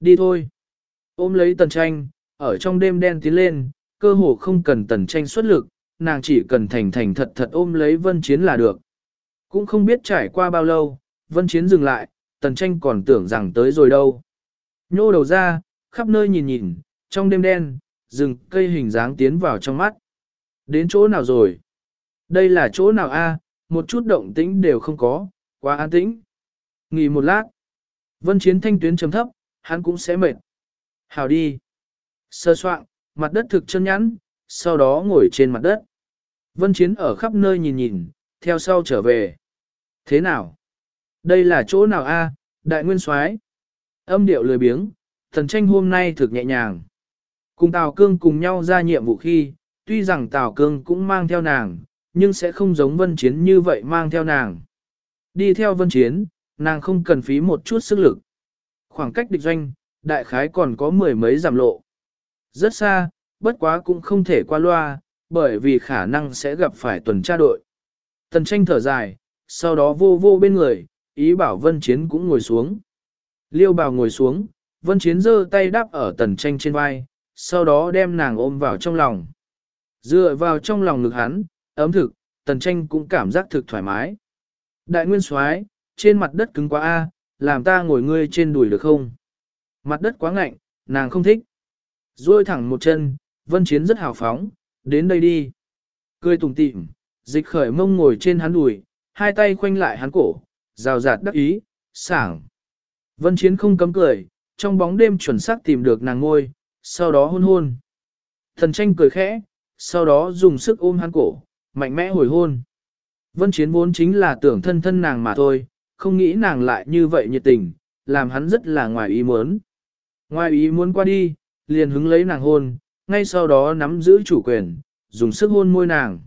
Đi thôi. Ôm lấy tần tranh, ở trong đêm đen tiến lên, cơ hồ không cần tần tranh xuất lực, nàng chỉ cần thành thành thật thật ôm lấy vân chiến là được. Cũng không biết trải qua bao lâu, vân chiến dừng lại, tần tranh còn tưởng rằng tới rồi đâu. Nhô đầu ra, khắp nơi nhìn nhìn, trong đêm đen, rừng cây hình dáng tiến vào trong mắt. Đến chỗ nào rồi? Đây là chỗ nào a? một chút động tĩnh đều không có, quá an tĩnh. Nghỉ một lát. Vân chiến thanh tuyến chấm thấp, hắn cũng sẽ mệt. Hào đi. Sơ soạn, mặt đất thực chân nhẵn, sau đó ngồi trên mặt đất. Vân chiến ở khắp nơi nhìn nhìn, theo sau trở về. Thế nào? Đây là chỗ nào a? đại nguyên soái. Âm điệu lười biếng, thần tranh hôm nay thực nhẹ nhàng. Cùng Tào Cương cùng nhau ra nhiệm vụ khi, tuy rằng Tào Cương cũng mang theo nàng, nhưng sẽ không giống Vân Chiến như vậy mang theo nàng. Đi theo Vân Chiến, nàng không cần phí một chút sức lực. Khoảng cách địch doanh, đại khái còn có mười mấy giảm lộ. Rất xa, bất quá cũng không thể qua loa, bởi vì khả năng sẽ gặp phải tuần tra đội. Tần tranh thở dài, sau đó vô vô bên người, ý bảo Vân Chiến cũng ngồi xuống. Liêu bào ngồi xuống, Vân Chiến giơ tay đáp ở tần tranh trên vai, sau đó đem nàng ôm vào trong lòng. Dựa vào trong lòng ngực hắn, ấm thực, tần tranh cũng cảm giác thực thoải mái. Đại nguyên soái trên mặt đất cứng quá a, làm ta ngồi ngươi trên đùi được không? Mặt đất quá ngạnh, nàng không thích. Rồi thẳng một chân, vân chiến rất hào phóng, đến đây đi. Cười tùng tịm, dịch khởi mông ngồi trên hắn đùi, hai tay khoanh lại hắn cổ, rào rạt đắc ý, sảng. Vân chiến không cấm cười, trong bóng đêm chuẩn xác tìm được nàng ngôi, sau đó hôn hôn. Thần tranh cười khẽ, sau đó dùng sức ôm hắn cổ, mạnh mẽ hồi hôn. Vân Chiến vốn chính là tưởng thân thân nàng mà thôi, không nghĩ nàng lại như vậy nhiệt tình, làm hắn rất là ngoài ý muốn. Ngoài ý muốn qua đi, liền hứng lấy nàng hôn, ngay sau đó nắm giữ chủ quyền, dùng sức hôn môi nàng.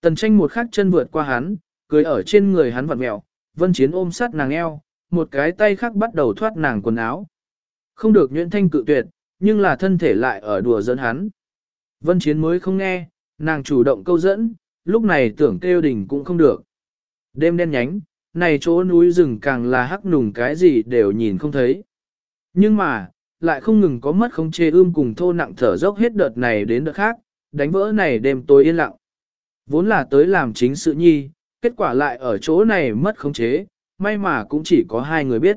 Tần tranh một khắc chân vượt qua hắn, cưới ở trên người hắn vặn mẹo, Vân Chiến ôm sát nàng eo, một cái tay khác bắt đầu thoát nàng quần áo. Không được nhuyễn thanh cự tuyệt, nhưng là thân thể lại ở đùa dẫn hắn. Vân Chiến mới không nghe, nàng chủ động câu dẫn, lúc này tưởng kêu đình cũng không được. Đêm đen nhánh, này chỗ núi rừng càng là hắc nùng cái gì đều nhìn không thấy. Nhưng mà, lại không ngừng có mất không chê ưm cùng thô nặng thở dốc hết đợt này đến đợt khác, đánh vỡ này đêm tối yên lặng. Vốn là tới làm chính sự nhi, kết quả lại ở chỗ này mất khống chế, may mà cũng chỉ có hai người biết.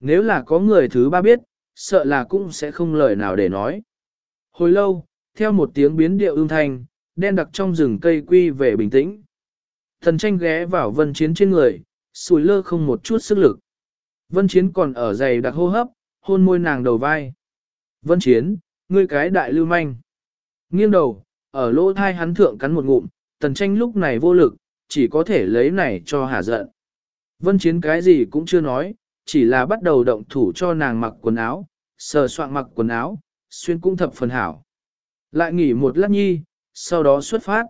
Nếu là có người thứ ba biết, sợ là cũng sẽ không lời nào để nói. Hồi lâu, theo một tiếng biến điệu ương thanh, đen đặc trong rừng cây quy về bình tĩnh. Thần tranh ghé vào vân chiến trên người, sùi lơ không một chút sức lực. Vân chiến còn ở dày đặc hô hấp, hôn môi nàng đầu vai. Vân chiến, ngươi cái đại lưu manh. Nghiêng đầu, ở lỗ thai hắn thượng cắn một ngụm, tần tranh lúc này vô lực, chỉ có thể lấy này cho hả giận. Vân chiến cái gì cũng chưa nói, chỉ là bắt đầu động thủ cho nàng mặc quần áo, sờ soạn mặc quần áo, xuyên cũng thập phần hảo. Lại nghỉ một lát nhi, sau đó xuất phát.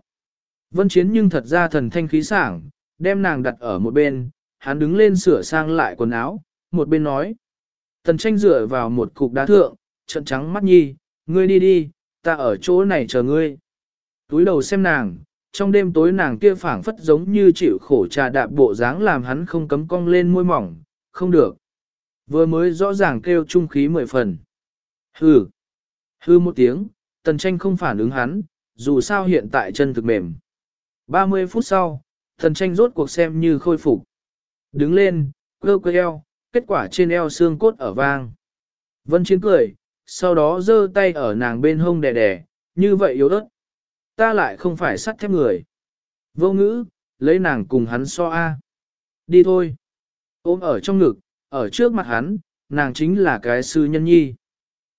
Vân Chiến nhưng thật ra thần thanh khí sảng, đem nàng đặt ở một bên, hắn đứng lên sửa sang lại quần áo, một bên nói. Tần tranh dựa vào một cục đá thượng, trận trắng mắt nhi, ngươi đi đi, ta ở chỗ này chờ ngươi. Túi đầu xem nàng, trong đêm tối nàng kia phảng phất giống như chịu khổ trà đạp bộ dáng làm hắn không cấm cong lên môi mỏng, không được. Vừa mới rõ ràng kêu trung khí mười phần. Hừ. Hừ một tiếng, tần tranh không phản ứng hắn, dù sao hiện tại chân thực mềm. 30 phút sau, tần tranh rốt cuộc xem như khôi phục. Đứng lên, cơ cơ eo, kết quả trên eo xương cốt ở vang. Vân chiến cười, sau đó giơ tay ở nàng bên hông đè đè, như vậy yếu ớt. Ta lại không phải sắt thép người. Vô ngữ, lấy nàng cùng hắn so A. Đi thôi. Ôm ở trong ngực, ở trước mặt hắn, nàng chính là cái sư nhân nhi.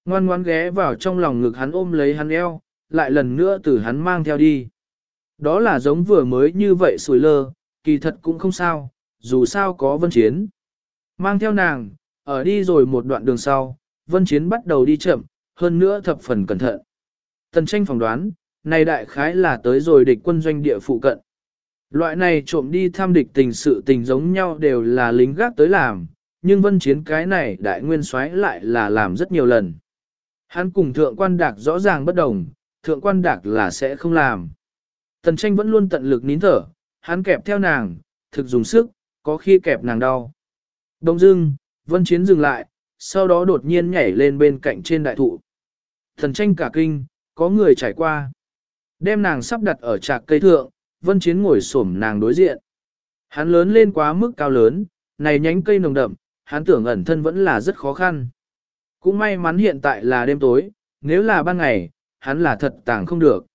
Ngoan ngoan ghé vào trong lòng ngực hắn ôm lấy hắn eo, lại lần nữa từ hắn mang theo đi. Đó là giống vừa mới như vậy sủi lơ, kỳ thật cũng không sao, dù sao có vân chiến. Mang theo nàng, ở đi rồi một đoạn đường sau, vân chiến bắt đầu đi chậm, hơn nữa thập phần cẩn thận. Tần tranh phỏng đoán, này đại khái là tới rồi địch quân doanh địa phụ cận. Loại này trộm đi tham địch tình sự tình giống nhau đều là lính gác tới làm, nhưng vân chiến cái này đại nguyên soái lại là làm rất nhiều lần. Hắn cùng thượng quan đạc rõ ràng bất đồng, thượng quan đạc là sẽ không làm. Tần tranh vẫn luôn tận lực nín thở, hắn kẹp theo nàng, thực dùng sức, có khi kẹp nàng đau. Đông dưng, vân chiến dừng lại, sau đó đột nhiên nhảy lên bên cạnh trên đại thụ. Thần tranh cả kinh, có người trải qua. Đem nàng sắp đặt ở trạc cây thượng, vân chiến ngồi xổm nàng đối diện. Hắn lớn lên quá mức cao lớn, này nhánh cây nồng đậm, hắn tưởng ẩn thân vẫn là rất khó khăn. Cũng may mắn hiện tại là đêm tối, nếu là ban ngày, hắn là thật tàng không được.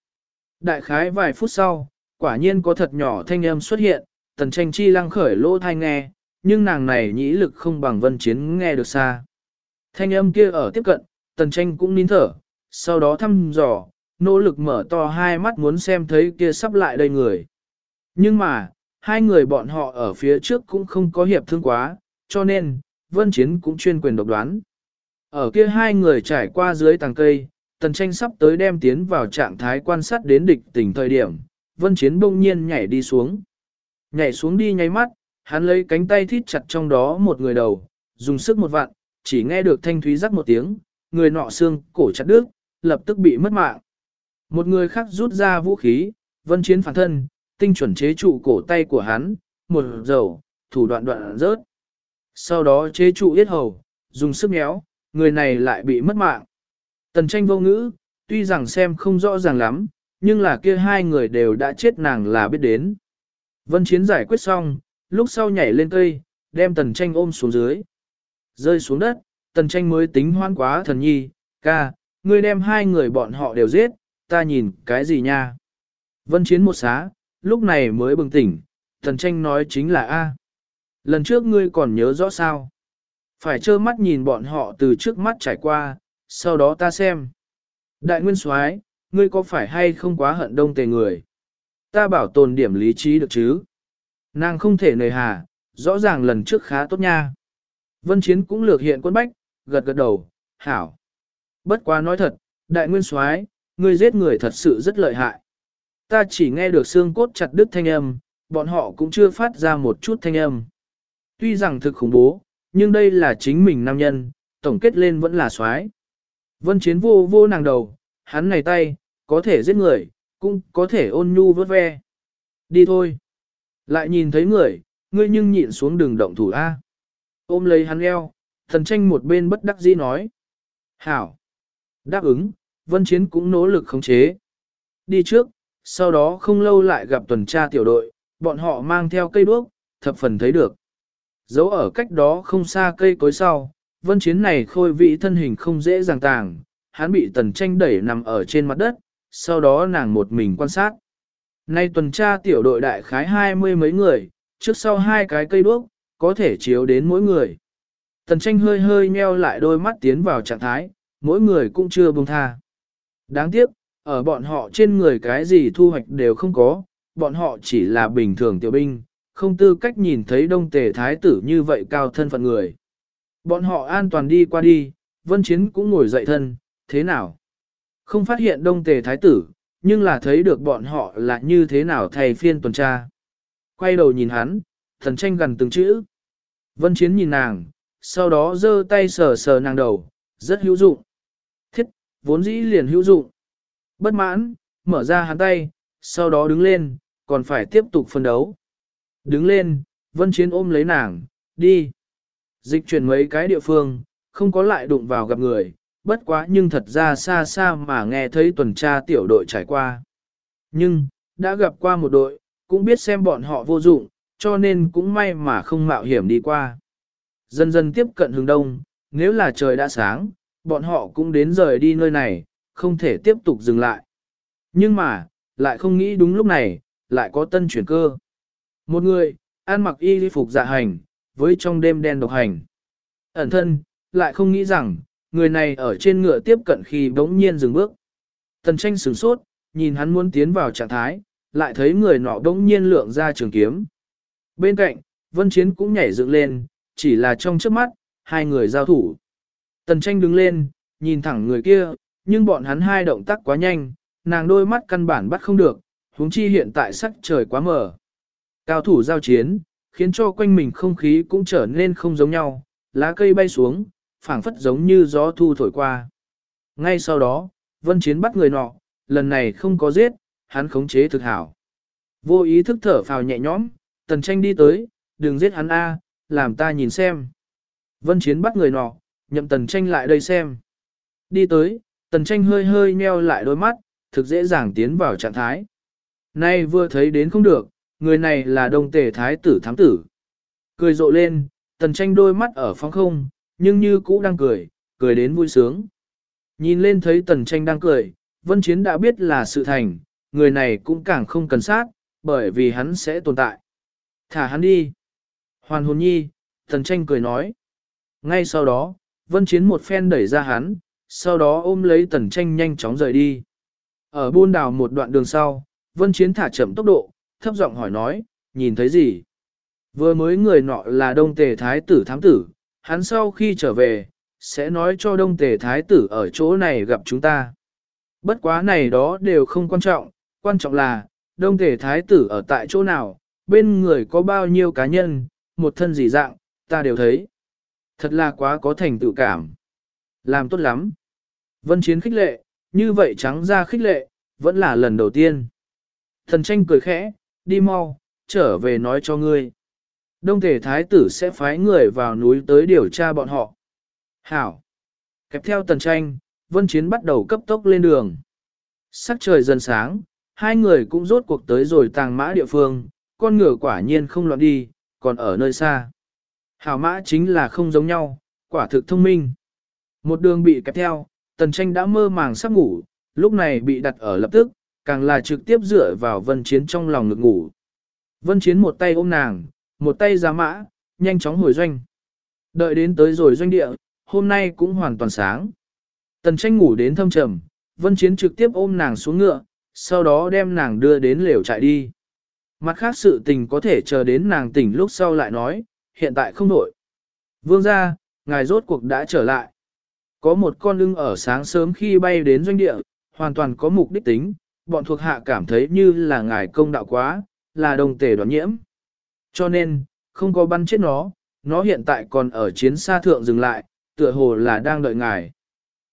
Đại khái vài phút sau, quả nhiên có thật nhỏ thanh âm xuất hiện, tần tranh chi lăng khởi lỗ thai nghe, nhưng nàng này nhĩ lực không bằng vân chiến nghe được xa. Thanh âm kia ở tiếp cận, tần tranh cũng nín thở, sau đó thăm dò, nỗ lực mở to hai mắt muốn xem thấy kia sắp lại đây người. Nhưng mà, hai người bọn họ ở phía trước cũng không có hiệp thương quá, cho nên, vân chiến cũng chuyên quyền độc đoán. Ở kia hai người trải qua dưới tàng cây, tần tranh sắp tới đem tiến vào trạng thái quan sát đến địch tình thời điểm, vân chiến bỗng nhiên nhảy đi xuống. Nhảy xuống đi nháy mắt, hắn lấy cánh tay thít chặt trong đó một người đầu, dùng sức một vạn, chỉ nghe được thanh thúy rắc một tiếng, người nọ xương cổ chặt đứt, lập tức bị mất mạng. Một người khác rút ra vũ khí, vân chiến phản thân, tinh chuẩn chế trụ cổ tay của hắn, một dầu, thủ đoạn đoạn rớt. Sau đó chế trụ yết hầu, dùng sức méo, người này lại bị mất mạng. Tần tranh vô ngữ, tuy rằng xem không rõ ràng lắm, nhưng là kia hai người đều đã chết nàng là biết đến. Vân Chiến giải quyết xong, lúc sau nhảy lên cây, đem tần tranh ôm xuống dưới. Rơi xuống đất, tần tranh mới tính hoan quá thần nhi, ca, ngươi đem hai người bọn họ đều giết, ta nhìn cái gì nha. Vân Chiến một xá, lúc này mới bừng tỉnh, tần tranh nói chính là A. Lần trước ngươi còn nhớ rõ sao? Phải trơ mắt nhìn bọn họ từ trước mắt trải qua, sau đó ta xem. Đại nguyên soái, ngươi có phải hay không quá hận đông tề người? Ta bảo tồn điểm lý trí được chứ? Nàng không thể nề hà, rõ ràng lần trước khá tốt nha. Vân Chiến cũng lược hiện quân bách, gật gật đầu, hảo. Bất quá nói thật, đại nguyên soái, ngươi giết người thật sự rất lợi hại. Ta chỉ nghe được xương cốt chặt đứt thanh âm, bọn họ cũng chưa phát ra một chút thanh âm. Tuy rằng thực khủng bố, nhưng đây là chính mình nam nhân, tổng kết lên vẫn là soái. Vân chiến vô vô nàng đầu, hắn này tay, có thể giết người, cũng có thể ôn nhu vớt ve. Đi thôi. Lại nhìn thấy người, ngươi nhưng nhịn xuống đường động thủ A. Ôm lấy hắn eo, thần tranh một bên bất đắc dĩ nói. Hảo. Đáp ứng, vân chiến cũng nỗ lực khống chế. Đi trước, sau đó không lâu lại gặp tuần tra tiểu đội, bọn họ mang theo cây đuốc, thập phần thấy được. Giấu ở cách đó không xa cây cối sau, vân chiến này khôi vị thân hình không dễ dàng tàng, hắn bị tần tranh đẩy nằm ở trên mặt đất, sau đó nàng một mình quan sát. Nay tuần tra tiểu đội đại khái hai mươi mấy người, trước sau hai cái cây đuốc, có thể chiếu đến mỗi người. Tần tranh hơi hơi nheo lại đôi mắt tiến vào trạng thái, mỗi người cũng chưa buông tha. Đáng tiếc, ở bọn họ trên người cái gì thu hoạch đều không có, bọn họ chỉ là bình thường tiểu binh, không tư cách nhìn thấy đông tề thái tử như vậy cao thân phận người. Bọn họ an toàn đi qua đi, vân chiến cũng ngồi dậy thân, thế nào? Không phát hiện đông tề thái tử, nhưng là thấy được bọn họ là như thế nào thầy phiên tuần tra. Quay đầu nhìn hắn, thần tranh gần từng chữ. Vân chiến nhìn nàng, sau đó giơ tay sờ sờ nàng đầu, rất hữu dụng. Thiết, vốn dĩ liền hữu dụng. Bất mãn, mở ra hắn tay, sau đó đứng lên, còn phải tiếp tục phân đấu. Đứng lên, vân chiến ôm lấy nàng, đi. Dịch chuyển mấy cái địa phương, không có lại đụng vào gặp người, bất quá nhưng thật ra xa xa mà nghe thấy tuần tra tiểu đội trải qua. Nhưng, đã gặp qua một đội, cũng biết xem bọn họ vô dụng, cho nên cũng may mà không mạo hiểm đi qua. Dần dần tiếp cận hướng đông, nếu là trời đã sáng, bọn họ cũng đến rời đi nơi này, không thể tiếp tục dừng lại. Nhưng mà, lại không nghĩ đúng lúc này, lại có tân chuyển cơ. Một người, ăn mặc y phục dạ hành, với trong đêm đen độc hành. Ẩn thân, lại không nghĩ rằng, người này ở trên ngựa tiếp cận khi bỗng nhiên dừng bước. Tần tranh sửng sốt, nhìn hắn muốn tiến vào trạng thái, lại thấy người nọ bỗng nhiên lượng ra trường kiếm. Bên cạnh, vân chiến cũng nhảy dựng lên, chỉ là trong trước mắt, hai người giao thủ. Tần tranh đứng lên, nhìn thẳng người kia, nhưng bọn hắn hai động tác quá nhanh, nàng đôi mắt căn bản bắt không được, huống chi hiện tại sắc trời quá mờ. Cao thủ giao chiến, khiến cho quanh mình không khí cũng trở nên không giống nhau, lá cây bay xuống, phảng phất giống như gió thu thổi qua. Ngay sau đó, vân chiến bắt người nọ, lần này không có giết, hắn khống chế thực hảo. Vô ý thức thở phào nhẹ nhõm, tần tranh đi tới, đừng giết hắn A, làm ta nhìn xem. Vân chiến bắt người nọ, nhậm tần tranh lại đây xem. Đi tới, tần tranh hơi hơi nheo lại đôi mắt, thực dễ dàng tiến vào trạng thái. Nay vừa thấy đến không được, người này là đông tề thái tử thám tử. Cười rộ lên, tần tranh đôi mắt ở phóng không, nhưng như cũ đang cười, cười đến vui sướng. Nhìn lên thấy tần tranh đang cười, vân chiến đã biết là sự thành, người này cũng càng không cần sát, bởi vì hắn sẽ tồn tại. Thả hắn đi. Hoàn hồn nhi, tần tranh cười nói. Ngay sau đó, vân chiến một phen đẩy ra hắn, sau đó ôm lấy tần tranh nhanh chóng rời đi. Ở buôn đào một đoạn đường sau, vân chiến thả chậm tốc độ, thấp giọng hỏi nói, nhìn thấy gì? Vừa mới người nọ là đông tề thái tử thám tử, hắn sau khi trở về, sẽ nói cho đông tề thái tử ở chỗ này gặp chúng ta. Bất quá này đó đều không quan trọng, quan trọng là, đông tề thái tử ở tại chỗ nào, bên người có bao nhiêu cá nhân, một thân gì dạng, ta đều thấy. Thật là quá có thành tựu cảm. Làm tốt lắm. Vân Chiến khích lệ, như vậy trắng ra khích lệ, vẫn là lần đầu tiên. Thần tranh cười khẽ, đi mau, trở về nói cho ngươi. Đông thể thái tử sẽ phái người vào núi tới điều tra bọn họ. Hảo. Kẹp theo tần tranh, vân chiến bắt đầu cấp tốc lên đường. Sắc trời dần sáng, hai người cũng rốt cuộc tới rồi tàng mã địa phương, con ngựa quả nhiên không loạn đi, còn ở nơi xa. Hảo mã chính là không giống nhau, quả thực thông minh. Một đường bị kẹp theo, tần tranh đã mơ màng sắp ngủ, lúc này bị đặt ở lập tức, càng là trực tiếp dựa vào vân chiến trong lòng ngực ngủ. Vân chiến một tay ôm nàng, một tay giá mã, nhanh chóng hồi doanh. Đợi đến tới rồi doanh địa, hôm nay cũng hoàn toàn sáng. Tần tranh ngủ đến thâm trầm, vân chiến trực tiếp ôm nàng xuống ngựa, sau đó đem nàng đưa đến lều trại đi. Mặt khác sự tình có thể chờ đến nàng tỉnh lúc sau lại nói, hiện tại không nổi. Vương gia, ngài rốt cuộc đã trở lại. Có một con lưng ở sáng sớm khi bay đến doanh địa, hoàn toàn có mục đích tính, bọn thuộc hạ cảm thấy như là ngài công đạo quá, là đồng tề đoán nhiễm. Cho nên, không có bắn chết nó, nó hiện tại còn ở chiến xa thượng dừng lại, tựa hồ là đang đợi ngài.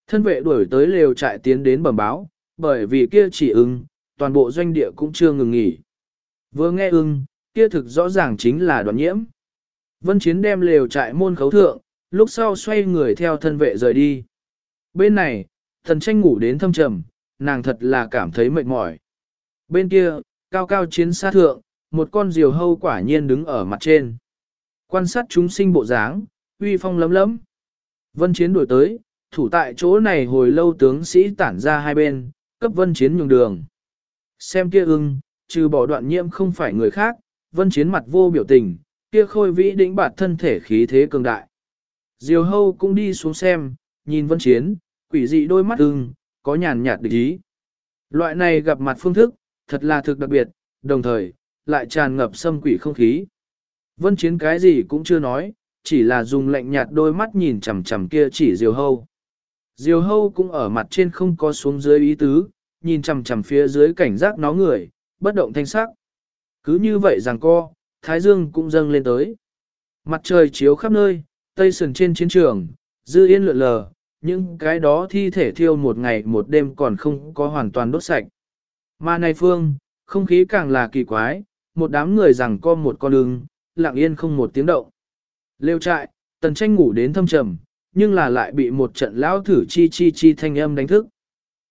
Thân vệ đuổi tới lều trại tiến đến bẩm báo, bởi vì kia chỉ ưng, toàn bộ doanh địa cũng chưa ngừng nghỉ. Vừa nghe ưng, kia thực rõ ràng chính là đoàn nhiễm. Vân Chiến đem lều trại môn khấu thượng, lúc sau xoay người theo thân vệ rời đi. Bên này, thần tranh ngủ đến thâm trầm, nàng thật là cảm thấy mệt mỏi. Bên kia, cao cao chiến xa thượng, một con diều hâu quả nhiên đứng ở mặt trên. Quan sát chúng sinh bộ dáng, uy phong lấm lấm. Vân chiến đổi tới, thủ tại chỗ này hồi lâu tướng sĩ tản ra hai bên, cấp vân chiến nhường đường. Xem kia ưng, trừ bỏ đoạn nhiễm không phải người khác, vân chiến mặt vô biểu tình, kia khôi vĩ đĩnh bạt thân thể khí thế cường đại. Diều hâu cũng đi xuống xem, nhìn vân chiến, quỷ dị đôi mắt ưng, có nhàn nhạt địch ý. Loại này gặp mặt phương thức, thật là thực đặc biệt, đồng thời, lại tràn ngập xâm quỷ không khí. Vân chiến cái gì cũng chưa nói, chỉ là dùng lạnh nhạt đôi mắt nhìn chằm chằm kia chỉ diều hâu. Diều hâu cũng ở mặt trên không có xuống dưới ý tứ, nhìn chằm chằm phía dưới cảnh giác nó người, bất động thanh sắc. Cứ như vậy rằng co, thái dương cũng dâng lên tới. Mặt trời chiếu khắp nơi, tây sườn trên chiến trường, dư yên lượn lờ, những cái đó thi thể thiêu một ngày một đêm còn không có hoàn toàn đốt sạch. Mà này phương, không khí càng là kỳ quái, một đám người rằng co một con đường, lặng yên không một tiếng động. Lêu trại, tần tranh ngủ đến thâm trầm, nhưng là lại bị một trận lao thử chi chi chi thanh âm đánh thức.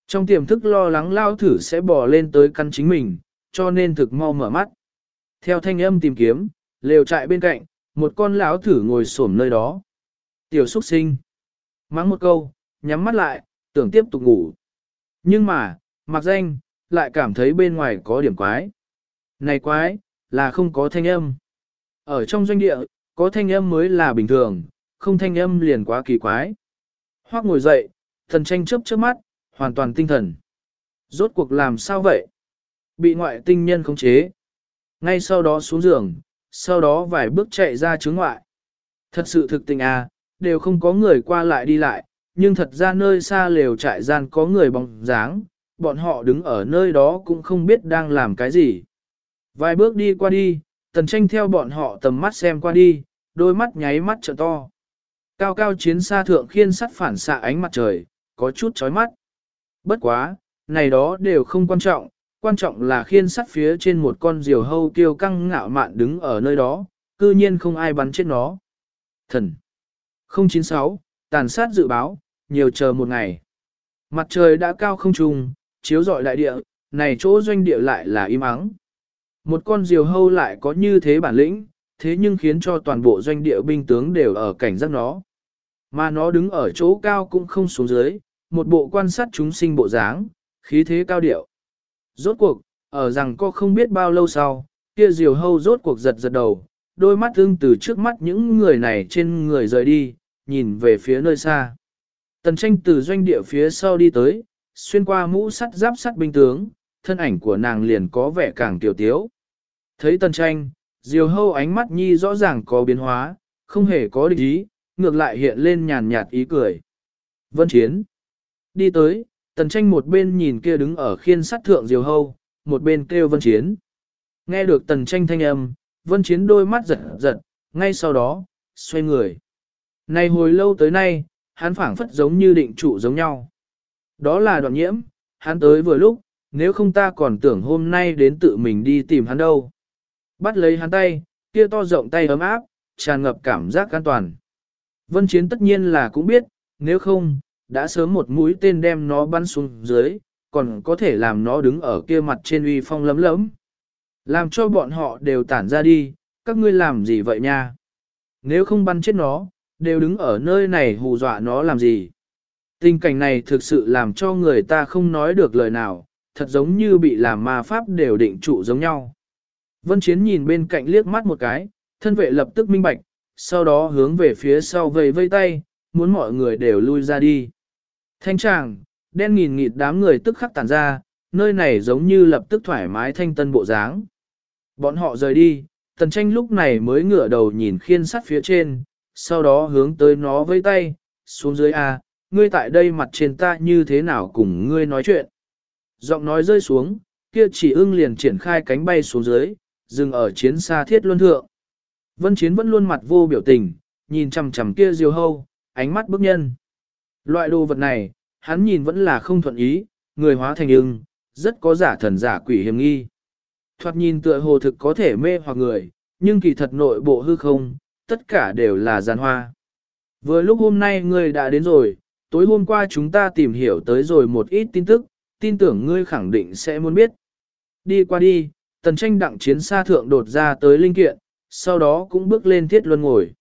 Trong tiềm thức lo lắng lao thử sẽ bò lên tới căn chính mình, cho nên thực mau mở mắt. Theo thanh âm tìm kiếm, lều trại bên cạnh, một con lão thử ngồi xổm nơi đó. Tiểu xuất sinh. Mắng một câu, nhắm mắt lại, tưởng tiếp tục ngủ. Nhưng mà, mặc danh, lại cảm thấy bên ngoài có điểm quái. Này quái, là không có thanh âm. Ở trong doanh địa, có thanh âm mới là bình thường, không thanh âm liền quá kỳ quái. Hoác ngồi dậy, thần tranh chớp trước mắt, hoàn toàn tinh thần. Rốt cuộc làm sao vậy? Bị ngoại tinh nhân khống chế. Ngay sau đó xuống giường, sau đó vài bước chạy ra chướng ngoại. Thật sự thực tình à, đều không có người qua lại đi lại, nhưng thật ra nơi xa lều trại gian có người bóng dáng, bọn họ đứng ở nơi đó cũng không biết đang làm cái gì. Vài bước đi qua đi, tần tranh theo bọn họ tầm mắt xem qua đi, đôi mắt nháy mắt trợ to. Cao cao chiến xa thượng khiên sắt phản xạ ánh mặt trời, có chút chói mắt. Bất quá, này đó đều không quan trọng, quan trọng là khiên sắt phía trên một con diều hâu kiêu căng ngạo mạn đứng ở nơi đó, cư nhiên không ai bắn chết nó. Thần 096, tàn sát dự báo, nhiều chờ một ngày. Mặt trời đã cao không trùng, chiếu rọi đại địa, này chỗ doanh địa lại là im ắng. Một con diều hâu lại có như thế bản lĩnh, thế nhưng khiến cho toàn bộ doanh địa binh tướng đều ở cảnh giác nó. Mà nó đứng ở chỗ cao cũng không xuống dưới, một bộ quan sát chúng sinh bộ dáng, khí thế cao điệu. Rốt cuộc, ở rằng có không biết bao lâu sau, kia diều hâu rốt cuộc giật giật đầu, đôi mắt ưng từ trước mắt những người này trên người rời đi, nhìn về phía nơi xa. Tần tranh từ doanh địa phía sau đi tới, xuyên qua mũ sắt giáp sắt binh tướng, thân ảnh của nàng liền có vẻ càng tiểu tiếu. Thấy tần tranh, diều hâu ánh mắt nhi rõ ràng có biến hóa, không hề có địch ý, ngược lại hiện lên nhàn nhạt ý cười. Vân chiến. Đi tới, tần tranh một bên nhìn kia đứng ở khiên sắt thượng diều hâu, một bên kêu vân chiến. Nghe được tần tranh thanh âm, vân chiến đôi mắt giật giật, ngay sau đó, xoay người. Này hồi lâu tới nay, hắn phảng phất giống như định trụ giống nhau. Đó là đoạn nhiễm, hắn tới vừa lúc, nếu không ta còn tưởng hôm nay đến tự mình đi tìm hắn đâu. Bắt lấy hắn tay, kia to rộng tay ấm áp, tràn ngập cảm giác an toàn. Vân Chiến tất nhiên là cũng biết, nếu không, đã sớm một mũi tên đem nó bắn xuống dưới, còn có thể làm nó đứng ở kia mặt trên uy phong lấm lấm. Làm cho bọn họ đều tản ra đi, các ngươi làm gì vậy nha? Nếu không bắn chết nó, đều đứng ở nơi này hù dọa nó làm gì? Tình cảnh này thực sự làm cho người ta không nói được lời nào, thật giống như bị làm ma pháp đều định trụ giống nhau. Vân Chiến nhìn bên cạnh liếc mắt một cái, thân vệ lập tức minh bạch, sau đó hướng về phía sau vây vây tay, muốn mọi người đều lui ra đi. Thanh tràng, đen nghìn nghịt đám người tức khắc tản ra, nơi này giống như lập tức thoải mái thanh tân bộ dáng. Bọn họ rời đi, tần tranh lúc này mới ngửa đầu nhìn khiên sắt phía trên, sau đó hướng tới nó với tay, xuống dưới A, ngươi tại đây mặt trên ta như thế nào cùng ngươi nói chuyện. Giọng nói rơi xuống, kia chỉ ưng liền triển khai cánh bay xuống dưới, dừng ở chiến xa thiết luân thượng. Vân chiến vẫn luôn mặt vô biểu tình, nhìn chằm chằm kia diều hâu, ánh mắt bức nhân. Loại đồ vật này, hắn nhìn vẫn là không thuận ý, người hóa thành ưng, rất có giả thần giả quỷ hiểm nghi. Thoạt nhìn tựa hồ thực có thể mê hoặc người, nhưng kỳ thật nội bộ hư không, tất cả đều là giàn hoa. Vừa lúc hôm nay ngươi đã đến rồi, tối hôm qua chúng ta tìm hiểu tới rồi một ít tin tức, tin tưởng ngươi khẳng định sẽ muốn biết. Đi qua đi, tần tranh đặng chiến xa thượng đột ra tới linh kiện, sau đó cũng bước lên thiết luân ngồi.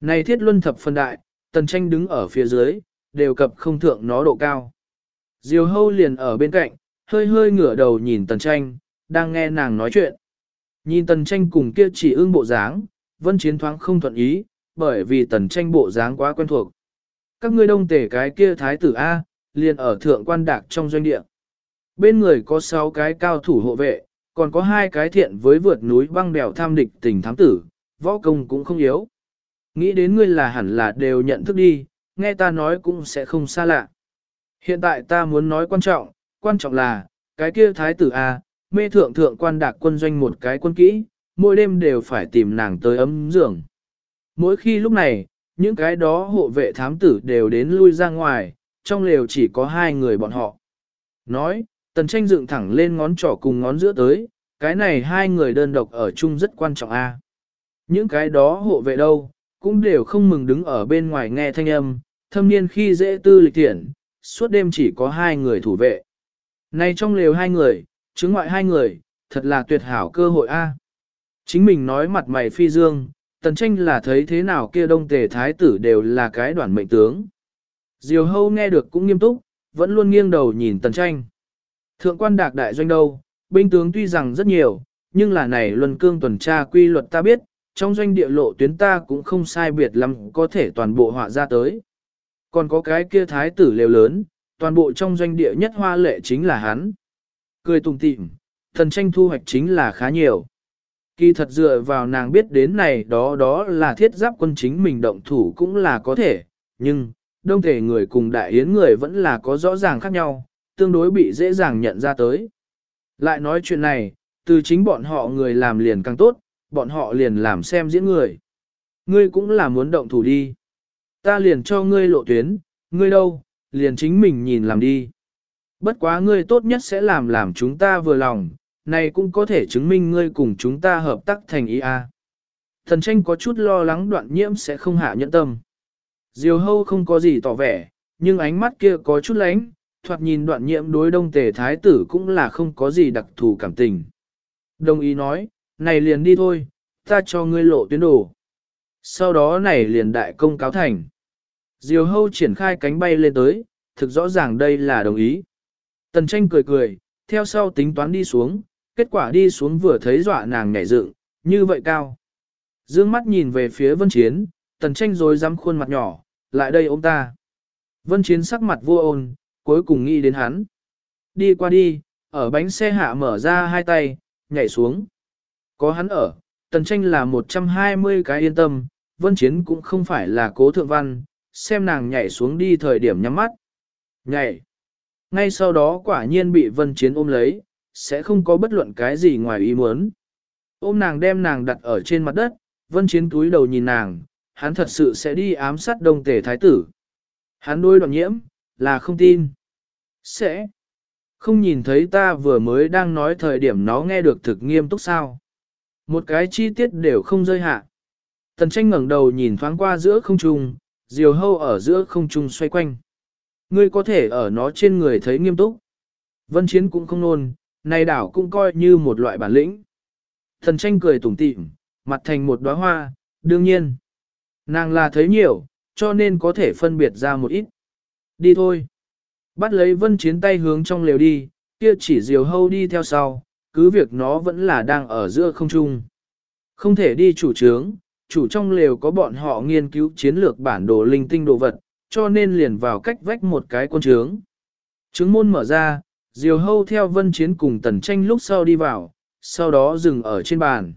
Này thiết luân thập phân đại, tần tranh đứng ở phía dưới, đều cập không thượng nó độ cao. Diều hâu liền ở bên cạnh, hơi hơi ngửa đầu nhìn tần tranh, đang nghe nàng nói chuyện. Nhìn tần tranh cùng kia chỉ ưng bộ dáng, vân chiến thoáng không thuận ý, bởi vì tần tranh bộ dáng quá quen thuộc. Các ngươi đông tể cái kia thái tử A, liền ở thượng quan đạc trong doanh địa. Bên người có 6 cái cao thủ hộ vệ, còn có hai cái thiện với vượt núi băng đèo tham địch tình thám tử, võ công cũng không yếu. Nghĩ đến ngươi là hẳn là đều nhận thức đi, nghe ta nói cũng sẽ không xa lạ. Hiện tại ta muốn nói quan trọng, quan trọng là, cái kia thái tử A, mê thượng thượng quan đạc quân doanh một cái quân kỹ, mỗi đêm đều phải tìm nàng tới ấm giường. Mỗi khi lúc này, những cái đó hộ vệ thám tử đều đến lui ra ngoài, trong lều chỉ có hai người bọn họ. Nói, tần tranh dựng thẳng lên ngón trỏ cùng ngón giữa tới, cái này hai người đơn độc ở chung rất quan trọng a. Những cái đó hộ vệ đâu, cũng đều không mừng đứng ở bên ngoài nghe thanh âm, thâm niên khi dễ tư lịch thiện, suốt đêm chỉ có hai người thủ vệ. Này trong lều hai người, chứng ngoại hai người, thật là tuyệt hảo cơ hội a. Chính mình nói mặt mày phi dương, tần tranh là thấy thế nào kia đông tề thái tử đều là cái đoàn mệnh tướng. Diều hâu nghe được cũng nghiêm túc, vẫn luôn nghiêng đầu nhìn tần tranh. Thượng quan đạc đại doanh đâu, binh tướng tuy rằng rất nhiều, nhưng là này luân cương tuần tra quy luật ta biết, trong doanh địa lộ tuyến ta cũng không sai biệt lắm có thể toàn bộ họa ra tới. Còn có cái kia thái tử lều lớn, toàn bộ trong doanh địa nhất hoa lệ chính là hắn. Cười tùng tịm, thần tranh thu hoạch chính là khá nhiều. Kỳ thật dựa vào nàng biết đến này đó đó là thiết giáp quân chính mình động thủ cũng là có thể, nhưng, đông thể người cùng đại yến người vẫn là có rõ ràng khác nhau, tương đối bị dễ dàng nhận ra tới. Lại nói chuyện này, từ chính bọn họ người làm liền càng tốt, bọn họ liền làm xem diễn người. Ngươi cũng là muốn động thủ đi. Ta liền cho ngươi lộ tuyến, ngươi đâu, liền chính mình nhìn làm đi. Bất quá ngươi tốt nhất sẽ làm làm chúng ta vừa lòng, này cũng có thể chứng minh ngươi cùng chúng ta hợp tác thành ý a. Thần tranh có chút lo lắng đoạn nhiễm sẽ không hạ nhẫn tâm. Diều hâu không có gì tỏ vẻ, nhưng ánh mắt kia có chút lánh, thoạt nhìn đoạn nhiễm đối đông tề thái tử cũng là không có gì đặc thù cảm tình. Đồng ý nói, này liền đi thôi, ta cho ngươi lộ tuyến đồ. Sau đó này liền đại công cáo thành. Diều hâu triển khai cánh bay lên tới, thực rõ ràng đây là đồng ý. Tần tranh cười cười, theo sau tính toán đi xuống, kết quả đi xuống vừa thấy dọa nàng nhảy dựng, như vậy cao. Dương mắt nhìn về phía vân chiến, tần tranh rồi dám khuôn mặt nhỏ, lại đây ôm ta. Vân chiến sắc mặt vô ôn, cuối cùng nghĩ đến hắn. Đi qua đi, ở bánh xe hạ mở ra hai tay, nhảy xuống. Có hắn ở, tần tranh là 120 cái yên tâm, vân chiến cũng không phải là cố thượng văn, xem nàng nhảy xuống đi thời điểm nhắm mắt. Nhảy. Ngay sau đó quả nhiên bị vân chiến ôm lấy, sẽ không có bất luận cái gì ngoài ý muốn. Ôm nàng đem nàng đặt ở trên mặt đất, vân chiến túi đầu nhìn nàng, hắn thật sự sẽ đi ám sát đông tể thái tử. Hắn đôi đoạn nhiễm, là không tin. Sẽ. Không nhìn thấy ta vừa mới đang nói thời điểm nó nghe được thực nghiêm túc sao. Một cái chi tiết đều không rơi hạ. Tần tranh ngẩng đầu nhìn thoáng qua giữa không trung, diều hâu ở giữa không trung xoay quanh. Ngươi có thể ở nó trên người thấy nghiêm túc. Vân chiến cũng không nôn, này đảo cũng coi như một loại bản lĩnh. Thần tranh cười tủm tỉm, mặt thành một đóa hoa, đương nhiên. Nàng là thấy nhiều, cho nên có thể phân biệt ra một ít. Đi thôi. Bắt lấy vân chiến tay hướng trong lều đi, kia chỉ diều hâu đi theo sau, cứ việc nó vẫn là đang ở giữa không trung. Không thể đi chủ trướng, chủ trong lều có bọn họ nghiên cứu chiến lược bản đồ linh tinh đồ vật, cho nên liền vào cách vách một cái quân trướng. Trướng môn mở ra, diều hâu theo vân chiến cùng tần tranh lúc sau đi vào, sau đó dừng ở trên bàn.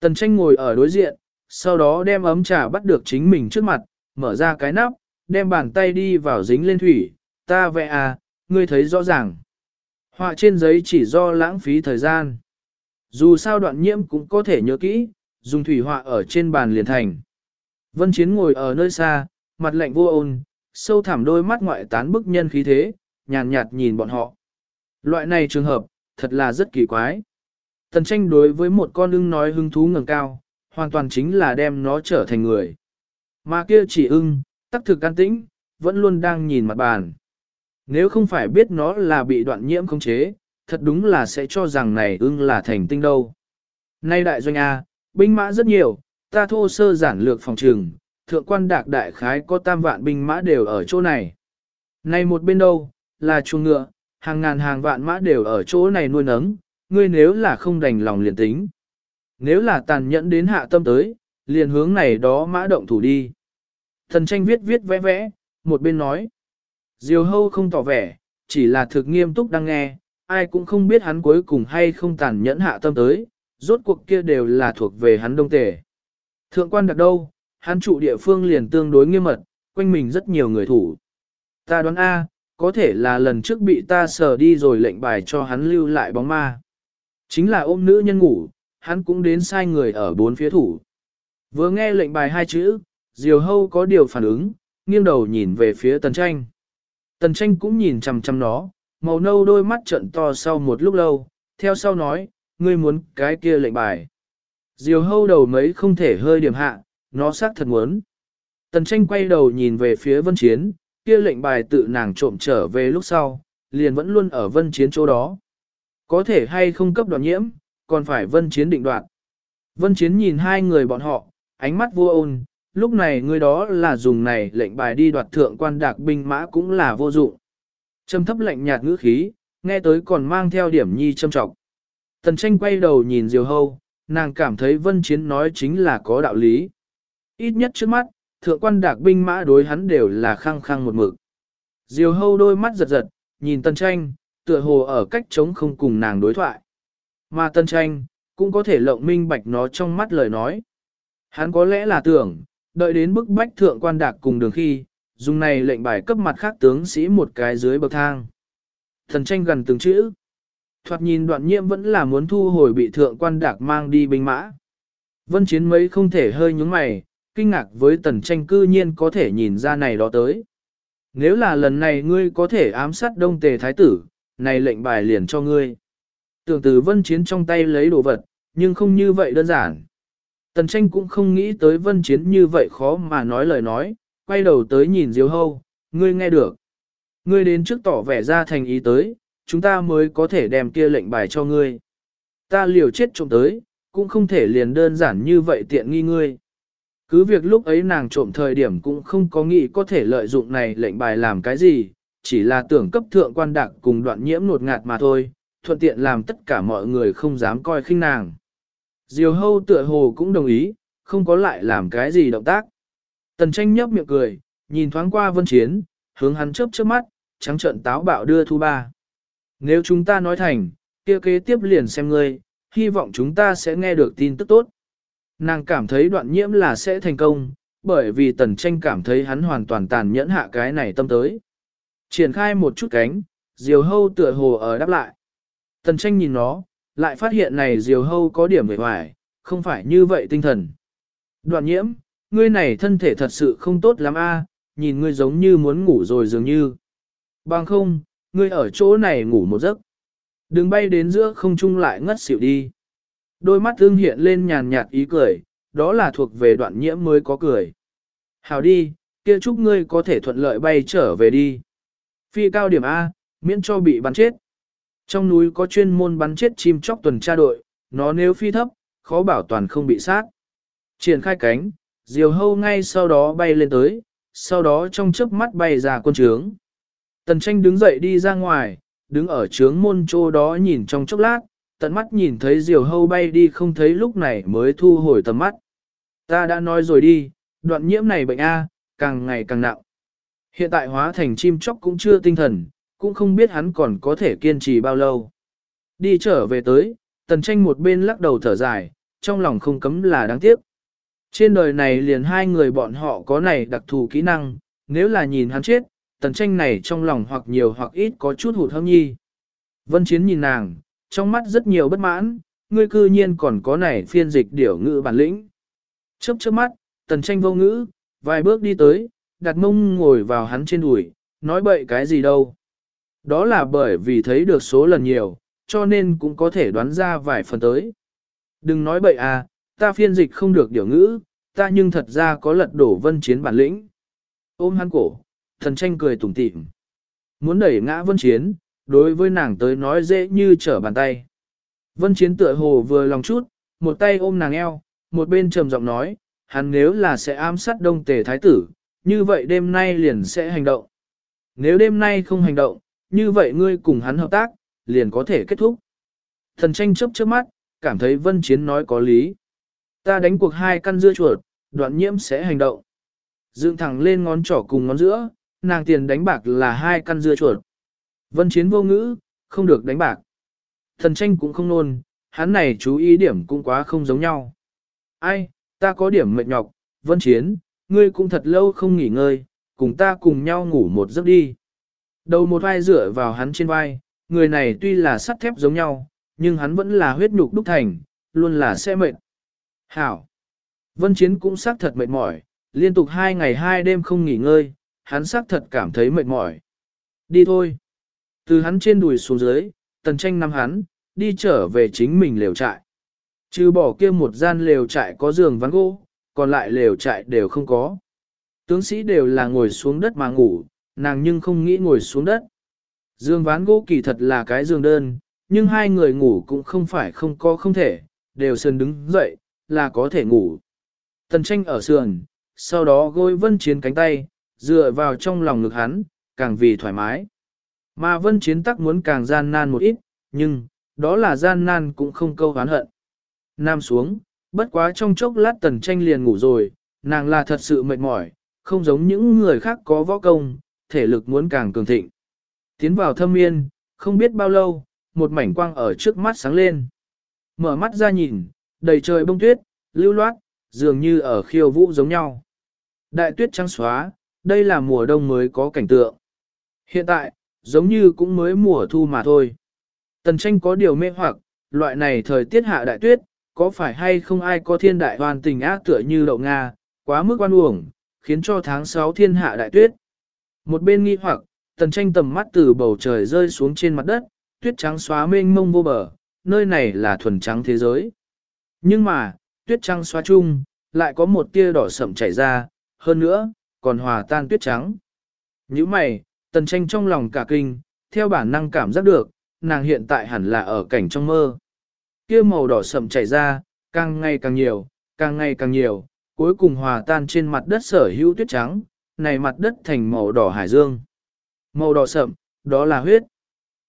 Tần tranh ngồi ở đối diện, sau đó đem ấm trà bắt được chính mình trước mặt, mở ra cái nắp, đem bàn tay đi vào dính lên thủy, ta vẽ à, ngươi thấy rõ ràng. Họa trên giấy chỉ do lãng phí thời gian. Dù sao đoạn nhiễm cũng có thể nhớ kỹ, dùng thủy họa ở trên bàn liền thành. Vân Chiến ngồi ở nơi xa, mặt lạnh vô ôn, sâu thẳm đôi mắt ngoại tán bức nhân khí thế, nhàn nhạt, nhìn bọn họ. Loại này trường hợp, thật là rất kỳ quái. Tần tranh đối với một con ưng nói hứng thú ngẩng cao, hoàn toàn chính là đem nó trở thành người. Mà kia chỉ ưng, tắc thực can tĩnh, vẫn luôn đang nhìn mặt bàn. Nếu không phải biết nó là bị đoạn nhiễm không chế, thật đúng là sẽ cho rằng này ưng là thành tinh đâu. Nay đại doanh A, binh mã rất nhiều, ta thô sơ giản lược phòng trường, thượng quan đạc đại khái có tam vạn binh mã đều ở chỗ này. Này một bên đâu, là chuồng ngựa, hàng ngàn hàng vạn mã đều ở chỗ này nuôi nấng, ngươi nếu là không đành lòng liền tính. Nếu là tàn nhẫn đến hạ tâm tới, liền hướng này đó mã động thủ đi. Thần tranh viết viết vẽ vẽ, một bên nói. Diều hâu không tỏ vẻ, chỉ là thực nghiêm túc đang nghe, ai cũng không biết hắn cuối cùng hay không tàn nhẫn hạ tâm tới, rốt cuộc kia đều là thuộc về hắn đông tề. Thượng quan đặt đâu, hắn trụ địa phương liền tương đối nghiêm mật, quanh mình rất nhiều người thủ. Ta đoán A, có thể là lần trước bị ta sờ đi rồi lệnh bài cho hắn lưu lại bóng ma. Chính là ôm nữ nhân ngủ, hắn cũng đến sai người ở bốn phía thủ. Vừa nghe lệnh bài hai chữ, Diều Hâu có điều phản ứng, nghiêng đầu nhìn về phía Tần Tranh. Tần Tranh cũng nhìn chằm chằm nó, màu nâu đôi mắt trận to sau một lúc lâu, theo sau nói, ngươi muốn cái kia lệnh bài. Diều Hâu đầu mấy không thể hơi điểm hạ, nó xác thật muốn. Tần Tranh quay đầu nhìn về phía Vân Chiến, kia lệnh bài tự nàng trộm trở về lúc sau, liền vẫn luôn ở Vân Chiến chỗ đó. Có thể hay không cấp đoạn nhiễm, còn phải Vân Chiến định đoạt. Vân Chiến nhìn hai người bọn họ, ánh mắt vô ôn, lúc này người đó là dùng này lệnh bài đi đoạt thượng quan đạc binh mã cũng là vô dụng. Trầm thấp lạnh nhạt ngữ khí, nghe tới còn mang theo điểm nhi châm trọng. Tần tranh quay đầu nhìn Diều Hâu, nàng cảm thấy Vân Chiến nói chính là có đạo lý. Ít nhất trước mắt, thượng quan đạc binh mã đối hắn đều là khăng khăng một mực. Diều Hâu đôi mắt giật giật, nhìn Tần tranh, tựa hồ ở cách chống không cùng nàng đối thoại. Mà Tần tranh, cũng có thể lộng minh bạch nó trong mắt lời nói. Hắn có lẽ là tưởng, đợi đến bức bách thượng quan đạc cùng đường khi, dùng này lệnh bài cấp mặt khác tướng sĩ một cái dưới bậc thang. Thần tranh gần từng chữ. Thoạt nhìn đoạn nhiệm vẫn là muốn thu hồi bị thượng quan đạc mang đi binh mã. Vân chiến mấy không thể hơi nhúng mày, kinh ngạc với tần tranh cư nhiên có thể nhìn ra này đó tới. Nếu là lần này ngươi có thể ám sát đông tề thái tử, này lệnh bài liền cho ngươi. Tưởng từ vân chiến trong tay lấy đồ vật, nhưng không như vậy đơn giản. Tần tranh cũng không nghĩ tới vân chiến như vậy khó mà nói lời nói, quay đầu tới nhìn Diêu Hâu, ngươi nghe được. Ngươi đến trước tỏ vẻ ra thành ý tới, chúng ta mới có thể đem kia lệnh bài cho ngươi. Ta liều chết trộm tới, cũng không thể liền đơn giản như vậy tiện nghi ngươi. Cứ việc lúc ấy nàng trộm thời điểm cũng không có nghĩ có thể lợi dụng này lệnh bài làm cái gì, chỉ là tưởng cấp thượng quan đặc cùng đoạn nhiễm nột ngạt mà thôi, thuận tiện làm tất cả mọi người không dám coi khinh nàng. Diều hâu tựa hồ cũng đồng ý, không có lại làm cái gì động tác. Tần tranh nhấp miệng cười, nhìn thoáng qua vân chiến, hướng hắn chớp chớp mắt, trắng trận táo bạo đưa thu ba. Nếu chúng ta nói thành, kia kế tiếp liền xem ngươi, hy vọng chúng ta sẽ nghe được tin tức tốt. Nàng cảm thấy đoạn nhiễm là sẽ thành công, bởi vì tần tranh cảm thấy hắn hoàn toàn tàn nhẫn hạ cái này tâm tới. Triển khai một chút cánh, diều hâu tựa hồ ở đáp lại. Tần tranh nhìn nó, lại phát hiện này diều hâu có điểm về hoài, không phải như vậy tinh thần. Đoạn nhiễm, ngươi này thân thể thật sự không tốt lắm a, nhìn ngươi giống như muốn ngủ rồi dường như. Bằng không, ngươi ở chỗ này ngủ một giấc. Đừng bay đến giữa không trung lại ngất xỉu đi. Đôi mắt thương hiện lên nhàn nhạt ý cười, đó là thuộc về đoạn nhiễm mới có cười. Hào đi, kia chúc ngươi có thể thuận lợi bay trở về đi. Phi cao điểm A, miễn cho bị bắn chết. Trong núi có chuyên môn bắn chết chim chóc tuần tra đội, nó nếu phi thấp, khó bảo toàn không bị sát. Triển khai cánh, diều hâu ngay sau đó bay lên tới, sau đó trong chớp mắt bay ra quân trướng. Tần tranh đứng dậy đi ra ngoài, đứng ở trướng môn chỗ đó nhìn trong chốc lát, tận mắt nhìn thấy diều hâu bay đi không thấy lúc này mới thu hồi tầm mắt. Ta đã nói rồi đi, đoạn nhiễm này bệnh A, càng ngày càng nặng. Hiện tại hóa thành chim chóc cũng chưa tinh thần, cũng không biết hắn còn có thể kiên trì bao lâu. Đi trở về tới, tần tranh một bên lắc đầu thở dài, trong lòng không cấm là đáng tiếc. Trên đời này liền hai người bọn họ có này đặc thù kỹ năng, nếu là nhìn hắn chết, tần tranh này trong lòng hoặc nhiều hoặc ít có chút hụt hâm nhi. Vân Chiến nhìn nàng, trong mắt rất nhiều bất mãn, ngươi cư nhiên còn có này phiên dịch điểu ngữ bản lĩnh. Chớp chớp mắt, tần tranh vô ngữ, vài bước đi tới, đặt mông ngồi vào hắn trên đùi, nói bậy cái gì đâu. Đó là bởi vì thấy được số lần nhiều, cho nên cũng có thể đoán ra vài phần tới. Đừng nói bậy à, ta phiên dịch không được điều ngữ, ta nhưng thật ra có lật đổ vân chiến bản lĩnh. Ôm hắn cổ, thần tranh cười tủm tỉm. Muốn đẩy ngã vân chiến, đối với nàng tới nói dễ như trở bàn tay. Vân chiến tựa hồ vừa lòng chút, một tay ôm nàng eo, một bên trầm giọng nói, hắn nếu là sẽ ám sát đông tề thái tử, như vậy đêm nay liền sẽ hành động. Nếu đêm nay không hành động, như vậy ngươi cùng hắn hợp tác, liền có thể kết thúc. Thần tranh chấp trước mắt, cảm thấy vân chiến nói có lý. Ta đánh cuộc hai căn dưa chuột, đoạn nhiễm sẽ hành động. Dựng thẳng lên ngón trỏ cùng ngón giữa, nàng tiền đánh bạc là hai căn dưa chuột. Vân chiến vô ngữ, không được đánh bạc. Thần tranh cũng không nôn, hắn này chú ý điểm cũng quá không giống nhau. Ai, ta có điểm mệt nhọc, vân chiến, ngươi cũng thật lâu không nghỉ ngơi, cùng ta cùng nhau ngủ một giấc đi. Đầu một vai dựa vào hắn trên vai, người này tuy là sắt thép giống nhau, nhưng hắn vẫn là huyết nhục đúc thành, luôn là sẽ mệt. Hảo! Vân Chiến cũng xác thật mệt mỏi, liên tục hai ngày hai đêm không nghỉ ngơi, hắn xác thật cảm thấy mệt mỏi. Đi thôi! Từ hắn trên đùi xuống dưới, tần tranh nắm hắn, đi trở về chính mình lều trại. Trừ bỏ kia một gian lều trại có giường ván gỗ, còn lại lều trại đều không có. Tướng sĩ đều là ngồi xuống đất mà ngủ, nàng nhưng không nghĩ ngồi xuống đất. Dương ván gỗ kỳ thật là cái giường đơn, nhưng hai người ngủ cũng không phải không có không thể, đều sườn đứng dậy, là có thể ngủ. Tần tranh ở sườn, sau đó gối vân chiến cánh tay, dựa vào trong lòng ngực hắn, càng vì thoải mái. Mà vân chiến tắc muốn càng gian nan một ít, nhưng, đó là gian nan cũng không câu hán hận. Nam xuống, bất quá trong chốc lát tần tranh liền ngủ rồi, nàng là thật sự mệt mỏi, không giống những người khác có võ công, thể lực muốn càng cường thịnh. Tiến vào thâm yên, không biết bao lâu, một mảnh quang ở trước mắt sáng lên. Mở mắt ra nhìn, đầy trời bông tuyết, lưu loát, dường như ở khiêu vũ giống nhau. Đại tuyết trắng xóa, đây là mùa đông mới có cảnh tượng. Hiện tại, giống như cũng mới mùa thu mà thôi. Tần tranh có điều mê hoặc, loại này thời tiết hạ đại tuyết, có phải hay không ai có thiên đại hoàn tình ác tựa như Lậu Nga, quá mức quan uổng, khiến cho tháng 6 thiên hạ đại tuyết. Một bên nghi hoặc, tần tranh tầm mắt từ bầu trời rơi xuống trên mặt đất, tuyết trắng xóa mênh mông vô bờ, nơi này là thuần trắng thế giới. Nhưng mà, tuyết trắng xóa chung, lại có một tia đỏ sậm chảy ra, hơn nữa, còn hòa tan tuyết trắng. Như mày, tần tranh trong lòng cả kinh, theo bản năng cảm giác được, nàng hiện tại hẳn là ở cảnh trong mơ. kia màu đỏ sậm chảy ra, càng ngày càng nhiều, càng ngày càng nhiều, cuối cùng hòa tan trên mặt đất sở hữu tuyết trắng, này mặt đất thành màu đỏ hải dương. Màu đỏ sậm, đó là huyết.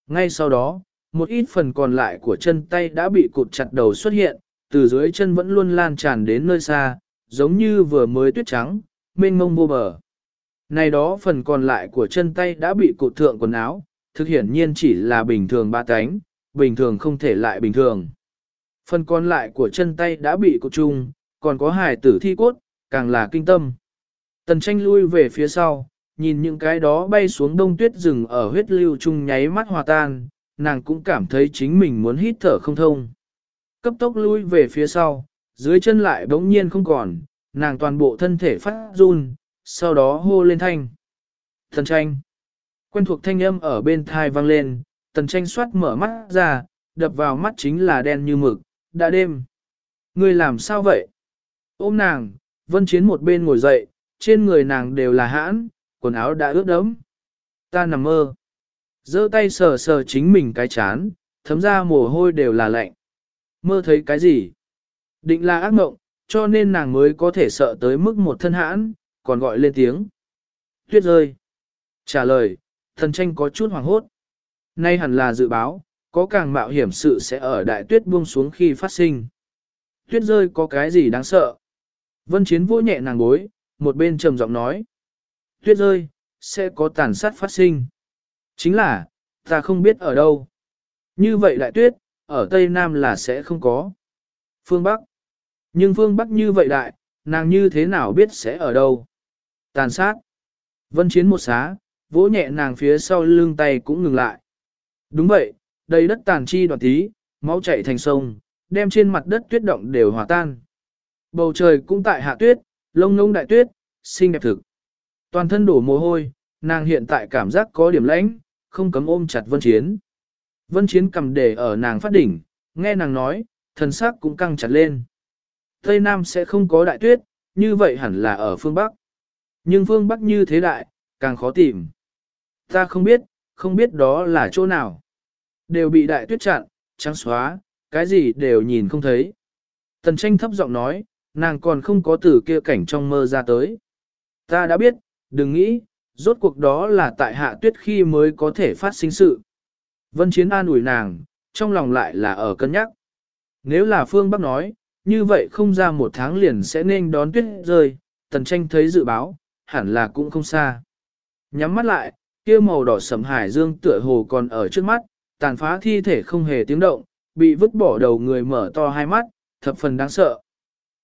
Ngay sau đó, một ít phần còn lại của chân tay đã bị cụt chặt đầu xuất hiện, từ dưới chân vẫn luôn lan tràn đến nơi xa, giống như vừa mới tuyết trắng, mênh mông vô bờ. Này đó phần còn lại của chân tay đã bị cụt thượng quần áo, thực hiển nhiên chỉ là bình thường ba cánh, bình thường không thể lại bình thường. Phần còn lại của chân tay đã bị cụt chung, còn có hài tử thi cốt, càng là kinh tâm. Tần tranh lui về phía sau, nhìn những cái đó bay xuống đông tuyết rừng ở huyết lưu chung nháy mắt hòa tan, nàng cũng cảm thấy chính mình muốn hít thở không thông. Cấp tốc lui về phía sau, dưới chân lại bỗng nhiên không còn, nàng toàn bộ thân thể phát run, sau đó hô lên thanh. Tần tranh. Quen thuộc thanh âm ở bên thai vang lên, tần tranh xoát mở mắt ra, đập vào mắt chính là đen như mực, đã đêm. Người làm sao vậy? Ôm nàng, vân chiến một bên ngồi dậy, trên người nàng đều là hãn, quần áo đã ướt đẫm. Ta nằm mơ. giơ tay sờ sờ chính mình cái chán, thấm ra mồ hôi đều là lạnh. Mơ thấy cái gì? Định là ác mộng, cho nên nàng mới có thể sợ tới mức một thân hãn, còn gọi lên tiếng. Tuyết rơi. Trả lời, thần tranh có chút hoàng hốt. Nay hẳn là dự báo, có càng mạo hiểm sự sẽ ở đại tuyết buông xuống khi phát sinh. Tuyết rơi có cái gì đáng sợ? Vân Chiến vô nhẹ nàng gối, một bên trầm giọng nói. Tuyết rơi, sẽ có tàn sát phát sinh. Chính là, ta không biết ở đâu. Như vậy đại tuyết, ở Tây Nam là sẽ không có. Phương Bắc. Nhưng phương Bắc như vậy đại, nàng như thế nào biết sẽ ở đâu? Tàn sát. Vân chiến một xá, vỗ nhẹ nàng phía sau lưng tay cũng ngừng lại. Đúng vậy, đầy đất tàn chi đoạn tí, máu chảy thành sông, đem trên mặt đất tuyết động đều hòa tan. Bầu trời cũng tại hạ tuyết, lông ngông đại tuyết, xinh đẹp thực. Toàn thân đổ mồ hôi, nàng hiện tại cảm giác có điểm lãnh, không cấm ôm chặt vân chiến. Vân chiến cầm để ở nàng phát đỉnh, nghe nàng nói, thần sắc cũng căng chặt lên. Tây Nam sẽ không có đại tuyết, như vậy hẳn là ở phương Bắc. Nhưng phương Bắc như thế đại, càng khó tìm. Ta không biết, không biết đó là chỗ nào. Đều bị đại tuyết chặn, trắng xóa, cái gì đều nhìn không thấy. Tần tranh thấp giọng nói, nàng còn không có từ kia cảnh trong mơ ra tới. Ta đã biết, đừng nghĩ, rốt cuộc đó là tại hạ tuyết khi mới có thể phát sinh sự. Vân Chiến an ủi nàng, trong lòng lại là ở cân nhắc. Nếu là Phương Bắc nói, như vậy không ra một tháng liền sẽ nên đón tuyết rơi, tần tranh thấy dự báo, hẳn là cũng không xa. Nhắm mắt lại, kia màu đỏ sầm hải dương tựa hồ còn ở trước mắt, tàn phá thi thể không hề tiếng động, bị vứt bỏ đầu người mở to hai mắt, thập phần đáng sợ.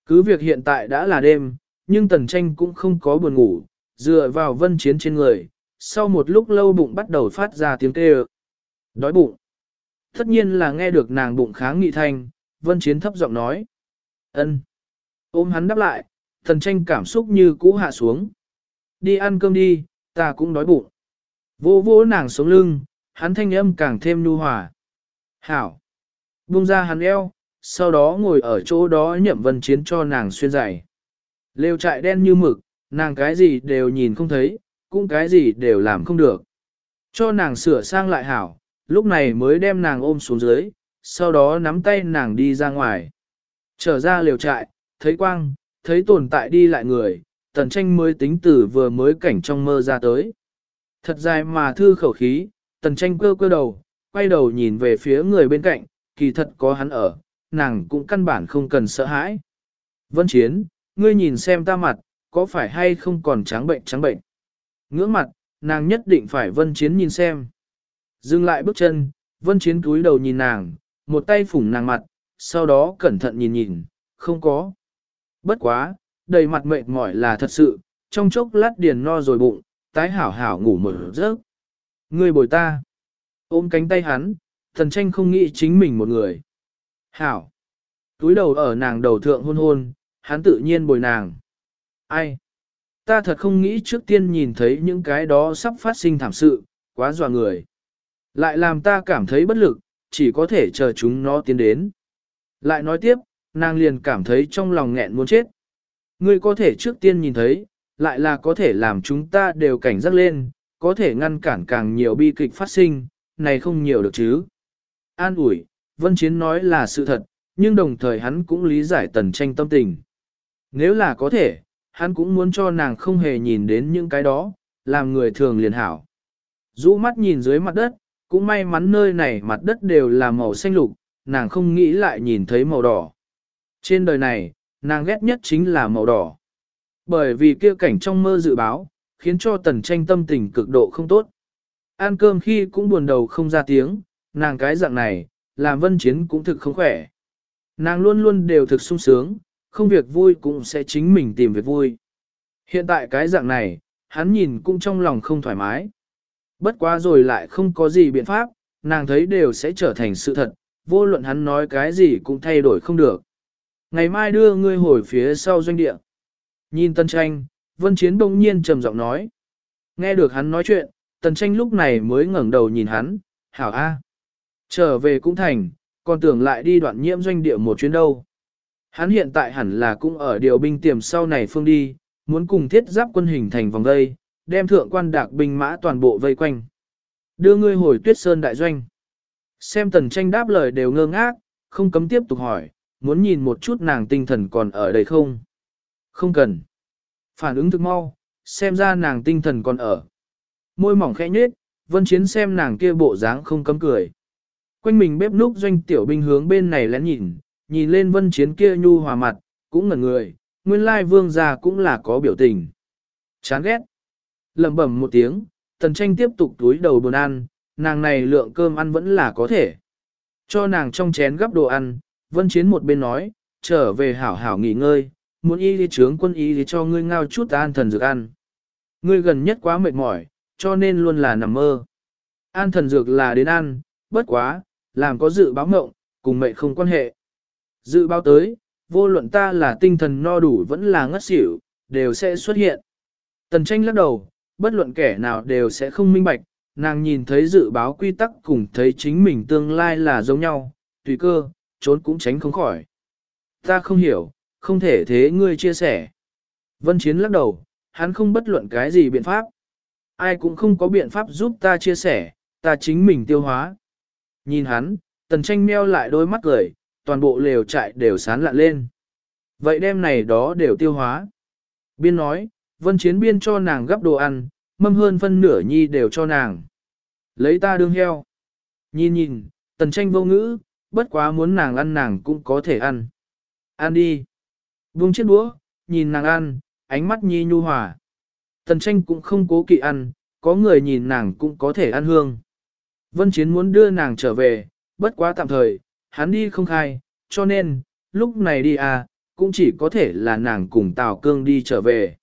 Cứ việc hiện tại đã là đêm, nhưng tần tranh cũng không có buồn ngủ, dựa vào vân chiến trên người, sau một lúc lâu bụng bắt đầu phát ra tiếng kêu. Đói bụng. Tất nhiên là nghe được nàng bụng kháng nghị thanh, vân chiến thấp giọng nói. ân. Ôm hắn đáp lại, tần tranh cảm xúc như cũ hạ xuống. Đi ăn cơm đi, ta cũng đói bụng. Vô vô nàng sống lưng, hắn thanh âm càng thêm nhu hòa. Hảo. Buông ra hắn eo, sau đó ngồi ở chỗ đó nhậm vân chiến cho nàng xuyên giày. Lêu trại đen như mực, nàng cái gì đều nhìn không thấy, cũng cái gì đều làm không được. Cho nàng sửa sang lại hảo, lúc này mới đem nàng ôm xuống dưới, sau đó nắm tay nàng đi ra ngoài. Trở ra liều trại, thấy quang, thấy tồn tại đi lại người, tần tranh mới tính tử vừa mới cảnh trong mơ ra tới. Thật dài mà thư khẩu khí, tần tranh cơ cơ đầu, quay đầu nhìn về phía người bên cạnh, kỳ thật có hắn ở, nàng cũng căn bản không cần sợ hãi. Vân Chiến, ngươi nhìn xem ta mặt, có phải hay không còn trắng bệnh trắng bệnh. Ngưỡng mặt, nàng nhất định phải Vân Chiến nhìn xem. Dừng lại bước chân, Vân Chiến cúi đầu nhìn nàng, một tay phủng nàng mặt, sau đó cẩn thận nhìn nhìn, không có. Bất quá, đầy mặt mệt mỏi là thật sự, trong chốc lát điền no rồi bụng, tái hảo hảo ngủ một giấc. Ngươi bồi ta. Ôm cánh tay hắn, thần tranh không nghĩ chính mình một người. Hảo. Túi đầu ở nàng đầu thượng hôn hôn, hắn tự nhiên bồi nàng. Ai? Ta thật không nghĩ trước tiên nhìn thấy những cái đó sắp phát sinh thảm sự, quá dọa người. Lại làm ta cảm thấy bất lực, chỉ có thể chờ chúng nó tiến đến. Lại nói tiếp, nàng liền cảm thấy trong lòng nghẹn muốn chết. Ngươi có thể trước tiên nhìn thấy, lại là có thể làm chúng ta đều cảnh giác lên, có thể ngăn cản càng nhiều bi kịch phát sinh, này không nhiều được chứ. An ủi, Vân Chiến nói là sự thật, nhưng đồng thời hắn cũng lý giải tần tranh tâm tình. Nếu là có thể, hắn cũng muốn cho nàng không hề nhìn đến những cái đó, làm người thường liền hảo. Dũ mắt nhìn dưới mặt đất, cũng may mắn nơi này mặt đất đều là màu xanh lục, nàng không nghĩ lại nhìn thấy màu đỏ. Trên đời này, nàng ghét nhất chính là màu đỏ. Bởi vì kia cảnh trong mơ dự báo, khiến cho tần tranh tâm tình cực độ không tốt. Ăn cơm khi cũng buồn đầu không ra tiếng, nàng cái dạng này, làm vân chiến cũng thực không khỏe. Nàng luôn luôn đều thực sung sướng, không việc vui cũng sẽ chính mình tìm việc vui. Hiện tại cái dạng này, hắn nhìn cũng trong lòng không thoải mái. Bất quá rồi lại không có gì biện pháp, nàng thấy đều sẽ trở thành sự thật, vô luận hắn nói cái gì cũng thay đổi không được. Ngày mai đưa ngươi hồi phía sau doanh địa. Nhìn tân tranh, vân chiến đông nhiên trầm giọng nói. Nghe được hắn nói chuyện, tần tranh lúc này mới ngẩng đầu nhìn hắn, hảo a, Trở về cũng thành, còn tưởng lại đi đoạn nhiễm doanh địa một chuyến đâu. Hắn hiện tại hẳn là cũng ở điều binh tiềm sau này phương đi, muốn cùng thiết giáp quân hình thành vòng vây, đem thượng quan đạc binh mã toàn bộ vây quanh. Đưa ngươi hồi tuyết sơn đại doanh. Xem tần tranh đáp lời đều ngơ ngác, không cấm tiếp tục hỏi, muốn nhìn một chút nàng tinh thần còn ở đây không? Không cần. Phản ứng thực mau, xem ra nàng tinh thần còn ở. Môi mỏng khẽ nhếch, vân chiến xem nàng kia bộ dáng không cấm cười. Quanh mình bếp núc doanh tiểu binh hướng bên này lén nhìn, nhìn lên vân chiến kia nhu hòa mặt, cũng ngẩn người, nguyên lai vương gia cũng là có biểu tình. Chán ghét. lẩm bẩm một tiếng, tần tranh tiếp tục túi đầu buồn ăn, nàng này lượng cơm ăn vẫn là có thể. Cho nàng trong chén gấp đồ ăn, vân chiến một bên nói, trở về hảo hảo nghỉ ngơi, muốn y đi trướng quân y thì cho ngươi ngao chút an thần dược ăn. Ngươi gần nhất quá mệt mỏi, cho nên luôn là nằm mơ. An thần dược là đến ăn, bất quá, làm có dự báo mộng, cùng mệnh không quan hệ. Dự báo tới, vô luận ta là tinh thần no đủ vẫn là ngất xỉu, đều sẽ xuất hiện. Tần tranh lắc đầu, bất luận kẻ nào đều sẽ không minh bạch, nàng nhìn thấy dự báo quy tắc cùng thấy chính mình tương lai là giống nhau, tùy cơ, trốn cũng tránh không khỏi. Ta không hiểu, không thể thế ngươi chia sẻ. Vân Chiến lắc đầu, hắn không bất luận cái gì biện pháp. Ai cũng không có biện pháp giúp ta chia sẻ, ta chính mình tiêu hóa. Nhìn hắn, tần tranh meo lại đôi mắt cười, toàn bộ lều trại đều sán lạ lên. Vậy đêm này đó đều tiêu hóa. Biên nói, vân chiến biên cho nàng gấp đồ ăn, mâm hơn phân nửa nhi đều cho nàng. Lấy ta đương heo. Nhìn nhìn, tần tranh vô ngữ, bất quá muốn nàng ăn nàng cũng có thể ăn. Ăn đi. Vung chiếc đũa, nhìn nàng ăn, ánh mắt nhi nhu hòa. Tần tranh cũng không cố kỵ ăn, có người nhìn nàng cũng có thể ăn hương. Vân Chiến muốn đưa nàng trở về, bất quá tạm thời, hắn đi không khai, cho nên, lúc này đi à, cũng chỉ có thể là nàng cùng Tào Cương đi trở về.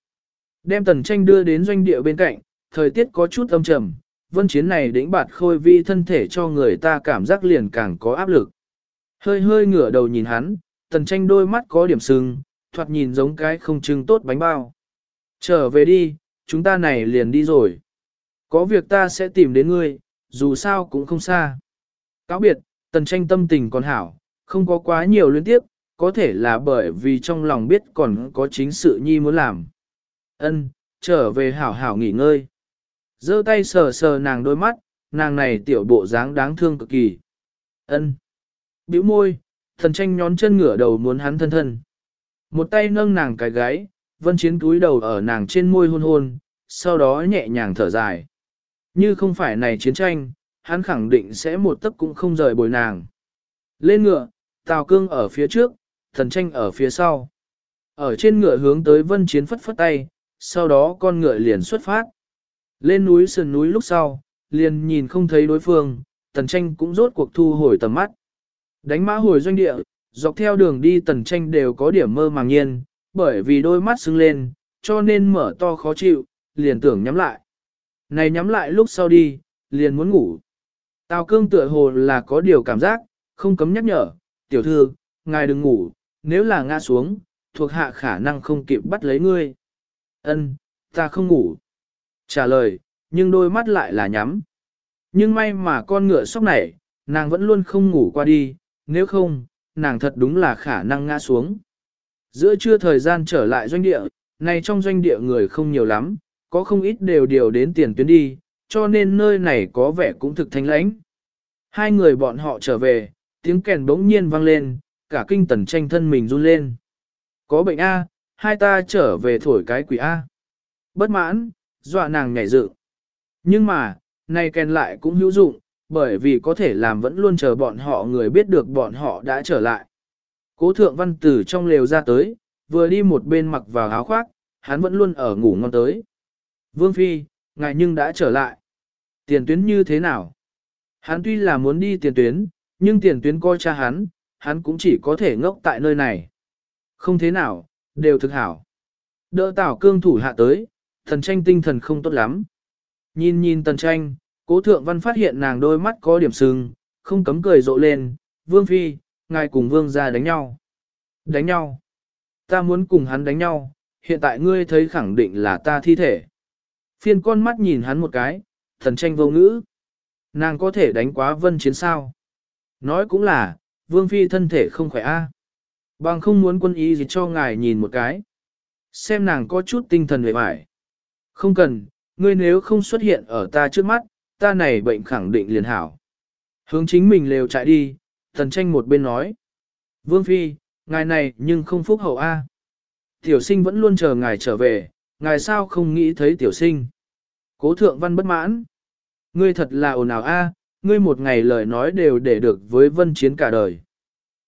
Đem tần tranh đưa đến doanh địa bên cạnh, thời tiết có chút âm trầm, vân chiến này đỉnh bạt khôi vi thân thể cho người ta cảm giác liền càng có áp lực. Hơi hơi ngửa đầu nhìn hắn, tần tranh đôi mắt có điểm sưng, thoạt nhìn giống cái không trưng tốt bánh bao. Trở về đi, chúng ta này liền đi rồi. Có việc ta sẽ tìm đến ngươi, dù sao cũng không xa. Cáo biệt, tần tranh tâm tình còn hảo, không có quá nhiều luyến tiếp, có thể là bởi vì trong lòng biết còn có chính sự nhi muốn làm. Ân, trở về hảo hảo nghỉ ngơi. giơ tay sờ sờ nàng đôi mắt, nàng này tiểu bộ dáng đáng thương cực kỳ. Ân. Bĩu môi, thần tranh nhón chân ngửa đầu muốn hắn thân thân. Một tay nâng nàng cái gáy, vân chiến túi đầu ở nàng trên môi hôn hôn, sau đó nhẹ nhàng thở dài. Như không phải này chiến tranh, hắn khẳng định sẽ một tấc cũng không rời bồi nàng. Lên ngựa, Tào Cương ở phía trước, thần tranh ở phía sau. Ở trên ngựa hướng tới vân chiến phất phất tay, sau đó con ngựa liền xuất phát. Lên núi sườn núi lúc sau, liền nhìn không thấy đối phương, tần tranh cũng rốt cuộc thu hồi tầm mắt. Đánh mã hồi doanh địa, dọc theo đường đi tần tranh đều có điểm mơ màng nhiên, bởi vì đôi mắt sưng lên, cho nên mở to khó chịu, liền tưởng nhắm lại. Này nhắm lại lúc sau đi, liền muốn ngủ. Tào cương tựa hồ là có điều cảm giác, không cấm nhắc nhở, tiểu thư, ngài đừng ngủ, nếu là ngã xuống, thuộc hạ khả năng không kịp bắt lấy ngươi. Ân, ta không ngủ. Trả lời, nhưng đôi mắt lại là nhắm. Nhưng may mà con ngựa sóc này, nàng vẫn luôn không ngủ qua đi, nếu không, nàng thật đúng là khả năng ngã xuống. Giữa trưa thời gian trở lại doanh địa, này trong doanh địa người không nhiều lắm, có không ít đều điều đến tiền tuyến đi, cho nên nơi này có vẻ cũng thực thanh lãnh. Hai người bọn họ trở về, tiếng kèn bỗng nhiên vang lên, cả kinh tần tranh thân mình run lên. Có bệnh A, hai ta trở về thổi cái quỷ A. Bất mãn, dọa nàng nhảy dự. Nhưng mà, nay kèn lại cũng hữu dụng, bởi vì có thể làm vẫn luôn chờ bọn họ người biết được bọn họ đã trở lại. Cố thượng văn tử trong lều ra tới, vừa đi một bên mặc vào áo khoác, hắn vẫn luôn ở ngủ ngon tới. Vương Phi, ngài nhưng đã trở lại. Tiền tuyến như thế nào? Hắn tuy là muốn đi tiền tuyến, nhưng tiền tuyến coi cha hắn, hắn cũng chỉ có thể ngốc tại nơi này. Không thế nào, đều thực hảo. Đỡ tảo cương thủ hạ tới, thần tranh tinh thần không tốt lắm. Nhìn nhìn tần tranh, cố thượng văn phát hiện nàng đôi mắt có điểm sưng, không cấm cười rộ lên, vương phi, ngài cùng vương ra đánh nhau. Đánh nhau. Ta muốn cùng hắn đánh nhau, hiện tại ngươi thấy khẳng định là ta thi thể. Phiên con mắt nhìn hắn một cái, thần tranh vô ngữ. Nàng có thể đánh quá vân chiến sao? Nói cũng là, vương phi thân thể không khỏe a. À? Bằng không muốn quân ý gì cho ngài nhìn một cái. Xem nàng có chút tinh thần về vải. Không cần, ngươi nếu không xuất hiện ở ta trước mắt, ta này bệnh khẳng định liền hảo. Hướng chính mình lều chạy đi, thần tranh một bên nói. Vương phi, ngài này nhưng không phúc hậu a. Tiểu sinh vẫn luôn chờ ngài trở về, ngài sao không nghĩ thấy tiểu sinh. Cố thượng văn bất mãn. Ngươi thật là ồn ào a, ngươi một ngày lời nói đều để được với vân chiến cả đời.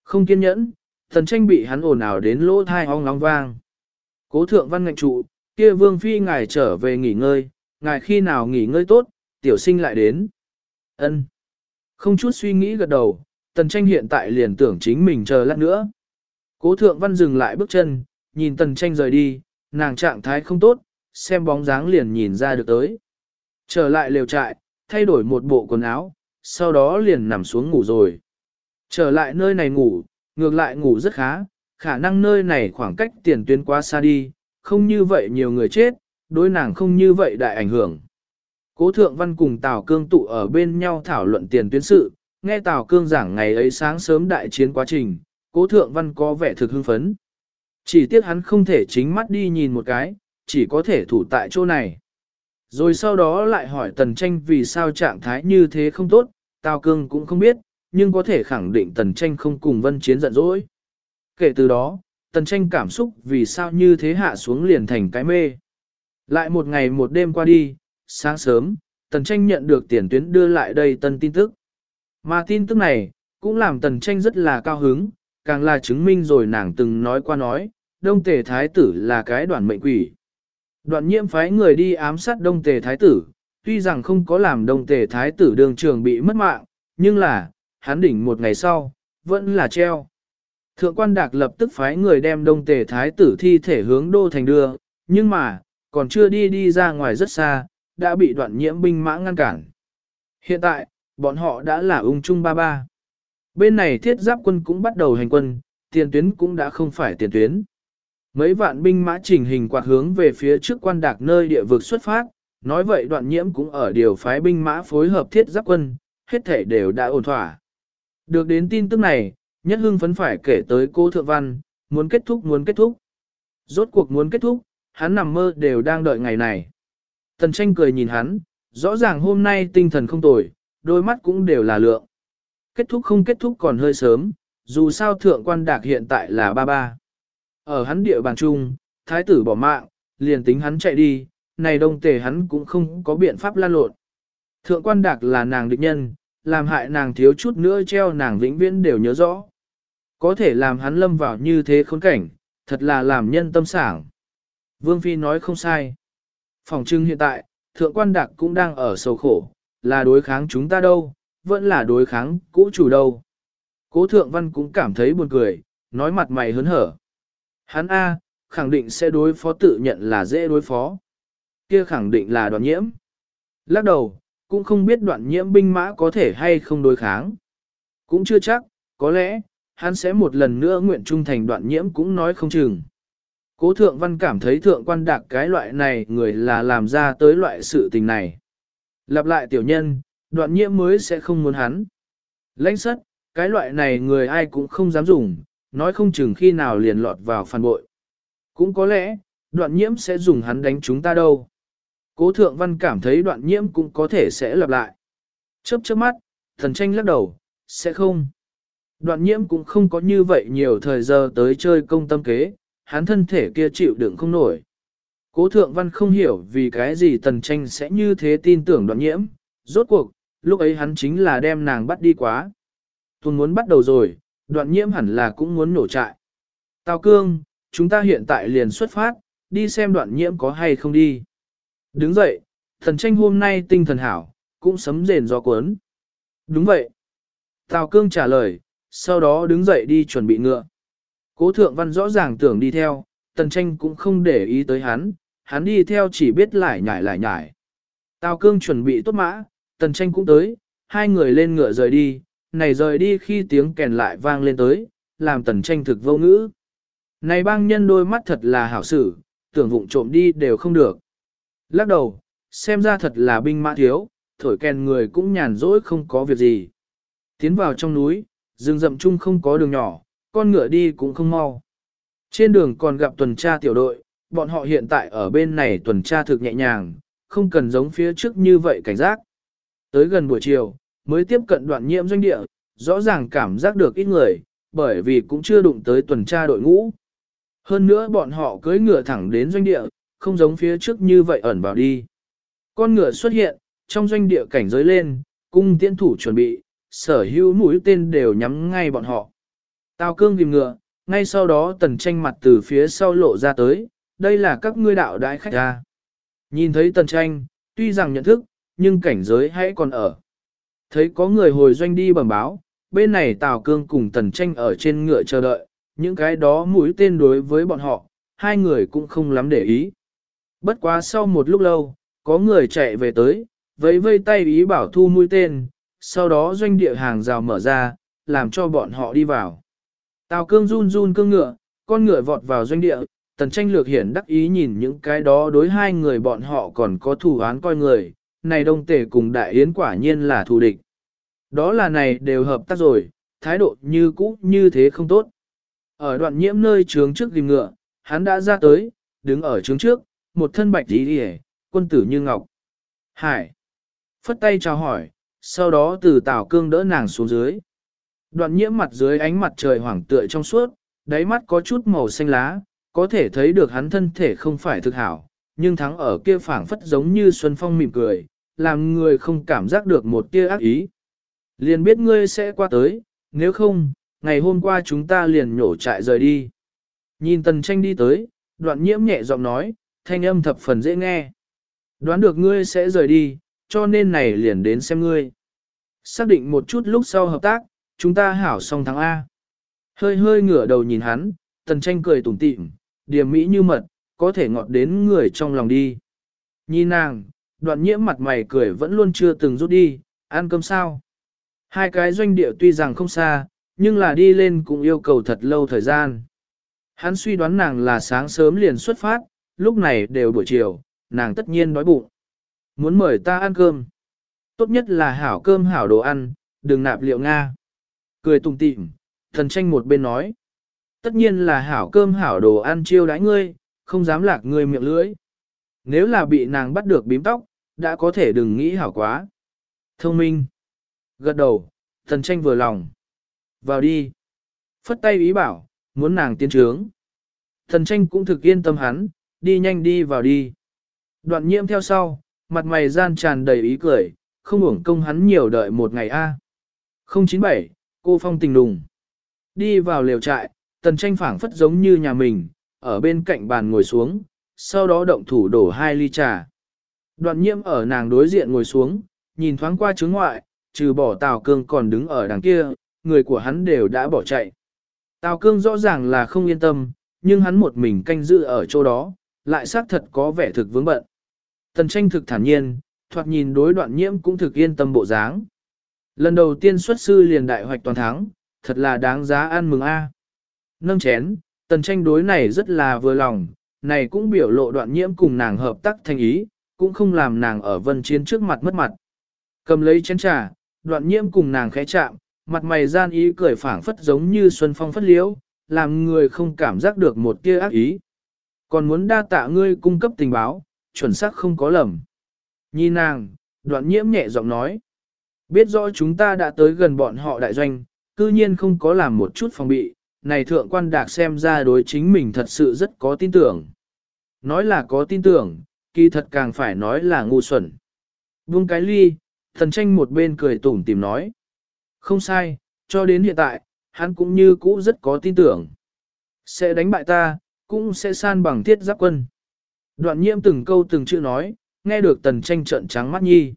Không kiên nhẫn, thần tranh bị hắn ồn ào đến lỗ thai ong nóng vang. Cố thượng văn ngạch trụ, kia vương phi ngài trở về nghỉ ngơi, ngài khi nào nghỉ ngơi tốt, tiểu sinh lại đến. ân Không chút suy nghĩ gật đầu, tần tranh hiện tại liền tưởng chính mình chờ lát nữa. Cố thượng văn dừng lại bước chân, nhìn tần tranh rời đi, nàng trạng thái không tốt, xem bóng dáng liền nhìn ra được tới. Trở lại lều trại, thay đổi một bộ quần áo, sau đó liền nằm xuống ngủ rồi. Trở lại nơi này ngủ, ngược lại ngủ rất khá, khả năng nơi này khoảng cách tiền tuyến quá xa đi, không như vậy nhiều người chết, đối nàng không như vậy đại ảnh hưởng. Cố thượng văn cùng Tào Cương tụ ở bên nhau thảo luận tiền tuyến sự, nghe Tào Cương giảng ngày ấy sáng sớm đại chiến quá trình, cố thượng văn có vẻ thực hưng phấn. Chỉ tiếc hắn không thể chính mắt đi nhìn một cái, chỉ có thể thủ tại chỗ này. Rồi sau đó lại hỏi Tần Tranh vì sao trạng thái như thế không tốt, Tào Cương cũng không biết, nhưng có thể khẳng định Tần Tranh không cùng Vân Chiến giận dỗi. Kể từ đó, Tần Tranh cảm xúc vì sao như thế hạ xuống liền thành cái mê. Lại một ngày một đêm qua đi, sáng sớm, Tần Tranh nhận được tiền tuyến đưa lại đây tân tin tức. Mà tin tức này, cũng làm Tần Tranh rất là cao hứng, càng là chứng minh rồi nàng từng nói qua nói, Đông Tề Thái Tử là cái đoạn mệnh quỷ. Đoạn nhiễm phái người đi ám sát Đông Tề Thái Tử, tuy rằng không có làm Đông Tề Thái Tử đường trường bị mất mạng, nhưng là, hắn đỉnh một ngày sau, vẫn là treo. Thượng quan Đạc lập tức phái người đem Đông Tề Thái Tử thi thể hướng Đô Thành đưa, nhưng mà, còn chưa đi đi ra ngoài rất xa, đã bị đoạn nhiễm binh mã ngăn cản. Hiện tại, bọn họ đã là ung chung ba ba. Bên này thiết giáp quân cũng bắt đầu hành quân, tiền tuyến cũng đã không phải tiền tuyến. Mấy vạn binh mã trình hình quạt hướng về phía trước quan đạc nơi địa vực xuất phát, nói vậy đoạn nhiễm cũng ở điều phái binh mã phối hợp thiết giáp quân, hết thể đều đã ổn thỏa. Được đến tin tức này, nhất hưng phấn phải kể tới cô thượng văn, muốn kết thúc muốn kết thúc. Rốt cuộc muốn kết thúc, hắn nằm mơ đều đang đợi ngày này. Tần tranh cười nhìn hắn, rõ ràng hôm nay tinh thần không tồi, đôi mắt cũng đều là lượng. Kết thúc không kết thúc còn hơi sớm, dù sao thượng quan đạc hiện tại là ba ba. Ở hắn địa bàn chung, thái tử bỏ mạng, liền tính hắn chạy đi, này đông tề hắn cũng không có biện pháp lan lộn. Thượng quan đạc là nàng địch nhân, làm hại nàng thiếu chút nữa treo nàng vĩnh viễn đều nhớ rõ. Có thể làm hắn lâm vào như thế khốn cảnh, thật là làm nhân tâm sảng. Vương Phi nói không sai. Phòng trưng hiện tại, thượng quan đạc cũng đang ở sầu khổ, là đối kháng chúng ta đâu, vẫn là đối kháng cũ chủ đâu. Cố thượng văn cũng cảm thấy buồn cười, nói mặt mày hớn hở. Hắn A, khẳng định sẽ đối phó tự nhận là dễ đối phó. Kia khẳng định là đoạn nhiễm. Lắc đầu, cũng không biết đoạn nhiễm binh mã có thể hay không đối kháng. Cũng chưa chắc, có lẽ, hắn sẽ một lần nữa nguyện trung thành đoạn nhiễm cũng nói không chừng. Cố thượng văn cảm thấy thượng quan đạc cái loại này người là làm ra tới loại sự tình này. Lặp lại tiểu nhân, đoạn nhiễm mới sẽ không muốn hắn. Lãnh sất, cái loại này người ai cũng không dám dùng, nói không chừng khi nào liền lọt vào phản bội. Cũng có lẽ, đoạn nhiễm sẽ dùng hắn đánh chúng ta đâu. Cố thượng văn cảm thấy đoạn nhiễm cũng có thể sẽ lặp lại. Chớp chớp mắt, thần tranh lắc đầu, sẽ không. Đoạn nhiễm cũng không có như vậy nhiều thời giờ tới chơi công tâm kế, hắn thân thể kia chịu đựng không nổi. Cố thượng văn không hiểu vì cái gì tần tranh sẽ như thế tin tưởng đoạn nhiễm, rốt cuộc, lúc ấy hắn chính là đem nàng bắt đi quá. Tuần muốn bắt đầu rồi, đoạn nhiễm hẳn là cũng muốn nổ trại. Tào cương, chúng ta hiện tại liền xuất phát, đi xem đoạn nhiễm có hay không đi. Đứng dậy, thần tranh hôm nay tinh thần hảo, cũng sấm rền do cuốn. Đúng vậy. Tào cương trả lời, sau đó đứng dậy đi chuẩn bị ngựa. Cố thượng văn rõ ràng tưởng đi theo, tần tranh cũng không để ý tới hắn, hắn đi theo chỉ biết lại nhảy lại nhảy. Tào cương chuẩn bị tốt mã, tần tranh cũng tới, hai người lên ngựa rời đi, này rời đi khi tiếng kèn lại vang lên tới, làm tần tranh thực vô ngữ. Này bang nhân đôi mắt thật là hảo sử, tưởng vụng trộm đi đều không được. Lắc đầu, xem ra thật là binh mã thiếu, thổi kèn người cũng nhàn rỗi không có việc gì. Tiến vào trong núi, rừng rậm chung không có đường nhỏ, con ngựa đi cũng không mau. Trên đường còn gặp tuần tra tiểu đội, bọn họ hiện tại ở bên này tuần tra thực nhẹ nhàng, không cần giống phía trước như vậy cảnh giác. Tới gần buổi chiều, mới tiếp cận đoạn nhiễm doanh địa, rõ ràng cảm giác được ít người, bởi vì cũng chưa đụng tới tuần tra đội ngũ. Hơn nữa bọn họ cưỡi ngựa thẳng đến doanh địa, không giống phía trước như vậy ẩn vào đi. Con ngựa xuất hiện, trong doanh địa cảnh giới lên, cung tiễn thủ chuẩn bị, sở hữu mũi tên đều nhắm ngay bọn họ. Tào cương tìm ngựa, ngay sau đó tần tranh mặt từ phía sau lộ ra tới, đây là các ngươi đạo đại khách ra. Nhìn thấy tần tranh, tuy rằng nhận thức, nhưng cảnh giới hãy còn ở. Thấy có người hồi doanh đi bẩm báo, bên này Tào Cương cùng Tần Tranh ở trên ngựa chờ đợi, những cái đó mũi tên đối với bọn họ, hai người cũng không lắm để ý. Bất quá sau một lúc lâu, có người chạy về tới, vẫy vây tay ý bảo thu mũi tên, sau đó doanh địa hàng rào mở ra, làm cho bọn họ đi vào. Tào cương run run cương ngựa, con ngựa vọt vào doanh địa, tần tranh lược hiển đắc ý nhìn những cái đó đối hai người bọn họ còn có thủ án coi người, này đông tể cùng đại yến quả nhiên là thù địch. Đó là này đều hợp tác rồi, thái độ như cũ như thế không tốt. Ở đoạn nhiễm nơi trướng trước tìm ngựa, hắn đã ra tới, đứng ở trướng trước, một thân bạch tí đi quân tử như ngọc. Hải! Phất tay chào hỏi, sau đó từ tảo cương đỡ nàng xuống dưới. Đoạn nhiễm mặt dưới ánh mặt trời hoảng tựa trong suốt, đáy mắt có chút màu xanh lá, có thể thấy được hắn thân thể không phải thực hảo, nhưng thắng ở kia phảng phất giống như xuân phong mỉm cười, làm người không cảm giác được một tia ác ý. Liền biết ngươi sẽ qua tới, nếu không, ngày hôm qua chúng ta liền nhổ trại rời đi. Nhìn tần tranh đi tới, đoạn nhiễm nhẹ giọng nói, thanh âm thập phần dễ nghe. Đoán được ngươi sẽ rời đi, cho nên này liền đến xem ngươi. Xác định một chút lúc sau hợp tác, chúng ta hảo xong thắng A. Hơi hơi ngửa đầu nhìn hắn, tần tranh cười tủm tỉm, điềm mỹ như mật, có thể ngọt đến người trong lòng đi. Nhìn nàng, đoạn nhiễm mặt mày cười vẫn luôn chưa từng rút đi, ăn cơm sao. Hai cái doanh địa tuy rằng không xa, nhưng là đi lên cũng yêu cầu thật lâu thời gian. Hắn suy đoán nàng là sáng sớm liền xuất phát, lúc này đều buổi chiều, nàng tất nhiên đói bụng. Muốn mời ta ăn cơm. Tốt nhất là hảo cơm hảo đồ ăn, đừng nạp liệu Nga. Cười tùng tịm, thần tranh một bên nói. Tất nhiên là hảo cơm hảo đồ ăn chiêu đãi ngươi, không dám lạc ngươi miệng lưỡi. Nếu là bị nàng bắt được bím tóc, đã có thể đừng nghĩ hảo quá. Thông minh. Gật đầu, thần tranh vừa lòng. Vào đi. Phất tay ý bảo, muốn nàng tiến trướng. Thần tranh cũng thực yên tâm hắn, đi nhanh đi vào đi. Đoạn nhiễm theo sau, mặt mày gian tràn đầy ý cười, không uổng công hắn nhiều đợi một ngày a. 097, cô phong tình đùng. Đi vào liều trại, tần tranh phảng phất giống như nhà mình, ở bên cạnh bàn ngồi xuống, sau đó động thủ đổ hai ly trà. Đoạn nhiễm ở nàng đối diện ngồi xuống, nhìn thoáng qua chướng ngoại, trừ bỏ Tào Cương còn đứng ở đằng kia, người của hắn đều đã bỏ chạy. Tào Cương rõ ràng là không yên tâm, nhưng hắn một mình canh giữ ở chỗ đó, lại xác thật có vẻ thực vướng bận. Tần tranh thực thản nhiên, thoạt nhìn đối đoạn nhiễm cũng thực yên tâm bộ dáng. Lần đầu tiên xuất sư liền đại hoạch toàn thắng, thật là đáng giá ăn mừng a. Nâng chén, tần tranh đối này rất là vừa lòng, này cũng biểu lộ đoạn nhiễm cùng nàng hợp tác thành ý, cũng không làm nàng ở vân chiến trước mặt mất mặt. Cầm lấy chén trà, đoạn nhiễm cùng nàng khẽ chạm, mặt mày gian ý cười phảng phất giống như xuân phong phất liễu, làm người không cảm giác được một tia ác ý. Còn muốn đa tạ ngươi cung cấp tình báo, chuẩn xác không có lầm. Nhi nàng, đoạn nhiễm nhẹ giọng nói. Biết rõ chúng ta đã tới gần bọn họ đại doanh, cư nhiên không có làm một chút phòng bị, này thượng quan đạc xem ra đối chính mình thật sự rất có tin tưởng. Nói là có tin tưởng, kỳ thật càng phải nói là ngu xuẩn. Vương cái ly, thần tranh một bên cười tủm tìm nói. Không sai, cho đến hiện tại, hắn cũng như cũ rất có tin tưởng. Sẽ đánh bại ta, cũng sẽ san bằng thiết giáp quân. Đoạn nhiễm từng câu từng chữ nói, nghe được tần tranh trận trắng mắt nhi.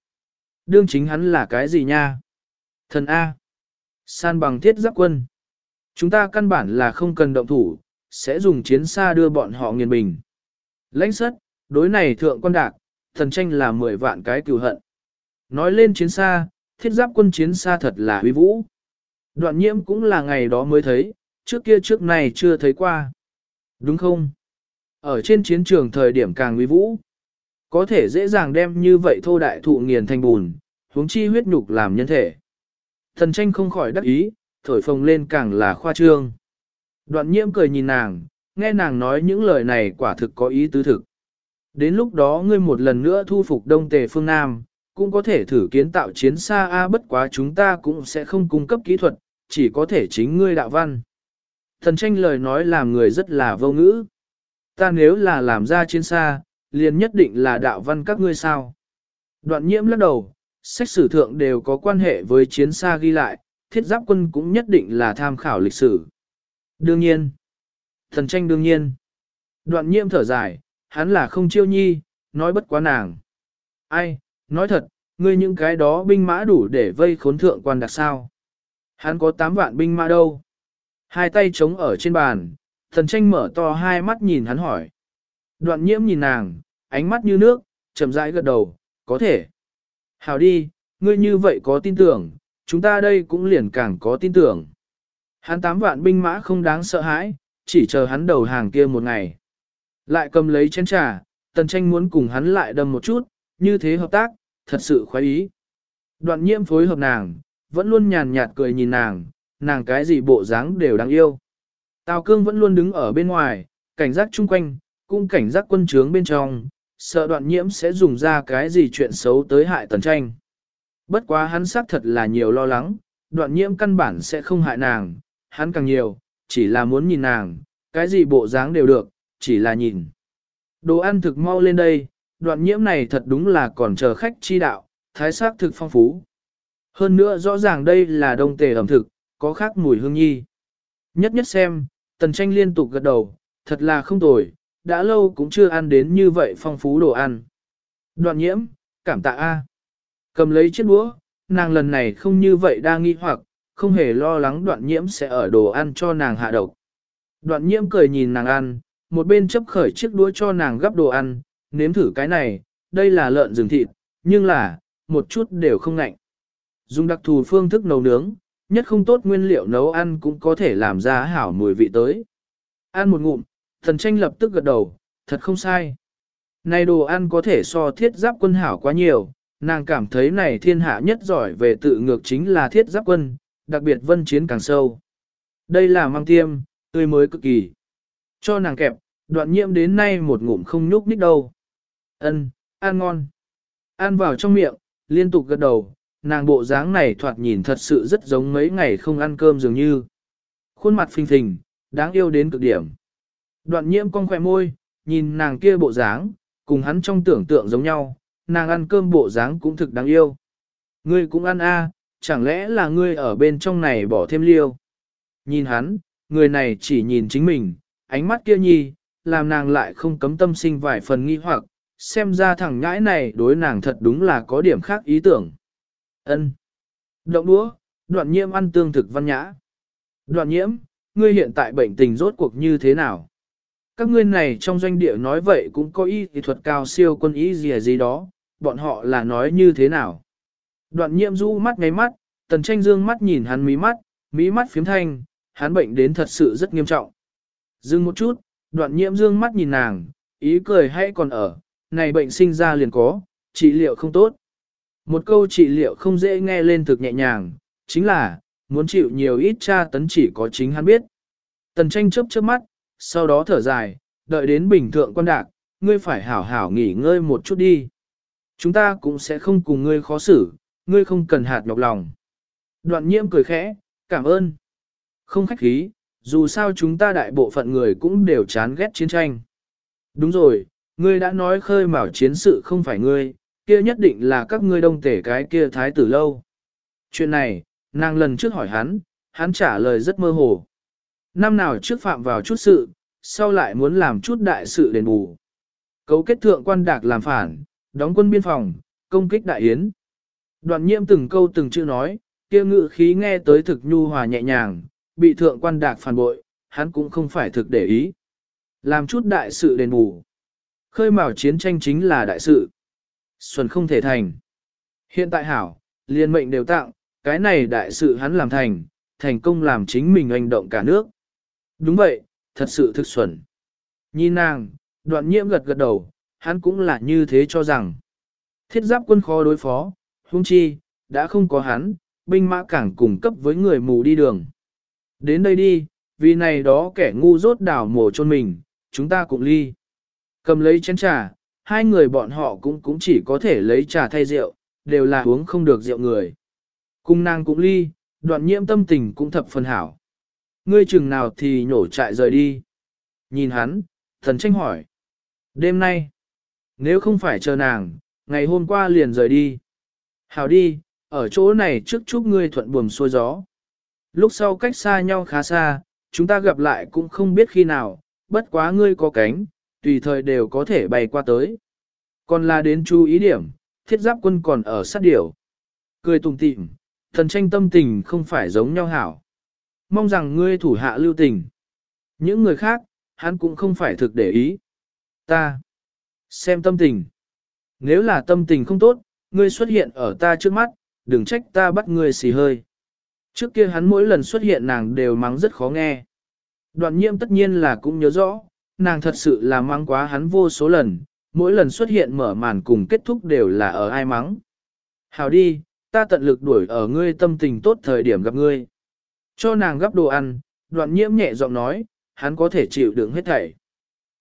Đương chính hắn là cái gì nha? Thần A. San bằng thiết giáp quân. Chúng ta căn bản là không cần động thủ, sẽ dùng chiến xa đưa bọn họ nghiền bình. Lãnh sất, đối này thượng quan đạc, thần tranh là 10 vạn cái cừu hận. Nói lên chiến xa, thiết giáp quân chiến xa thật là huy vũ. Đoạn nhiễm cũng là ngày đó mới thấy, trước kia trước này chưa thấy qua. Đúng không? Ở trên chiến trường thời điểm càng huy vũ, có thể dễ dàng đem như vậy thô đại thụ nghiền thành bùn, huống chi huyết nhục làm nhân thể. Thần tranh không khỏi đắc ý, thổi phồng lên càng là khoa trương. Đoạn nhiễm cười nhìn nàng, nghe nàng nói những lời này quả thực có ý tứ thực. Đến lúc đó ngươi một lần nữa thu phục đông tề phương Nam, cũng có thể thử kiến tạo chiến xa A bất quá chúng ta cũng sẽ không cung cấp kỹ thuật, chỉ có thể chính ngươi đạo văn. Thần tranh lời nói làm người rất là vô ngữ. Ta nếu là làm ra chiến xa, liền nhất định là đạo văn các ngươi sao. Đoạn nhiễm lắc đầu, sách sử thượng đều có quan hệ với chiến xa ghi lại, thiết giáp quân cũng nhất định là tham khảo lịch sử. Đương nhiên. Thần tranh đương nhiên. Đoạn nhiễm thở dài, hắn là không chiêu nhi, nói bất quá nàng. Ai, nói thật, ngươi những cái đó binh mã đủ để vây khốn thượng quan đặc sao. Hắn có 8 vạn binh mã đâu. Hai tay chống ở trên bàn, thần tranh mở to hai mắt nhìn hắn hỏi. Đoạn nhiễm nhìn nàng, ánh mắt như nước, chậm rãi gật đầu, có thể. Hào đi, ngươi như vậy có tin tưởng, chúng ta đây cũng liền càng có tin tưởng. Hắn tám vạn binh mã không đáng sợ hãi, chỉ chờ hắn đầu hàng kia một ngày. Lại cầm lấy chén trà, tần tranh muốn cùng hắn lại đâm một chút, như thế hợp tác, thật sự khoái ý. Đoạn nhiễm phối hợp nàng, vẫn luôn nhàn nhạt cười nhìn nàng, nàng cái gì bộ dáng đều đáng yêu. Tào cương vẫn luôn đứng ở bên ngoài, cảnh giác chung quanh, cũng cảnh giác quân trướng bên trong, sợ đoạn nhiễm sẽ dùng ra cái gì chuyện xấu tới hại tần tranh. Bất quá hắn xác thật là nhiều lo lắng, đoạn nhiễm căn bản sẽ không hại nàng, hắn càng nhiều, chỉ là muốn nhìn nàng, cái gì bộ dáng đều được, chỉ là nhìn. Đồ ăn thực mau lên đây, đoạn nhiễm này thật đúng là còn chờ khách chi đạo, thái sắc thực phong phú. Hơn nữa rõ ràng đây là đông tề ẩm thực, có khác mùi hương nhi. Nhất nhất xem, tần tranh liên tục gật đầu, thật là không tồi, đã lâu cũng chưa ăn đến như vậy phong phú đồ ăn. Đoạn nhiễm, cảm tạ A. Cầm lấy chiếc đũa, nàng lần này không như vậy đa nghi hoặc, không hề lo lắng đoạn nhiễm sẽ ở đồ ăn cho nàng hạ độc. Đoạn nhiễm cười nhìn nàng ăn, một bên chấp khởi chiếc đũa cho nàng gắp đồ ăn, nếm thử cái này, đây là lợn rừng thịt, nhưng là, một chút đều không ngạnh. Dùng đặc thù phương thức nấu nướng, nhất không tốt nguyên liệu nấu ăn cũng có thể làm ra hảo mùi vị tới. Ăn một ngụm, thần tranh lập tức gật đầu, thật không sai. Này đồ ăn có thể so thiết giáp quân hảo quá nhiều, nàng cảm thấy này thiên hạ nhất giỏi về tự ngược chính là thiết giáp quân, đặc biệt vân chiến càng sâu. Đây là mang tiêm, tươi mới cực kỳ. Cho nàng kẹp, đoạn nhiễm đến nay một ngụm không nhúc nít đâu. Ân, ăn ngon. Ăn vào trong miệng, liên tục gật đầu, nàng bộ dáng này thoạt nhìn thật sự rất giống mấy ngày không ăn cơm dường như. Khuôn mặt phình phình, đáng yêu đến cực điểm. Đoạn nhiễm con khỏe môi, nhìn nàng kia bộ dáng, cùng hắn trong tưởng tượng giống nhau, nàng ăn cơm bộ dáng cũng thực đáng yêu. Ngươi cũng ăn a, chẳng lẽ là ngươi ở bên trong này bỏ thêm liêu. Nhìn hắn, người này chỉ nhìn chính mình, ánh mắt kia nhi, làm nàng lại không cấm tâm sinh vài phần nghi hoặc, xem ra thằng ngãi này đối nàng thật đúng là có điểm khác ý tưởng. Ân. Động đũa, đoạn nhiễm ăn tương thực văn nhã. Đoạn nhiễm, ngươi hiện tại bệnh tình rốt cuộc như thế nào? Các ngươi này trong doanh địa nói vậy cũng có y thuật cao siêu quân y gì gì đó, bọn họ là nói như thế nào? Đoạn nhiễm du mắt ngáy mắt, tần tranh dương mắt nhìn hắn mí mắt, mí mắt phiếm thanh, hắn bệnh đến thật sự rất nghiêm trọng. Dừng một chút, đoạn nhiễm dương mắt nhìn nàng, ý cười hay còn ở, này bệnh sinh ra liền có, trị liệu không tốt. Một câu trị liệu không dễ nghe lên thực nhẹ nhàng, chính là, muốn chịu nhiều ít tra tấn chỉ có chính hắn biết. Tần tranh chớp chớp mắt, sau đó thở dài, đợi đến bình thượng quan đạc, ngươi phải hảo hảo nghỉ ngơi một chút đi. Chúng ta cũng sẽ không cùng ngươi khó xử, ngươi không cần hạt nhọc lòng. Đoạn nhiễm cười khẽ, cảm ơn. Không khách khí, dù sao chúng ta đại bộ phận người cũng đều chán ghét chiến tranh. Đúng rồi, ngươi đã nói khơi mào chiến sự không phải ngươi, kia nhất định là các ngươi đông tể cái kia thái tử lâu. Chuyện này, nàng lần trước hỏi hắn, hắn trả lời rất mơ hồ. Năm nào trước phạm vào chút sự, sau lại muốn làm chút đại sự đền bù. Cấu kết thượng quan đạc làm phản, đóng quân biên phòng, công kích đại yến. Đoạn nhiễm từng câu từng chữ nói, kia ngự khí nghe tới thực nhu hòa nhẹ nhàng, bị thượng quan đạc phản bội, hắn cũng không phải thực để ý. Làm chút đại sự đền bù. Khơi mào chiến tranh chính là đại sự. Xuân không thể thành. Hiện tại hảo, liên mệnh đều tặng, cái này đại sự hắn làm thành, thành công làm chính mình hành động cả nước. Đúng vậy, thật sự thực xuẩn. Nhìn nàng, đoạn nhiễm gật gật đầu, hắn cũng là như thế cho rằng. Thiết giáp quân khó đối phó, hung chi, đã không có hắn, binh mã cảng cung cấp với người mù đi đường. Đến đây đi, vì này đó kẻ ngu dốt đảo mổ chôn mình, chúng ta cũng ly. Cầm lấy chén trà, hai người bọn họ cũng cũng chỉ có thể lấy trà thay rượu, đều là uống không được rượu người. Cung nàng cũng ly, đoạn nhiễm tâm tình cũng thập phần hảo. Ngươi chừng nào thì nhổ trại rời đi. Nhìn hắn, thần tranh hỏi. Đêm nay, nếu không phải chờ nàng, ngày hôm qua liền rời đi. Hảo đi, ở chỗ này trước chúc ngươi thuận buồm xuôi gió. Lúc sau cách xa nhau khá xa, chúng ta gặp lại cũng không biết khi nào, bất quá ngươi có cánh, tùy thời đều có thể bay qua tới. Còn là đến chú ý điểm, thiết giáp quân còn ở sát điểu. Cười tùng tịm, thần tranh tâm tình không phải giống nhau hảo. Mong rằng ngươi thủ hạ lưu tình. Những người khác, hắn cũng không phải thực để ý. Ta, xem tâm tình. Nếu là tâm tình không tốt, ngươi xuất hiện ở ta trước mắt, đừng trách ta bắt ngươi xì hơi. Trước kia hắn mỗi lần xuất hiện nàng đều mắng rất khó nghe. Đoạn nhiễm tất nhiên là cũng nhớ rõ, nàng thật sự là mắng quá hắn vô số lần, mỗi lần xuất hiện mở màn cùng kết thúc đều là ở ai mắng. Hào đi, ta tận lực đuổi ở ngươi tâm tình tốt thời điểm gặp ngươi. Cho nàng gấp đồ ăn, đoạn nhiễm nhẹ giọng nói, hắn có thể chịu đựng hết thảy.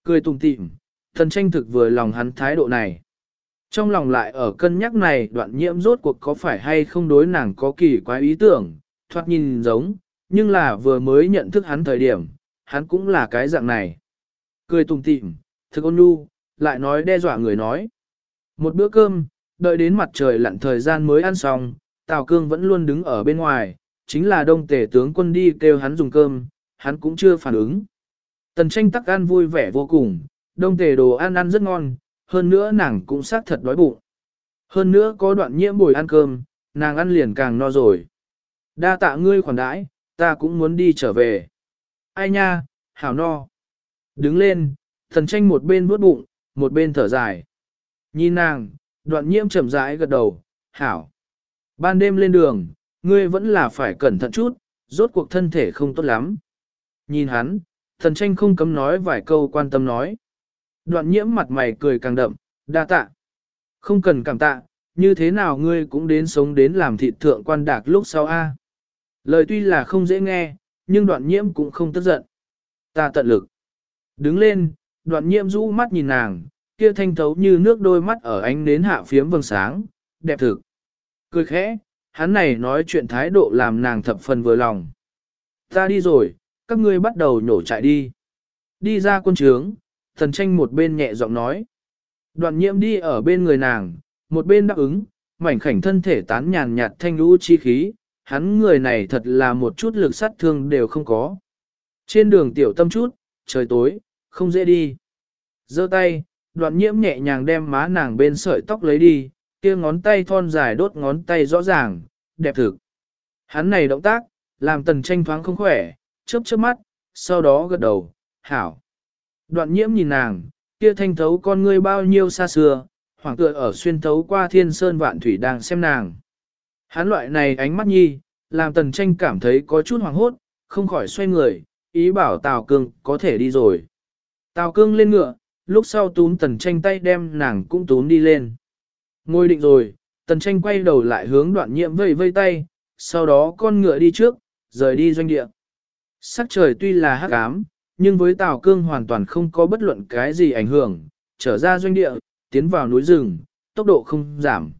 Cười tùng tịm, thần tranh thực vừa lòng hắn thái độ này. Trong lòng lại ở cân nhắc này đoạn nhiễm rốt cuộc có phải hay không đối nàng có kỳ quái ý tưởng, thoát nhìn giống, nhưng là vừa mới nhận thức hắn thời điểm, hắn cũng là cái dạng này. Cười tùng tịm, thực ôn nhu, lại nói đe dọa người nói. Một bữa cơm, đợi đến mặt trời lặn thời gian mới ăn xong, Tào Cương vẫn luôn đứng ở bên ngoài, chính là đông tể tướng quân đi kêu hắn dùng cơm, hắn cũng chưa phản ứng. Tần tranh tắc ăn vui vẻ vô cùng, đông tề đồ ăn ăn rất ngon, hơn nữa nàng cũng xác thật đói bụng. Hơn nữa có đoạn nhiễm bồi ăn cơm, nàng ăn liền càng no rồi. Đa tạ ngươi khoản đãi, ta cũng muốn đi trở về. Ai nha, hảo no. Đứng lên, thần tranh một bên vuốt bụng, một bên thở dài. Nhìn nàng, đoạn nhiễm chậm rãi gật đầu, hảo. Ban đêm lên đường, ngươi vẫn là phải cẩn thận chút, rốt cuộc thân thể không tốt lắm. Nhìn hắn, thần tranh không cấm nói vài câu quan tâm nói. Đoạn nhiễm mặt mày cười càng đậm, đa tạ. Không cần cảm tạ, như thế nào ngươi cũng đến sống đến làm thịt thượng quan đạc lúc sau a. Lời tuy là không dễ nghe, nhưng đoạn nhiễm cũng không tức giận. Ta tận lực. Đứng lên, đoạn nhiễm rũ mắt nhìn nàng, kia thanh thấu như nước đôi mắt ở ánh nến hạ phiếm vầng sáng, đẹp thực. Cười khẽ, hắn này nói chuyện thái độ làm nàng thập phần vừa lòng. Ta đi rồi, các ngươi bắt đầu nhổ chạy đi. Đi ra quân trướng, thần tranh một bên nhẹ giọng nói. Đoạn nhiễm đi ở bên người nàng, một bên đáp ứng, mảnh khảnh thân thể tán nhàn nhạt thanh lũ chi khí, hắn người này thật là một chút lực sát thương đều không có. Trên đường tiểu tâm chút, trời tối, không dễ đi. giơ tay, đoạn nhiễm nhẹ nhàng đem má nàng bên sợi tóc lấy đi, kia ngón tay thon dài đốt ngón tay rõ ràng, đẹp thực. Hắn này động tác, làm tần tranh thoáng không khỏe, chớp chớp mắt, sau đó gật đầu, hảo. Đoạn nhiễm nhìn nàng, kia thanh thấu con ngươi bao nhiêu xa xưa, hoàng tựa ở xuyên thấu qua thiên sơn vạn thủy đang xem nàng. Hắn loại này ánh mắt nhi, làm tần tranh cảm thấy có chút hoàng hốt, không khỏi xoay người, ý bảo Tào Cương có thể đi rồi. Tào Cương lên ngựa, lúc sau túm tần tranh tay đem nàng cũng túm đi lên. Ngồi định rồi, tần tranh quay đầu lại hướng đoạn nhiễm vây vây tay, sau đó con ngựa đi trước, rời đi doanh địa. Sắc trời tuy là hắc ám, nhưng với Tào Cương hoàn toàn không có bất luận cái gì ảnh hưởng, trở ra doanh địa, tiến vào núi rừng, tốc độ không giảm.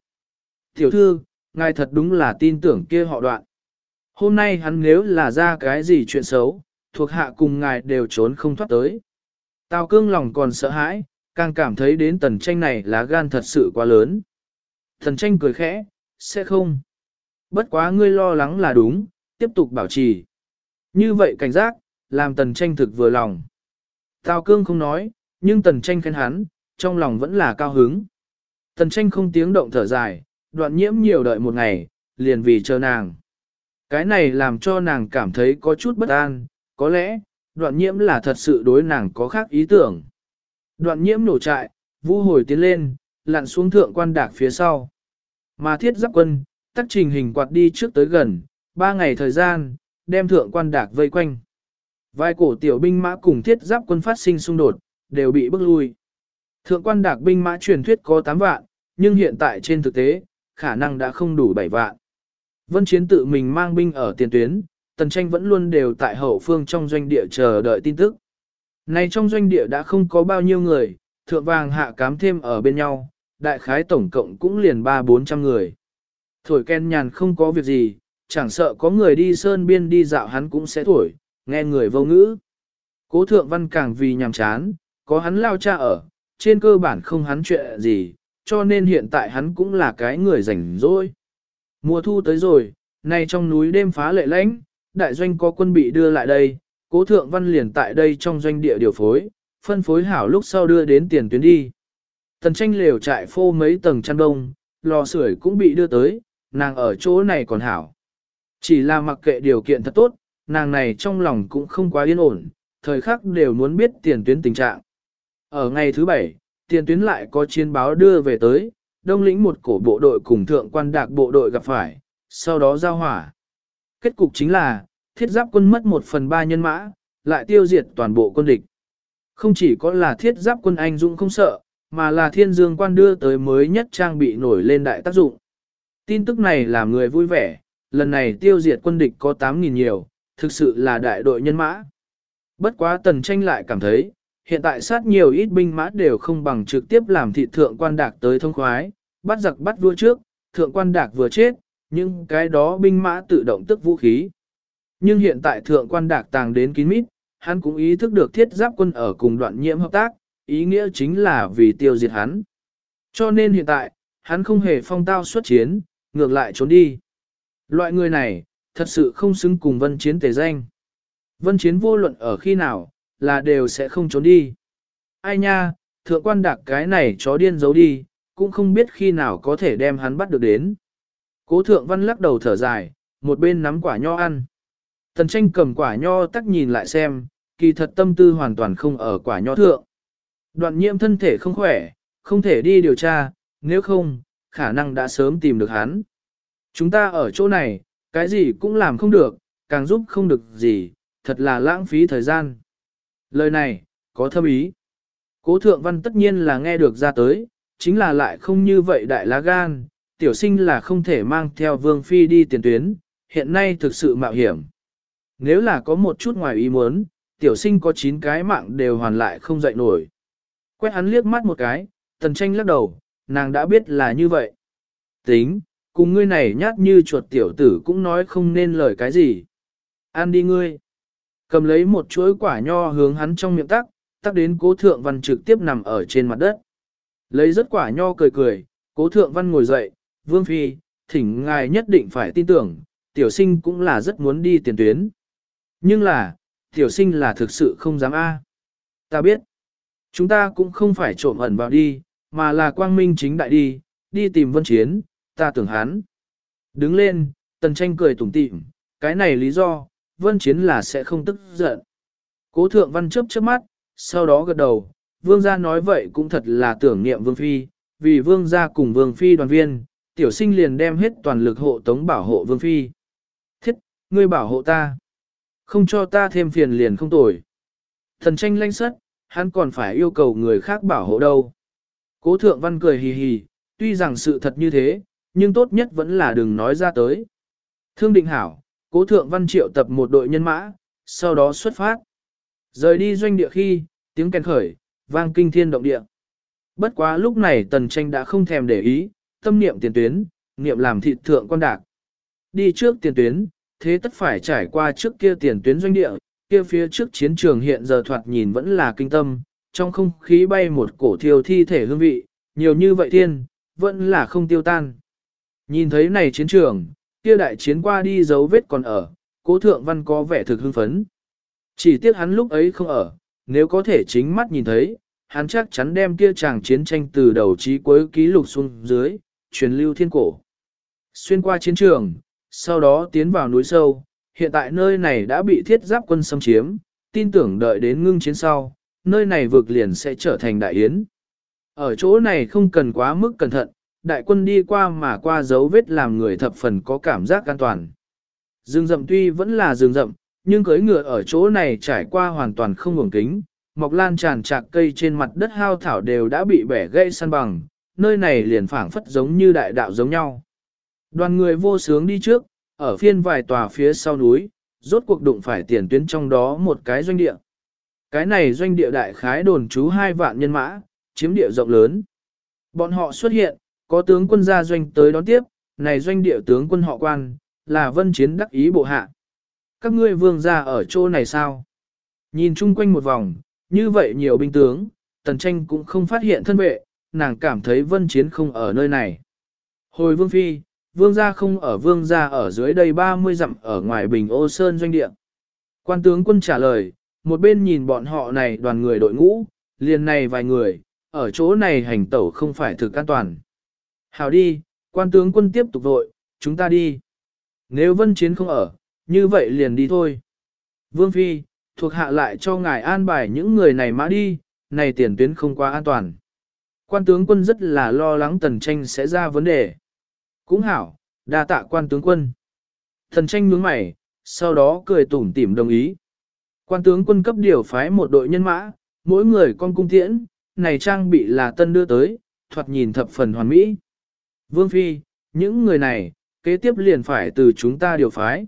Tiểu thư, ngài thật đúng là tin tưởng kia họ đoạn. Hôm nay hắn nếu là ra cái gì chuyện xấu, thuộc hạ cùng ngài đều trốn không thoát tới. Tào cương lòng còn sợ hãi, càng cảm thấy đến tần tranh này lá gan thật sự quá lớn. Thần tranh cười khẽ, sẽ không. Bất quá ngươi lo lắng là đúng, tiếp tục bảo trì. Như vậy cảnh giác, làm tần tranh thực vừa lòng. Tào cương không nói, nhưng tần tranh khen hắn, trong lòng vẫn là cao hứng. Tần tranh không tiếng động thở dài, đoạn nhiễm nhiều đợi một ngày, liền vì chờ nàng. Cái này làm cho nàng cảm thấy có chút bất an, có lẽ, đoạn nhiễm là thật sự đối nàng có khác ý tưởng. Đoạn nhiễm nổ trại, vũ hồi tiến lên, lặn xuống thượng quan đạc phía sau. Mà thiết giáp quân, tắc trình hình quạt đi trước tới gần, ba ngày thời gian, đem thượng quan đạc vây quanh. Vai cổ tiểu binh mã cùng thiết giáp quân phát sinh xung đột, đều bị bức lui. Thượng quan đạc binh mã truyền thuyết có 8 vạn, nhưng hiện tại trên thực tế, khả năng đã không đủ 7 vạn. Vân Chiến tự mình mang binh ở tiền tuyến, Tần Tranh vẫn luôn đều tại hậu phương trong doanh địa chờ đợi tin tức. Này trong doanh địa đã không có bao nhiêu người, thượng vàng hạ cám thêm ở bên nhau, đại khái tổng cộng cũng liền ba bốn trăm người. Thổi ken nhàn không có việc gì, chẳng sợ có người đi sơn biên đi dạo hắn cũng sẽ thổi, nghe người vô ngữ. Cố thượng văn càng vì nhàm chán, có hắn lao cha ở, trên cơ bản không hắn chuyện gì, cho nên hiện tại hắn cũng là cái người rảnh rỗi. Mùa thu tới rồi, nay trong núi đêm phá lệ lãnh, đại doanh có quân bị đưa lại đây, cố thượng văn liền tại đây trong doanh địa điều phối, phân phối hảo lúc sau đưa đến tiền tuyến đi. Tần tranh lều trại phô mấy tầng chăn đông, lò sưởi cũng bị đưa tới, nàng ở chỗ này còn hảo. Chỉ là mặc kệ điều kiện thật tốt, nàng này trong lòng cũng không quá yên ổn, thời khắc đều muốn biết tiền tuyến tình trạng. Ở ngày thứ bảy, tiền tuyến lại có chiến báo đưa về tới, đông lĩnh một cổ bộ đội cùng thượng quan đạc bộ đội gặp phải, sau đó giao hỏa. Kết cục chính là, thiết giáp quân mất một phần ba nhân mã, lại tiêu diệt toàn bộ quân địch. Không chỉ có là thiết giáp quân anh dũng không sợ, mà là thiên dương quan đưa tới mới nhất trang bị nổi lên đại tác dụng. Tin tức này làm người vui vẻ, lần này tiêu diệt quân địch có 8.000 nhiều, thực sự là đại đội nhân mã. Bất quá tần tranh lại cảm thấy, hiện tại sát nhiều ít binh mã đều không bằng trực tiếp làm thị thượng quan đạc tới thông khoái, bắt giặc bắt vua trước, thượng quan đạc vừa chết, nhưng cái đó binh mã tự động tức vũ khí. Nhưng hiện tại thượng quan đạc tàng đến kín mít, hắn cũng ý thức được thiết giáp quân ở cùng đoạn nhiễm hợp tác, ý nghĩa chính là vì tiêu diệt hắn. Cho nên hiện tại, hắn không hề phong tao xuất chiến, ngược lại trốn đi. Loại người này, thật sự không xứng cùng vân chiến tề danh. Vân chiến vô luận ở khi nào, là đều sẽ không trốn đi. Ai nha, thượng quan đạc cái này chó điên giấu đi, cũng không biết khi nào có thể đem hắn bắt được đến. Cố thượng văn lắc đầu thở dài, một bên nắm quả nho ăn. Tần tranh cầm quả nho tắc nhìn lại xem, kỳ thật tâm tư hoàn toàn không ở quả nho thượng. Đoạn nhiễm thân thể không khỏe, không thể đi điều tra, nếu không, khả năng đã sớm tìm được hắn. Chúng ta ở chỗ này, cái gì cũng làm không được, càng giúp không được gì, thật là lãng phí thời gian. Lời này, có thâm ý. Cố thượng văn tất nhiên là nghe được ra tới, chính là lại không như vậy đại lá gan, tiểu sinh là không thể mang theo vương phi đi tiền tuyến, hiện nay thực sự mạo hiểm. Nếu là có một chút ngoài ý muốn, tiểu sinh có 9 cái mạng đều hoàn lại không dậy nổi. Quét hắn liếc mắt một cái, tần tranh lắc đầu, nàng đã biết là như vậy. Tính, cùng ngươi này nhát như chuột tiểu tử cũng nói không nên lời cái gì. Ăn đi ngươi. Cầm lấy một chuỗi quả nho hướng hắn trong miệng tắc, tắc đến cố thượng văn trực tiếp nằm ở trên mặt đất. Lấy rất quả nho cười cười, cố thượng văn ngồi dậy, vương phi, thỉnh ngài nhất định phải tin tưởng, tiểu sinh cũng là rất muốn đi tiền tuyến. Nhưng là, tiểu sinh là thực sự không dám a. Ta biết, chúng ta cũng không phải trộm ẩn vào đi, mà là quang minh chính đại đi, đi tìm vân chiến, ta tưởng hắn. Đứng lên, tần tranh cười tủm tỉm, cái này lý do, vân chiến là sẽ không tức giận. Cố thượng văn chớp chớp mắt, sau đó gật đầu, vương gia nói vậy cũng thật là tưởng niệm vương phi, vì vương gia cùng vương phi đoàn viên, tiểu sinh liền đem hết toàn lực hộ tống bảo hộ vương phi. Thiết, ngươi bảo hộ ta. Không cho ta thêm phiền liền không tồi. Thần tranh lanh sất, hắn còn phải yêu cầu người khác bảo hộ đâu. Cố thượng văn cười hì hì, tuy rằng sự thật như thế, nhưng tốt nhất vẫn là đừng nói ra tới. Thương định hảo, cố thượng văn triệu tập một đội nhân mã, sau đó xuất phát. Rời đi doanh địa khi, tiếng kèn khởi, vang kinh thiên động địa. Bất quá lúc này tần tranh đã không thèm để ý, tâm niệm tiền tuyến, niệm làm thịt thượng quan đạc. Đi trước tiền tuyến, thế tất phải trải qua trước kia tiền tuyến doanh địa, kia phía trước chiến trường hiện giờ thoạt nhìn vẫn là kinh tâm, trong không khí bay một cổ thiêu thi thể hương vị, nhiều như vậy thiên, vẫn là không tiêu tan. Nhìn thấy này chiến trường, kia đại chiến qua đi dấu vết còn ở, cố thượng văn có vẻ thực hưng phấn. Chỉ tiếc hắn lúc ấy không ở, nếu có thể chính mắt nhìn thấy, hắn chắc chắn đem kia chàng chiến tranh từ đầu chí cuối ký lục xuống dưới, truyền lưu thiên cổ. Xuyên qua chiến trường, sau đó tiến vào núi sâu, hiện tại nơi này đã bị thiết giáp quân xâm chiếm, tin tưởng đợi đến ngưng chiến sau, nơi này vực liền sẽ trở thành đại yến. Ở chỗ này không cần quá mức cẩn thận, đại quân đi qua mà qua dấu vết làm người thập phần có cảm giác an toàn. Rừng rậm tuy vẫn là rừng rậm, nhưng cưới ngựa ở chỗ này trải qua hoàn toàn không ngủng kính, mọc lan tràn trạc cây trên mặt đất hao thảo đều đã bị bẻ gãy săn bằng, nơi này liền phảng phất giống như đại đạo giống nhau. Đoàn người vô sướng đi trước, ở phiên vài tòa phía sau núi, rốt cuộc đụng phải tiền tuyến trong đó một cái doanh địa. Cái này doanh địa đại khái đồn trú hai vạn nhân mã, chiếm địa rộng lớn. Bọn họ xuất hiện, có tướng quân gia doanh tới đón tiếp, này doanh địa tướng quân họ quan, là vân chiến đắc ý bộ hạ. Các ngươi vương gia ở chỗ này sao? Nhìn chung quanh một vòng, như vậy nhiều binh tướng, tần tranh cũng không phát hiện thân vệ, nàng cảm thấy vân chiến không ở nơi này. Hồi vương phi, vương gia không ở vương gia ở dưới đây 30 dặm ở ngoài bình ô sơn doanh địa. Quan tướng quân trả lời, một bên nhìn bọn họ này đoàn người đội ngũ, liền này vài người, ở chỗ này hành tẩu không phải thực an toàn. Hảo đi, quan tướng quân tiếp tục vội, chúng ta đi. Nếu vân chiến không ở, như vậy liền đi thôi. Vương Phi, thuộc hạ lại cho ngài an bài những người này mã đi, này tiền tuyến không quá an toàn. Quan tướng quân rất là lo lắng tần tranh sẽ ra vấn đề. Cũng hảo, đa tạ quan tướng quân. Thần tranh nhướng mày, sau đó cười tủm tỉm đồng ý. Quan tướng quân cấp điều phái một đội nhân mã, mỗi người con cung tiễn, này trang bị là tân đưa tới, thoạt nhìn thập phần hoàn mỹ. Vương Phi, những người này, kế tiếp liền phải từ chúng ta điều phái.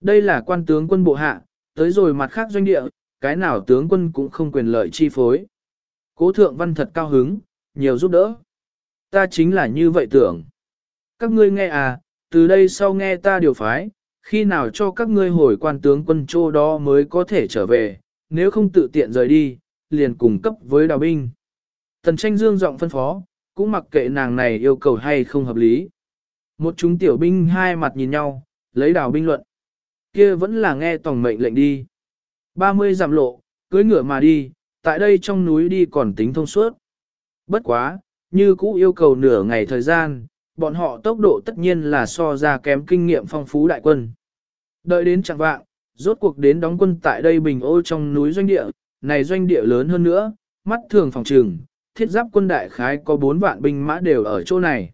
Đây là quan tướng quân bộ hạ, tới rồi mặt khác doanh địa, cái nào tướng quân cũng không quyền lợi chi phối. Cố thượng văn thật cao hứng, nhiều giúp đỡ. Ta chính là như vậy tưởng. Các ngươi nghe à, từ đây sau nghe ta điều phái, khi nào cho các ngươi hồi quan tướng quân chô đó mới có thể trở về, nếu không tự tiện rời đi, liền cùng cấp với đào binh. Tần tranh dương giọng phân phó, cũng mặc kệ nàng này yêu cầu hay không hợp lý. Một chúng tiểu binh hai mặt nhìn nhau, lấy đào binh luận. kia vẫn là nghe tổng mệnh lệnh đi. 30 giảm lộ, cưới ngựa mà đi, tại đây trong núi đi còn tính thông suốt. Bất quá, như cũ yêu cầu nửa ngày thời gian, bọn họ tốc độ tất nhiên là so ra kém kinh nghiệm phong phú đại quân. Đợi đến chẳng vạng, rốt cuộc đến đóng quân tại đây bình ô trong núi doanh địa, này doanh địa lớn hơn nữa, mắt thường phòng trường, thiết giáp quân đại khái có 4 vạn binh mã đều ở chỗ này.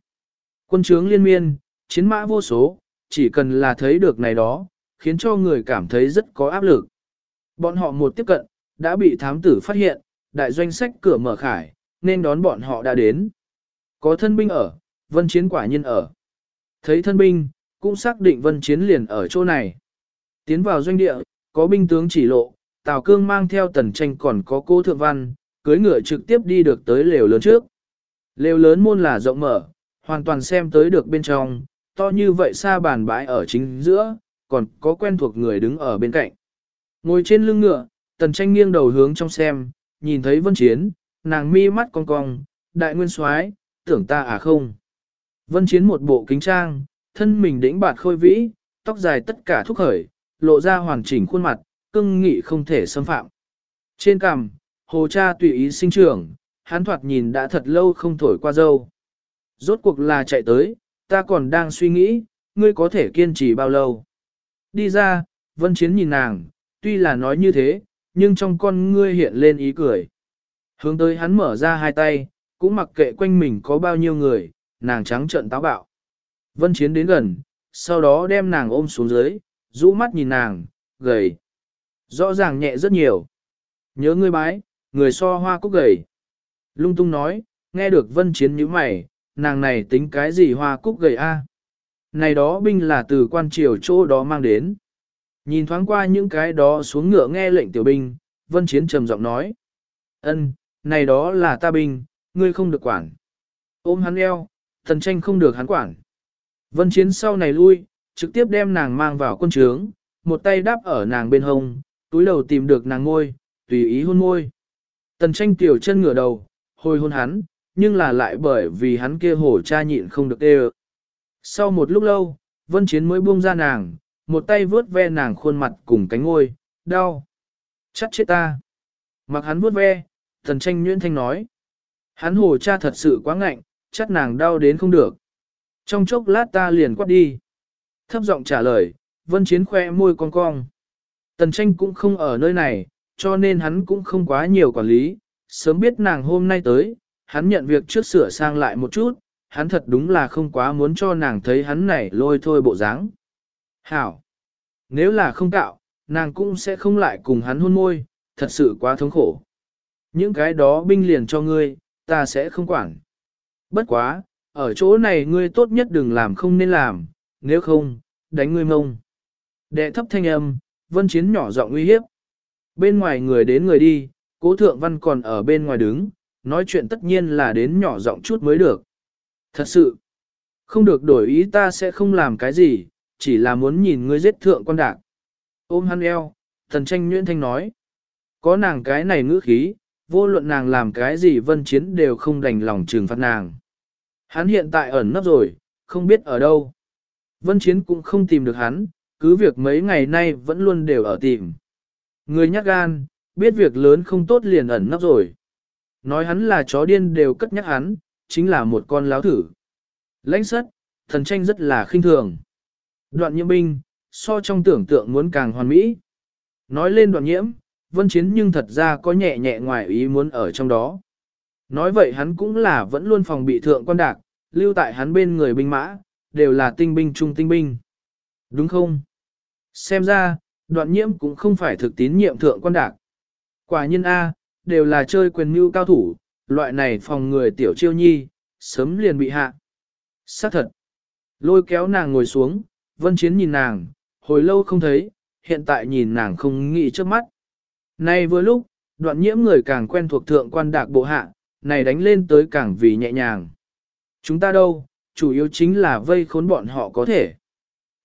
Quân trướng liên miên, chiến mã vô số, chỉ cần là thấy được này đó, khiến cho người cảm thấy rất có áp lực. Bọn họ một tiếp cận, đã bị thám tử phát hiện, đại doanh sách cửa mở khải, nên đón bọn họ đã đến. Có thân binh ở, vân chiến quả nhân ở. Thấy thân binh, cũng xác định vân chiến liền ở chỗ này. Tiến vào doanh địa, có binh tướng chỉ lộ, Tào Cương mang theo tần tranh còn có cô thượng văn, cưới ngựa trực tiếp đi được tới lều lớn trước. Lều lớn môn là rộng mở, hoàn toàn xem tới được bên trong, to như vậy xa bàn bãi ở chính giữa, còn có quen thuộc người đứng ở bên cạnh. Ngồi trên lưng ngựa, tần tranh nghiêng đầu hướng trong xem, nhìn thấy vân chiến, nàng mi mắt cong cong, đại nguyên soái tưởng ta à không. Vân chiến một bộ kính trang, thân mình đĩnh bạt khôi vĩ, tóc dài tất cả thúc khởi, lộ ra hoàn chỉnh khuôn mặt, cưng nghị không thể xâm phạm. Trên cằm, hồ cha tùy ý sinh trưởng, hắn thoạt nhìn đã thật lâu không thổi qua dâu. Rốt cuộc là chạy tới, ta còn đang suy nghĩ, ngươi có thể kiên trì bao lâu. Đi ra, vân chiến nhìn nàng, tuy là nói như thế, nhưng trong con ngươi hiện lên ý cười. Hướng tới hắn mở ra hai tay, cũng mặc kệ quanh mình có bao nhiêu người, nàng trắng trợn táo bạo. Vân chiến đến gần, sau đó đem nàng ôm xuống dưới, rũ mắt nhìn nàng, gầy. Rõ ràng nhẹ rất nhiều. Nhớ ngươi bái, người so hoa cúc gầy. Lung tung nói, nghe được vân chiến như mày, nàng này tính cái gì hoa cúc gầy a? Này đó binh là từ quan triều chỗ đó mang đến. Nhìn thoáng qua những cái đó xuống ngựa nghe lệnh tiểu binh, Vân Chiến trầm giọng nói. ân, này đó là ta binh, ngươi không được quản. Ôm hắn eo, thần tranh không được hắn quản. Vân Chiến sau này lui, trực tiếp đem nàng mang vào quân trướng, một tay đáp ở nàng bên hông, túi đầu tìm được nàng ngôi, tùy ý hôn môi. Tần tranh tiểu chân ngửa đầu, hồi hôn hắn, nhưng là lại bởi vì hắn kia hổ cha nhịn không được đê Sau một lúc lâu, Vân Chiến mới buông ra nàng, một tay vướt ve nàng khuôn mặt cùng cánh ngôi, đau. Chắc chết ta. Mặc hắn vuốt ve, Tần tranh nhuyễn thanh nói. Hắn hồ cha thật sự quá ngạnh, chắc nàng đau đến không được. Trong chốc lát ta liền quát đi. Thấp giọng trả lời, vân chiến khoe môi cong cong. Tần tranh cũng không ở nơi này, cho nên hắn cũng không quá nhiều quản lý. Sớm biết nàng hôm nay tới, hắn nhận việc trước sửa sang lại một chút, hắn thật đúng là không quá muốn cho nàng thấy hắn này lôi thôi bộ dáng. Hảo! Nếu là không cạo, nàng cũng sẽ không lại cùng hắn hôn môi, thật sự quá thống khổ. Những cái đó binh liền cho ngươi, ta sẽ không quản. Bất quá, ở chỗ này ngươi tốt nhất đừng làm không nên làm, nếu không, đánh ngươi mông. Đệ thấp thanh âm, vân chiến nhỏ giọng uy hiếp. Bên ngoài người đến người đi, cố thượng văn còn ở bên ngoài đứng, nói chuyện tất nhiên là đến nhỏ giọng chút mới được. Thật sự, không được đổi ý ta sẽ không làm cái gì, chỉ là muốn nhìn ngươi giết thượng quan đạc. Ôm hắn eo, thần tranh nhuyễn thanh nói. Có nàng cái này ngữ khí, vô luận nàng làm cái gì vân chiến đều không đành lòng trừng phạt nàng. Hắn hiện tại ẩn nấp rồi, không biết ở đâu. Vân chiến cũng không tìm được hắn, cứ việc mấy ngày nay vẫn luôn đều ở tìm. Người nhát gan, biết việc lớn không tốt liền ẩn nấp rồi. Nói hắn là chó điên đều cất nhắc hắn, chính là một con láo thử. Lãnh sất, thần tranh rất là khinh thường. Đoạn nhiễm binh, so trong tưởng tượng muốn càng hoàn mỹ. Nói lên đoạn nhiễm, vân chiến nhưng thật ra có nhẹ nhẹ ngoài ý muốn ở trong đó. Nói vậy hắn cũng là vẫn luôn phòng bị thượng quan đạc, lưu tại hắn bên người binh mã, đều là tinh binh trung tinh binh. Đúng không? Xem ra, đoạn nhiễm cũng không phải thực tín nhiệm thượng quan đạc. Quả nhân A, đều là chơi quyền mưu cao thủ, loại này phòng người tiểu chiêu nhi, sớm liền bị hạ. Xác thật. Lôi kéo nàng ngồi xuống, vân chiến nhìn nàng, hồi lâu không thấy, hiện tại nhìn nàng không nghĩ trước mắt. Nay vừa lúc, đoạn nhiễm người càng quen thuộc thượng quan đạc bộ hạ, này đánh lên tới càng vì nhẹ nhàng. Chúng ta đâu, chủ yếu chính là vây khốn bọn họ có thể.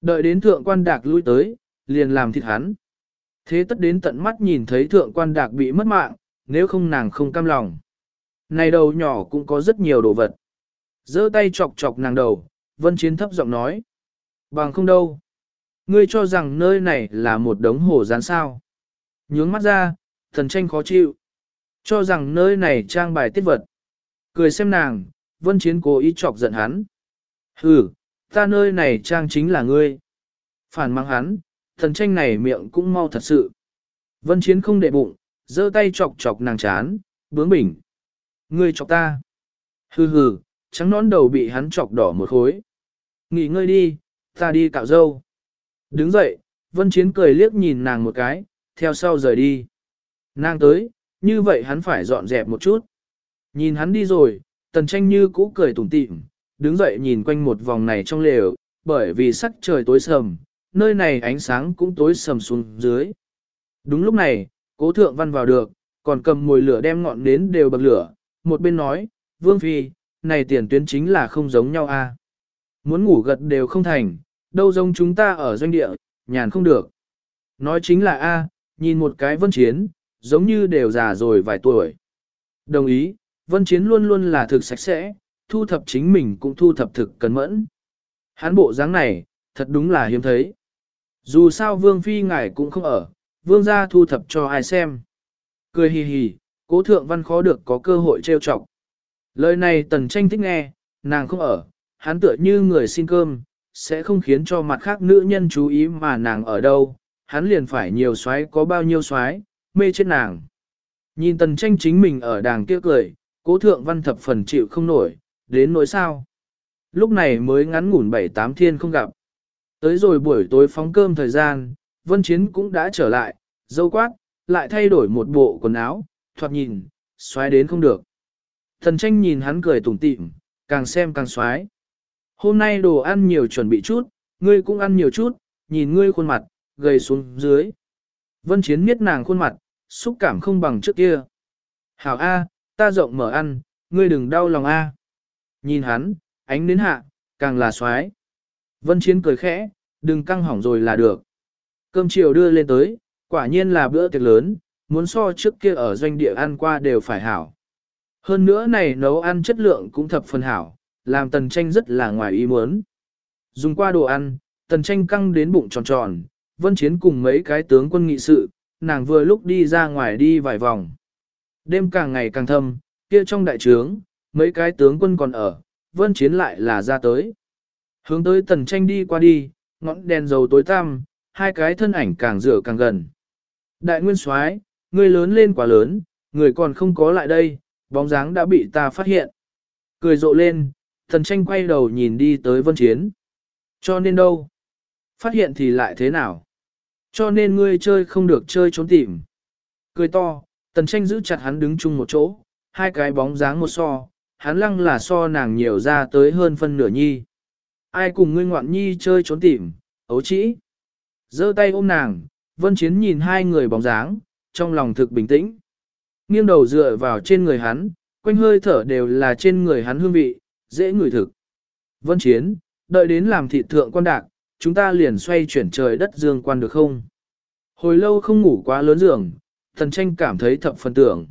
Đợi đến thượng quan đạc lui tới, liền làm thịt hắn. Thế tất đến tận mắt nhìn thấy thượng quan đạc bị mất mạng, nếu không nàng không cam lòng. Này đầu nhỏ cũng có rất nhiều đồ vật. giơ tay chọc chọc nàng đầu, vân chiến thấp giọng nói. Bằng không đâu. Ngươi cho rằng nơi này là một đống hồ rán sao. Nhướng mắt ra, thần tranh khó chịu. Cho rằng nơi này trang bài tiết vật. Cười xem nàng, vân chiến cố ý chọc giận hắn. Hừ, ta nơi này trang chính là ngươi. Phản mang hắn, thần tranh này miệng cũng mau thật sự. Vân chiến không để bụng, giơ tay chọc chọc nàng chán, bướng bỉnh. Ngươi chọc ta. Hừ hừ, trắng nón đầu bị hắn chọc đỏ một khối. Nghỉ ngơi đi, ta đi cạo dâu. Đứng dậy, Vân Chiến cười liếc nhìn nàng một cái, theo sau rời đi. Nàng tới, như vậy hắn phải dọn dẹp một chút. Nhìn hắn đi rồi, tần tranh như cũ cười tủm tỉm, đứng dậy nhìn quanh một vòng này trong lều, bởi vì sắc trời tối sầm, nơi này ánh sáng cũng tối sầm xuống dưới. Đúng lúc này, cố thượng văn vào được, còn cầm mồi lửa đem ngọn nến đều bật lửa, một bên nói, Vương Phi, này tiền tuyến chính là không giống nhau a. Muốn ngủ gật đều không thành, đâu giống chúng ta ở doanh địa, nhàn không được. Nói chính là A, nhìn một cái vân chiến, giống như đều già rồi vài tuổi. Đồng ý, vân chiến luôn luôn là thực sạch sẽ, thu thập chính mình cũng thu thập thực cẩn mẫn. Hán bộ dáng này, thật đúng là hiếm thấy. Dù sao vương phi ngài cũng không ở, vương gia thu thập cho ai xem. Cười hì hì, cố thượng văn khó được có cơ hội trêu chọc. Lời này tần tranh thích nghe, nàng không ở, hắn tựa như người xin cơm, sẽ không khiến cho mặt khác nữ nhân chú ý mà nàng ở đâu, hắn liền phải nhiều xoái có bao nhiêu xoái, mê chết nàng. Nhìn tần tranh chính mình ở đàng kia cười, cố thượng văn thập phần chịu không nổi, đến nỗi sao. Lúc này mới ngắn ngủn bảy tám thiên không gặp. Tới rồi buổi tối phóng cơm thời gian, vân chiến cũng đã trở lại, dâu quát, lại thay đổi một bộ quần áo, thoạt nhìn, xoái đến không được. Thần tranh nhìn hắn cười tủm tỉm, càng xem càng xoái. Hôm nay đồ ăn nhiều chuẩn bị chút, ngươi cũng ăn nhiều chút, nhìn ngươi khuôn mặt, gầy xuống dưới. Vân Chiến miết nàng khuôn mặt, xúc cảm không bằng trước kia. Hảo A, ta rộng mở ăn, ngươi đừng đau lòng A. Nhìn hắn, ánh đến hạ, càng là xoái. Vân Chiến cười khẽ, đừng căng hỏng rồi là được. Cơm chiều đưa lên tới, quả nhiên là bữa tiệc lớn, muốn so trước kia ở doanh địa ăn qua đều phải hảo. Hơn nữa này nấu ăn chất lượng cũng thập phần hảo, làm tần tranh rất là ngoài ý muốn. Dùng qua đồ ăn, tần tranh căng đến bụng tròn tròn, vân chiến cùng mấy cái tướng quân nghị sự, nàng vừa lúc đi ra ngoài đi vài vòng. Đêm càng ngày càng thâm, kia trong đại trướng, mấy cái tướng quân còn ở, vân chiến lại là ra tới. Hướng tới tần tranh đi qua đi, ngọn đèn dầu tối tăm, hai cái thân ảnh càng rửa càng gần. Đại nguyên soái, người lớn lên quá lớn, người còn không có lại đây, bóng dáng đã bị ta phát hiện. Cười rộ lên, tần tranh quay đầu nhìn đi tới vân chiến. Cho nên đâu? Phát hiện thì lại thế nào? Cho nên ngươi chơi không được chơi trốn tìm. Cười to, tần tranh giữ chặt hắn đứng chung một chỗ, hai cái bóng dáng một so, hắn lăng là so nàng nhiều ra tới hơn phân nửa nhi. Ai cùng ngươi ngoạn nhi chơi trốn tìm, ấu trĩ. giơ tay ôm nàng, vân chiến nhìn hai người bóng dáng, trong lòng thực bình tĩnh. Nghiêng đầu dựa vào trên người hắn, quanh hơi thở đều là trên người hắn hương vị, dễ ngửi thực. Vân chiến, đợi đến làm thị thượng quan đạc, chúng ta liền xoay chuyển trời đất dương quan được không? Hồi lâu không ngủ quá lớn giường, thần tranh cảm thấy thập phần tưởng.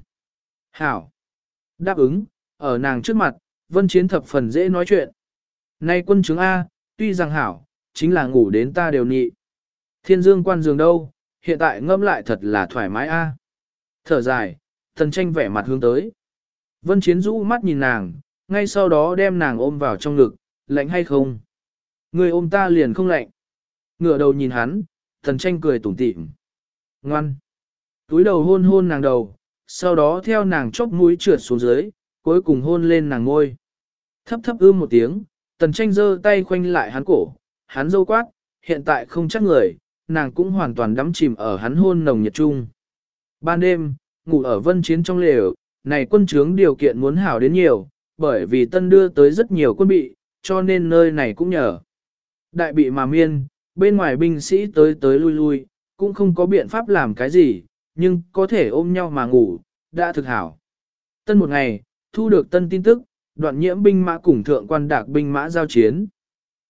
Hảo. Đáp ứng, ở nàng trước mặt, vân chiến thập phần dễ nói chuyện. Nay quân chứng A, tuy rằng hảo, chính là ngủ đến ta đều nhị. Thiên dương quan giường đâu, hiện tại ngâm lại thật là thoải mái A. Thở dài, thần tranh vẻ mặt hướng tới. Vân chiến rũ mắt nhìn nàng, ngay sau đó đem nàng ôm vào trong ngực, lạnh hay không? Người ôm ta liền không lạnh. Ngửa đầu nhìn hắn, thần tranh cười tủm tỉm. Ngoan. Túi đầu hôn hôn nàng đầu, sau đó theo nàng chóc mũi trượt xuống dưới, cuối cùng hôn lên nàng ngôi. Thấp thấp ưm một tiếng, tần tranh giơ tay khoanh lại hắn cổ, hắn dâu quát, hiện tại không chắc người, nàng cũng hoàn toàn đắm chìm ở hắn hôn nồng nhiệt trung. Ban đêm, ngủ ở vân chiến trong lều, này quân trướng điều kiện muốn hảo đến nhiều, bởi vì tân đưa tới rất nhiều quân bị, cho nên nơi này cũng nhờ. Đại bị mà miên, bên ngoài binh sĩ tới tới lui lui, cũng không có biện pháp làm cái gì, nhưng có thể ôm nhau mà ngủ, đã thực hảo. Tân một ngày, thu được tân tin tức, đoạn nhiễm binh mã cùng thượng quan đạc binh mã giao chiến.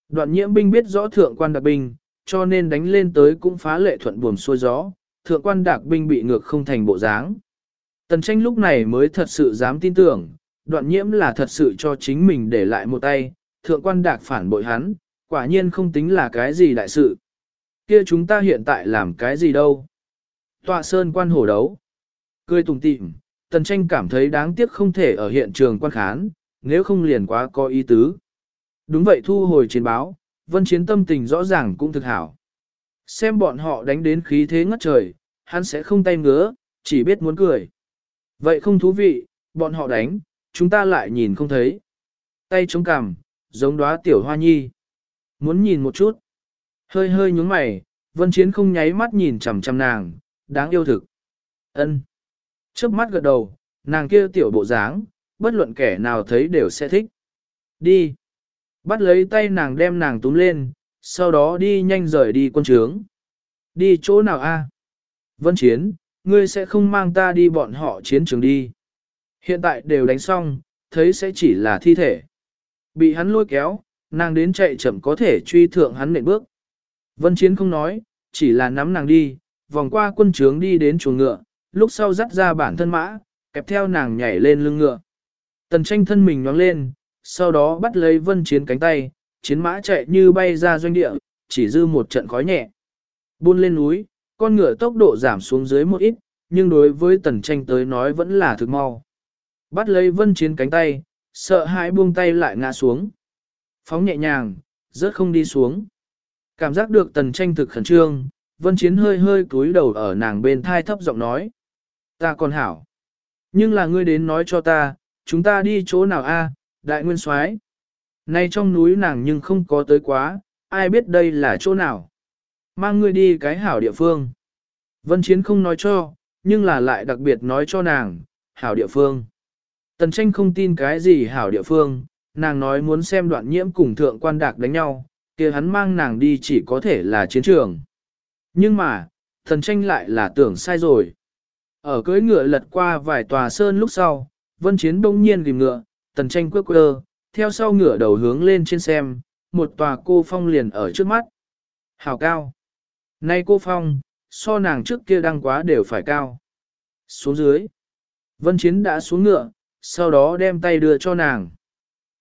Đoạn nhiễm binh biết rõ thượng quan đạc binh, cho nên đánh lên tới cũng phá lệ thuận buồm xuôi gió, thượng quan đạc binh bị ngược không thành bộ dáng. Tần tranh lúc này mới thật sự dám tin tưởng, đoạn nhiễm là thật sự cho chính mình để lại một tay, thượng quan đạc phản bội hắn, quả nhiên không tính là cái gì đại sự. Kia chúng ta hiện tại làm cái gì đâu? Tọa sơn quan hổ đấu. Cười tùng tịm, tần tranh cảm thấy đáng tiếc không thể ở hiện trường quan khán, nếu không liền quá có ý tứ. Đúng vậy thu hồi chiến báo, vân chiến tâm tình rõ ràng cũng thực hảo. Xem bọn họ đánh đến khí thế ngất trời, hắn sẽ không tay ngứa, chỉ biết muốn cười. Vậy không thú vị, bọn họ đánh, chúng ta lại nhìn không thấy. Tay chống cằm, giống đóa tiểu hoa nhi. Muốn nhìn một chút. Hơi hơi nhúng mày, vân chiến không nháy mắt nhìn chằm chằm nàng, đáng yêu thực. ân Trước mắt gật đầu, nàng kia tiểu bộ dáng, bất luận kẻ nào thấy đều sẽ thích. Đi. Bắt lấy tay nàng đem nàng túm lên, sau đó đi nhanh rời đi quân trướng. Đi chỗ nào a? Vân Chiến, ngươi sẽ không mang ta đi bọn họ chiến trường đi. Hiện tại đều đánh xong, thấy sẽ chỉ là thi thể. Bị hắn lôi kéo, nàng đến chạy chậm có thể truy thượng hắn nện bước. Vân Chiến không nói, chỉ là nắm nàng đi, vòng qua quân trướng đi đến chuồng ngựa, lúc sau dắt ra bản thân mã, kẹp theo nàng nhảy lên lưng ngựa. Tần tranh thân mình nhoáng lên, sau đó bắt lấy vân chiến cánh tay, chiến mã chạy như bay ra doanh địa, chỉ dư một trận khói nhẹ. Buôn lên núi, con ngựa tốc độ giảm xuống dưới một ít, nhưng đối với tần tranh tới nói vẫn là thực mau. Bắt lấy vân chiến cánh tay, sợ hãi buông tay lại ngã xuống. Phóng nhẹ nhàng, rớt không đi xuống. Cảm giác được tần tranh thực khẩn trương, vân chiến hơi hơi cúi đầu ở nàng bên thai thấp giọng nói. Ta còn hảo. Nhưng là ngươi đến nói cho ta, chúng ta đi chỗ nào a? đại nguyên soái. Nay trong núi nàng nhưng không có tới quá, ai biết đây là chỗ nào. Mang ngươi đi cái hảo địa phương. Vân Chiến không nói cho, nhưng là lại đặc biệt nói cho nàng, hảo địa phương. Tần tranh không tin cái gì hảo địa phương, nàng nói muốn xem đoạn nhiễm cùng thượng quan đạc đánh nhau, kia hắn mang nàng đi chỉ có thể là chiến trường. Nhưng mà, thần tranh lại là tưởng sai rồi. Ở cưỡi ngựa lật qua vài tòa sơn lúc sau, vân chiến đông nhiên ghim ngựa, tần tranh quơ quơ, theo sau ngựa đầu hướng lên trên xem, một tòa cô phong liền ở trước mắt. Hảo cao. Nay cô phong, so nàng trước kia đang quá đều phải cao. Xuống dưới. Vân chiến đã xuống ngựa, sau đó đem tay đưa cho nàng.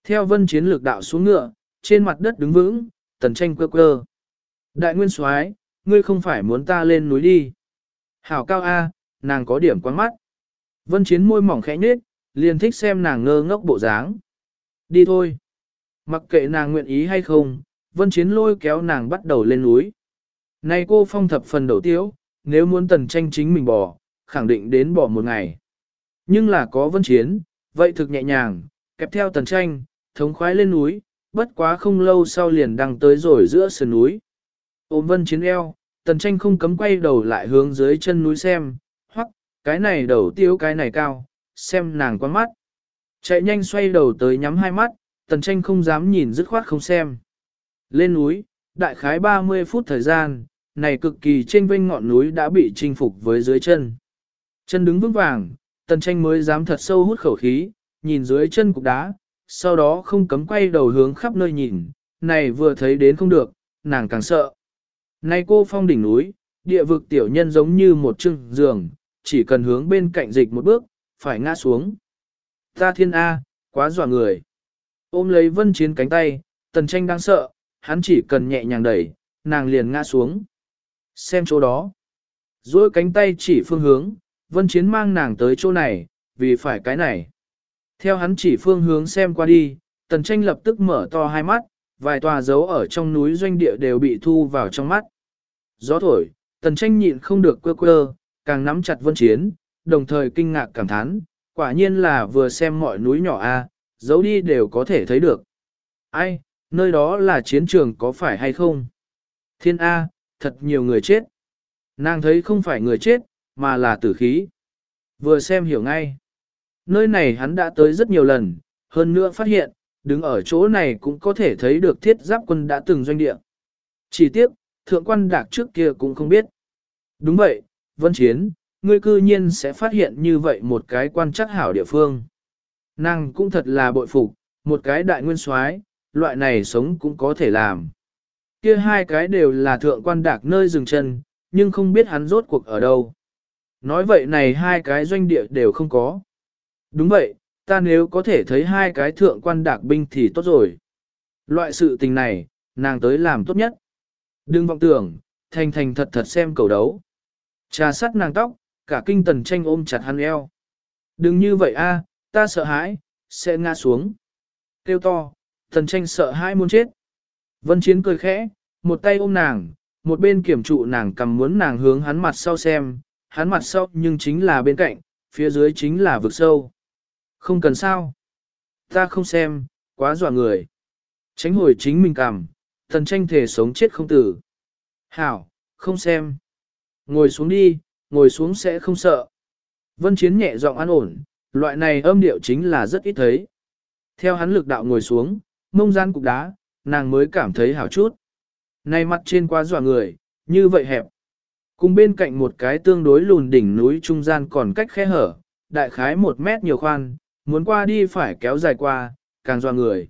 Theo vân chiến lực đạo xuống ngựa, trên mặt đất đứng vững, tần tranh quơ quơ. Đại nguyên soái, ngươi không phải muốn ta lên núi đi. Hảo cao A, nàng có điểm quán mắt. Vân chiến môi mỏng khẽ nhếch, liền thích xem nàng ngơ ngốc bộ dáng. Đi thôi. Mặc kệ nàng nguyện ý hay không, vân chiến lôi kéo nàng bắt đầu lên núi. Này cô phong thập phần đầu tiếu, nếu muốn tần tranh chính mình bỏ, khẳng định đến bỏ một ngày. Nhưng là có vân chiến, vậy thực nhẹ nhàng, kẹp theo tần tranh, thống khoái lên núi, bất quá không lâu sau liền đăng tới rồi giữa sườn núi. Ôm vân chiến eo, tần tranh không cấm quay đầu lại hướng dưới chân núi xem, hoặc, cái này đầu tiêu cái này cao, xem nàng quan mắt. Chạy nhanh xoay đầu tới nhắm hai mắt, tần tranh không dám nhìn dứt khoát không xem. Lên núi, đại khái 30 phút thời gian, này cực kỳ trên vênh ngọn núi đã bị chinh phục với dưới chân. Chân đứng vững vàng, tần tranh mới dám thật sâu hút khẩu khí, nhìn dưới chân cục đá, sau đó không cấm quay đầu hướng khắp nơi nhìn, này vừa thấy đến không được, nàng càng sợ. Này cô phong đỉnh núi, địa vực tiểu nhân giống như một chưng giường, chỉ cần hướng bên cạnh dịch một bước, phải ngã xuống. Ta thiên A, quá dọa người. Ôm lấy vân chiến cánh tay, tần tranh đang sợ, hắn chỉ cần nhẹ nhàng đẩy, nàng liền ngã xuống. Xem chỗ đó. Rồi cánh tay chỉ phương hướng, vân chiến mang nàng tới chỗ này, vì phải cái này. Theo hắn chỉ phương hướng xem qua đi, tần tranh lập tức mở to hai mắt, vài tòa dấu ở trong núi doanh địa đều bị thu vào trong mắt. Gió thổi, tần tranh nhịn không được quơ quơ, càng nắm chặt vân chiến, đồng thời kinh ngạc cảm thán, quả nhiên là vừa xem mọi núi nhỏ à, a, dấu đi đều có thể thấy được. Ai, nơi đó là chiến trường có phải hay không? Thiên A, thật nhiều người chết. Nàng thấy không phải người chết, mà là tử khí. Vừa xem hiểu ngay. Nơi này hắn đã tới rất nhiều lần, hơn nữa phát hiện, đứng ở chỗ này cũng có thể thấy được thiết giáp quân đã từng doanh địa. Chỉ tiếc, thượng quan đạc trước kia cũng không biết. Đúng vậy, Vân Chiến, ngươi cư nhiên sẽ phát hiện như vậy một cái quan chắc hảo địa phương. Nàng cũng thật là bội phục, một cái đại nguyên soái, loại này sống cũng có thể làm. Kia hai cái đều là thượng quan đạc nơi dừng chân, nhưng không biết hắn rốt cuộc ở đâu. Nói vậy này hai cái doanh địa đều không có. Đúng vậy, ta nếu có thể thấy hai cái thượng quan đạc binh thì tốt rồi. Loại sự tình này, nàng tới làm tốt nhất. Đừng vọng tưởng, thành thành thật thật xem cầu đấu. Trà sắt nàng tóc, cả kinh tần tranh ôm chặt hắn eo. Đừng như vậy a, ta sợ hãi, sẽ ngã xuống. Kêu to, tần tranh sợ hãi muốn chết. Vân Chiến cười khẽ, một tay ôm nàng, một bên kiểm trụ nàng cầm muốn nàng hướng hắn mặt sau xem, hắn mặt sau nhưng chính là bên cạnh, phía dưới chính là vực sâu. Không cần sao. Ta không xem, quá dọa người. Tránh hồi chính mình cầm, thần tranh thể sống chết không tử. Hảo, không xem. Ngồi xuống đi, ngồi xuống sẽ không sợ. Vân Chiến nhẹ giọng an ổn, loại này âm điệu chính là rất ít thấy. Theo hắn lực đạo ngồi xuống, mông gian cục đá, nàng mới cảm thấy hảo chút. Này mặt trên quá dọa người, như vậy hẹp. Cùng bên cạnh một cái tương đối lùn đỉnh núi trung gian còn cách khe hở, đại khái một mét nhiều khoan, muốn qua đi phải kéo dài qua, càng dọa người.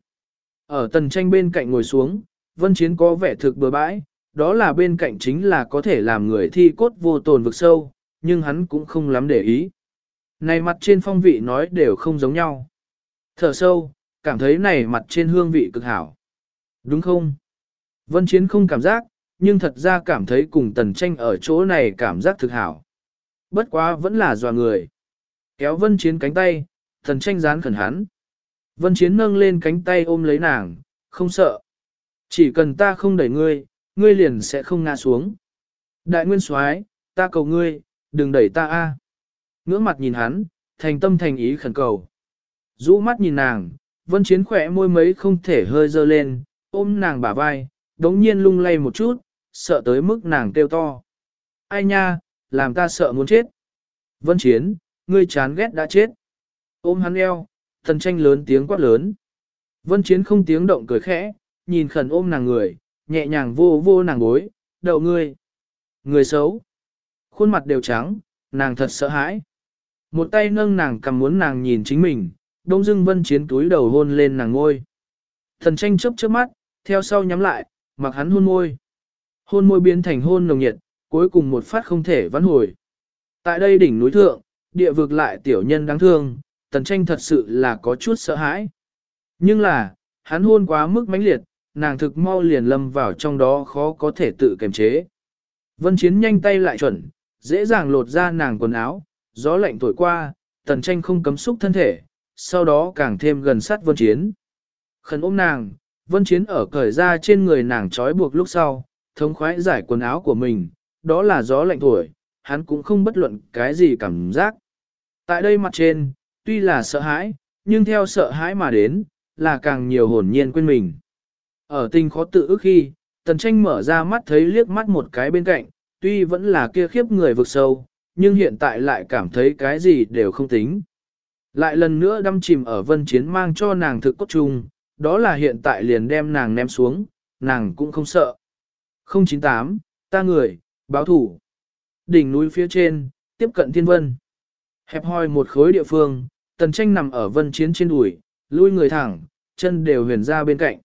Ở tần tranh bên cạnh ngồi xuống, vân chiến có vẻ thực bừa bãi, đó là bên cạnh chính là có thể làm người thi cốt vô tồn vực sâu, nhưng hắn cũng không lắm để ý. Này mặt trên phong vị nói đều không giống nhau. Thở sâu, cảm thấy này mặt trên hương vị cực hảo. Đúng không? Vân Chiến không cảm giác, nhưng thật ra cảm thấy cùng tần tranh ở chỗ này cảm giác thực hảo. Bất quá vẫn là dò người. Kéo Vân Chiến cánh tay, tần tranh dán khẩn hắn. Vân Chiến nâng lên cánh tay ôm lấy nàng, không sợ. Chỉ cần ta không đẩy ngươi, ngươi liền sẽ không ngã xuống. Đại nguyên soái, ta cầu ngươi, đừng đẩy ta a. Ngưỡng mặt nhìn hắn, thành tâm thành ý khẩn cầu. Rũ mắt nhìn nàng, vân chiến khỏe môi mấy không thể hơi dơ lên, ôm nàng bả vai, đống nhiên lung lay một chút, sợ tới mức nàng kêu to. Ai nha, làm ta sợ muốn chết. Vân chiến, ngươi chán ghét đã chết. Ôm hắn eo, thần tranh lớn tiếng quát lớn. Vân chiến không tiếng động cười khẽ, nhìn khẩn ôm nàng người, nhẹ nhàng vô vô nàng bối, đậu ngươi. Người xấu. Khuôn mặt đều trắng, nàng thật sợ hãi. Một tay nâng nàng cầm muốn nàng nhìn chính mình, đông dưng vân chiến túi đầu hôn lên nàng ngôi. Thần tranh chớp chớp mắt, theo sau nhắm lại, mặc hắn hôn môi. Hôn môi biến thành hôn nồng nhiệt, cuối cùng một phát không thể vãn hồi. Tại đây đỉnh núi thượng, địa vực lại tiểu nhân đáng thương, tần tranh thật sự là có chút sợ hãi. Nhưng là, hắn hôn quá mức mãnh liệt, nàng thực mau liền lâm vào trong đó khó có thể tự kiềm chế. Vân Chiến nhanh tay lại chuẩn, dễ dàng lột ra nàng quần áo, gió lạnh thổi qua, tần tranh không cấm xúc thân thể, sau đó càng thêm gần sát Vân Chiến. Khẩn ôm nàng, Vân Chiến ở cởi ra trên người nàng trói buộc lúc sau, thống khoái giải quần áo của mình, đó là gió lạnh thổi, hắn cũng không bất luận cái gì cảm giác. Tại đây mặt trên, tuy là sợ hãi, nhưng theo sợ hãi mà đến, là càng nhiều hồn nhiên quên mình. Ở tình khó tự ức khi, tần tranh mở ra mắt thấy liếc mắt một cái bên cạnh, tuy vẫn là kia khiếp người vực sâu, nhưng hiện tại lại cảm thấy cái gì đều không tính. Lại lần nữa đâm chìm ở vân chiến mang cho nàng thực cốt trùng, đó là hiện tại liền đem nàng ném xuống, nàng cũng không sợ. 098, ta người, báo thủ. Đỉnh núi phía trên, tiếp cận thiên vân. Hẹp hoi một khối địa phương, tần tranh nằm ở vân chiến trên đùi, lui người thẳng, chân đều huyền ra bên cạnh.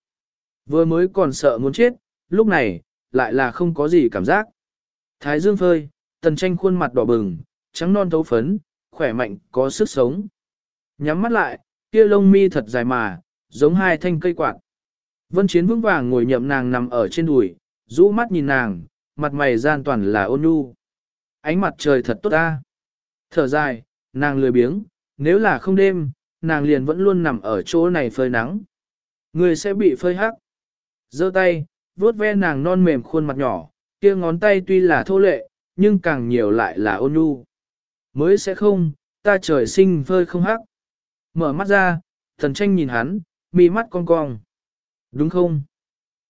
Vừa mới còn sợ muốn chết, lúc này, lại là không có gì cảm giác. Thái dương phơi, tần tranh khuôn mặt đỏ bừng, trắng non thấu phấn, khỏe mạnh, có sức sống. Nhắm mắt lại, kia lông mi thật dài mà, giống hai thanh cây quạt. Vân Chiến vững vàng ngồi nhậm nàng nằm ở trên đùi, rũ mắt nhìn nàng, mặt mày gian toàn là ôn nhu. Ánh mặt trời thật tốt ta. Thở dài, nàng lười biếng, nếu là không đêm, nàng liền vẫn luôn nằm ở chỗ này phơi nắng. Người sẽ bị phơi hắc giơ tay, vuốt ve nàng non mềm khuôn mặt nhỏ, kia ngón tay tuy là thô lệ, nhưng càng nhiều lại là ôn nhu. Mới sẽ không, ta trời sinh phơi không hắc. Mở mắt ra, thần tranh nhìn hắn, mi mắt cong cong. Đúng không?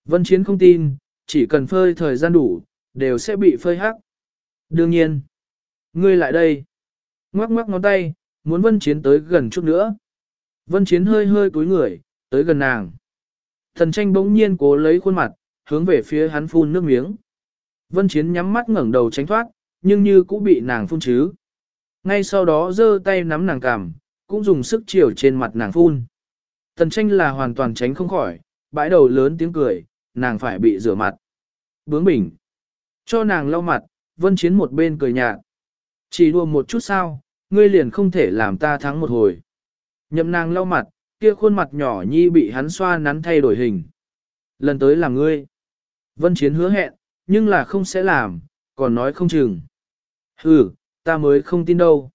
Vân Chiến không tin, chỉ cần phơi thời gian đủ, đều sẽ bị phơi hắc. Đương nhiên. Ngươi lại đây. Ngoắc ngoắc ngón tay, muốn Vân Chiến tới gần chút nữa. Vân Chiến hơi hơi cúi người, tới gần nàng. Thần tranh bỗng nhiên cố lấy khuôn mặt, hướng về phía hắn phun nước miếng. Vân Chiến nhắm mắt ngẩng đầu tránh thoát, nhưng như cũng bị nàng phun chứ. Ngay sau đó giơ tay nắm nàng cằm, cũng dùng sức chiều trên mặt nàng phun. Thần tranh là hoàn toàn tránh không khỏi, bãi đầu lớn tiếng cười, nàng phải bị rửa mặt. Bướng bỉnh. Cho nàng lau mặt, Vân Chiến một bên cười nhạt. Chỉ đùa một chút sao, ngươi liền không thể làm ta thắng một hồi. Nhậm nàng lau mặt, kia khuôn mặt nhỏ nhi bị hắn xoa nắn thay đổi hình. Lần tới là ngươi. Vân Chiến hứa hẹn, nhưng là không sẽ làm, còn nói không chừng. Hừ, ta mới không tin đâu.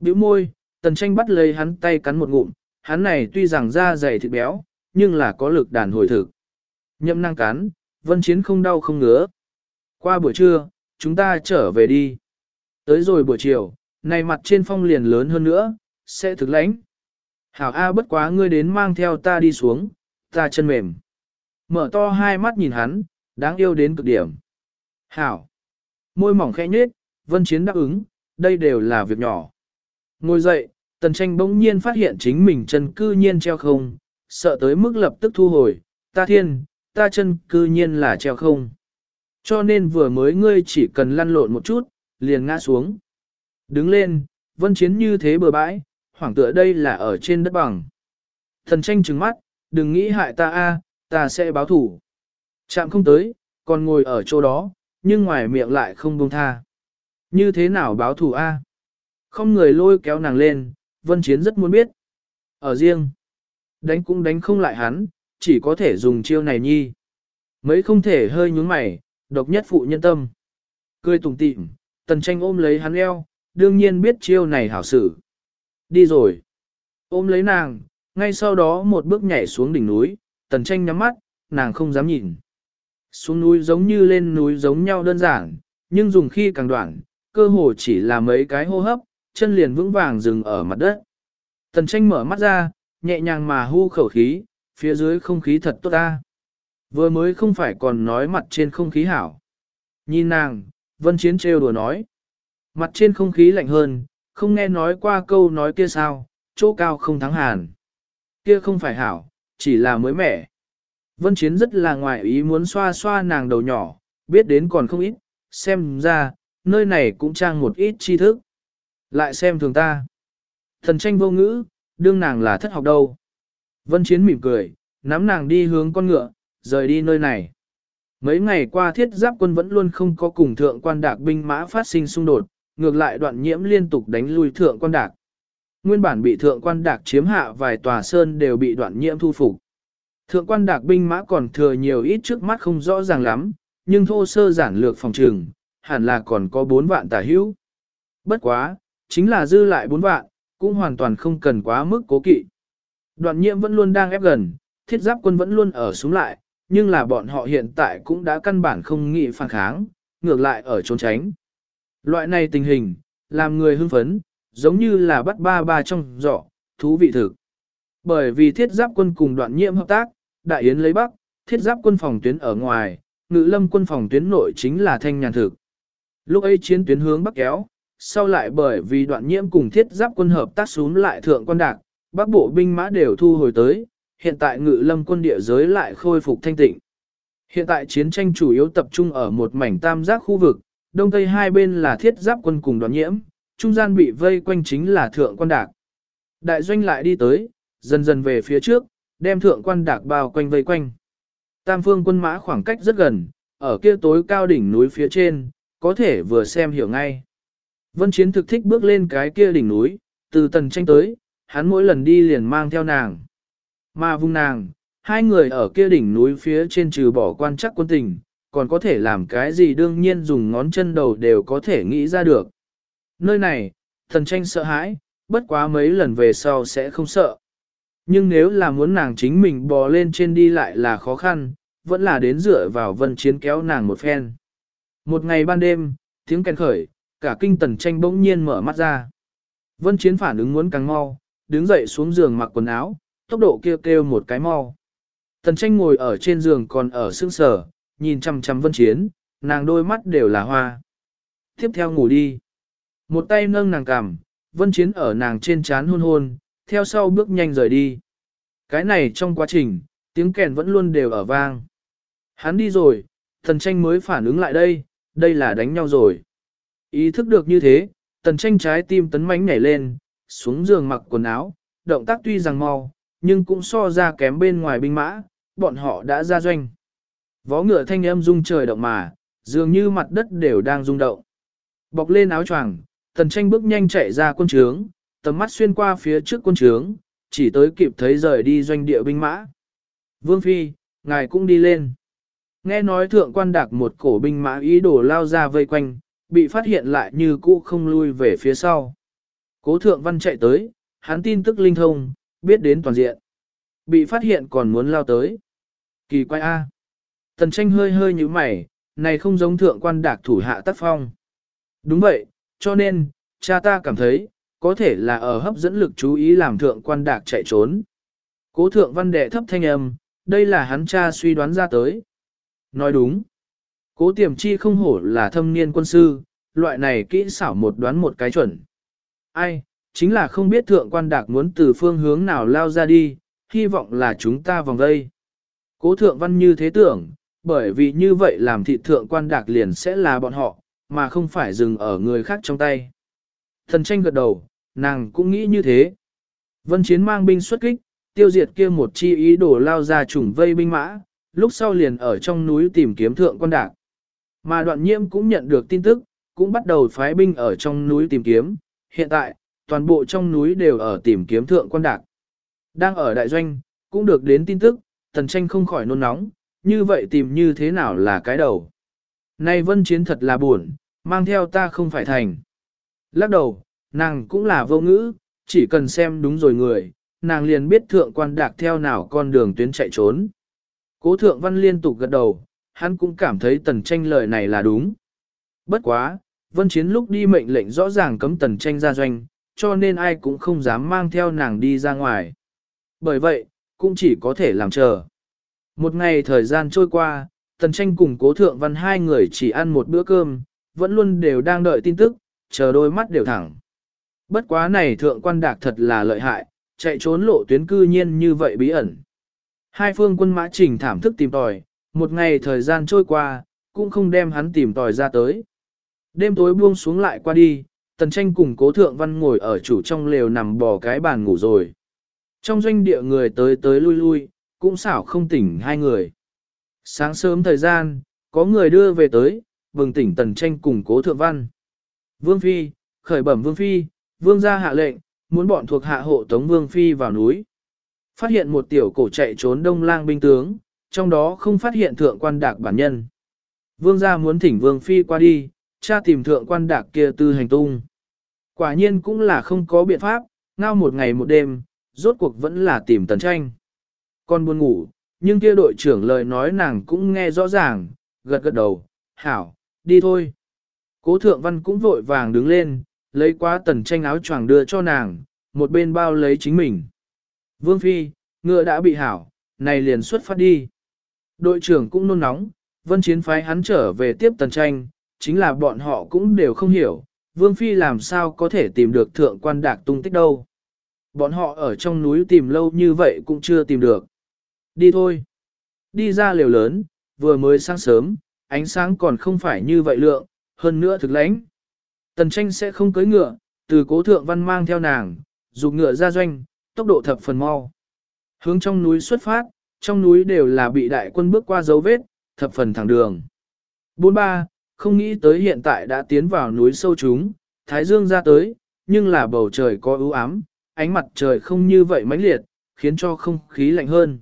Biểu môi, tần tranh bắt lấy hắn tay cắn một ngụm, hắn này tuy rằng da dày thịt béo, nhưng là có lực đàn hồi thực. Nhậm năng cắn, vân chiến không đau không ngứa. Qua buổi trưa, chúng ta trở về đi. Tới rồi buổi chiều, này mặt trên phong liền lớn hơn nữa, sẽ thực lãnh. Hảo A bất quá ngươi đến mang theo ta đi xuống, ta chân mềm. Mở to hai mắt nhìn hắn, đáng yêu đến cực điểm. Hảo. Môi mỏng khẽ nhếch, vân chiến đáp ứng, đây đều là việc nhỏ. Ngồi dậy, tần tranh bỗng nhiên phát hiện chính mình chân cư nhiên treo không, sợ tới mức lập tức thu hồi, ta thiên, ta chân cư nhiên là treo không. Cho nên vừa mới ngươi chỉ cần lăn lộn một chút, liền ngã xuống. Đứng lên, vân chiến như thế bừa bãi, hoảng tựa đây là ở trên đất bằng. Thần tranh trừng mắt, đừng nghĩ hại ta a, ta sẽ báo thủ. Chạm không tới, còn ngồi ở chỗ đó, nhưng ngoài miệng lại không buông tha. Như thế nào báo thủ a? Không người lôi kéo nàng lên, vân chiến rất muốn biết. Ở riêng, đánh cũng đánh không lại hắn, chỉ có thể dùng chiêu này nhi. Mấy không thể hơi nhún mày, độc nhất phụ nhân tâm. Cười tùng tịm, tần tranh ôm lấy hắn eo, đương nhiên biết chiêu này hảo xử. Đi rồi. Ôm lấy nàng, ngay sau đó một bước nhảy xuống đỉnh núi, tần tranh nhắm mắt, nàng không dám nhìn. Xuống núi giống như lên núi giống nhau đơn giản, nhưng dùng khi càng đoạn, cơ hồ chỉ là mấy cái hô hấp, chân liền vững vàng dừng ở mặt đất. Tần tranh mở mắt ra, nhẹ nhàng mà hu khẩu khí, phía dưới không khí thật tốt ta. Vừa mới không phải còn nói mặt trên không khí hảo. Nhìn nàng, vân chiến trêu đùa nói. Mặt trên không khí lạnh hơn, không nghe nói qua câu nói kia sao, chỗ cao không thắng hàn. Kia không phải hảo, chỉ là mới mẻ. Vân chiến rất là ngoài ý muốn xoa xoa nàng đầu nhỏ, biết đến còn không ít, xem ra, nơi này cũng trang một ít tri thức. Lại xem thường ta. Thần tranh vô ngữ, đương nàng là thất học đâu. Vân Chiến mỉm cười, nắm nàng đi hướng con ngựa, rời đi nơi này. Mấy ngày qua thiết giáp quân vẫn luôn không có cùng thượng quan đạc binh mã phát sinh xung đột, ngược lại đoạn nhiễm liên tục đánh lui thượng quan đạc. Nguyên bản bị thượng quan đạc chiếm hạ vài tòa sơn đều bị đoạn nhiễm thu phục. Thượng quan đạc binh mã còn thừa nhiều ít trước mắt không rõ ràng lắm, nhưng thô sơ giản lược phòng trường, hẳn là còn có 4 vạn tả hữu. Bất quá, chính là dư lại 4 vạn, cũng hoàn toàn không cần quá mức cố kỵ. Đoạn nhiễm vẫn luôn đang ép gần, thiết giáp quân vẫn luôn ở xuống lại, nhưng là bọn họ hiện tại cũng đã căn bản không nghĩ phản kháng, ngược lại ở trốn tránh. Loại này tình hình, làm người hưng phấn, giống như là bắt ba ba trong giỏ, thú vị thực. Bởi vì thiết giáp quân cùng đoạn nhiễm hợp tác, đại yến lấy bắc, thiết giáp quân phòng tuyến ở ngoài, ngự lâm quân phòng tuyến nội chính là thanh nhàn thực. Lúc ấy chiến tuyến hướng bắc kéo, sau lại bởi vì đoạn nhiễm cùng thiết giáp quân hợp tác xuống lại thượng quan đạc, bắc bộ binh mã đều thu hồi tới, hiện tại ngự lâm quân địa giới lại khôi phục thanh tịnh. Hiện tại chiến tranh chủ yếu tập trung ở một mảnh tam giác khu vực, đông tây hai bên là thiết giáp quân cùng đoàn nhiễm, trung gian bị vây quanh chính là thượng quan đạc. Đại doanh lại đi tới, dần dần về phía trước, đem thượng quan đạc bao quanh vây quanh. Tam phương quân mã khoảng cách rất gần, ở kia tối cao đỉnh núi phía trên, có thể vừa xem hiểu ngay. Vân Chiến thực thích bước lên cái kia đỉnh núi, từ tần tranh tới, hắn mỗi lần đi liền mang theo nàng. Mà vùng nàng, hai người ở kia đỉnh núi phía trên trừ bỏ quan chắc quân tình, còn có thể làm cái gì đương nhiên dùng ngón chân đầu đều có thể nghĩ ra được. Nơi này, thần tranh sợ hãi, bất quá mấy lần về sau sẽ không sợ. Nhưng nếu là muốn nàng chính mình bò lên trên đi lại là khó khăn, vẫn là đến dựa vào vân chiến kéo nàng một phen. Một ngày ban đêm, tiếng kèn khởi, cả kinh tần tranh bỗng nhiên mở mắt ra. Vân chiến phản ứng muốn càng mau, đứng dậy xuống giường mặc quần áo, tốc độ kêu kêu một cái mau. Tần tranh ngồi ở trên giường còn ở sương sở, nhìn chăm chăm vân chiến, nàng đôi mắt đều là hoa. Tiếp theo ngủ đi. Một tay nâng nàng cằm, vân chiến ở nàng trên chán hôn hôn, theo sau bước nhanh rời đi. Cái này trong quá trình, tiếng kèn vẫn luôn đều ở vang. Hắn đi rồi, thần tranh mới phản ứng lại đây, đây là đánh nhau rồi. Ý thức được như thế, tần tranh trái tim tấn mánh nhảy lên, xuống giường mặc quần áo, động tác tuy rằng mau, nhưng cũng so ra kém bên ngoài binh mã, bọn họ đã ra doanh. Vó ngựa thanh âm rung trời động mà, dường như mặt đất đều đang rung động. Bọc lên áo choàng, tần tranh bước nhanh chạy ra quân trướng, tầm mắt xuyên qua phía trước quân trướng, chỉ tới kịp thấy rời đi doanh địa binh mã. Vương Phi, ngài cũng đi lên. Nghe nói thượng quan đạc một cổ binh mã ý đồ lao ra vây quanh, bị phát hiện lại như cũ không lui về phía sau. Cố thượng văn chạy tới, hắn tin tức linh thông, biết đến toàn diện. Bị phát hiện còn muốn lao tới. Kỳ quay A. Tần tranh hơi hơi như mày, này không giống thượng quan đạc thủ hạ tác phong. Đúng vậy, cho nên, cha ta cảm thấy, có thể là ở hấp dẫn lực chú ý làm thượng quan đạc chạy trốn. Cố thượng văn đệ thấp thanh âm, đây là hắn cha suy đoán ra tới. Nói đúng. Cố tiềm chi không hổ là thâm niên quân sư, loại này kỹ xảo một đoán một cái chuẩn. Ai, chính là không biết thượng quan đạc muốn từ phương hướng nào lao ra đi, hy vọng là chúng ta vòng đây. Cố thượng văn như thế tưởng, bởi vì như vậy làm thị thượng quan đạc liền sẽ là bọn họ, mà không phải dừng ở người khác trong tay. Thần tranh gật đầu, nàng cũng nghĩ như thế. Vân chiến mang binh xuất kích, tiêu diệt kia một chi ý đồ lao ra trùng vây binh mã, lúc sau liền ở trong núi tìm kiếm thượng quan đạc. Mà đoạn nhiễm cũng nhận được tin tức, cũng bắt đầu phái binh ở trong núi tìm kiếm. Hiện tại, toàn bộ trong núi đều ở tìm kiếm thượng quan đạc. Đang ở đại doanh, cũng được đến tin tức, tần tranh không khỏi nôn nóng, như vậy tìm như thế nào là cái đầu. nay vân chiến thật là buồn, mang theo ta không phải thành. Lắc đầu, nàng cũng là vô ngữ, chỉ cần xem đúng rồi người, nàng liền biết thượng quan đạc theo nào con đường tuyến chạy trốn. Cố thượng văn liên tục gật đầu, hắn cũng cảm thấy tần tranh lời này là đúng. Bất quá, vân chiến lúc đi mệnh lệnh rõ ràng cấm tần tranh ra doanh, cho nên ai cũng không dám mang theo nàng đi ra ngoài. Bởi vậy, cũng chỉ có thể làm chờ. Một ngày thời gian trôi qua, tần tranh cùng cố thượng văn hai người chỉ ăn một bữa cơm, vẫn luôn đều đang đợi tin tức, chờ đôi mắt đều thẳng. Bất quá này thượng quan đạc thật là lợi hại, chạy trốn lộ tuyến cư nhiên như vậy bí ẩn. Hai phương quân mã trình thảm thức tìm tòi, một ngày thời gian trôi qua, cũng không đem hắn tìm tòi ra tới. Đêm tối buông xuống lại qua đi, tần tranh cùng cố thượng văn ngồi ở chủ trong lều nằm bò cái bàn ngủ rồi. Trong doanh địa người tới tới lui lui, cũng xảo không tỉnh hai người. Sáng sớm thời gian, có người đưa về tới, bừng tỉnh tần tranh cùng cố thượng văn. Vương Phi, khởi bẩm Vương Phi, Vương gia hạ lệnh, muốn bọn thuộc hạ hộ tống Vương Phi vào núi. Phát hiện một tiểu cổ chạy trốn đông lang binh tướng, trong đó không phát hiện thượng quan đạc bản nhân. Vương gia muốn thỉnh Vương Phi qua đi, tra tìm thượng quan đạc kia tư hành tung. Quả nhiên cũng là không có biện pháp, ngao một ngày một đêm, rốt cuộc vẫn là tìm tần tranh. Con buồn ngủ, nhưng kia đội trưởng lời nói nàng cũng nghe rõ ràng, gật gật đầu, hảo, đi thôi. Cố thượng văn cũng vội vàng đứng lên, lấy quá tần tranh áo choàng đưa cho nàng, một bên bao lấy chính mình. Vương Phi, ngựa đã bị hảo, này liền xuất phát đi. Đội trưởng cũng nôn nóng, vân chiến phái hắn trở về tiếp tần tranh, chính là bọn họ cũng đều không hiểu, Vương Phi làm sao có thể tìm được thượng quan đạc tung tích đâu. Bọn họ ở trong núi tìm lâu như vậy cũng chưa tìm được. Đi thôi. Đi ra liều lớn, vừa mới sáng sớm, ánh sáng còn không phải như vậy lượng, hơn nữa thực lãnh. Tần tranh sẽ không cưới ngựa, từ cố thượng văn mang theo nàng, dục ngựa ra doanh, tốc độ thập phần mau. Hướng trong núi xuất phát, trong núi đều là bị đại quân bước qua dấu vết, thập phần thẳng đường. 43. Không nghĩ tới hiện tại đã tiến vào núi sâu chúng, Thái Dương ra tới, nhưng là bầu trời có ưu ám, ánh mặt trời không như vậy mãnh liệt, khiến cho không khí lạnh hơn.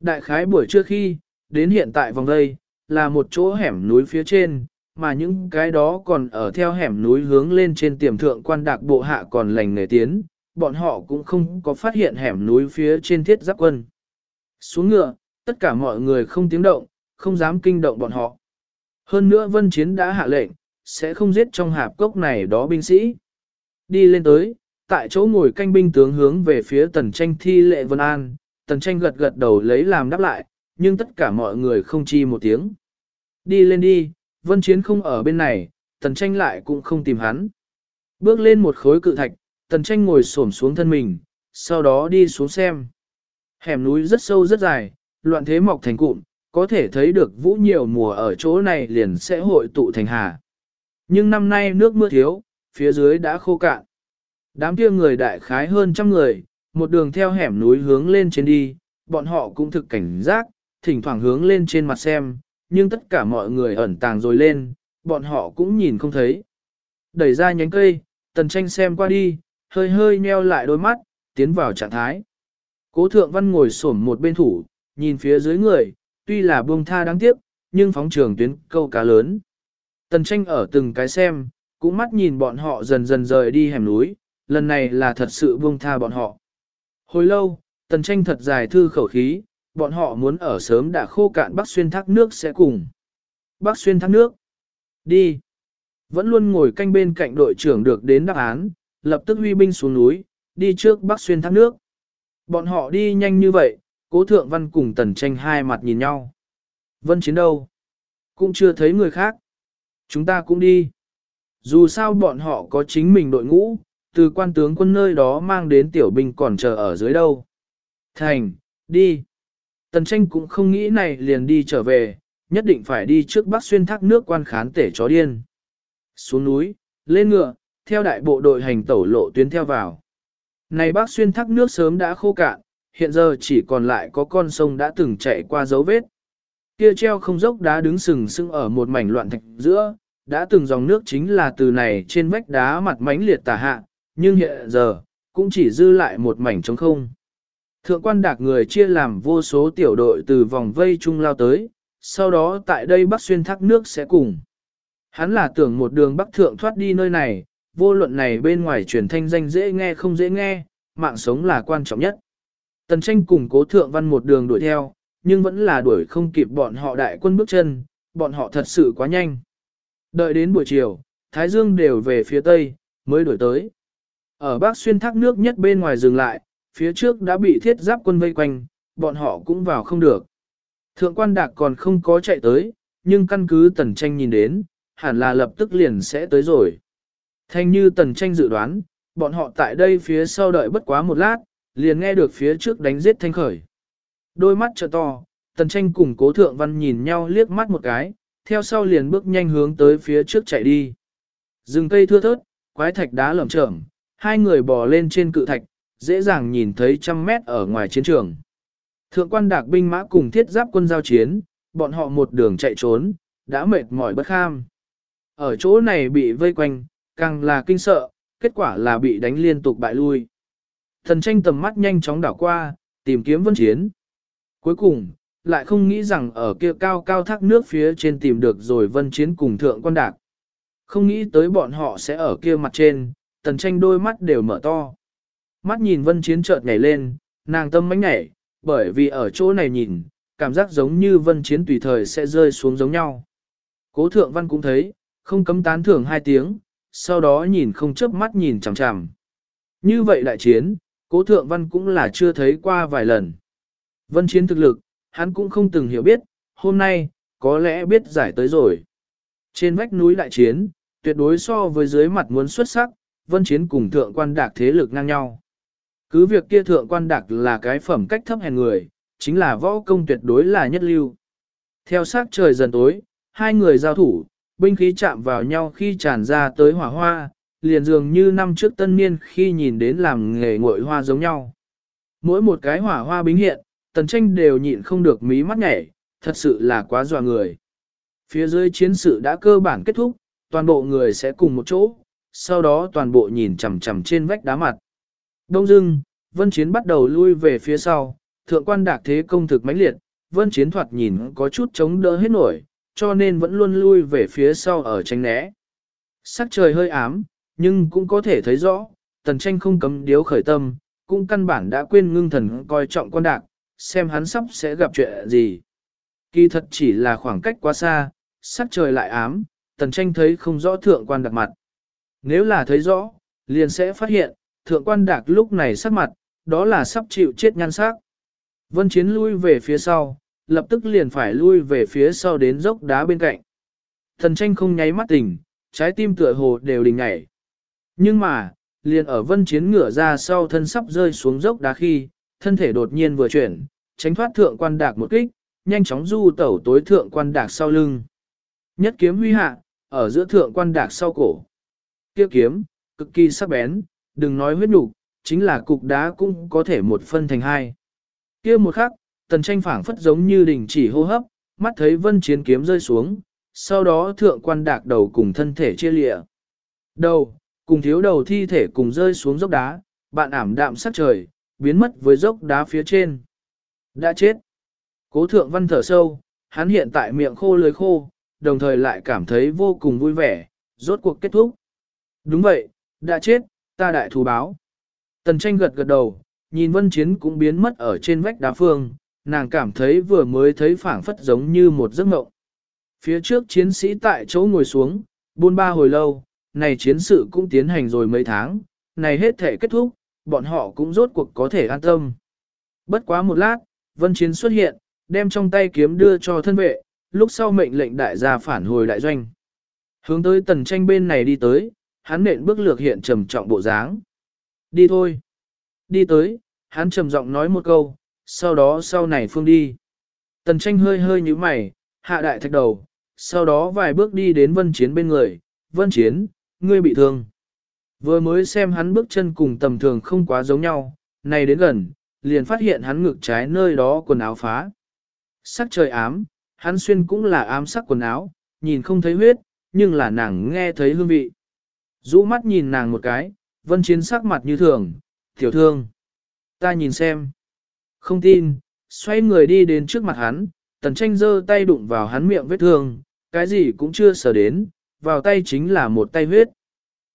Đại khái buổi trưa khi, đến hiện tại vòng đây, là một chỗ hẻm núi phía trên, mà những cái đó còn ở theo hẻm núi hướng lên trên tiềm thượng quan đạc bộ hạ còn lành nghề tiến, bọn họ cũng không có phát hiện hẻm núi phía trên thiết giáp quân. Xuống ngựa, tất cả mọi người không tiếng động, không dám kinh động bọn họ. Hơn nữa vân chiến đã hạ lệnh, sẽ không giết trong hạp cốc này đó binh sĩ. Đi lên tới, tại chỗ ngồi canh binh tướng hướng về phía tần tranh thi lệ vân an, tần tranh gật gật đầu lấy làm đáp lại, nhưng tất cả mọi người không chi một tiếng. Đi lên đi, vân chiến không ở bên này, tần tranh lại cũng không tìm hắn. Bước lên một khối cự thạch, tần tranh ngồi xổm xuống thân mình, sau đó đi xuống xem. Hẻm núi rất sâu rất dài, loạn thế mọc thành cụm, có thể thấy được vũ nhiều mùa ở chỗ này liền sẽ hội tụ thành hà. Nhưng năm nay nước mưa thiếu, phía dưới đã khô cạn. Đám kia người đại khái hơn trăm người, một đường theo hẻm núi hướng lên trên đi, bọn họ cũng thực cảnh giác, thỉnh thoảng hướng lên trên mặt xem, nhưng tất cả mọi người ẩn tàng rồi lên, bọn họ cũng nhìn không thấy. Đẩy ra nhánh cây, tần tranh xem qua đi, hơi hơi nheo lại đôi mắt, tiến vào trạng thái. Cố thượng văn ngồi xổm một bên thủ, nhìn phía dưới người, tuy là buông tha đáng tiếc, nhưng phóng trường tuyến câu cá lớn. Tần tranh ở từng cái xem, cũng mắt nhìn bọn họ dần dần rời đi hẻm núi, lần này là thật sự buông tha bọn họ. Hồi lâu, tần tranh thật dài thư khẩu khí, bọn họ muốn ở sớm đã khô cạn Bắc Xuyên thác nước sẽ cùng. Bắc Xuyên thác nước. Đi. Vẫn luôn ngồi canh bên cạnh đội trưởng được đến đáp án, lập tức huy binh xuống núi, đi trước Bắc Xuyên thác nước. Bọn họ đi nhanh như vậy, cố thượng văn cùng tần tranh hai mặt nhìn nhau. Vân chiến đâu? Cũng chưa thấy người khác. Chúng ta cũng đi. Dù sao bọn họ có chính mình đội ngũ, từ quan tướng quân nơi đó mang đến tiểu binh còn chờ ở dưới đâu. Thành, đi. Tần tranh cũng không nghĩ này liền đi trở về, nhất định phải đi trước bắc xuyên thác nước quan khán tể chó điên. Xuống núi, lên ngựa, theo đại bộ đội hành tẩu lộ tuyến theo vào. Này bác xuyên thác nước sớm đã khô cạn, hiện giờ chỉ còn lại có con sông đã từng chạy qua dấu vết. Kia treo không dốc đá đứng sừng sững ở một mảnh loạn thạch giữa, đã từng dòng nước chính là từ này trên vách đá mặt mánh liệt tả hạ, nhưng hiện giờ, cũng chỉ dư lại một mảnh trống không. Thượng quan đạc người chia làm vô số tiểu đội từ vòng vây trung lao tới, sau đó tại đây bắc xuyên thác nước sẽ cùng. Hắn là tưởng một đường bắc thượng thoát đi nơi này, vô luận này bên ngoài truyền thanh danh dễ nghe không dễ nghe, mạng sống là quan trọng nhất. Tần tranh cùng cố thượng văn một đường đuổi theo, nhưng vẫn là đuổi không kịp bọn họ đại quân bước chân, bọn họ thật sự quá nhanh. Đợi đến buổi chiều, Thái Dương đều về phía tây, mới đuổi tới. Ở Bắc xuyên thác nước nhất bên ngoài dừng lại, phía trước đã bị thiết giáp quân vây quanh, bọn họ cũng vào không được. Thượng quan đạc còn không có chạy tới, nhưng căn cứ tần tranh nhìn đến, hẳn là lập tức liền sẽ tới rồi. Thanh như tần tranh dự đoán, bọn họ tại đây phía sau đợi bất quá một lát, liền nghe được phía trước đánh giết thanh khởi. Đôi mắt trợ to, tần tranh cùng cố thượng văn nhìn nhau liếc mắt một cái, theo sau liền bước nhanh hướng tới phía trước chạy đi. Rừng cây thưa thớt, quái thạch đá lởm chởm, hai người bò lên trên cự thạch, dễ dàng nhìn thấy trăm mét ở ngoài chiến trường. Thượng quan đạc binh mã cùng thiết giáp quân giao chiến, bọn họ một đường chạy trốn, đã mệt mỏi bất kham. Ở chỗ này bị vây quanh, càng là kinh sợ, kết quả là bị đánh liên tục bại lui. Thần tranh tầm mắt nhanh chóng đảo qua, tìm kiếm vân chiến. Cuối cùng, lại không nghĩ rằng ở kia cao cao thác nước phía trên tìm được rồi vân chiến cùng thượng quan đạc. Không nghĩ tới bọn họ sẽ ở kia mặt trên, tần tranh đôi mắt đều mở to. Mắt nhìn vân chiến chợt nhảy lên, nàng tâm mánh nhảy, bởi vì ở chỗ này nhìn, cảm giác giống như vân chiến tùy thời sẽ rơi xuống giống nhau. Cố thượng văn cũng thấy, không cấm tán thưởng hai tiếng, sau đó nhìn không chớp mắt nhìn chằm chằm. Như vậy đại chiến, cố thượng văn cũng là chưa thấy qua vài lần. Vân chiến thực lực, hắn cũng không từng hiểu biết, hôm nay, có lẽ biết giải tới rồi. Trên vách núi đại chiến, tuyệt đối so với dưới mặt muốn xuất sắc, vân chiến cùng thượng quan đạc thế lực ngang nhau. Cứ việc kia thượng quan đạc là cái phẩm cách thấp hèn người, chính là võ công tuyệt đối là nhất lưu. Theo sát trời dần tối, hai người giao thủ, binh khí chạm vào nhau khi tràn ra tới hỏa hoa, liền dường như năm trước tân niên khi nhìn đến làm nghề ngội hoa giống nhau. Mỗi một cái hỏa hoa bính hiện, tần tranh đều nhịn không được mí mắt nhảy, thật sự là quá dọa người. Phía dưới chiến sự đã cơ bản kết thúc, toàn bộ người sẽ cùng một chỗ, sau đó toàn bộ nhìn chằm chằm trên vách đá mặt. Đông dưng, vân chiến bắt đầu lui về phía sau, thượng quan đạc thế công thực mãnh liệt, vân chiến thoạt nhìn có chút chống đỡ hết nổi, cho nên vẫn luôn lui về phía sau ở tranh né. Sắc trời hơi ám, nhưng cũng có thể thấy rõ, tần tranh không cấm điếu khởi tâm, cũng căn bản đã quên ngưng thần coi trọng quan đạc, xem hắn sắp sẽ gặp chuyện gì. Kỳ thật chỉ là khoảng cách quá xa, sắc trời lại ám, tần tranh thấy không rõ thượng quan đặc mặt. Nếu là thấy rõ, liền sẽ phát hiện, thượng quan đạc lúc này sắc mặt, đó là sắp chịu chết nhan sắc. Vân chiến lui về phía sau, lập tức liền phải lui về phía sau đến dốc đá bên cạnh. Thần tranh không nháy mắt tỉnh, trái tim tựa hồ đều đình ngảy. Nhưng mà, liền ở vân chiến ngửa ra sau thân sắp rơi xuống dốc đá khi, thân thể đột nhiên vừa chuyển, tránh thoát thượng quan đạc một kích, nhanh chóng du tẩu tối thượng quan đạc sau lưng. Nhất kiếm huy hạ, ở giữa thượng quan đạc sau cổ. Kia kiếm, cực kỳ sắc bén, đừng nói huyết nhục, chính là cục đá cũng có thể một phân thành hai. Kia một khắc, tần tranh phảng phất giống như đình chỉ hô hấp, mắt thấy vân chiến kiếm rơi xuống, sau đó thượng quan đạc đầu cùng thân thể chia lịa. Đầu, cùng thiếu đầu thi thể cùng rơi xuống dốc đá, bạn ảm đạm sắc trời, biến mất với dốc đá phía trên. Đã chết. Cố thượng văn thở sâu, hắn hiện tại miệng khô lưới khô, đồng thời lại cảm thấy vô cùng vui vẻ, rốt cuộc kết thúc. Đúng vậy, đã chết, ta đại thù báo. Tần tranh gật gật đầu, nhìn vân chiến cũng biến mất ở trên vách đá phương, nàng cảm thấy vừa mới thấy phảng phất giống như một giấc mộng. Phía trước chiến sĩ tại chỗ ngồi xuống, buôn ba hồi lâu, này chiến sự cũng tiến hành rồi mấy tháng, này hết thể kết thúc, bọn họ cũng rốt cuộc có thể an tâm. Bất quá một lát, vân chiến xuất hiện, đem trong tay kiếm đưa cho thân vệ, lúc sau mệnh lệnh đại gia phản hồi đại doanh. Hướng tới tần tranh bên này đi tới, hắn nện bước lược hiện trầm trọng bộ dáng. Đi thôi. Đi tới, hắn trầm giọng nói một câu, sau đó sau này phương đi. Tần tranh hơi hơi như mày, hạ đại thạch đầu, sau đó vài bước đi đến vân chiến bên người, vân chiến, ngươi bị thương. Vừa mới xem hắn bước chân cùng tầm thường không quá giống nhau, này đến gần, liền phát hiện hắn ngực trái nơi đó quần áo phá. Sắc trời ám, hắn xuyên cũng là ám sắc quần áo, nhìn không thấy huyết, nhưng là nàng nghe thấy hương vị. Rũ mắt nhìn nàng một cái, vân chiến sắc mặt như thường, tiểu thương. Ta nhìn xem. Không tin, xoay người đi đến trước mặt hắn, tần tranh giơ tay đụng vào hắn miệng vết thương, cái gì cũng chưa sở đến, vào tay chính là một tay huyết.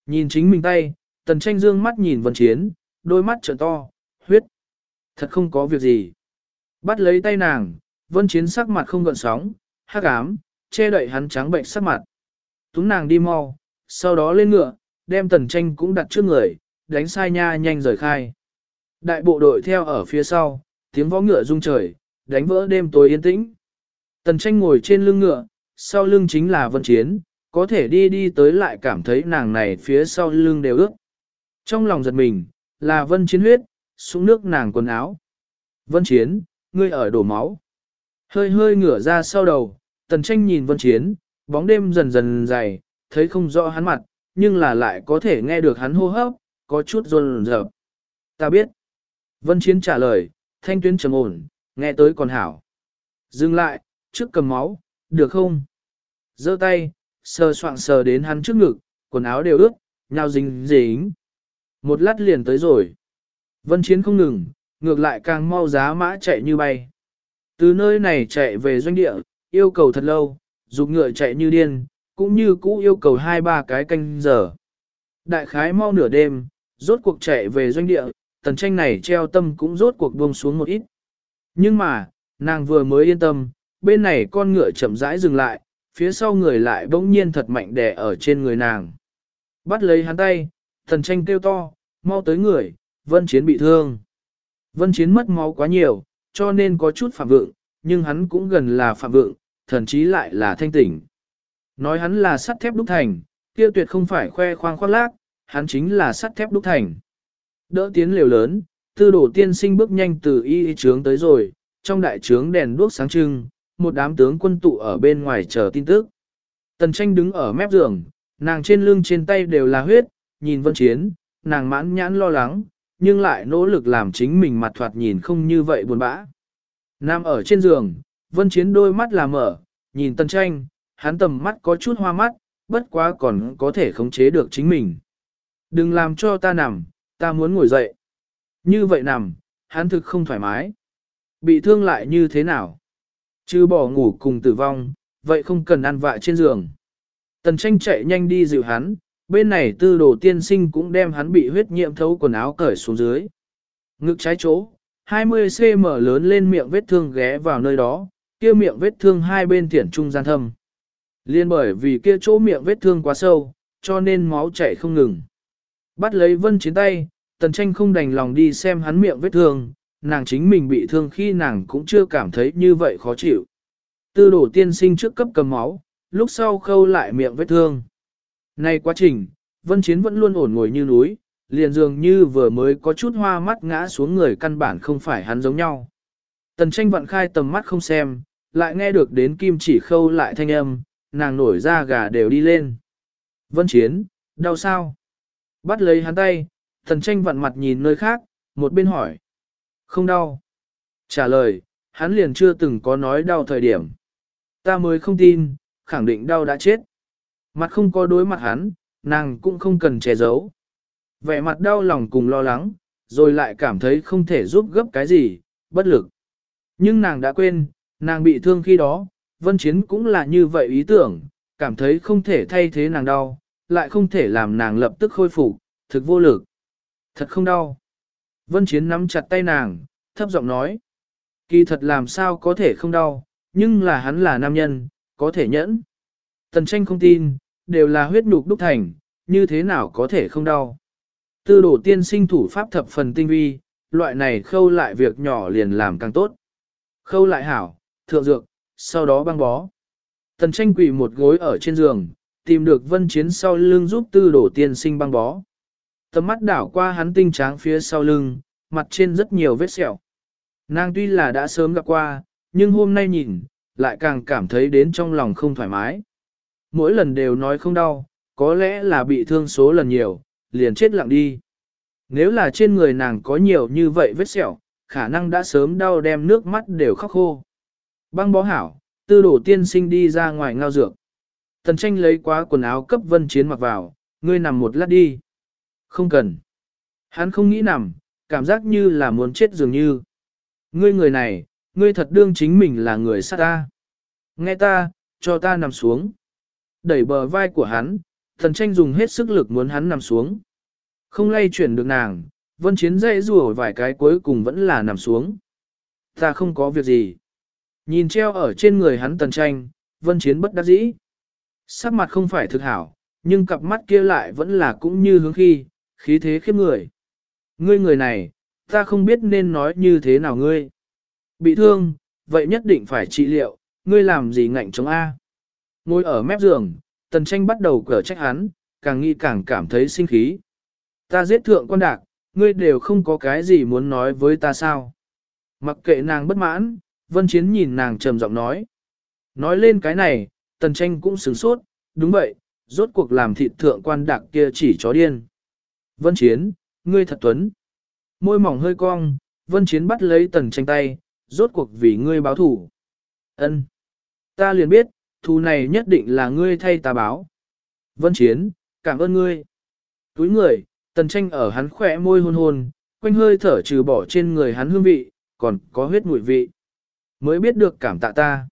Nhìn chính mình tay, tần tranh dương mắt nhìn vân chiến, đôi mắt trợn to, huyết. Thật không có việc gì. Bắt lấy tay nàng, vân chiến sắc mặt không gợn sóng, hắc ám, che đậy hắn trắng bệnh sắc mặt. Túng nàng đi mau, sau đó lên ngựa, đem tần tranh cũng đặt trước người, đánh sai nha nhanh rời khai. Đại bộ đội theo ở phía sau, tiếng võ ngựa rung trời, đánh vỡ đêm tối yên tĩnh. Tần tranh ngồi trên lưng ngựa, sau lưng chính là vân chiến, có thể đi đi tới lại cảm thấy nàng này phía sau lưng đều ướt. Trong lòng giật mình, là vân chiến huyết, xuống nước nàng quần áo. Vân chiến, ngươi ở đổ máu. Hơi hơi ngửa ra sau đầu, tần tranh nhìn vân chiến, bóng đêm dần dần dày, thấy không rõ hắn mặt, nhưng là lại có thể nghe được hắn hô hấp, có chút run rợp. Ta biết. Vân Chiến trả lời, thanh tuyến trầm ổn, nghe tới còn hảo. Dừng lại, trước cầm máu, được không? giơ tay, sờ soạng sờ đến hắn trước ngực, quần áo đều ướt, nhau dính dính. Một lát liền tới rồi. Vân Chiến không ngừng, ngược lại càng mau giá mã chạy như bay. Từ nơi này chạy về doanh địa, yêu cầu thật lâu, dục ngựa chạy như điên, cũng như cũ yêu cầu hai ba cái canh giờ. Đại khái mau nửa đêm, rốt cuộc chạy về doanh địa, tần tranh này treo tâm cũng rốt cuộc buông xuống một ít. Nhưng mà, nàng vừa mới yên tâm, bên này con ngựa chậm rãi dừng lại, phía sau người lại bỗng nhiên thật mạnh đè ở trên người nàng. Bắt lấy hắn tay, tần tranh kêu to, mau tới người, vân chiến bị thương. Vân chiến mất máu quá nhiều, cho nên có chút phạm vượng, nhưng hắn cũng gần là phạm vượng, thần chí lại là thanh tỉnh. Nói hắn là sắt thép đúc thành, kia tuyệt không phải khoe khoang khoác lác, hắn chính là sắt thép đúc thành. Đỡ tiến liều lớn, tư đổ tiên sinh bước nhanh từ y y trướng tới rồi, trong đại trướng đèn đuốc sáng trưng, một đám tướng quân tụ ở bên ngoài chờ tin tức. Tần tranh đứng ở mép giường, nàng trên lưng trên tay đều là huyết, nhìn vân chiến, nàng mãn nhãn lo lắng, nhưng lại nỗ lực làm chính mình mặt thoạt nhìn không như vậy buồn bã. Nam ở trên giường, vân chiến đôi mắt là mở, nhìn tần tranh, hắn tầm mắt có chút hoa mắt, bất quá còn có thể khống chế được chính mình. Đừng làm cho ta nằm, ta muốn ngồi dậy. Như vậy nằm, hắn thực không thoải mái. Bị thương lại như thế nào? Chứ bỏ ngủ cùng tử vong, vậy không cần ăn vạ trên giường. Tần tranh chạy nhanh đi dịu hắn, bên này tư đồ tiên sinh cũng đem hắn bị huyết nhiễm thấu quần áo cởi xuống dưới. Ngực trái chỗ, 20cm lớn lên miệng vết thương ghé vào nơi đó, kia miệng vết thương hai bên thiển trung gian thâm. Liên bởi vì kia chỗ miệng vết thương quá sâu, cho nên máu chảy không ngừng. Bắt lấy vân chiến tay, tần tranh không đành lòng đi xem hắn miệng vết thương, nàng chính mình bị thương khi nàng cũng chưa cảm thấy như vậy khó chịu. Tư đổ tiên sinh trước cấp cầm máu, lúc sau khâu lại miệng vết thương. Này quá trình, vân chiến vẫn luôn ổn ngồi như núi, liền dường như vừa mới có chút hoa mắt ngã xuống người căn bản không phải hắn giống nhau. Tần tranh vận khai tầm mắt không xem, lại nghe được đến kim chỉ khâu lại thanh âm, nàng nổi ra gà đều đi lên. Vân chiến, đau sao? Bắt lấy hắn tay, thần tranh vặn mặt nhìn nơi khác, một bên hỏi. Không đau. Trả lời, hắn liền chưa từng có nói đau thời điểm. Ta mới không tin, khẳng định đau đã chết. Mặt không có đối mặt hắn, nàng cũng không cần che giấu. Vẻ mặt đau lòng cùng lo lắng, rồi lại cảm thấy không thể giúp gấp cái gì, bất lực. Nhưng nàng đã quên, nàng bị thương khi đó, vân chiến cũng là như vậy ý tưởng, cảm thấy không thể thay thế nàng đau, lại không thể làm nàng lập tức khôi phục, thực vô lực. Thật không đau. Vân chiến nắm chặt tay nàng, thấp giọng nói. Kỳ thật làm sao có thể không đau, nhưng là hắn là nam nhân, có thể nhẫn. Tần tranh không tin, đều là huyết nhục đúc thành, như thế nào có thể không đau. Tư đổ tiên sinh thủ pháp thập phần tinh vi, loại này khâu lại việc nhỏ liền làm càng tốt. Khâu lại hảo, thượng dược, sau đó băng bó. Tần tranh quỳ một gối ở trên giường, tìm được vân chiến sau lưng giúp tư đổ tiên sinh băng bó. Tầm mắt đảo qua hắn tinh tráng phía sau lưng, mặt trên rất nhiều vết sẹo. Nàng tuy là đã sớm gặp qua, nhưng hôm nay nhìn, lại càng cảm thấy đến trong lòng không thoải mái. Mỗi lần đều nói không đau, có lẽ là bị thương số lần nhiều, liền chết lặng đi. Nếu là trên người nàng có nhiều như vậy vết sẹo, khả năng đã sớm đau đem nước mắt đều khóc khô. Băng bó hảo, tư đổ tiên sinh đi ra ngoài ngao dược. Tần tranh lấy quá quần áo cấp vân chiến mặc vào, ngươi nằm một lát đi. Không cần. Hắn không nghĩ nằm, cảm giác như là muốn chết dường như. Ngươi người này, ngươi thật đương chính mình là người sát ta. Nghe ta, cho ta nằm xuống. Đẩy bờ vai của hắn, thần tranh dùng hết sức lực muốn hắn nằm xuống. Không lay chuyển được nàng, vân chiến dây rùa vài cái cuối cùng vẫn là nằm xuống. Ta không có việc gì. Nhìn treo ở trên người hắn tần tranh, vân chiến bất đắc dĩ. Sắc mặt không phải thực hảo, nhưng cặp mắt kia lại vẫn là cũng như hướng khi, khí thế khiếp người. Ngươi người này, ta không biết nên nói như thế nào ngươi. Bị thương, vậy nhất định phải trị liệu, ngươi làm gì ngạnh chống A. Ngồi ở mép giường, tần tranh bắt đầu cở trách hắn, càng nghĩ càng cảm thấy sinh khí. Ta giết thượng quan đạc, ngươi đều không có cái gì muốn nói với ta sao. Mặc kệ nàng bất mãn, vân chiến nhìn nàng trầm giọng nói. Nói lên cái này, tần tranh cũng sửng sốt, đúng vậy, rốt cuộc làm thịt thượng quan đặc kia chỉ chó điên. Vân Chiến, ngươi thật tuấn. Môi mỏng hơi cong, Vân Chiến bắt lấy tần tranh tay, rốt cuộc vì ngươi báo thủ. Ân, Ta liền biết, thù này nhất định là ngươi thay ta báo. Vân Chiến, cảm ơn ngươi. Túi người, tần tranh ở hắn khỏe môi hôn hôn, quanh hơi thở trừ bỏ trên người hắn hương vị, còn có huyết mùi vị. Mới biết được cảm tạ ta.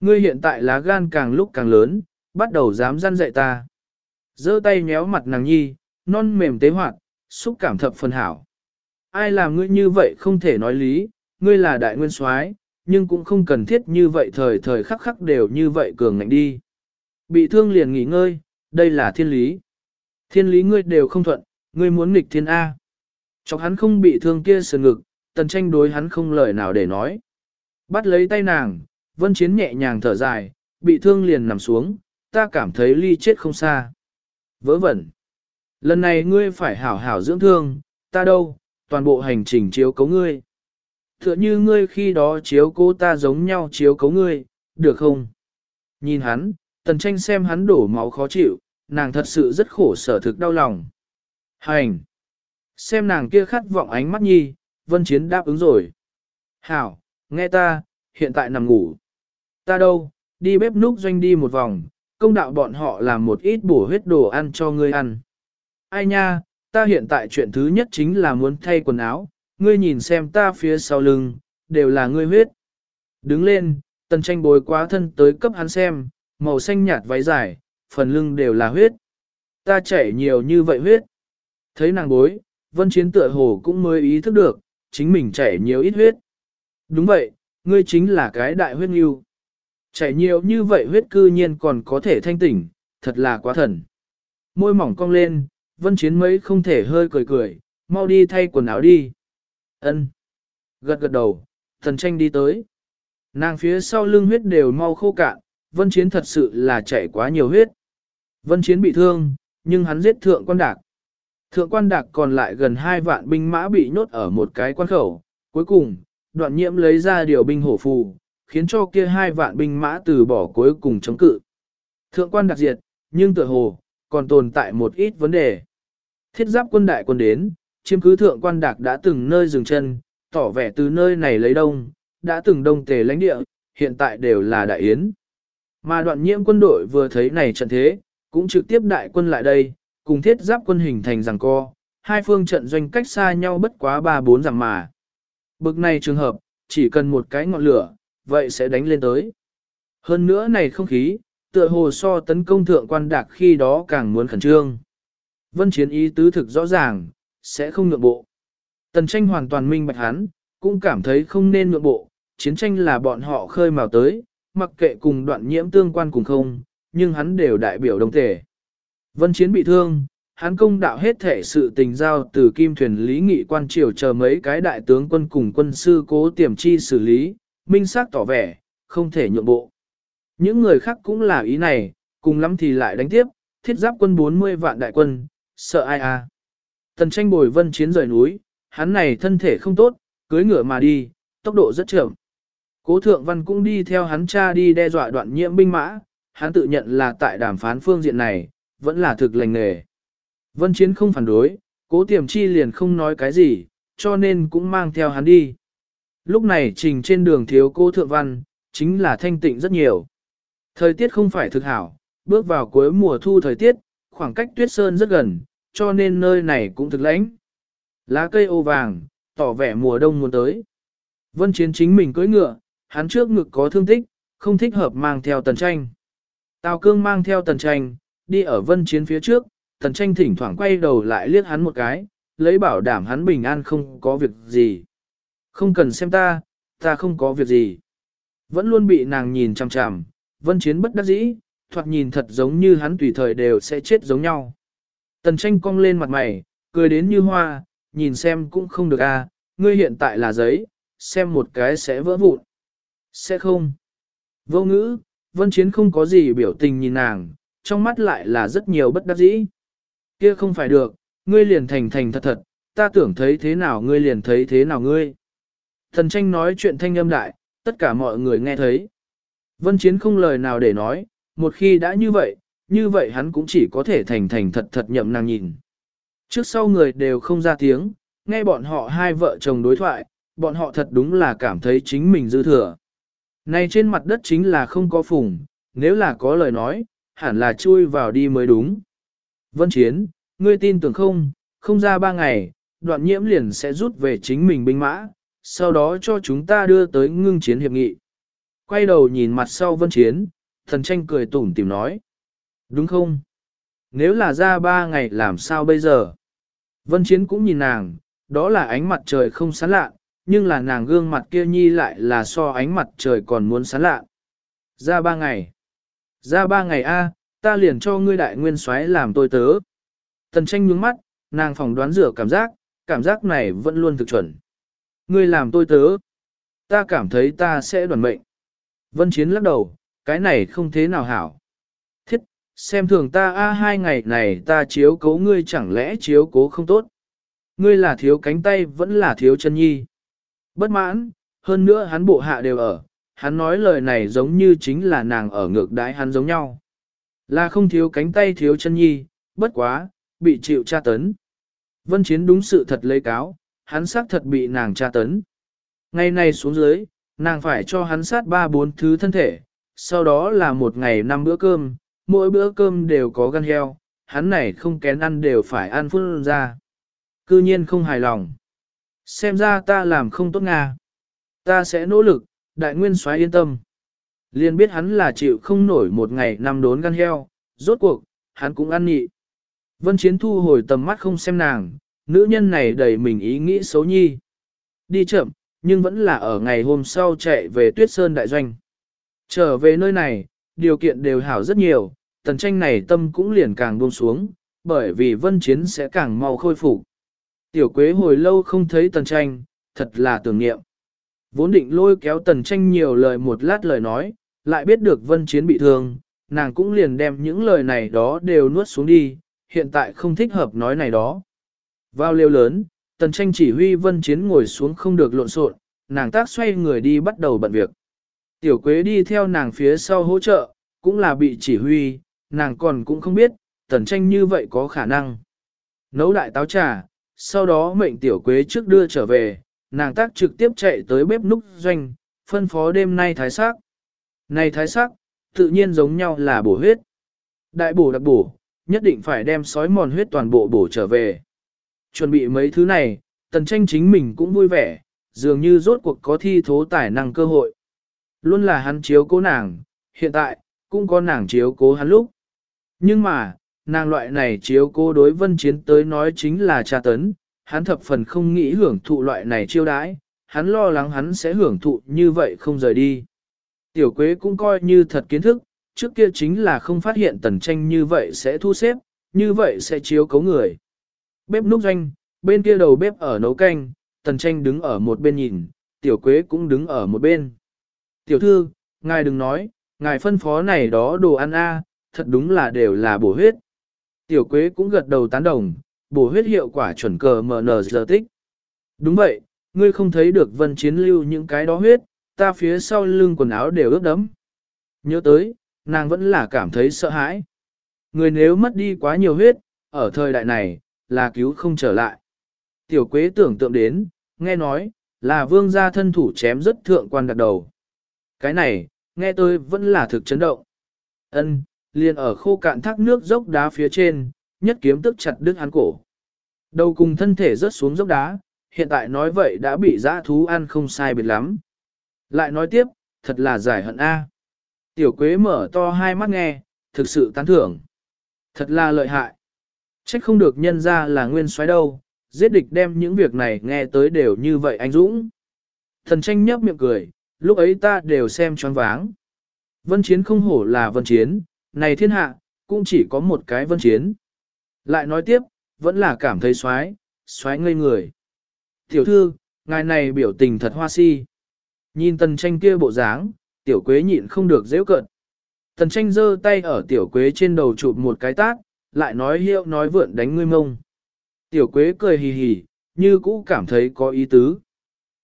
Ngươi hiện tại lá gan càng lúc càng lớn, bắt đầu dám gian dạy ta. giơ tay nhéo mặt nàng nhi, non mềm tế hoạt, xúc cảm thập phần hảo. Ai làm ngươi như vậy không thể nói lý, ngươi là đại nguyên soái, nhưng cũng không cần thiết như vậy thời thời khắc khắc đều như vậy cường ngạnh đi. Bị thương liền nghỉ ngơi, đây là thiên lý. Thiên lý ngươi đều không thuận, ngươi muốn nghịch thiên A. Chọc hắn không bị thương kia sườn ngực, tần tranh đối hắn không lời nào để nói. Bắt lấy tay nàng, vân chiến nhẹ nhàng thở dài, bị thương liền nằm xuống, ta cảm thấy ly chết không xa. Vớ vẩn. Lần này ngươi phải hảo hảo dưỡng thương, ta đâu, toàn bộ hành trình chiếu cấu ngươi. Tựa như ngươi khi đó chiếu cố ta giống nhau chiếu cấu ngươi, được không? Nhìn hắn, tần tranh xem hắn đổ máu khó chịu, nàng thật sự rất khổ sở thực đau lòng. Hành! Xem nàng kia khát vọng ánh mắt nhi, vân chiến đáp ứng rồi. Hảo, nghe ta, hiện tại nằm ngủ. Ta đâu, đi bếp núc doanh đi một vòng, công đạo bọn họ làm một ít bổ huyết đồ ăn cho ngươi ăn. Ai nha, ta hiện tại chuyện thứ nhất chính là muốn thay quần áo, ngươi nhìn xem ta phía sau lưng, đều là ngươi huyết. Đứng lên, tần tranh bồi quá thân tới cấp hắn xem, màu xanh nhạt váy dài, phần lưng đều là huyết. Ta chảy nhiều như vậy huyết. Thấy nàng bối, vân chiến tựa hồ cũng mới ý thức được, chính mình chảy nhiều ít huyết. Đúng vậy, ngươi chính là cái đại huyết nghiêu. Chảy nhiều như vậy huyết cư nhiên còn có thể thanh tỉnh, thật là quá thần. Môi mỏng cong lên, vân chiến mấy không thể hơi cười cười, mau đi thay quần áo đi. Ân. Gật gật đầu, thần tranh đi tới. Nàng phía sau lưng huyết đều mau khô cạn, vân chiến thật sự là chảy quá nhiều huyết. Vân chiến bị thương, nhưng hắn giết thượng quan đạc. Thượng quan đạc còn lại gần hai vạn binh mã bị nhốt ở một cái quan khẩu. Cuối cùng, đoạn nhiễm lấy ra điều binh hổ phù, khiến cho kia hai vạn binh mã từ bỏ cuối cùng chống cự. Thượng quan đặc diệt, nhưng tựa hồ, còn tồn tại một ít vấn đề. Thiết giáp quân đại quân đến, chiếm cứ thượng quan đạc đã từng nơi dừng chân, tỏ vẻ từ nơi này lấy đông, đã từng đông tề lãnh địa, hiện tại đều là đại yến. Mà đoạn nhiễm quân đội vừa thấy này trận thế, cũng trực tiếp đại quân lại đây, cùng thiết giáp quân hình thành rằng co, hai phương trận doanh cách xa nhau bất quá 3-4 dặm mà. Bực này trường hợp, chỉ cần một cái ngọn lửa, vậy sẽ đánh lên tới. Hơn nữa này không khí, tựa hồ so tấn công thượng quan đạc khi đó càng muốn khẩn trương. Vân chiến ý tứ thực rõ ràng, sẽ không nhượng bộ. Tần tranh hoàn toàn minh bạch hắn, cũng cảm thấy không nên nhượng bộ, chiến tranh là bọn họ khơi mào tới, mặc kệ cùng đoạn nhiễm tương quan cùng không, nhưng hắn đều đại biểu đồng thể. Vân chiến bị thương, hắn công đạo hết thể sự tình giao từ kim thuyền lý nghị quan triều chờ mấy cái đại tướng quân cùng quân sư cố tiềm chi xử lý, minh xác tỏ vẻ, không thể nhượng bộ. Những người khác cũng là ý này, cùng lắm thì lại đánh tiếp, thiết giáp quân 40 vạn đại quân, sợ ai à. Tần tranh bồi vân chiến rời núi, hắn này thân thể không tốt, cưới ngựa mà đi, tốc độ rất chậm. Cố thượng văn cũng đi theo hắn cha đi đe dọa đoạn nhiễm binh mã, hắn tự nhận là tại đàm phán phương diện này, vẫn là thực lành nghề. Vân chiến không phản đối, cố tiềm chi liền không nói cái gì, cho nên cũng mang theo hắn đi. Lúc này trình trên đường thiếu cô thượng văn, chính là thanh tịnh rất nhiều. Thời tiết không phải thực hảo, bước vào cuối mùa thu thời tiết, khoảng cách tuyết sơn rất gần, cho nên nơi này cũng thực lãnh. Lá cây ô vàng, tỏ vẻ mùa đông muốn tới. Vân Chiến chính mình cưỡi ngựa, hắn trước ngực có thương tích, không thích hợp mang theo tần tranh. Tào cương mang theo tần tranh, đi ở Vân Chiến phía trước, tần tranh thỉnh thoảng quay đầu lại liếc hắn một cái, lấy bảo đảm hắn bình an không có việc gì. Không cần xem ta, ta không có việc gì. Vẫn luôn bị nàng nhìn chằm chằm, Vân Chiến bất đắc dĩ, thoạt nhìn thật giống như hắn tùy thời đều sẽ chết giống nhau. Tần tranh cong lên mặt mày, cười đến như hoa, nhìn xem cũng không được a, à, ngươi hiện tại là giấy, xem một cái sẽ vỡ vụn. Sẽ không. Vô ngữ, vân chiến không có gì biểu tình nhìn nàng, trong mắt lại là rất nhiều bất đắc dĩ. Kia không phải được, ngươi liền thành thành thật thật, ta tưởng thấy thế nào ngươi liền thấy thế nào ngươi. Thần tranh nói chuyện thanh âm đại, tất cả mọi người nghe thấy. Vân chiến không lời nào để nói, một khi đã như vậy, như vậy hắn cũng chỉ có thể thành thành thật thật nhậm nàng nhìn. Trước sau người đều không ra tiếng, nghe bọn họ hai vợ chồng đối thoại, bọn họ thật đúng là cảm thấy chính mình dư thừa. Này trên mặt đất chính là không có phùng, nếu là có lời nói, hẳn là chui vào đi mới đúng. Vân Chiến, ngươi tin tưởng không, không ra ba ngày, đoạn nhiễm liền sẽ rút về chính mình binh mã, sau đó cho chúng ta đưa tới ngưng chiến hiệp nghị. Quay đầu nhìn mặt sau Vân Chiến, thần tranh cười tủm tìm nói. Đúng không? Nếu là ra ba ngày làm sao bây giờ? Vân Chiến cũng nhìn nàng, đó là ánh mặt trời không sáng lạ, nhưng là nàng gương mặt kia nhi lại là so ánh mặt trời còn muốn sáng lạ. Ra ba ngày. Ra ba ngày a, ta liền cho ngươi đại nguyên soái làm tôi tớ. Tần tranh nhướng mắt, nàng phỏng đoán rửa cảm giác, cảm giác này vẫn luôn thực chuẩn. Ngươi làm tôi tớ. Ta cảm thấy ta sẽ đoàn mệnh. Vân Chiến lắc đầu, cái này không thế nào hảo. Thiết, xem thường ta a hai ngày này ta chiếu cố ngươi chẳng lẽ chiếu cố không tốt. Ngươi là thiếu cánh tay vẫn là thiếu chân nhi. Bất mãn, hơn nữa hắn bộ hạ đều ở, hắn nói lời này giống như chính là nàng ở ngược đái hắn giống nhau. Là không thiếu cánh tay thiếu chân nhi, bất quá, bị chịu tra tấn. Vân Chiến đúng sự thật lấy cáo, hắn xác thật bị nàng tra tấn. Ngày này xuống dưới, nàng phải cho hắn sát ba bốn thứ thân thể, sau đó là một ngày năm bữa cơm, mỗi bữa cơm đều có gan heo, hắn này không kén ăn đều phải ăn phun ra. Cư nhiên không hài lòng. Xem ra ta làm không tốt Nga. Ta sẽ nỗ lực, đại nguyên soái yên tâm. Liên biết hắn là chịu không nổi một ngày năm đốn gan heo, rốt cuộc, hắn cũng ăn nhị. Vân Chiến thu hồi tầm mắt không xem nàng, nữ nhân này đầy mình ý nghĩ xấu nhi. Đi chậm, nhưng vẫn là ở ngày hôm sau chạy về Tuyết Sơn Đại Doanh. Trở về nơi này, điều kiện đều hảo rất nhiều, tần tranh này tâm cũng liền càng buông xuống, bởi vì Vân Chiến sẽ càng mau khôi phục. Tiểu Quế hồi lâu không thấy tần tranh, thật là tưởng niệm. Vốn định lôi kéo tần tranh nhiều lời một lát lời nói, lại biết được Vân Chiến bị thương, nàng cũng liền đem những lời này đó đều nuốt xuống đi, hiện tại không thích hợp nói này đó. Vào liều lớn, tần tranh chỉ huy vân chiến ngồi xuống không được lộn xộn, nàng tác xoay người đi bắt đầu bận việc. Tiểu quế đi theo nàng phía sau hỗ trợ, cũng là bị chỉ huy, nàng còn cũng không biết, tần tranh như vậy có khả năng. Nấu đại táo trà, sau đó mệnh tiểu quế trước đưa trở về, nàng tác trực tiếp chạy tới bếp núc doanh, phân phó đêm nay thái sắc. Này thái sắc, tự nhiên giống nhau là bổ huyết. Đại bổ đặc bổ, nhất định phải đem sói mòn huyết toàn bộ bổ trở về. Chuẩn bị mấy thứ này, tần tranh chính mình cũng vui vẻ, dường như rốt cuộc có thi thố tài năng cơ hội. Luôn là hắn chiếu cố nàng, hiện tại, cũng có nàng chiếu cố hắn lúc. Nhưng mà, nàng loại này chiếu cố đối vân chiến tới nói chính là tra tấn, hắn thập phần không nghĩ hưởng thụ loại này chiêu đãi, hắn lo lắng hắn sẽ hưởng thụ như vậy không rời đi. Tiểu quế cũng coi như thật kiến thức, trước kia chính là không phát hiện tần tranh như vậy sẽ thu xếp, như vậy sẽ chiếu cấu người. Bếp núc doanh, bên kia đầu bếp ở nấu canh, tần tranh đứng ở một bên nhìn, tiểu quế cũng đứng ở một bên. Tiểu thư, ngài đừng nói, ngài phân phó này đó đồ ăn a, thật đúng là đều là bổ huyết. Tiểu quế cũng gật đầu tán đồng, bổ huyết hiệu quả chuẩn cờ MN giờ tích. Đúng vậy, ngươi không thấy được vân chiến lưu những cái đó huyết, ta phía sau lưng quần áo đều ướt đẫm. Nhớ tới, nàng vẫn là cảm thấy sợ hãi. Người nếu mất đi quá nhiều huyết, ở thời đại này, là cứu không trở lại. Tiểu quế tưởng tượng đến, nghe nói, là vương gia thân thủ chém rất thượng quan đặt đầu. Cái này, nghe tôi vẫn là thực chấn động. Ân, liền ở khô cạn thác nước dốc đá phía trên, nhất kiếm tức chặt đứt hắn cổ. Đầu cùng thân thể rớt xuống dốc đá, hiện tại nói vậy đã bị dã thú ăn không sai biệt lắm. Lại nói tiếp, thật là giải hận A. Tiểu quế mở to hai mắt nghe, thực sự tán thưởng. Thật là lợi hại. Trách không được nhân ra là nguyên soái đâu, giết địch đem những việc này nghe tới đều như vậy anh Dũng. Thần tranh nhấp miệng cười, lúc ấy ta đều xem choáng váng. Vân chiến không hổ là vân chiến, này thiên hạ, cũng chỉ có một cái vân chiến. Lại nói tiếp, vẫn là cảm thấy xoái, xoái ngây người. Tiểu thư, ngài này biểu tình thật hoa si. Nhìn tần tranh kia bộ dáng, tiểu quế nhịn không được dễ cận. Tần tranh giơ tay ở tiểu quế trên đầu chụp một cái tát, lại nói hiệu nói vượn đánh ngươi mông. Tiểu quế cười hì hì, như cũ cảm thấy có ý tứ.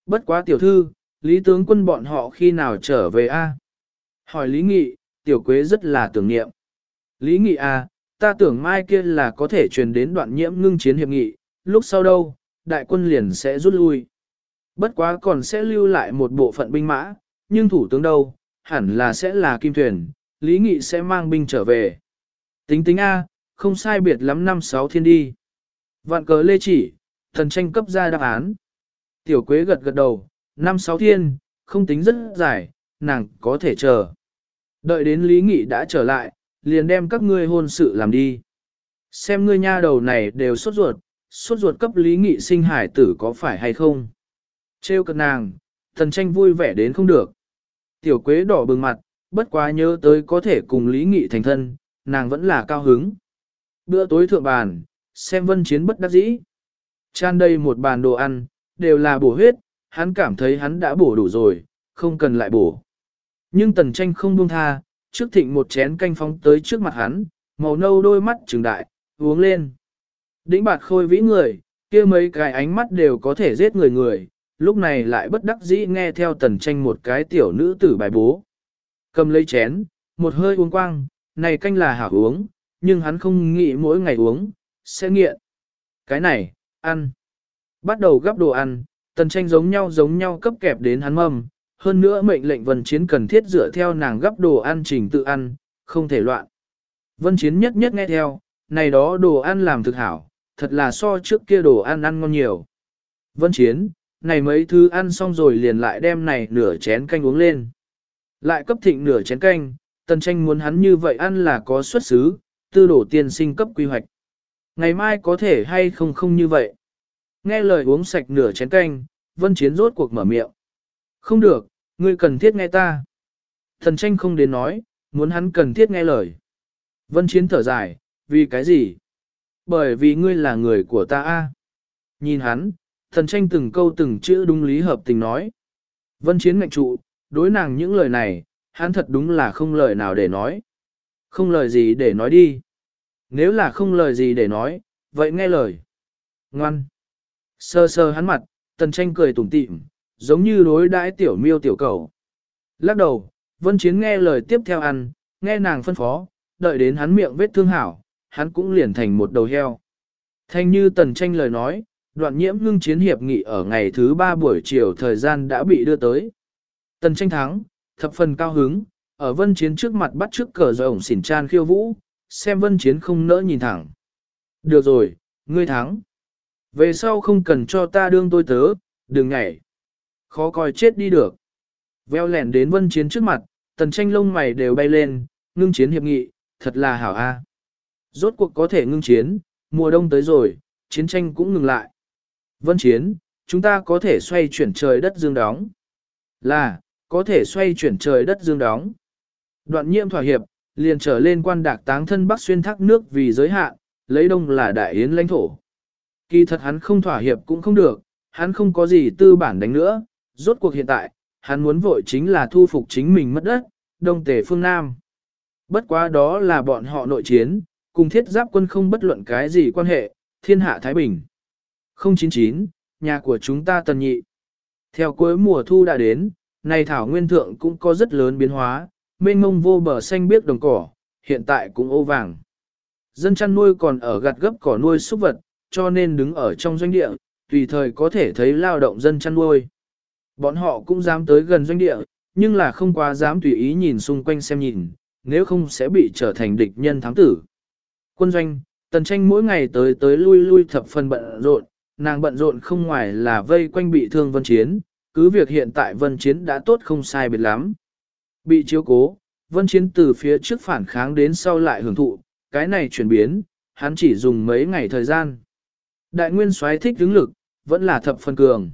Bất quá tiểu thư, lý tướng quân bọn họ khi nào trở về a? Hỏi lý nghị, tiểu quế rất là tưởng niệm. Lý nghị à, ta tưởng mai kia là có thể truyền đến đoạn nhiễm ngưng chiến hiệp nghị, lúc sau đâu, đại quân liền sẽ rút lui. Bất quá còn sẽ lưu lại một bộ phận binh mã, nhưng thủ tướng đâu, hẳn là sẽ là kim thuyền, Lý Nghị sẽ mang binh trở về. Tính tính A, không sai biệt lắm năm sáu thiên đi. Vạn cờ lê chỉ, thần tranh cấp ra đáp án. Tiểu quế gật gật đầu, năm sáu thiên, không tính rất dài, nàng có thể chờ. Đợi đến Lý Nghị đã trở lại, liền đem các ngươi hôn sự làm đi. Xem ngươi nha đầu này đều sốt ruột, sốt ruột cấp Lý Nghị sinh hải tử có phải hay không. Trêu cật nàng, thần tranh vui vẻ đến không được. Tiểu quế đỏ bừng mặt, bất quá nhớ tới có thể cùng Lý Nghị thành thân, nàng vẫn là cao hứng. Bữa tối thượng bàn, xem vân chiến bất đắc dĩ. Chan đây một bàn đồ ăn, đều là bổ huyết, hắn cảm thấy hắn đã bổ đủ rồi, không cần lại bổ. Nhưng tần tranh không buông tha, trước thịnh một chén canh phóng tới trước mặt hắn, màu nâu đôi mắt trừng đại, uống lên. Đĩnh bạt khôi vĩ người, kia mấy cái ánh mắt đều có thể giết người người, lúc này lại bất đắc dĩ nghe theo tần tranh một cái tiểu nữ tử bài bố. Cầm lấy chén, một hơi uống quang, này canh là hảo uống, nhưng hắn không nghĩ mỗi ngày uống, sẽ nghiện. Cái này, ăn. Bắt đầu gắp đồ ăn, tần tranh giống nhau giống nhau cấp kẹp đến hắn mâm, hơn nữa mệnh lệnh vân chiến cần thiết dựa theo nàng gắp đồ ăn trình tự ăn, không thể loạn. Vân chiến nhất nhất nghe theo, này đó đồ ăn làm thực hảo, thật là so trước kia đồ ăn ăn ngon nhiều. Vân chiến, này mấy thứ ăn xong rồi liền lại đem này nửa chén canh uống lên. Lại cấp thịnh nửa chén canh, tần tranh muốn hắn như vậy ăn là có xuất xứ, tư đổ tiên sinh cấp quy hoạch. Ngày mai có thể hay không không như vậy. Nghe lời uống sạch nửa chén canh, vân chiến rốt cuộc mở miệng. Không được, ngươi cần thiết nghe ta. Thần tranh không đến nói, muốn hắn cần thiết nghe lời. Vân chiến thở dài, vì cái gì? Bởi vì ngươi là người của ta a. Nhìn hắn, thần tranh từng câu từng chữ đúng lý hợp tình nói. Vân chiến ngạch trụ, đối nàng những lời này, hắn thật đúng là không lời nào để nói. Không lời gì để nói đi. Nếu là không lời gì để nói, vậy nghe lời. Ngoan. Sơ sơ hắn mặt, tần tranh cười tủm tỉm, giống như đối đãi tiểu miêu tiểu cầu. Lắc đầu, vân chiến nghe lời tiếp theo ăn, nghe nàng phân phó, đợi đến hắn miệng vết thương hảo, hắn cũng liền thành một đầu heo. Thanh như tần tranh lời nói, đoạn nhiễm ngưng chiến hiệp nghị ở ngày thứ ba buổi chiều thời gian đã bị đưa tới. Tần tranh thắng, thập phần cao hứng, ở vân chiến trước mặt bắt trước cờ rồi ổng xỉn chan khiêu vũ, xem vân chiến không nỡ nhìn thẳng. Được rồi, ngươi thắng. Về sau không cần cho ta đương tôi tớ, đừng nhảy. Khó coi chết đi được. Veo lẻn đến vân chiến trước mặt, tần tranh lông mày đều bay lên, ngưng chiến hiệp nghị, thật là hảo a. Rốt cuộc có thể ngưng chiến, mùa đông tới rồi, chiến tranh cũng ngừng lại. Vân chiến, chúng ta có thể xoay chuyển trời đất dương đóng. Là, có thể xoay chuyển trời đất dương đóng. Đoạn nhiệm thỏa hiệp, liền trở lên quan đạc táng thân Bắc xuyên thác nước vì giới hạn, lấy đông là đại yến lãnh thổ. Kỳ thật hắn không thỏa hiệp cũng không được, hắn không có gì tư bản đánh nữa, rốt cuộc hiện tại, hắn muốn vội chính là thu phục chính mình mất đất, đông tề phương Nam. Bất quá đó là bọn họ nội chiến, cùng thiết giáp quân không bất luận cái gì quan hệ, thiên hạ Thái Bình. 099, nhà của chúng ta tần nhị. Theo cuối mùa thu đã đến, này thảo nguyên thượng cũng có rất lớn biến hóa, mênh mông vô bờ xanh biếc đồng cỏ, hiện tại cũng ô vàng. Dân chăn nuôi còn ở gặt gấp cỏ nuôi súc vật, cho nên đứng ở trong doanh địa, tùy thời có thể thấy lao động dân chăn nuôi. Bọn họ cũng dám tới gần doanh địa, nhưng là không quá dám tùy ý nhìn xung quanh xem nhìn, nếu không sẽ bị trở thành địch nhân thắng tử. Quân doanh, tần tranh mỗi ngày tới tới lui lui thập phần bận rộn, nàng bận rộn không ngoài là vây quanh bị thương vân chiến, cứ việc hiện tại vân chiến đã tốt không sai biệt lắm. Bị chiếu cố, vân chiến từ phía trước phản kháng đến sau lại hưởng thụ, cái này chuyển biến, hắn chỉ dùng mấy ngày thời gian. Đại nguyên soái thích đứng lực, vẫn là thập phân cường.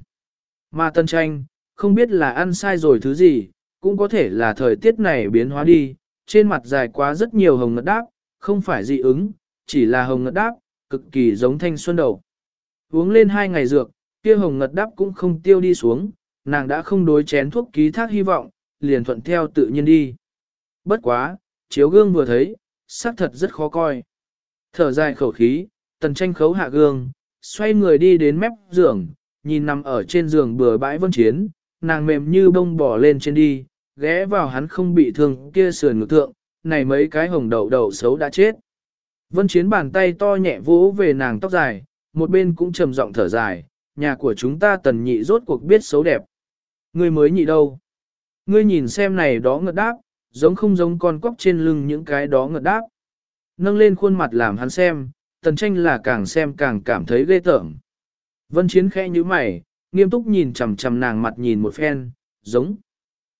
Mà tân tranh, không biết là ăn sai rồi thứ gì, cũng có thể là thời tiết này biến hóa đi, trên mặt dài quá rất nhiều hồng ngất đáp, không phải dị ứng, chỉ là hồng ngất đáp, cực kỳ giống thanh xuân đầu. Uống lên hai ngày dược, kia hồng ngật đáp cũng không tiêu đi xuống, nàng đã không đối chén thuốc ký thác hy vọng, liền thuận theo tự nhiên đi. Bất quá, chiếu gương vừa thấy, sắc thật rất khó coi. Thở dài khẩu khí, tần tranh khấu hạ gương, xoay người đi đến mép giường, nhìn nằm ở trên giường bừa bãi vân chiến, nàng mềm như bông bỏ lên trên đi, ghé vào hắn không bị thương kia sườn ngực thượng, này mấy cái hồng đầu đầu xấu đã chết. Vân Chiến bàn tay to nhẹ vỗ về nàng tóc dài, một bên cũng trầm giọng thở dài, nhà của chúng ta tần nhị rốt cuộc biết xấu đẹp. Ngươi mới nhị đâu? Ngươi nhìn xem này đó ngật đáp, giống không giống con cóc trên lưng những cái đó ngật đáp. Nâng lên khuôn mặt làm hắn xem, tần tranh là càng xem càng cảm thấy ghê tởm. Vân Chiến khẽ như mày, nghiêm túc nhìn chằm chằm nàng mặt nhìn một phen, giống.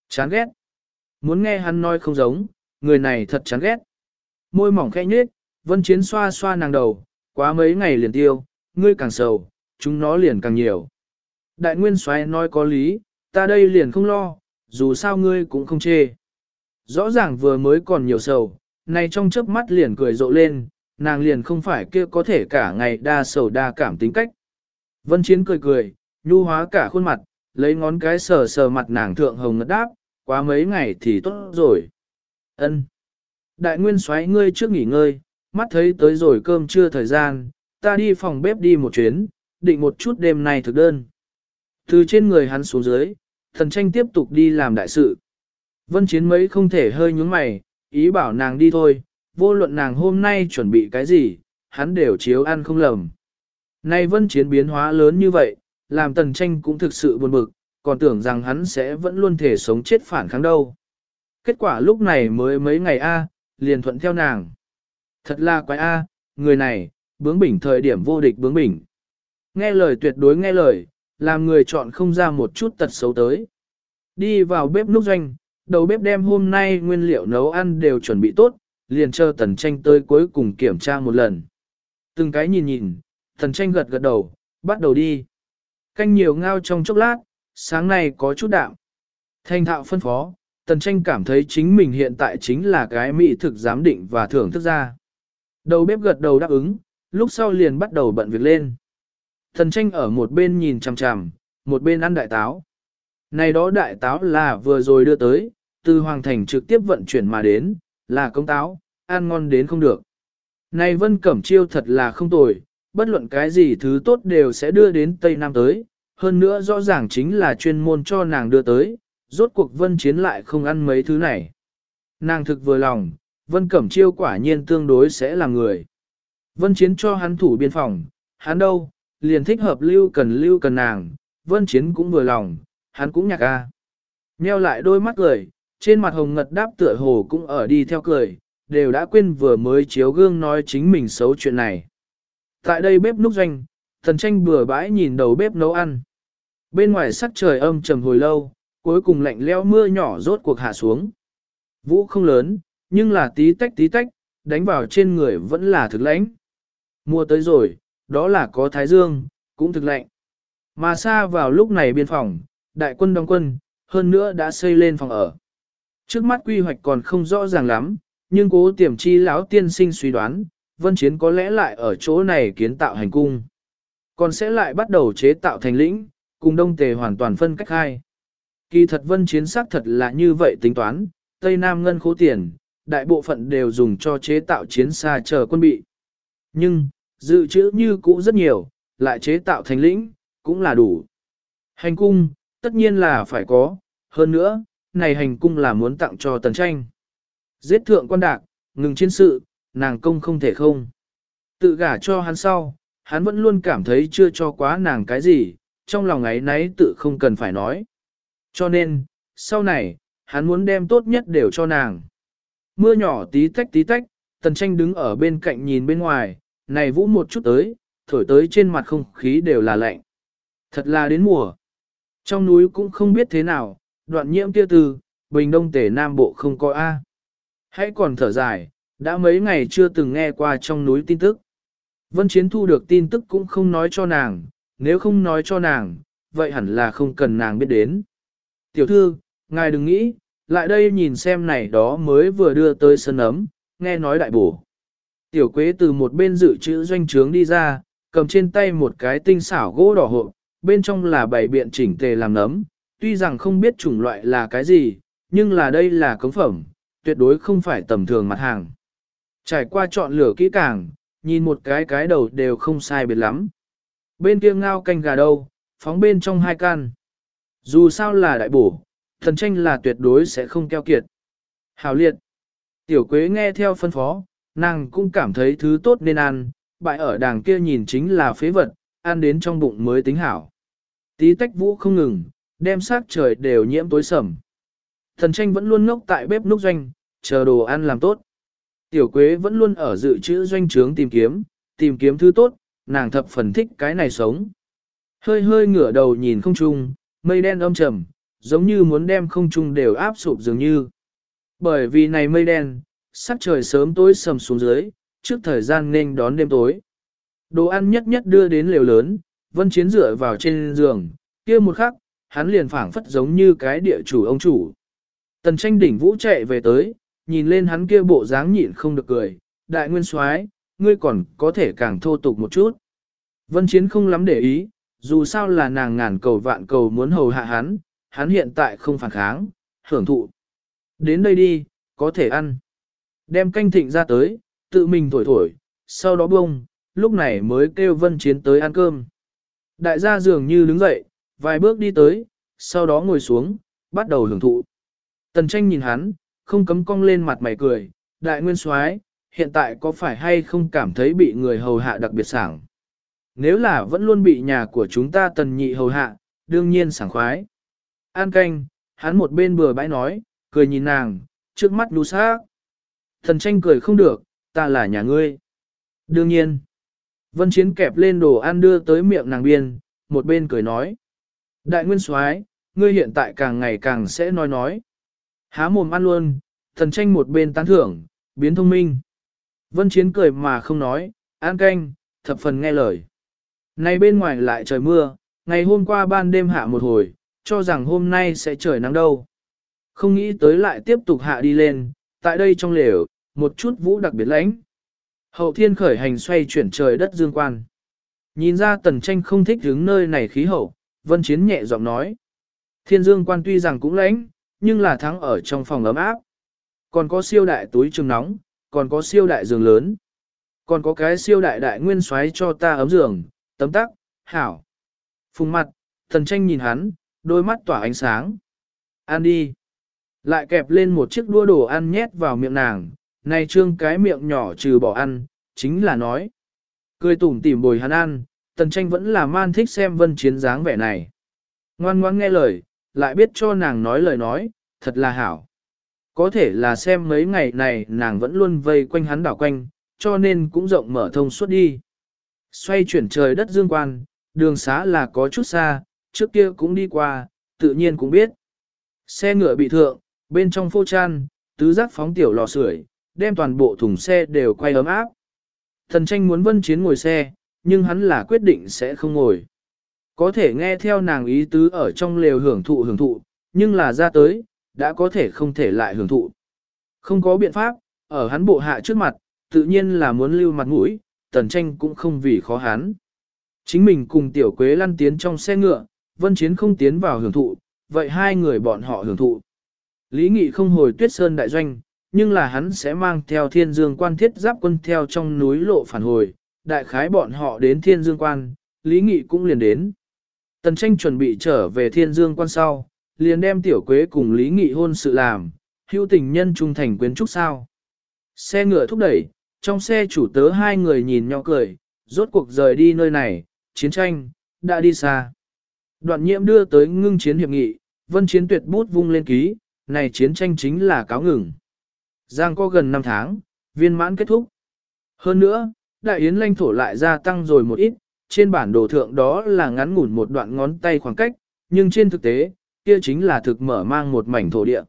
Chán ghét. Muốn nghe hắn nói không giống, người này thật chán ghét. Môi mỏng khẽ nhếch, Vân Chiến xoa xoa nàng đầu, quá mấy ngày liền tiêu, ngươi càng sầu, chúng nó liền càng nhiều. Đại nguyên xoáy nói có lý, ta đây liền không lo, dù sao ngươi cũng không chê. Rõ ràng vừa mới còn nhiều sầu, này trong chớp mắt liền cười rộ lên, nàng liền không phải kia có thể cả ngày đa sầu đa cảm tính cách. Vân Chiến cười cười, nhu hóa cả khuôn mặt, lấy ngón cái sờ sờ mặt nàng thượng hồng ngất đáp, quá mấy ngày thì tốt rồi. Ân. Đại nguyên xoáy ngươi trước nghỉ ngơi, mắt thấy tới rồi cơm trưa thời gian, ta đi phòng bếp đi một chuyến, định một chút đêm nay thực đơn. Từ trên người hắn xuống dưới, thần tranh tiếp tục đi làm đại sự. Vân chiến mấy không thể hơi nhúng mày, ý bảo nàng đi thôi, vô luận nàng hôm nay chuẩn bị cái gì, hắn đều chiếu ăn không lầm. Nay vân chiến biến hóa lớn như vậy, làm tần tranh cũng thực sự buồn bực, còn tưởng rằng hắn sẽ vẫn luôn thể sống chết phản kháng đâu. Kết quả lúc này mới mấy ngày a, liền thuận theo nàng. Thật là quái a, người này, bướng bỉnh thời điểm vô địch bướng bỉnh. Nghe lời tuyệt đối nghe lời, làm người chọn không ra một chút tật xấu tới. Đi vào bếp núc doanh, đầu bếp đem hôm nay nguyên liệu nấu ăn đều chuẩn bị tốt, liền chờ tần tranh tới cuối cùng kiểm tra một lần. Từng cái nhìn nhìn, tần tranh gật gật đầu, bắt đầu đi. Canh nhiều ngao trong chốc lát, sáng nay có chút đạm. Thanh thạo phân phó, tần tranh cảm thấy chính mình hiện tại chính là cái mỹ thực giám định và thưởng thức ra. Đầu bếp gật đầu đáp ứng, lúc sau liền bắt đầu bận việc lên. thần tranh ở một bên nhìn chằm chằm, một bên ăn đại táo. Này đó đại táo là vừa rồi đưa tới, từ Hoàng Thành trực tiếp vận chuyển mà đến, là công táo, ăn ngon đến không được. Này Vân Cẩm Chiêu thật là không tồi, bất luận cái gì thứ tốt đều sẽ đưa đến Tây Nam tới, hơn nữa rõ ràng chính là chuyên môn cho nàng đưa tới, rốt cuộc Vân Chiến lại không ăn mấy thứ này. Nàng thực vừa lòng, Vân Cẩm Chiêu quả nhiên tương đối sẽ là người. Vân Chiến cho hắn thủ biên phòng, hắn đâu, liền thích hợp lưu cần lưu cần nàng, Vân Chiến cũng vừa lòng, hắn cũng nhạc a, Nheo lại đôi mắt cười, trên mặt hồng ngật đáp tựa hồ cũng ở đi theo cười, đều đã quên vừa mới chiếu gương nói chính mình xấu chuyện này. Tại đây bếp núc doanh, thần tranh bừa bãi nhìn đầu bếp nấu ăn. Bên ngoài sắc trời âm trầm hồi lâu, cuối cùng lạnh leo mưa nhỏ rốt cuộc hạ xuống. Vũ không lớn, nhưng là tí tách tí tách, đánh vào trên người vẫn là thực lãnh. Mùa tới rồi, đó là có thái dương, cũng thực lạnh. Mà xa vào lúc này biên phòng, đại quân đóng quân, hơn nữa đã xây lên phòng ở. Trước mắt quy hoạch còn không rõ ràng lắm, nhưng cố tiềm chi lão tiên sinh suy đoán, vân chiến có lẽ lại ở chỗ này kiến tạo hành cung. Còn sẽ lại bắt đầu chế tạo thành lĩnh, cùng đông tề hoàn toàn phân cách hai. Kỳ thật vân chiến xác thật là như vậy tính toán, Tây Nam ngân khố tiền, đại bộ phận đều dùng cho chế tạo chiến xa chờ quân bị. Nhưng, dự trữ như cũ rất nhiều, lại chế tạo thành lĩnh, cũng là đủ. Hành cung, tất nhiên là phải có, hơn nữa, này hành cung là muốn tặng cho tần tranh. Giết thượng quan đạc, ngừng chiến sự, nàng công không thể không. Tự gả cho hắn sau, hắn vẫn luôn cảm thấy chưa cho quá nàng cái gì, trong lòng ấy nấy tự không cần phải nói. Cho nên, sau này, hắn muốn đem tốt nhất đều cho nàng. Mưa nhỏ tí tách tí tách, tần tranh đứng ở bên cạnh nhìn bên ngoài, này vũ một chút tới, thổi tới trên mặt không khí đều là lạnh. Thật là đến mùa. Trong núi cũng không biết thế nào, đoạn nhiễm kia từ, bình đông tể nam bộ không có A. Hãy còn thở dài, đã mấy ngày chưa từng nghe qua trong núi tin tức. Vân Chiến thu được tin tức cũng không nói cho nàng, nếu không nói cho nàng, vậy hẳn là không cần nàng biết đến. Tiểu thư, ngài đừng nghĩ, lại đây nhìn xem này đó mới vừa đưa tới sân ấm, nghe nói đại bổ. Tiểu quế từ một bên dự trữ doanh trướng đi ra, cầm trên tay một cái tinh xảo gỗ đỏ hộp, bên trong là bảy biện chỉnh tề làm nấm, tuy rằng không biết chủng loại là cái gì, nhưng là đây là cống phẩm, tuyệt đối không phải tầm thường mặt hàng. Trải qua chọn lửa kỹ càng, nhìn một cái cái đầu đều không sai biệt lắm. Bên kia ngao canh gà đâu, phóng bên trong hai can. Dù sao là đại bổ, thần tranh là tuyệt đối sẽ không keo kiệt. Hào liệt. Tiểu quế nghe theo phân phó, nàng cũng cảm thấy thứ tốt nên ăn, bại ở đàng kia nhìn chính là phế vật, ăn đến trong bụng mới tính hảo. Tí tách vũ không ngừng, đem sát trời đều nhiễm tối sầm. Thần tranh vẫn luôn ngốc tại bếp núc doanh, chờ đồ ăn làm tốt. Tiểu quế vẫn luôn ở dự trữ doanh trướng tìm kiếm, tìm kiếm thứ tốt, nàng thập phần thích cái này sống. Hơi hơi ngửa đầu nhìn không trung, mây đen âm trầm, giống như muốn đem không trung đều áp sụp dường như. Bởi vì này mây đen, sắc trời sớm tối sầm xuống dưới, trước thời gian nên đón đêm tối. Đồ ăn nhất nhất đưa đến lều lớn, vân chiến dựa vào trên giường, kia một khắc, hắn liền phảng phất giống như cái địa chủ ông chủ. Tần tranh đỉnh vũ chạy về tới, nhìn lên hắn kia bộ dáng nhịn không được cười, đại nguyên soái, ngươi còn có thể càng thô tục một chút. Vân chiến không lắm để ý, dù sao là nàng ngàn cầu vạn cầu muốn hầu hạ hắn, hắn hiện tại không phản kháng, hưởng thụ. Đến đây đi, có thể ăn. Đem canh thịnh ra tới, tự mình thổi thổi, sau đó bông, lúc này mới kêu vân chiến tới ăn cơm. Đại gia dường như đứng dậy, vài bước đi tới, sau đó ngồi xuống, bắt đầu hưởng thụ. Tần tranh nhìn hắn, không cấm cong lên mặt mày cười, đại nguyên soái hiện tại có phải hay không cảm thấy bị người hầu hạ đặc biệt sảng. Nếu là vẫn luôn bị nhà của chúng ta tần nhị hầu hạ, đương nhiên sảng khoái. An canh, hắn một bên bừa bãi nói, cười nhìn nàng, trước mắt đu xác. Thần tranh cười không được, ta là nhà ngươi. Đương nhiên. Vân Chiến kẹp lên đồ ăn đưa tới miệng nàng biên, một bên cười nói. Đại nguyên soái, ngươi hiện tại càng ngày càng sẽ nói nói. Há mồm ăn luôn, thần tranh một bên tán thưởng, biến thông minh. Vân Chiến cười mà không nói, an canh, thập phần nghe lời. Này bên ngoài lại trời mưa, ngày hôm qua ban đêm hạ một hồi, cho rằng hôm nay sẽ trời nắng đâu. Không nghĩ tới lại tiếp tục hạ đi lên, tại đây trong lều, một chút vũ đặc biệt lãnh. Hậu thiên khởi hành xoay chuyển trời đất dương quan. Nhìn ra tần tranh không thích hướng nơi này khí hậu, vân chiến nhẹ giọng nói. Thiên dương quan tuy rằng cũng lãnh, nhưng là thắng ở trong phòng ấm áp. Còn có siêu đại túi trường nóng, còn có siêu đại giường lớn. Còn có cái siêu đại đại nguyên xoáy cho ta ấm giường, tấm tắc, hảo. Phùng mặt, thần tranh nhìn hắn, đôi mắt tỏa ánh sáng. Ăn đi. Lại kẹp lên một chiếc đua đồ ăn nhét vào miệng nàng, này trương cái miệng nhỏ trừ bỏ ăn, chính là nói. Cười tủm tỉm bồi hắn ăn, tần tranh vẫn là man thích xem vân chiến dáng vẻ này. Ngoan ngoan nghe lời, lại biết cho nàng nói lời nói, thật là hảo. Có thể là xem mấy ngày này nàng vẫn luôn vây quanh hắn đảo quanh, cho nên cũng rộng mở thông suốt đi. Xoay chuyển trời đất dương quan, đường xá là có chút xa, trước kia cũng đi qua, tự nhiên cũng biết. Xe ngựa bị thượng, bên trong phô chan, tứ giác phóng tiểu lò sưởi, đem toàn bộ thùng xe đều quay ấm áp. Thần tranh muốn vân chiến ngồi xe, nhưng hắn là quyết định sẽ không ngồi. Có thể nghe theo nàng ý tứ ở trong lều hưởng thụ hưởng thụ, nhưng là ra tới, đã có thể không thể lại hưởng thụ. Không có biện pháp, ở hắn bộ hạ trước mặt, tự nhiên là muốn lưu mặt mũi, tần tranh cũng không vì khó hắn. Chính mình cùng tiểu quế lăn tiến trong xe ngựa, vân chiến không tiến vào hưởng thụ, vậy hai người bọn họ hưởng thụ. Lý Nghị không hồi tuyết sơn đại doanh, nhưng là hắn sẽ mang theo thiên dương quan thiết giáp quân theo trong núi lộ phản hồi, đại khái bọn họ đến thiên dương quan, Lý Nghị cũng liền đến. Tần tranh chuẩn bị trở về thiên dương quan sau, liền đem tiểu quế cùng Lý Nghị hôn sự làm, hữu tình nhân trung thành quyến trúc sao. Xe ngựa thúc đẩy, trong xe chủ tớ hai người nhìn nhau cười, rốt cuộc rời đi nơi này, chiến tranh, đã đi xa. Đoạn nhiễm đưa tới ngưng chiến hiệp nghị, vân chiến tuyệt bút vung lên ký, này chiến tranh chính là cáo ngừng. Giang có gần 5 tháng, viên mãn kết thúc. Hơn nữa, đại yến lãnh thổ lại gia tăng rồi một ít, trên bản đồ thượng đó là ngắn ngủn một đoạn ngón tay khoảng cách, nhưng trên thực tế, kia chính là thực mở mang một mảnh thổ địa.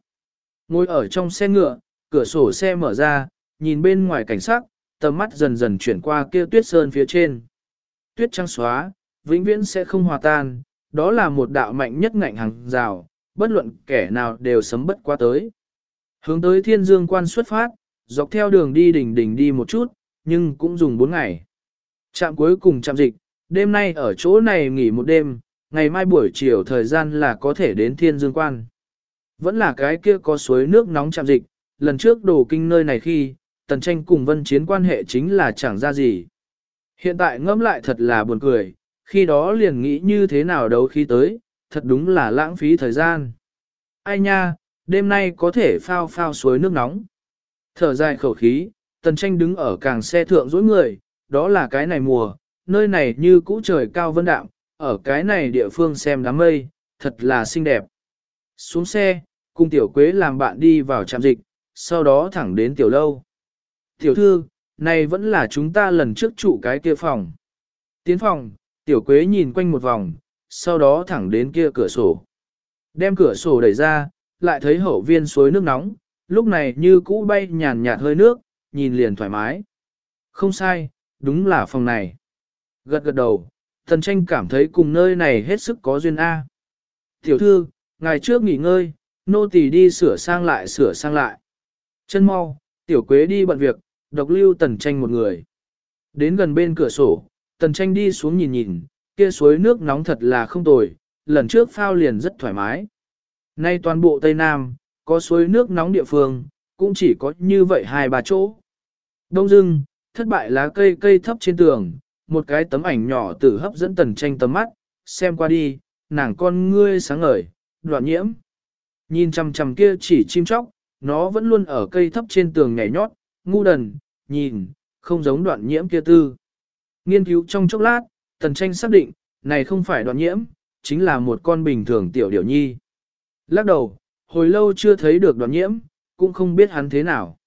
Ngồi ở trong xe ngựa, cửa sổ xe mở ra, nhìn bên ngoài cảnh sắc, tầm mắt dần dần chuyển qua kia tuyết sơn phía trên. Tuyết trắng xóa, vĩnh viễn sẽ không hòa tan, đó là một đạo mạnh nhất ngạnh hàng rào, bất luận kẻ nào đều sấm bất qua tới. Hướng tới thiên dương quan xuất phát, dọc theo đường đi đỉnh đỉnh đi một chút, nhưng cũng dùng 4 ngày. Trạm cuối cùng trạm dịch, đêm nay ở chỗ này nghỉ một đêm, ngày mai buổi chiều thời gian là có thể đến thiên dương quan. Vẫn là cái kia có suối nước nóng trạm dịch, lần trước đổ kinh nơi này khi, tần tranh cùng vân chiến quan hệ chính là chẳng ra gì. Hiện tại ngẫm lại thật là buồn cười, khi đó liền nghĩ như thế nào đấu khi tới, thật đúng là lãng phí thời gian. Ai nha, đêm nay có thể phao phao suối nước nóng. Thở dài khẩu khí, tần tranh đứng ở càng xe thượng dối người, đó là cái này mùa, nơi này như cũ trời cao vân đạm, ở cái này địa phương xem đám mây, thật là xinh đẹp. Xuống xe, cùng tiểu quế làm bạn đi vào trạm dịch, sau đó thẳng đến tiểu lâu. Tiểu thư, này vẫn là chúng ta lần trước trụ cái kia phòng. Tiến phòng, tiểu quế nhìn quanh một vòng, sau đó thẳng đến kia cửa sổ. Đem cửa sổ đẩy ra, lại thấy hậu viên suối nước nóng, lúc này như cũ bay nhàn nhạt hơi nước, nhìn liền thoải mái. Không sai, đúng là phòng này. Gật gật đầu, thần tranh cảm thấy cùng nơi này hết sức có duyên A. Tiểu thư, ngày trước nghỉ ngơi, nô tỳ đi sửa sang lại sửa sang lại. Chân mau, tiểu quế đi bận việc, độc lưu tần tranh một người. Đến gần bên cửa sổ, tần tranh đi xuống nhìn nhìn, kia suối nước nóng thật là không tồi, lần trước phao liền rất thoải mái. Nay toàn bộ Tây Nam, có suối nước nóng địa phương, cũng chỉ có như vậy hai ba chỗ. Đông dưng, thất bại lá cây cây thấp trên tường, một cái tấm ảnh nhỏ tử hấp dẫn tần tranh tầm mắt, xem qua đi, nàng con ngươi sáng ngời, đoạn nhiễm. Nhìn chằm chằm kia chỉ chim chóc, nó vẫn luôn ở cây thấp trên tường nhảy nhót, ngu đần, nhìn, không giống đoạn nhiễm kia tư. Nghiên cứu trong chốc lát, tần tranh xác định, này không phải đoạn nhiễm, chính là một con bình thường tiểu điểu nhi. Lắc đầu, hồi lâu chưa thấy được đoàn nhiễm, cũng không biết hắn thế nào.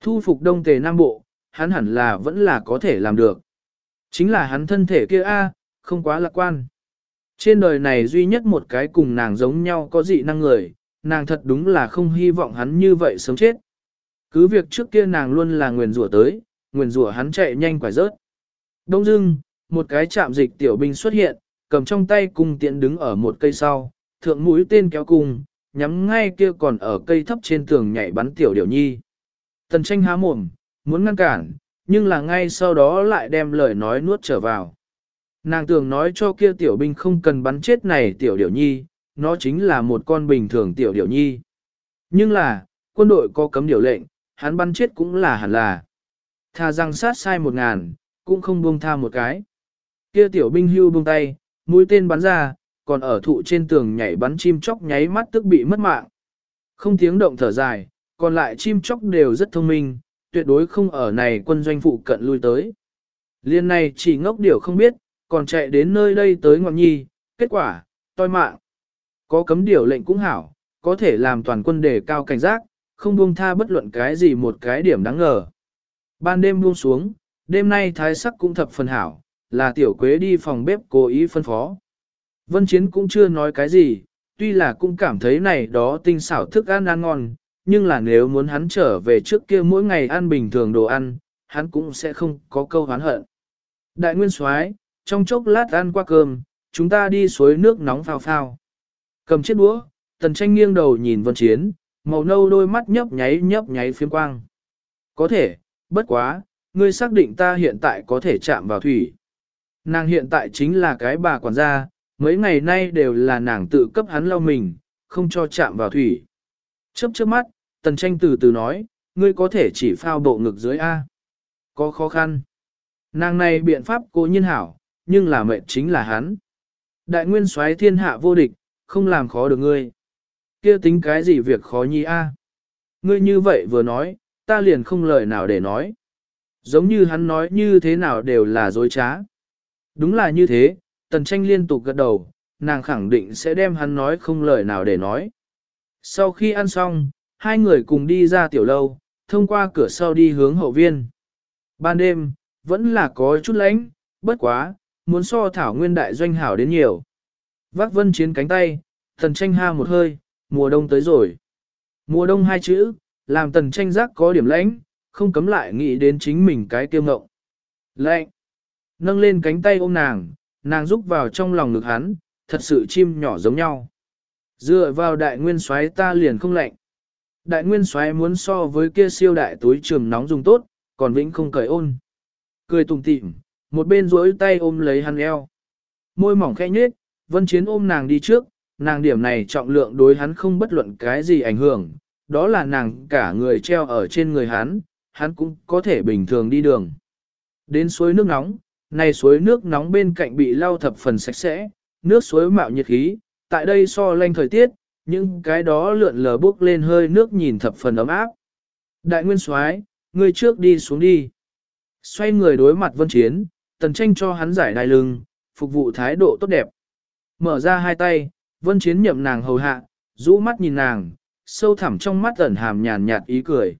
Thu phục đông tề nam bộ, hắn hẳn là vẫn là có thể làm được. Chính là hắn thân thể kia a, không quá lạc quan. Trên đời này duy nhất một cái cùng nàng giống nhau có dị năng người, nàng thật đúng là không hy vọng hắn như vậy sớm chết. Cứ việc trước kia nàng luôn là nguyền rủa tới, nguyền rủa hắn chạy nhanh quải rớt. Đông dưng, một cái chạm dịch tiểu binh xuất hiện, cầm trong tay cung tiện đứng ở một cây sau, thượng mũi tên kéo cung, nhắm ngay kia còn ở cây thấp trên tường nhảy bắn tiểu điểu nhi. Tần tranh há mồm, muốn ngăn cản, nhưng là ngay sau đó lại đem lời nói nuốt trở vào. Nàng tưởng nói cho kia tiểu binh không cần bắn chết này tiểu điểu nhi, nó chính là một con bình thường tiểu điểu nhi. Nhưng là, quân đội có cấm điều lệnh, hắn bắn chết cũng là hẳn là. Thà rằng sát sai một ngàn, cũng không buông tha một cái. Kia tiểu binh hưu buông tay, mũi tên bắn ra, còn ở thụ trên tường nhảy bắn chim chóc nháy mắt tức bị mất mạng. Không tiếng động thở dài, còn lại chim chóc đều rất thông minh, tuyệt đối không ở này quân doanh phụ cận lui tới. Liên này chỉ ngốc điều không biết, còn chạy đến nơi đây tới ngọn nhi, kết quả, toi mạng. Có cấm điều lệnh cũng hảo, có thể làm toàn quân đề cao cảnh giác, không buông tha bất luận cái gì một cái điểm đáng ngờ. Ban đêm buông xuống, đêm nay thái sắc cũng thập phần hảo, là tiểu quế đi phòng bếp cố ý phân phó. Vân Chiến cũng chưa nói cái gì, tuy là cũng cảm thấy này đó tinh xảo thức ăn ăn ngon, nhưng là nếu muốn hắn trở về trước kia mỗi ngày ăn bình thường đồ ăn, hắn cũng sẽ không có câu hán hận. Đại nguyên soái, trong chốc lát ăn qua cơm, chúng ta đi suối nước nóng phao phao. Cầm chiếc đũa, tần tranh nghiêng đầu nhìn vân chiến, màu nâu đôi mắt nhấp nháy nhấp nháy phiếm quang. Có thể, bất quá, ngươi xác định ta hiện tại có thể chạm vào thủy. Nàng hiện tại chính là cái bà quản gia, mấy ngày nay đều là nàng tự cấp hắn lau mình, không cho chạm vào thủy. Chớp chớp mắt, tần tranh từ từ nói, ngươi có thể chỉ phao bộ ngực dưới A. Có khó khăn. Nàng này biện pháp cố nhiên hảo, nhưng là mệnh chính là hắn. Đại nguyên soái thiên hạ vô địch, không làm khó được ngươi. kia tính cái gì việc khó nhi A. Ngươi như vậy vừa nói, ta liền không lời nào để nói. Giống như hắn nói như thế nào đều là dối trá. Đúng là như thế, tần tranh liên tục gật đầu, nàng khẳng định sẽ đem hắn nói không lời nào để nói. Sau khi ăn xong, hai người cùng đi ra tiểu lâu, thông qua cửa sau đi hướng hậu viên. Ban đêm, vẫn là có chút lạnh, bất quá, muốn so thảo nguyên đại doanh hảo đến nhiều. Vác vân chiến cánh tay, tần tranh ha một hơi, mùa đông tới rồi. Mùa đông hai chữ, làm tần tranh giác có điểm lãnh, không cấm lại nghĩ đến chính mình cái tiêu ngộng. Lạnh! Nâng lên cánh tay ôm nàng, nàng rúc vào trong lòng ngực hắn, thật sự chim nhỏ giống nhau. Dựa vào đại nguyên soái ta liền không lạnh. Đại nguyên soái muốn so với kia siêu đại túi trường nóng dùng tốt, còn vĩnh không cởi ôn. Cười tùng tịm, một bên duỗi tay ôm lấy hắn eo. Môi mỏng khẽ nhếch, vân chiến ôm nàng đi trước, nàng điểm này trọng lượng đối hắn không bất luận cái gì ảnh hưởng, đó là nàng cả người treo ở trên người hắn, hắn cũng có thể bình thường đi đường. Đến suối nước nóng, này suối nước nóng bên cạnh bị lau thập phần sạch sẽ, nước suối mạo nhiệt khí, tại đây so lanh thời tiết, nhưng cái đó lượn lờ bước lên hơi nước nhìn thập phần ấm áp. Đại nguyên soái, ngươi trước đi xuống đi. Xoay người đối mặt vân chiến, tần tranh cho hắn giải đai lưng, phục vụ thái độ tốt đẹp. Mở ra hai tay, vân chiến nhậm nàng hầu hạ, rũ mắt nhìn nàng, sâu thẳm trong mắt ẩn hàm nhàn nhạt ý cười.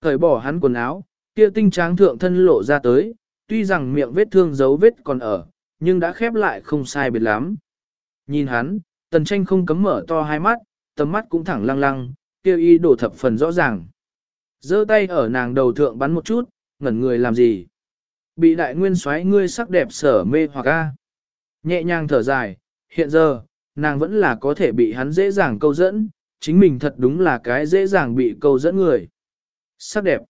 Cởi bỏ hắn quần áo, kia tinh tráng thượng thân lộ ra tới, tuy rằng miệng vết thương dấu vết còn ở, nhưng đã khép lại không sai biệt lắm. Nhìn hắn, tần tranh không cấm mở to hai mắt, tầm mắt cũng thẳng lăng lăng, kêu y đổ thập phần rõ ràng. giơ tay ở nàng đầu thượng bắn một chút, ngẩn người làm gì? Bị đại nguyên xoáy ngươi sắc đẹp sở mê hoặc a. Nhẹ nhàng thở dài, hiện giờ, nàng vẫn là có thể bị hắn dễ dàng câu dẫn, chính mình thật đúng là cái dễ dàng bị câu dẫn người. Sắc đẹp.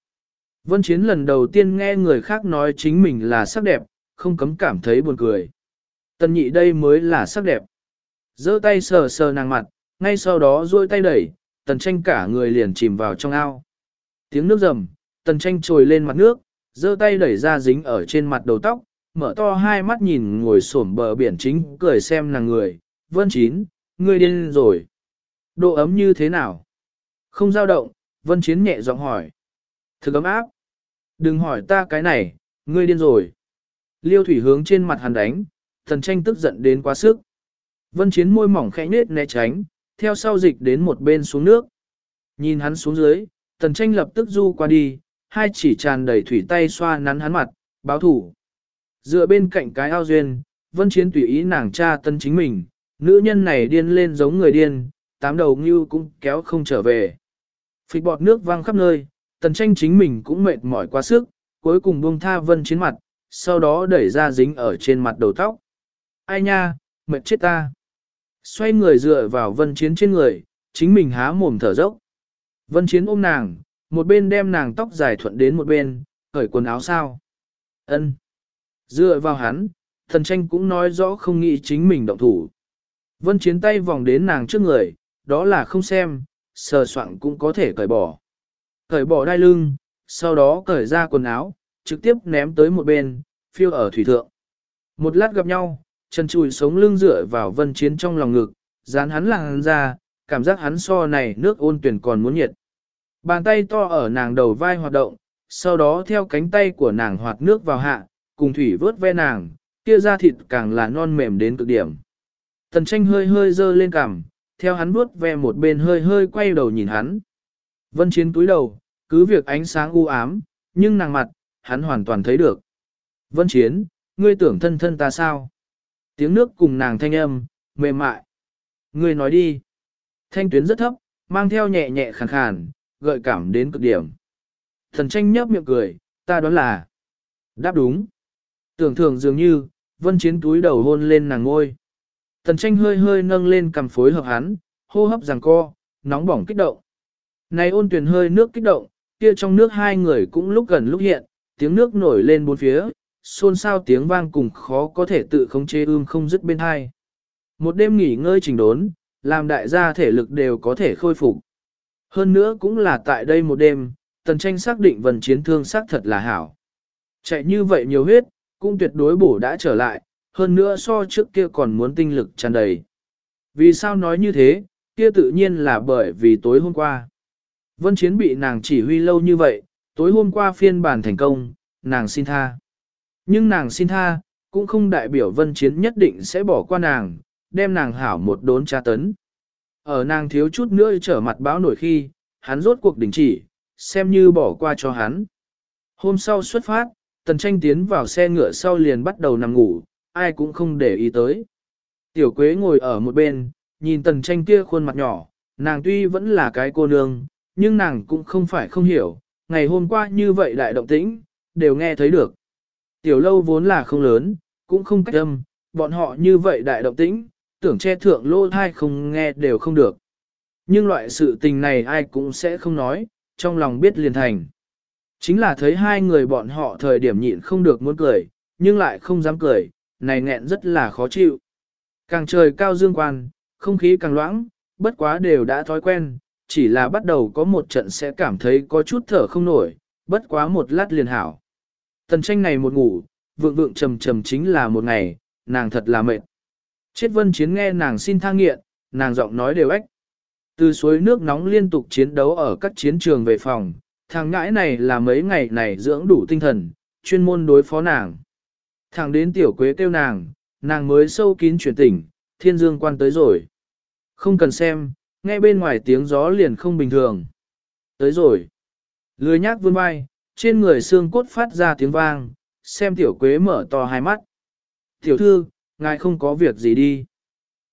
Vân Chiến lần đầu tiên nghe người khác nói chính mình là sắc đẹp, không cấm cảm thấy buồn cười. Tần nhị đây mới là sắc đẹp. giơ tay sờ sờ nàng mặt, ngay sau đó duỗi tay đẩy, tần tranh cả người liền chìm vào trong ao. Tiếng nước rầm, tần tranh trồi lên mặt nước, giơ tay đẩy ra dính ở trên mặt đầu tóc, mở to hai mắt nhìn ngồi xổm bờ biển chính cười xem nàng người, vân chín, ngươi điên rồi. Độ ấm như thế nào? Không dao động, vân chiến nhẹ giọng hỏi. Thực ấm áp. Đừng hỏi ta cái này, ngươi điên rồi. Liêu thủy hướng trên mặt hắn đánh, thần tranh tức giận đến quá sức. Vân chiến môi mỏng khẽ nết né tránh, theo sau dịch đến một bên xuống nước. Nhìn hắn xuống dưới, tần tranh lập tức du qua đi, hai chỉ tràn đầy thủy tay xoa nắn hắn mặt, báo thủ. Dựa bên cạnh cái ao duyên, vân chiến tùy ý nàng cha tân chính mình, nữ nhân này điên lên giống người điên, tám đầu ngưu cũng kéo không trở về. Phịch bọt nước văng khắp nơi, tần tranh chính mình cũng mệt mỏi quá sức, cuối cùng buông tha vân chiến mặt, sau đó đẩy ra dính ở trên mặt đầu tóc. Ai nha, mệt chết ta. Xoay người dựa vào vân chiến trên người, chính mình há mồm thở dốc. Vân chiến ôm nàng, một bên đem nàng tóc dài thuận đến một bên, cởi quần áo sao. ân Dựa vào hắn, thần tranh cũng nói rõ không nghĩ chính mình động thủ. Vân chiến tay vòng đến nàng trước người, đó là không xem, sờ soạn cũng có thể cởi bỏ. Cởi bỏ đai lưng, sau đó cởi ra quần áo, trực tiếp ném tới một bên, phiêu ở thủy thượng. Một lát gặp nhau, chân chùi sống lưng dựa vào vân chiến trong lòng ngực, dán hắn làng ra, cảm giác hắn so này nước ôn tuyển còn muốn nhiệt. Bàn tay to ở nàng đầu vai hoạt động, sau đó theo cánh tay của nàng hoạt nước vào hạ, cùng thủy vớt ve nàng, kia da thịt càng là non mềm đến cực điểm. Tần tranh hơi hơi dơ lên cằm, theo hắn vuốt ve một bên hơi hơi quay đầu nhìn hắn. Vân chiến túi đầu, cứ việc ánh sáng u ám, nhưng nàng mặt, hắn hoàn toàn thấy được. Vân chiến, ngươi tưởng thân thân ta sao? Tiếng nước cùng nàng thanh âm, mềm mại. Ngươi nói đi. Thanh tuyến rất thấp, mang theo nhẹ nhẹ khàn khàn, gợi cảm đến cực điểm. Thần tranh nhấp miệng cười, ta đoán là. Đáp đúng. Tưởng thường dường như, vân chiến túi đầu hôn lên nàng ngôi. Thần tranh hơi hơi nâng lên cầm phối hợp hắn, hô hấp rằng co, nóng bỏng kích động. Này ôn tuyển hơi nước kích động, kia trong nước hai người cũng lúc gần lúc hiện, tiếng nước nổi lên bốn phía, xôn xao tiếng vang cùng khó có thể tự khống chế ưm không dứt bên hai. Một đêm nghỉ ngơi trình đốn, làm đại gia thể lực đều có thể khôi phục. Hơn nữa cũng là tại đây một đêm, tần tranh xác định vần chiến thương xác thật là hảo. Chạy như vậy nhiều huyết, cũng tuyệt đối bổ đã trở lại, hơn nữa so trước kia còn muốn tinh lực tràn đầy. Vì sao nói như thế, kia tự nhiên là bởi vì tối hôm qua. Vân Chiến bị nàng chỉ huy lâu như vậy, tối hôm qua phiên bản thành công, nàng xin tha. Nhưng nàng xin tha, cũng không đại biểu Vân Chiến nhất định sẽ bỏ qua nàng, đem nàng hảo một đốn tra tấn. Ở nàng thiếu chút nữa trở mặt báo nổi khi, hắn rốt cuộc đình chỉ, xem như bỏ qua cho hắn. Hôm sau xuất phát, tần tranh tiến vào xe ngựa sau liền bắt đầu nằm ngủ, ai cũng không để ý tới. Tiểu quế ngồi ở một bên, nhìn tần tranh kia khuôn mặt nhỏ, nàng tuy vẫn là cái cô nương, nhưng nàng cũng không phải không hiểu, ngày hôm qua như vậy đại động tĩnh, đều nghe thấy được. Tiểu lâu vốn là không lớn, cũng không cách âm, bọn họ như vậy đại động tĩnh, tưởng che thượng lô thai không nghe đều không được. Nhưng loại sự tình này ai cũng sẽ không nói, trong lòng biết liền thành. Chính là thấy hai người bọn họ thời điểm nhịn không được muốn cười, nhưng lại không dám cười, này nghẹn rất là khó chịu. Càng trời cao dương quan, không khí càng loãng, bất quá đều đã thói quen, chỉ là bắt đầu có một trận sẽ cảm thấy có chút thở không nổi, bất quá một lát liền hảo. Tần tranh này một ngủ, vượng vượng trầm trầm chính là một ngày, nàng thật là mệt. Chết vân chiến nghe nàng xin thang nghiện, nàng giọng nói đều ếch. Từ suối nước nóng liên tục chiến đấu ở các chiến trường về phòng, thằng ngãi này là mấy ngày này dưỡng đủ tinh thần, chuyên môn đối phó nàng. Thằng đến tiểu quế kêu nàng, nàng mới sâu kín chuyển tỉnh, thiên dương quan tới rồi. Không cần xem, nghe bên ngoài tiếng gió liền không bình thường. Tới rồi. Lười nhác vươn vai, trên người xương cốt phát ra tiếng vang, xem tiểu quế mở to hai mắt. Tiểu thư, ngài không có việc gì đi.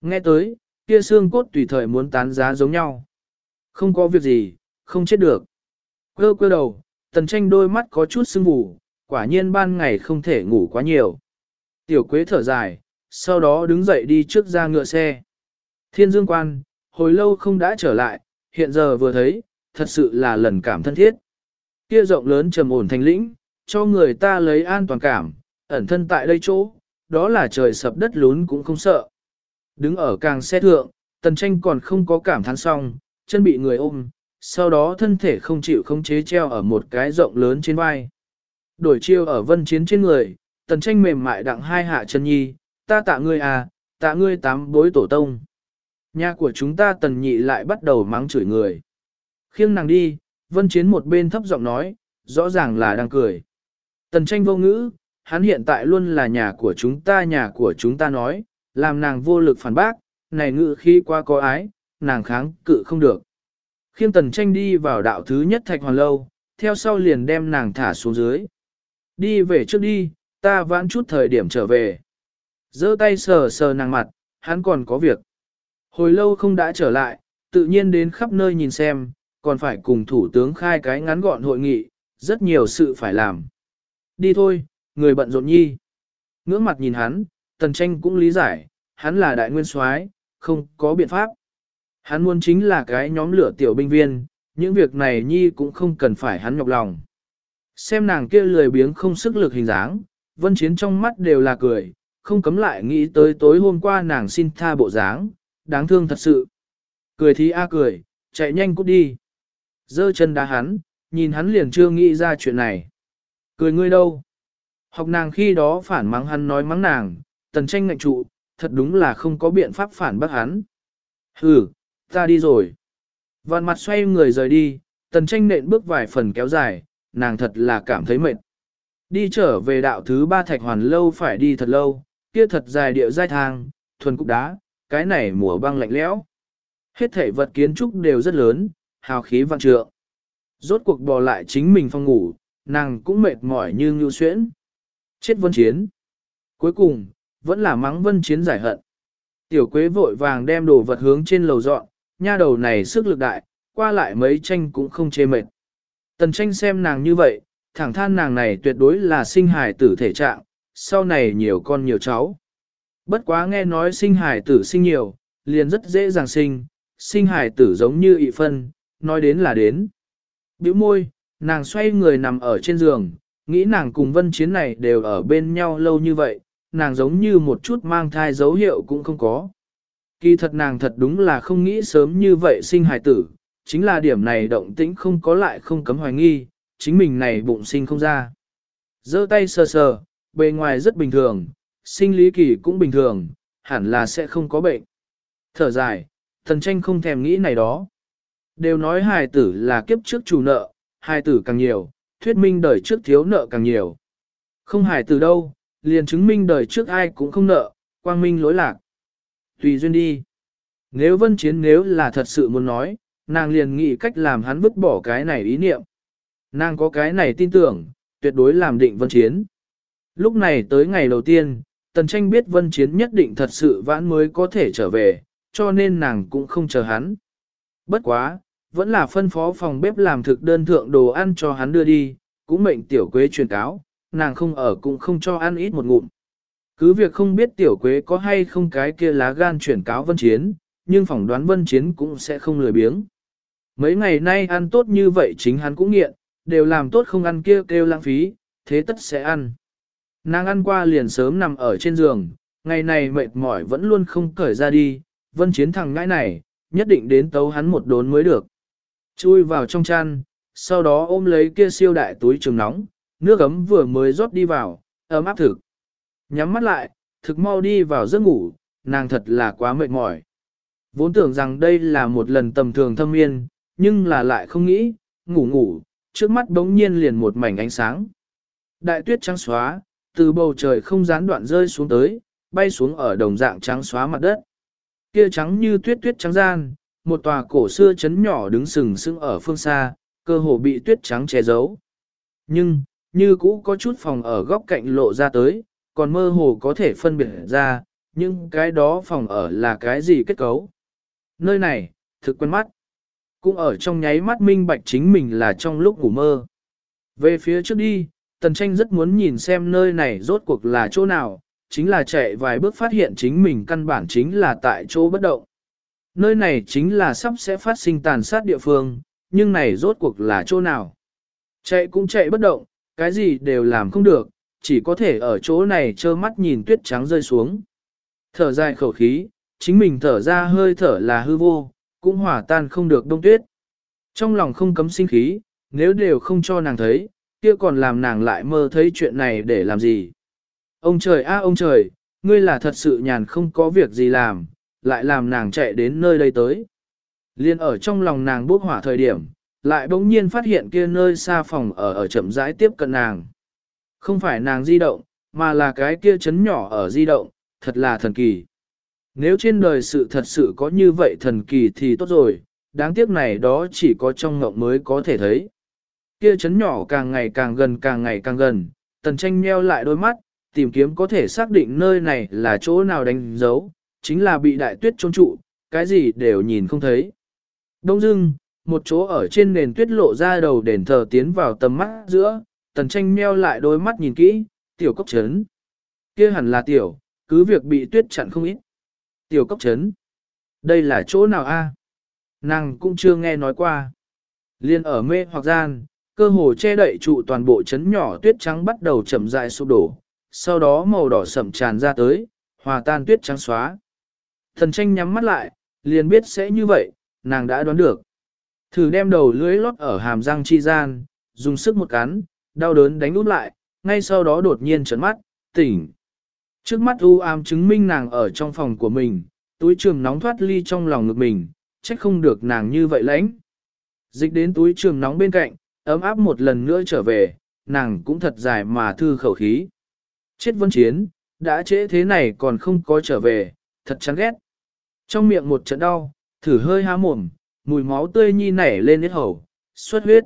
Nghe tới, kia xương cốt tùy thời muốn tán giá giống nhau. Không có việc gì, không chết được. Quơ quơ đầu, tần tranh đôi mắt có chút sưng vù, quả nhiên ban ngày không thể ngủ quá nhiều. Tiểu quế thở dài, sau đó đứng dậy đi trước ra ngựa xe. Thiên dương quan, hồi lâu không đã trở lại, hiện giờ vừa thấy, thật sự là lần cảm thân thiết. Kia rộng lớn trầm ổn thành lĩnh, cho người ta lấy an toàn cảm, ẩn thân tại đây chỗ, đó là trời sập đất lún cũng không sợ. Đứng ở càng xe thượng, tần tranh còn không có cảm thán xong, chân bị người ôm, sau đó thân thể không chịu không chế treo ở một cái rộng lớn trên vai. Đổi chiêu ở vân chiến trên người, tần tranh mềm mại đặng hai hạ chân nhi, ta tạ ngươi à, tạ ngươi tám bối tổ tông. Nhà của chúng ta tần nhị lại bắt đầu mắng chửi người. Khiêng nàng đi, vân chiến một bên thấp giọng nói, rõ ràng là đang cười. Tần tranh vô ngữ, hắn hiện tại luôn là nhà của chúng ta nhà của chúng ta nói, làm nàng vô lực phản bác, này ngự khi qua có ái, nàng kháng cự không được. Khiêng tần tranh đi vào đạo thứ nhất thạch hoàn lâu, theo sau liền đem nàng thả xuống dưới. Đi về trước đi, ta vãn chút thời điểm trở về. giơ tay sờ sờ nàng mặt, hắn còn có việc. Hồi lâu không đã trở lại, tự nhiên đến khắp nơi nhìn xem, còn phải cùng thủ tướng khai cái ngắn gọn hội nghị, rất nhiều sự phải làm. Đi thôi, người bận rộn nhi. Ngưỡng mặt nhìn hắn, tần tranh cũng lý giải, hắn là đại nguyên soái, không có biện pháp. Hắn muốn chính là cái nhóm lửa tiểu binh viên, những việc này nhi cũng không cần phải hắn nhọc lòng. Xem nàng kia lười biếng không sức lực hình dáng, vân chiến trong mắt đều là cười, không cấm lại nghĩ tới tối hôm qua nàng xin tha bộ dáng, đáng thương thật sự. Cười thì a cười, chạy nhanh cút đi. Dơ chân đá hắn, nhìn hắn liền chưa nghĩ ra chuyện này. Cười ngươi đâu? Học nàng khi đó phản mắng hắn nói mắng nàng, tần tranh ngạnh trụ, thật đúng là không có biện pháp phản bác hắn. Hừ, ta đi rồi. Vạn mặt xoay người rời đi, tần tranh nện bước vài phần kéo dài, nàng thật là cảm thấy mệt. Đi trở về đạo thứ ba thạch hoàn lâu phải đi thật lâu, kia thật dài địa dai thang, thuần cục đá, cái này mùa băng lạnh lẽo. Hết thể vật kiến trúc đều rất lớn, hào khí vạn trượng. Rốt cuộc bò lại chính mình phòng ngủ, nàng cũng mệt mỏi như ngưu xuyễn. Chết vân chiến. Cuối cùng, vẫn là mắng vân chiến giải hận. Tiểu quế vội vàng đem đồ vật hướng trên lầu dọn, nha đầu này sức lực đại, qua lại mấy tranh cũng không chê mệt. Tần tranh xem nàng như vậy, thẳng than nàng này tuyệt đối là sinh hài tử thể trạng, sau này nhiều con nhiều cháu. Bất quá nghe nói sinh hải tử sinh nhiều, liền rất dễ dàng sinh, sinh hải tử giống như ị phân, nói đến là đến. Biểu môi, nàng xoay người nằm ở trên giường, nghĩ nàng cùng vân chiến này đều ở bên nhau lâu như vậy, nàng giống như một chút mang thai dấu hiệu cũng không có. Kỳ thật nàng thật đúng là không nghĩ sớm như vậy sinh hài tử, chính là điểm này động tĩnh không có lại không cấm hoài nghi, chính mình này bụng sinh không ra. giơ tay sờ sờ, bề ngoài rất bình thường, sinh lý kỳ cũng bình thường, hẳn là sẽ không có bệnh. Thở dài, thần tranh không thèm nghĩ này đó. Đều nói hài tử là kiếp trước chủ nợ, hài tử càng nhiều, thuyết minh đời trước thiếu nợ càng nhiều. Không hài tử đâu, liền chứng minh đời trước ai cũng không nợ, quang minh lỗi lạc. Tùy duyên đi. Nếu vân chiến nếu là thật sự muốn nói, nàng liền nghĩ cách làm hắn vứt bỏ cái này ý niệm. Nàng có cái này tin tưởng, tuyệt đối làm định vân chiến. Lúc này tới ngày đầu tiên, Tần tranh biết vân chiến nhất định thật sự vãn mới có thể trở về, cho nên nàng cũng không chờ hắn. Bất quá, vẫn là phân phó phòng bếp làm thực đơn thượng đồ ăn cho hắn đưa đi, cũng mệnh tiểu quế truyền cáo, nàng không ở cũng không cho ăn ít một ngụm. Cứ việc không biết tiểu quế có hay không cái kia lá gan chuyển cáo vân chiến, nhưng phỏng đoán vân chiến cũng sẽ không lười biếng. Mấy ngày nay ăn tốt như vậy chính hắn cũng nghiện, đều làm tốt không ăn kia kêu lãng phí, thế tất sẽ ăn. Nàng ăn qua liền sớm nằm ở trên giường, ngày này mệt mỏi vẫn luôn không cởi ra đi, vân chiến thằng ngãi này, nhất định đến tấu hắn một đốn mới được. Chui vào trong chăn, sau đó ôm lấy kia siêu đại túi trường nóng, nước ấm vừa mới rót đi vào, ấm áp thực. Nhắm mắt lại, thực mau đi vào giấc ngủ, nàng thật là quá mệt mỏi. Vốn tưởng rằng đây là một lần tầm thường thâm yên, nhưng là lại không nghĩ, ngủ ngủ, trước mắt bỗng nhiên liền một mảnh ánh sáng. Đại tuyết trắng xóa, từ bầu trời không gián đoạn rơi xuống tới, bay xuống ở đồng dạng trắng xóa mặt đất. Kia trắng như tuyết tuyết trắng gian, một tòa cổ xưa chấn nhỏ đứng sừng sững ở phương xa, cơ hồ bị tuyết trắng che giấu. Nhưng, như cũ có chút phòng ở góc cạnh lộ ra tới, còn mơ hồ có thể phân biệt ra, nhưng cái đó phòng ở là cái gì kết cấu. Nơi này, thực quen mắt. Cũng ở trong nháy mắt minh bạch chính mình là trong lúc ngủ mơ. Về phía trước đi, Tần Tranh rất muốn nhìn xem nơi này rốt cuộc là chỗ nào, chính là chạy vài bước phát hiện chính mình căn bản chính là tại chỗ bất động. Nơi này chính là sắp sẽ phát sinh tàn sát địa phương, nhưng này rốt cuộc là chỗ nào. Chạy cũng chạy bất động, cái gì đều làm không được, chỉ có thể ở chỗ này trơ mắt nhìn tuyết trắng rơi xuống. Thở dài khẩu khí, chính mình thở ra hơi thở là hư vô, cũng hòa tan không được đông tuyết. Trong lòng không cấm sinh khí, nếu đều không cho nàng thấy, kia còn làm nàng lại mơ thấy chuyện này để làm gì. Ông trời a ông trời, ngươi là thật sự nhàn không có việc gì làm, lại làm nàng chạy đến nơi đây tới. Liên ở trong lòng nàng bốc hỏa thời điểm, lại bỗng nhiên phát hiện kia nơi xa phòng ở ở chậm rãi tiếp cận nàng. Không phải nàng di động, mà là cái kia chấn nhỏ ở di động, thật là thần kỳ. Nếu trên đời sự thật sự có như vậy thần kỳ thì tốt rồi, đáng tiếc này đó chỉ có trong ngộng mới có thể thấy. Kia chấn nhỏ càng ngày càng gần càng ngày càng gần, tần tranh meo lại đôi mắt, tìm kiếm có thể xác định nơi này là chỗ nào đánh dấu, chính là bị đại tuyết trôn trụ, cái gì đều nhìn không thấy. Đông dưng, một chỗ ở trên nền tuyết lộ ra đầu đền thờ tiến vào tầm mắt giữa, tần tranh meo lại đôi mắt nhìn kỹ, tiểu cốc chấn. kia hẳn là tiểu, cứ việc bị tuyết chặn không ít. Tiểu cốc chấn. Đây là chỗ nào a? Nàng cũng chưa nghe nói qua. Liên ở mê hoặc gian, cơ hồ che đậy trụ toàn bộ chấn nhỏ tuyết trắng bắt đầu chậm rãi sụp đổ, sau đó màu đỏ sậm tràn ra tới, hòa tan tuyết trắng xóa. Thần tranh nhắm mắt lại, liền biết sẽ như vậy, nàng đã đoán được. Thử đem đầu lưới lót ở hàm răng chi gian, dùng sức một cắn, đau đớn đánh út lại, ngay sau đó đột nhiên trấn mắt, tỉnh. Trước mắt u ám chứng minh nàng ở trong phòng của mình, túi trường nóng thoát ly trong lòng ngực mình, trách không được nàng như vậy lãnh. Dịch đến túi trường nóng bên cạnh, ấm áp một lần nữa trở về, nàng cũng thật dài mà thư khẩu khí. Chết vân chiến, đã trễ thế này còn không có trở về, thật chán ghét. Trong miệng một trận đau, thử hơi há mồm, mùi máu tươi nhi nảy lên hết hầu, xuất huyết.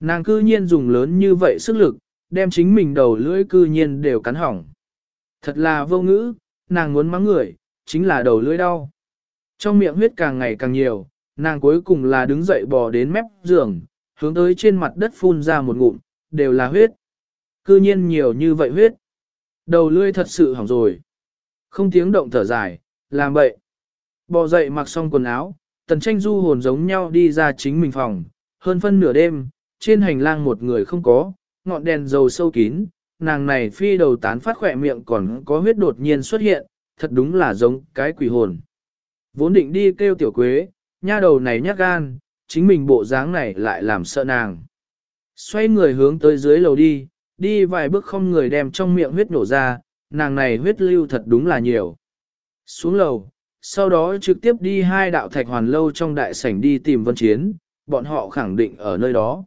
Nàng cư nhiên dùng lớn như vậy sức lực, đem chính mình đầu lưỡi cư nhiên đều cắn hỏng. Thật là vô ngữ, nàng muốn mắng người, chính là đầu lưỡi đau. Trong miệng huyết càng ngày càng nhiều, nàng cuối cùng là đứng dậy bò đến mép giường, hướng tới trên mặt đất phun ra một ngụm, đều là huyết. Cư nhiên nhiều như vậy huyết. Đầu lưỡi thật sự hỏng rồi. Không tiếng động thở dài, làm vậy. Bò dậy mặc xong quần áo, tần tranh du hồn giống nhau đi ra chính mình phòng, hơn phân nửa đêm, trên hành lang một người không có, ngọn đèn dầu sâu kín, nàng này phi đầu tán phát khỏe miệng còn có huyết đột nhiên xuất hiện, thật đúng là giống cái quỷ hồn. Vốn định đi kêu tiểu quế, nha đầu này nhát gan, chính mình bộ dáng này lại làm sợ nàng. Xoay người hướng tới dưới lầu đi, đi vài bước không người đem trong miệng huyết nổ ra, nàng này huyết lưu thật đúng là nhiều. Xuống lầu, sau đó trực tiếp đi hai đạo thạch hoàn lâu trong đại sảnh đi tìm vân chiến, bọn họ khẳng định ở nơi đó.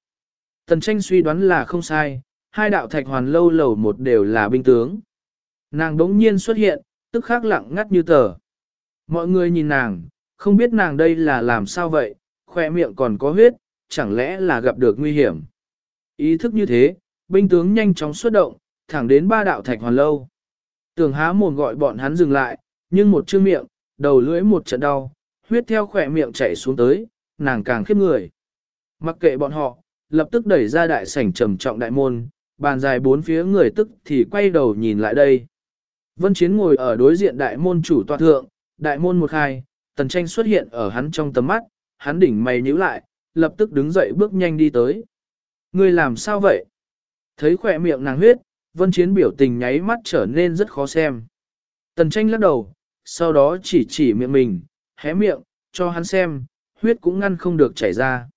Tần tranh suy đoán là không sai, hai đạo thạch hoàn lâu lầu một đều là binh tướng. Nàng đống nhiên xuất hiện, tức khắc lặng ngắt như tờ. Mọi người nhìn nàng, không biết nàng đây là làm sao vậy, khoe miệng còn có huyết, chẳng lẽ là gặp được nguy hiểm. Ý thức như thế, binh tướng nhanh chóng xuất động, thẳng đến ba đạo thạch hoàn lâu. Tường há mồm gọi bọn hắn dừng lại, nhưng một chương miệng, đầu lưỡi một trận đau, huyết theo khỏe miệng chảy xuống tới, nàng càng khiếp người. Mặc kệ bọn họ, lập tức đẩy ra đại sảnh trầm trọng đại môn, bàn dài bốn phía người tức thì quay đầu nhìn lại đây. Vân Chiến ngồi ở đối diện đại môn chủ tọa thượng, đại môn một khai, tần tranh xuất hiện ở hắn trong tầm mắt, hắn đỉnh mày nhíu lại, lập tức đứng dậy bước nhanh đi tới. Ngươi làm sao vậy? Thấy khỏe miệng nàng huyết, vân chiến biểu tình nháy mắt trở nên rất khó xem. Tần tranh lắc đầu, sau đó chỉ chỉ miệng mình, hé miệng, cho hắn xem, huyết cũng ngăn không được chảy ra.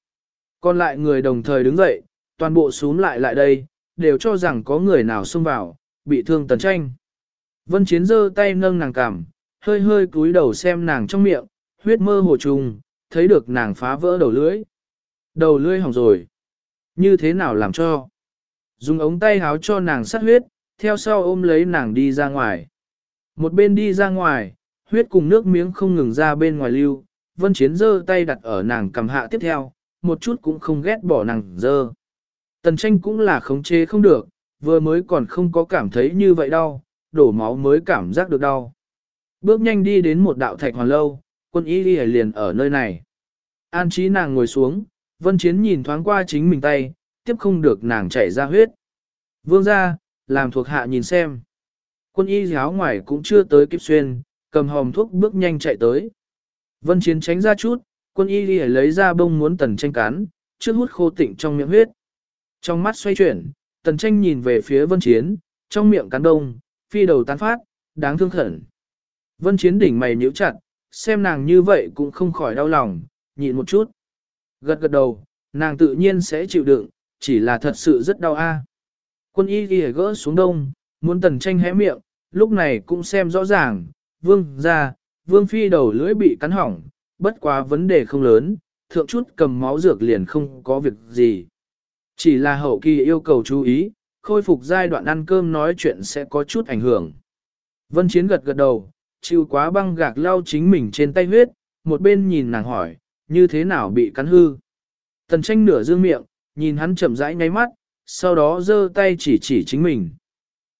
Còn lại người đồng thời đứng dậy, toàn bộ xuống lại lại đây, đều cho rằng có người nào xông vào, bị thương tần tranh. Vân Chiến giơ tay nâng nàng cằm, hơi hơi cúi đầu xem nàng trong miệng, huyết mơ hồ trùng, thấy được nàng phá vỡ đầu lưỡi. Đầu lưỡi hỏng rồi. Như thế nào làm cho? Dùng ống tay háo cho nàng sát huyết, theo sau ôm lấy nàng đi ra ngoài. Một bên đi ra ngoài, huyết cùng nước miếng không ngừng ra bên ngoài lưu, vân chiến giơ tay đặt ở nàng cầm hạ tiếp theo, một chút cũng không ghét bỏ nàng dơ. Tần tranh cũng là khống chế không được, vừa mới còn không có cảm thấy như vậy đau, đổ máu mới cảm giác được đau. Bước nhanh đi đến một đạo thạch hoàn lâu, quân y ghi liền ở nơi này. An trí nàng ngồi xuống, vân chiến nhìn thoáng qua chính mình tay, tiếp không được nàng chảy ra huyết. Vương ra, làm thuộc hạ nhìn xem. Quân y giáo ngoài cũng chưa tới kịp xuyên, cầm hòm thuốc bước nhanh chạy tới. Vân chiến tránh ra chút, quân y ghi lấy ra bông muốn tần tranh cán, trước hút khô tịnh trong miệng huyết. Trong mắt xoay chuyển, tần tranh nhìn về phía vân chiến, trong miệng cán đông, phi đầu tán phát, đáng thương khẩn. Vân chiến đỉnh mày nhíu chặt, xem nàng như vậy cũng không khỏi đau lòng, nhịn một chút. Gật gật đầu, nàng tự nhiên sẽ chịu đựng, chỉ là thật sự rất đau a. Quân y ghi gỡ xuống đông, muốn tần tranh hé miệng, lúc này cũng xem rõ ràng, vương ra, vương phi đầu lưỡi bị cắn hỏng, bất quá vấn đề không lớn, thượng chút cầm máu dược liền không có việc gì. Chỉ là hậu kỳ yêu cầu chú ý, khôi phục giai đoạn ăn cơm nói chuyện sẽ có chút ảnh hưởng. Vân Chiến gật gật đầu, chịu quá băng gạc lau chính mình trên tay huyết, một bên nhìn nàng hỏi, như thế nào bị cắn hư. Tần tranh nửa dương miệng, nhìn hắn chậm rãi ngáy mắt, sau đó giơ tay chỉ chỉ chính mình.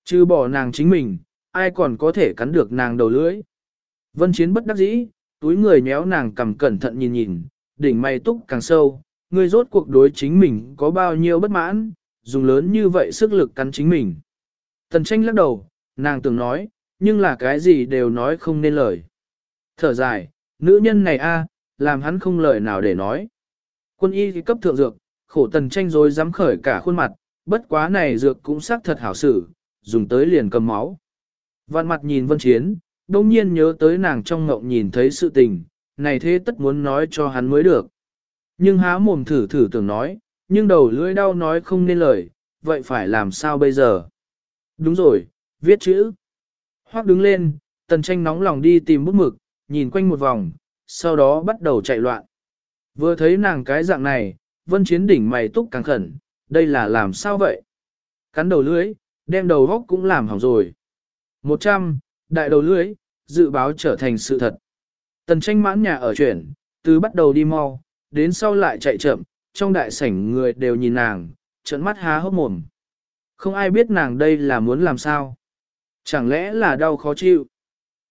Chứ bỏ nàng chính mình, ai còn có thể cắn được nàng đầu lưỡi. Vân Chiến bất đắc dĩ, túi người nhéo nàng cầm cẩn thận nhìn nhìn, đỉnh mày túc càng sâu, người rốt cuộc đối chính mình có bao nhiêu bất mãn, dùng lớn như vậy sức lực cắn chính mình. Tần tranh lắc đầu, nàng từng nói, nhưng là cái gì đều nói không nên lời. Thở dài, nữ nhân này a, làm hắn không lời nào để nói. Quân y thì cấp thượng dược, khổ tần tranh rồi dám khởi cả khuôn mặt, bất quá này dược cũng xác thật hảo sử, dùng tới liền cầm máu. Vạn mặt nhìn vân chiến, đông nhiên nhớ tới nàng trong ngộng nhìn thấy sự tình, này thế tất muốn nói cho hắn mới được. Nhưng há mồm thử thử tưởng nói, nhưng đầu lưỡi đau nói không nên lời, vậy phải làm sao bây giờ? Đúng rồi, viết chữ. Hoác đứng lên, tần tranh nóng lòng đi tìm bút mực, nhìn quanh một vòng, sau đó bắt đầu chạy loạn. Vừa thấy nàng cái dạng này, vân chiến đỉnh mày túc càng khẩn, đây là làm sao vậy? Cắn đầu lưới, đem đầu góc cũng làm hỏng rồi. 100, đại đầu lưới, dự báo trở thành sự thật. Tần tranh mãn nhà ở chuyển, từ bắt đầu đi mau, đến sau lại chạy chậm, trong đại sảnh người đều nhìn nàng, trợn mắt há hốc mồm. Không ai biết nàng đây là muốn làm sao. Chẳng lẽ là đau khó chịu?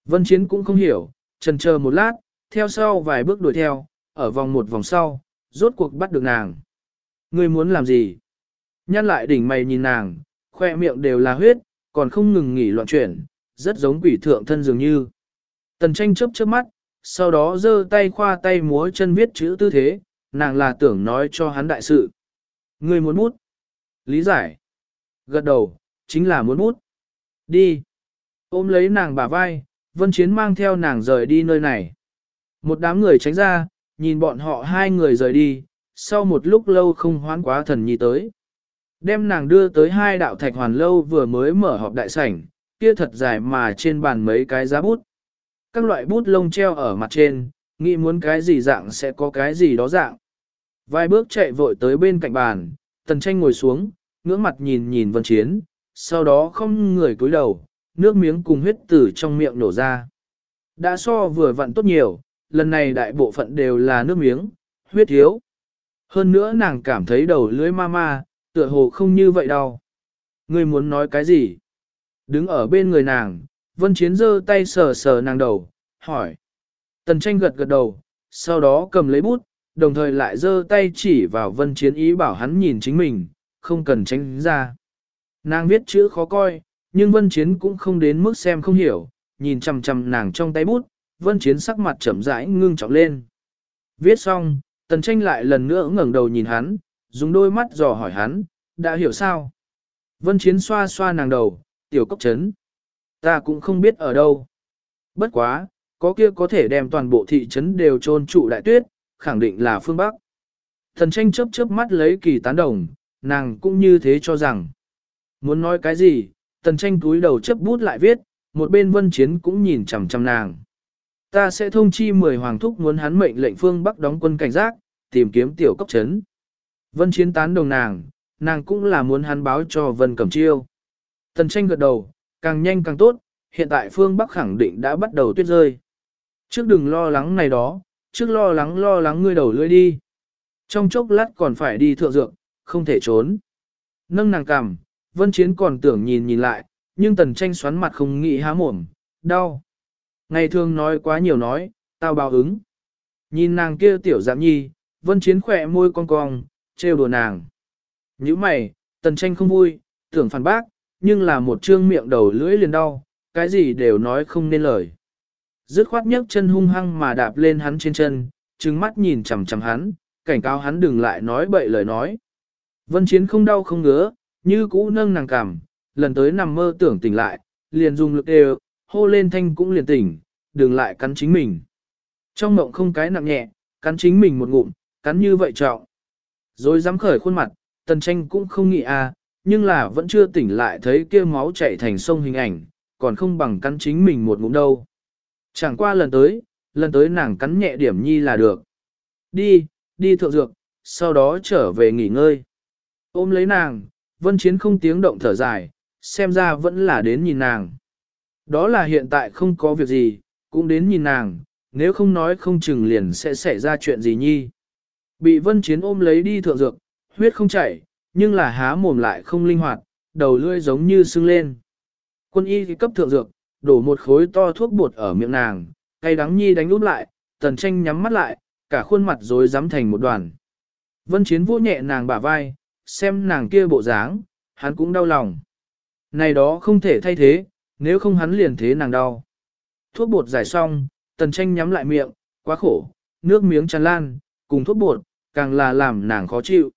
Vân Chiến cũng không hiểu, trần chờ một lát, theo sau vài bước đuổi theo, ở vòng một vòng sau, rốt cuộc bắt được nàng. Ngươi muốn làm gì? Nhăn lại đỉnh mày nhìn nàng, khoe miệng đều là huyết, còn không ngừng nghỉ loạn chuyển, rất giống quỷ thượng thân dường như. Tần tranh chớp chớp mắt, sau đó giơ tay khoa tay múa chân viết chữ tư thế, nàng là tưởng nói cho hắn đại sự. Ngươi muốn bút. Lý giải. Gật đầu, chính là muốn bút. Đi. Ôm lấy nàng bả vai, Vân Chiến mang theo nàng rời đi nơi này. Một đám người tránh ra, nhìn bọn họ hai người rời đi, sau một lúc lâu không hoán quá thần nhi tới. Đem nàng đưa tới hai đạo thạch hoàn lâu vừa mới mở họp đại sảnh, kia thật dài mà trên bàn mấy cái giá bút. Các loại bút lông treo ở mặt trên, nghĩ muốn cái gì dạng sẽ có cái gì đó dạng. Vài bước chạy vội tới bên cạnh bàn, tần tranh ngồi xuống, ngưỡng mặt nhìn nhìn vân chiến, sau đó không người cúi đầu, nước miếng cùng huyết tử trong miệng nổ ra. Đã so vừa vặn tốt nhiều, lần này đại bộ phận đều là nước miếng, huyết thiếu. Hơn nữa nàng cảm thấy đầu lưỡi ma ma, tựa hồ không như vậy đâu. Ngươi muốn nói cái gì? Đứng ở bên người nàng, vân chiến giơ tay sờ sờ nàng đầu, hỏi. Tần tranh gật gật đầu, sau đó cầm lấy bút, đồng thời lại giơ tay chỉ vào vân chiến ý bảo hắn nhìn chính mình, không cần tránh ra. Nàng viết chữ khó coi, nhưng vân chiến cũng không đến mức xem không hiểu, nhìn chằm chằm nàng trong tay bút, vân chiến sắc mặt chậm rãi ngưng trọng lên. Viết xong, tần tranh lại lần nữa ngẩng đầu nhìn hắn, dùng đôi mắt dò hỏi hắn, đã hiểu sao? Vân chiến xoa xoa nàng đầu, tiểu cốc chấn. Ta cũng không biết ở đâu. Bất quá, có kia có thể đem toàn bộ thị trấn đều trôn trụ đại tuyết, khẳng định là phương Bắc. Thần tranh chớp chớp mắt lấy kỳ tán đồng, nàng cũng như thế cho rằng. Muốn nói cái gì, tần tranh túi đầu chấp bút lại viết, một bên vân chiến cũng nhìn chằm chằm nàng. Ta sẽ thông chi mười hoàng thúc muốn hắn mệnh lệnh phương Bắc đóng quân cảnh giác, tìm kiếm tiểu cốc chấn. Vân Chiến tán đồng nàng, nàng cũng là muốn hắn báo cho Vân Cẩm Chiêu. Tần tranh gật đầu, càng nhanh càng tốt, hiện tại phương Bắc khẳng định đã bắt đầu tuyết rơi. Trước đừng lo lắng này đó, trước lo lắng lo lắng ngươi đầu lưỡi đi. Trong chốc lát còn phải đi thượng dược, không thể trốn. Nâng nàng cằm, Vân Chiến còn tưởng nhìn nhìn lại, nhưng tần tranh xoắn mặt không nghĩ há mồm, đau. Ngày thường nói quá nhiều nói, tao báo ứng. Nhìn nàng kia tiểu giảm nhi, Vân Chiến khỏe môi cong cong, trêu đùa nàng. Như mày, tần tranh không vui, tưởng phản bác, nhưng là một trương miệng đầu lưỡi liền đau, cái gì đều nói không nên lời. Dứt khoát nhấc chân hung hăng mà đạp lên hắn trên chân, trừng mắt nhìn chằm chằm hắn, cảnh cáo hắn đừng lại nói bậy lời nói. Vân Chiến không đau không ngứa, như cũ nâng nàng cằm, lần tới nằm mơ tưởng tỉnh lại, liền dùng lực đều, hô lên thanh cũng liền tỉnh, đừng lại cắn chính mình. Trong mộng không cái nặng nhẹ, cắn chính mình một ngụm, cắn như vậy trọng. Rồi dám khởi khuôn mặt, tần tranh cũng không nghĩ à, nhưng là vẫn chưa tỉnh lại thấy kia máu chảy thành sông hình ảnh, còn không bằng cắn chính mình một ngụm đâu. Chẳng qua lần tới, lần tới nàng cắn nhẹ điểm nhi là được. Đi, đi thượng dược, sau đó trở về nghỉ ngơi. Ôm lấy nàng, vân chiến không tiếng động thở dài, xem ra vẫn là đến nhìn nàng. Đó là hiện tại không có việc gì, cũng đến nhìn nàng, nếu không nói không chừng liền sẽ xảy ra chuyện gì nhi. Bị vân chiến ôm lấy đi thượng dược, huyết không chảy, nhưng là há mồm lại không linh hoạt, đầu lưỡi giống như sưng lên. Quân y cấp thượng dược, đổ một khối to thuốc bột ở miệng nàng, cay đắng nhi đánh úp lại, tần tranh nhắm mắt lại, cả khuôn mặt rối rắm thành một đoàn. Vân chiến vô nhẹ nàng bả vai, xem nàng kia bộ dáng, hắn cũng đau lòng. Này đó không thể thay thế, nếu không hắn liền thế nàng đau. Thuốc bột giải xong, tần tranh nhắm lại miệng, quá khổ, nước miếng tràn lan, cùng thuốc bột, càng là làm nàng khó chịu.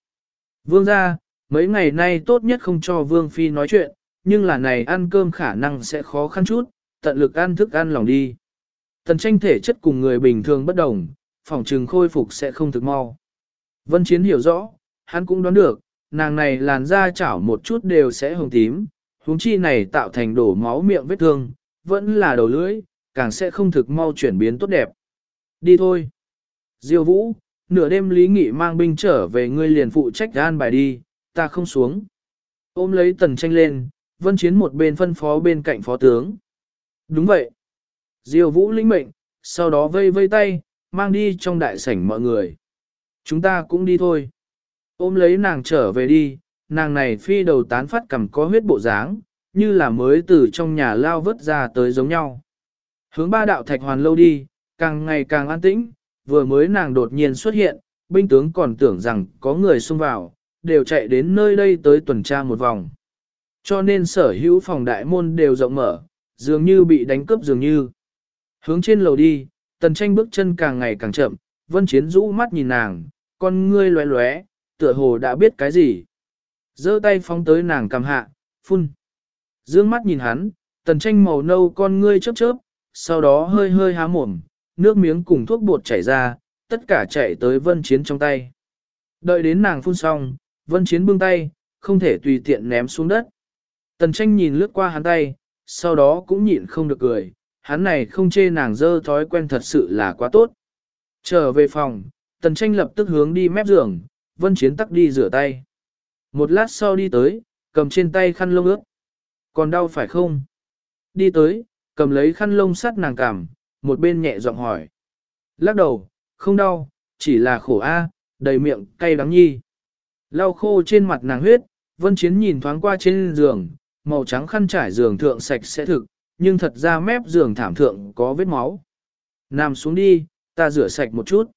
Vương ra, mấy ngày nay tốt nhất không cho Vương Phi nói chuyện, nhưng là này ăn cơm khả năng sẽ khó khăn chút, tận lực ăn thức ăn lòng đi. Tần tranh thể chất cùng người bình thường bất đồng, phòng trừng khôi phục sẽ không thực mau. Vân Chiến hiểu rõ, hắn cũng đoán được, nàng này làn da chảo một chút đều sẽ hồng tím, huống chi này tạo thành đổ máu miệng vết thương, vẫn là đầu lưỡi, càng sẽ không thực mau chuyển biến tốt đẹp. Đi thôi. Diêu Vũ, nửa đêm Lý Nghị mang binh trở về ngươi liền phụ trách an bài đi, ta không xuống. Ôm lấy tần tranh lên, vân chiến một bên phân phó bên cạnh phó tướng. Đúng vậy. Diêu Vũ lĩnh mệnh, sau đó vây vây tay, mang đi trong đại sảnh mọi người. Chúng ta cũng đi thôi. Ôm lấy nàng trở về đi, nàng này phi đầu tán phát cầm có huyết bộ dáng, như là mới từ trong nhà lao vớt ra tới giống nhau. Hướng ba đạo thạch hoàn lâu đi, càng ngày càng an tĩnh, vừa mới nàng đột nhiên xuất hiện, binh tướng còn tưởng rằng có người xông vào, đều chạy đến nơi đây tới tuần tra một vòng. Cho nên sở hữu phòng đại môn đều rộng mở, dường như bị đánh cướp dường như. Hướng trên lầu đi, tần tranh bước chân càng ngày càng chậm, vân chiến rũ mắt nhìn nàng, con ngươi lóe lóe, tựa hồ đã biết cái gì. giơ tay phóng tới nàng cầm hạ, phun. Dương mắt nhìn hắn, tần tranh màu nâu con ngươi chớp chớp, sau đó hơi hơi há mồm, nước miếng cùng thuốc bột chảy ra, tất cả chạy tới vân chiến trong tay. Đợi đến nàng phun xong, vân chiến bưng tay, không thể tùy tiện ném xuống đất. Tần tranh nhìn lướt qua hắn tay, sau đó cũng nhịn không được cười, hắn này không chê nàng dơ thói quen thật sự là quá tốt. Trở về phòng, tần tranh lập tức hướng đi mép giường, vân chiến tắc đi rửa tay. Một lát sau đi tới, cầm trên tay khăn lông ướt. Còn đau phải không? Đi tới, cầm lấy khăn lông sắt nàng cảm, một bên nhẹ giọng hỏi. Lắc đầu, không đau, chỉ là khổ a, đầy miệng cay đắng nhi. Lau khô trên mặt nàng huyết, vân chiến nhìn thoáng qua trên giường, màu trắng khăn trải giường thượng sạch sẽ thực, nhưng thật ra mép giường thảm thượng có vết máu. Nằm xuống đi, ta rửa sạch một chút.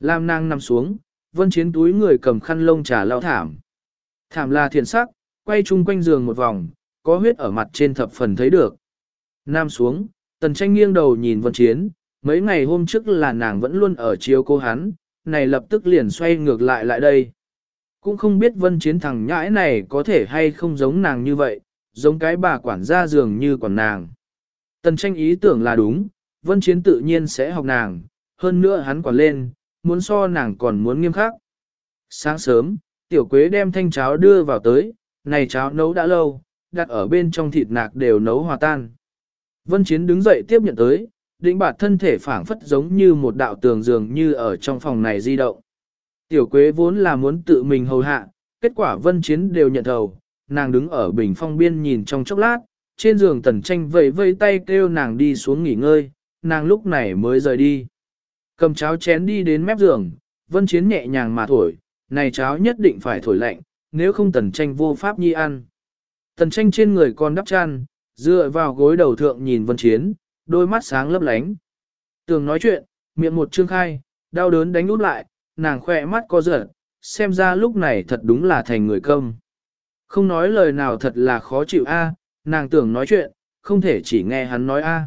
Lam nàng nằm xuống, vân chiến túi người cầm khăn lông trà lao thảm. Thảm là thiền sắc, quay chung quanh giường một vòng, có huyết ở mặt trên thập phần thấy được. Nam xuống, tần tranh nghiêng đầu nhìn vân chiến, mấy ngày hôm trước là nàng vẫn luôn ở chiếu cô hắn, này lập tức liền xoay ngược lại lại đây. Cũng không biết vân chiến thằng nhãi này có thể hay không giống nàng như vậy, giống cái bà quản gia dường như quản nàng. Tần tranh ý tưởng là đúng, vân chiến tự nhiên sẽ học nàng, hơn nữa hắn quản lên, muốn so nàng còn muốn nghiêm khắc. Sáng sớm, tiểu quế đem thanh cháo đưa vào tới, này cháo nấu đã lâu, đặt ở bên trong thịt nạc đều nấu hòa tan. Vân Chiến đứng dậy tiếp nhận tới, định bạt thân thể phảng phất giống như một đạo tường dường như ở trong phòng này di động. Tiểu quế vốn là muốn tự mình hầu hạ, kết quả vân chiến đều nhận thầu, nàng đứng ở bình phong biên nhìn trong chốc lát, trên giường tần tranh vẫy vây tay kêu nàng đi xuống nghỉ ngơi, nàng lúc này mới rời đi. Cầm cháo chén đi đến mép giường, vân chiến nhẹ nhàng mà thổi, này cháo nhất định phải thổi lạnh, nếu không tần tranh vô pháp nhi ăn. Tần tranh trên người còn đắp chăn, dựa vào gối đầu thượng nhìn vân chiến, đôi mắt sáng lấp lánh. Tường nói chuyện, miệng một trương khai, đau đớn đánh út lại, nàng khỏe mắt co giật, xem ra lúc này thật đúng là thành người công. Không nói lời nào thật là khó chịu a, nàng tưởng nói chuyện, không thể chỉ nghe hắn nói a.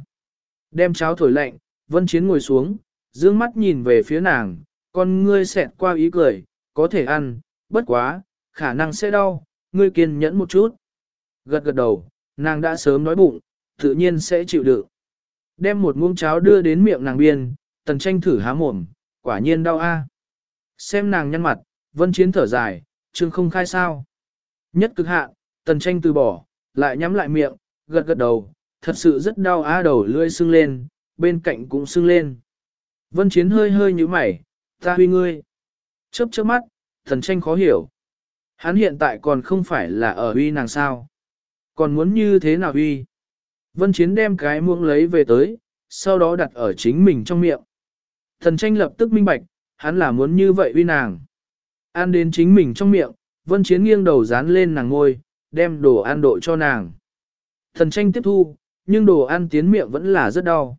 Đem cháo thổi lạnh, vân chiến ngồi xuống, dương mắt nhìn về phía nàng, con ngươi xẹt qua ý cười, có thể ăn, bất quá, khả năng sẽ đau, ngươi kiên nhẫn một chút. Gật gật đầu, nàng đã sớm nói bụng, tự nhiên sẽ chịu đựng. Đem một muỗng cháo đưa đến miệng nàng biên, tần tranh thử há mồm, quả nhiên đau a. Xem nàng nhăn mặt, vân chiến thở dài, chương không khai sao. Nhất cực hạ, tần tranh từ bỏ, lại nhắm lại miệng, gật gật đầu, thật sự rất đau á đầu lưỡi sưng lên, bên cạnh cũng sưng lên. Vân chiến hơi hơi như mày, ta huy ngươi. Chớp chớp mắt, Thần tranh khó hiểu. Hắn hiện tại còn không phải là ở huy nàng sao. Còn muốn như thế nào huy? Vân chiến đem cái muỗng lấy về tới, sau đó đặt ở chính mình trong miệng. Thần tranh lập tức minh bạch, hắn là muốn như vậy huy nàng. Ăn đến chính mình trong miệng, vân chiến nghiêng đầu dán lên nàng ngôi, đem đồ ăn độ cho nàng. Thần tranh tiếp thu, nhưng đồ ăn tiến miệng vẫn là rất đau.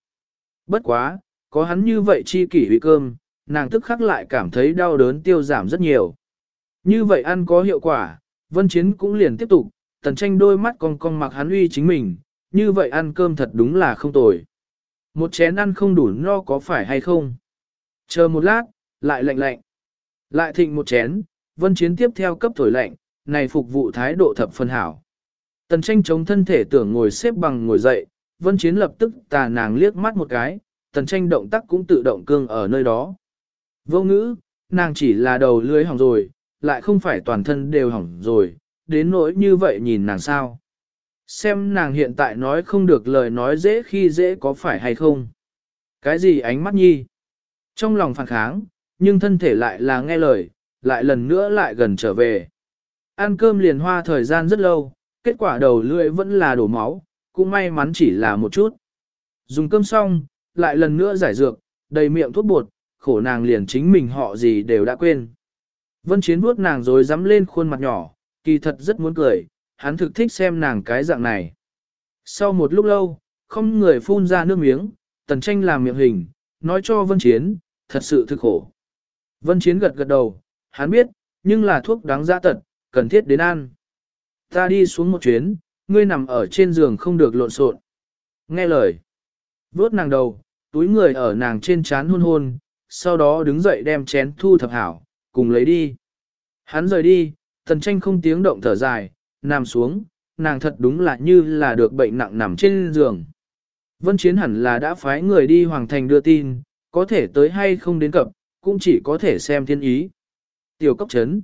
Bất quá, có hắn như vậy chi kỷ huy cơm, nàng tức khắc lại cảm thấy đau đớn tiêu giảm rất nhiều. Như vậy ăn có hiệu quả, vân chiến cũng liền tiếp tục, tần tranh đôi mắt cong cong mặc hắn uy chính mình, như vậy ăn cơm thật đúng là không tồi. Một chén ăn không đủ no có phải hay không? Chờ một lát, lại lạnh lạnh. Lại thịnh một chén, vân chiến tiếp theo cấp thổi lạnh, này phục vụ thái độ thập phân hảo. Tần tranh chống thân thể tưởng ngồi xếp bằng ngồi dậy, vân chiến lập tức tà nàng liếc mắt một cái, tần tranh động tác cũng tự động cương ở nơi đó. Vô ngữ, nàng chỉ là đầu lưới hỏng rồi, lại không phải toàn thân đều hỏng rồi, đến nỗi như vậy nhìn nàng sao. Xem nàng hiện tại nói không được lời nói dễ khi dễ có phải hay không. Cái gì ánh mắt nhi? Trong lòng phản kháng, nhưng thân thể lại là nghe lời, lại lần nữa lại gần trở về. Ăn cơm liền hoa thời gian rất lâu, kết quả đầu lưỡi vẫn là đổ máu, cũng may mắn chỉ là một chút. Dùng cơm xong, lại lần nữa giải dược, đầy miệng thuốc bột, khổ nàng liền chính mình họ gì đều đã quên. Vân Chiến vuốt nàng rồi dám lên khuôn mặt nhỏ, kỳ thật rất muốn cười, hắn thực thích xem nàng cái dạng này. Sau một lúc lâu, không người phun ra nước miếng, tần tranh làm miệng hình, nói cho Vân Chiến, thật sự thực khổ. Vân Chiến gật gật đầu, hắn biết, nhưng là thuốc đáng giá tật, cần thiết đến ăn. Ta đi xuống một chuyến, ngươi nằm ở trên giường không được lộn xộn. Nghe lời. Vốt nàng đầu, túi người ở nàng trên chán hôn hôn, sau đó đứng dậy đem chén thu thập hảo, cùng lấy đi. Hắn rời đi, tần tranh không tiếng động thở dài, nằm xuống, nàng thật đúng là như là được bệnh nặng nằm trên giường. Vân Chiến hẳn là đã phái người đi Hoàng Thành đưa tin, có thể tới hay không đến cập, cũng chỉ có thể xem thiên ý. Tiểu cấp chấn.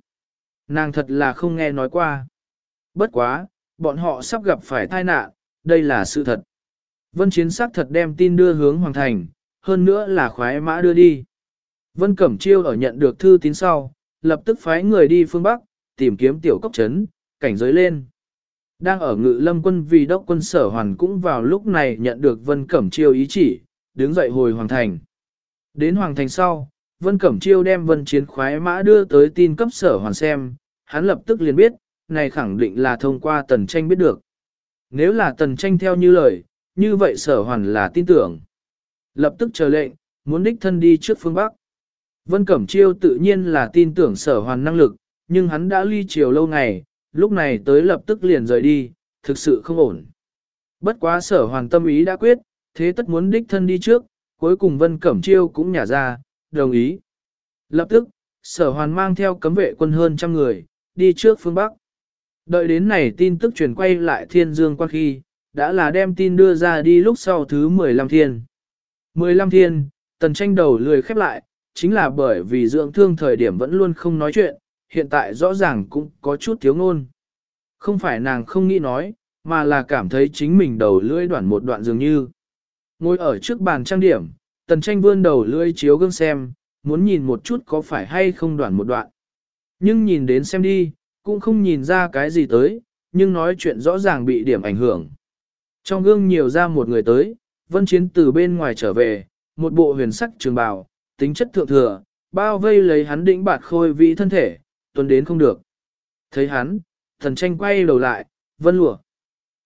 Nàng thật là không nghe nói qua. Bất quá, bọn họ sắp gặp phải tai nạn, đây là sự thật. Vân Chiến sắc thật đem tin đưa hướng Hoàng Thành, hơn nữa là khoái mã đưa đi. Vân Cẩm Chiêu ở nhận được thư tín sau, lập tức phái người đi phương Bắc, tìm kiếm tiểu cốc chấn, cảnh giới lên. Đang ở ngự lâm quân vì đốc quân sở hoàn cũng vào lúc này nhận được Vân Cẩm Chiêu ý chỉ, đứng dậy hồi Hoàng Thành. Đến Hoàng Thành sau, Vân Cẩm Chiêu đem Vân Chiến khoái mã đưa tới tin cấp sở hoàn xem, hắn lập tức liền biết, này khẳng định là thông qua tần tranh biết được. Nếu là tần tranh theo như lời, như vậy sở hoàn là tin tưởng. Lập tức chờ lệnh, muốn đích thân đi trước phương Bắc. Vân Cẩm Chiêu tự nhiên là tin tưởng sở hoàn năng lực, nhưng hắn đã ly chiều lâu ngày, lúc này tới lập tức liền rời đi, thực sự không ổn. Bất quá sở hoàn tâm ý đã quyết, thế tất muốn đích thân đi trước, cuối cùng Vân Cẩm Chiêu cũng nhả ra, đồng ý. Lập tức, sở hoàn mang theo cấm vệ quân hơn trăm người, đi trước phương Bắc. Đợi đến này tin tức truyền quay lại thiên dương qua khi, đã là đem tin đưa ra đi lúc sau thứ 15 thiên. 15 thiên, tần tranh đầu lười khép lại, chính là bởi vì dưỡng thương thời điểm vẫn luôn không nói chuyện, hiện tại rõ ràng cũng có chút thiếu ngôn. Không phải nàng không nghĩ nói, mà là cảm thấy chính mình đầu lưỡi đoạn một đoạn dường như. Ngồi ở trước bàn trang điểm, tần tranh vươn đầu lưỡi chiếu gương xem, muốn nhìn một chút có phải hay không đoạn một đoạn. Nhưng nhìn đến xem đi, cũng không nhìn ra cái gì tới, nhưng nói chuyện rõ ràng bị điểm ảnh hưởng. Trong gương nhiều ra một người tới, vân chiến từ bên ngoài trở về, một bộ huyền sắc trường bào, tính chất thượng thừa, bao vây lấy hắn đĩnh bạt khôi vĩ thân thể, tuần đến không được. Thấy hắn, thần tranh quay đầu lại, vân lụa.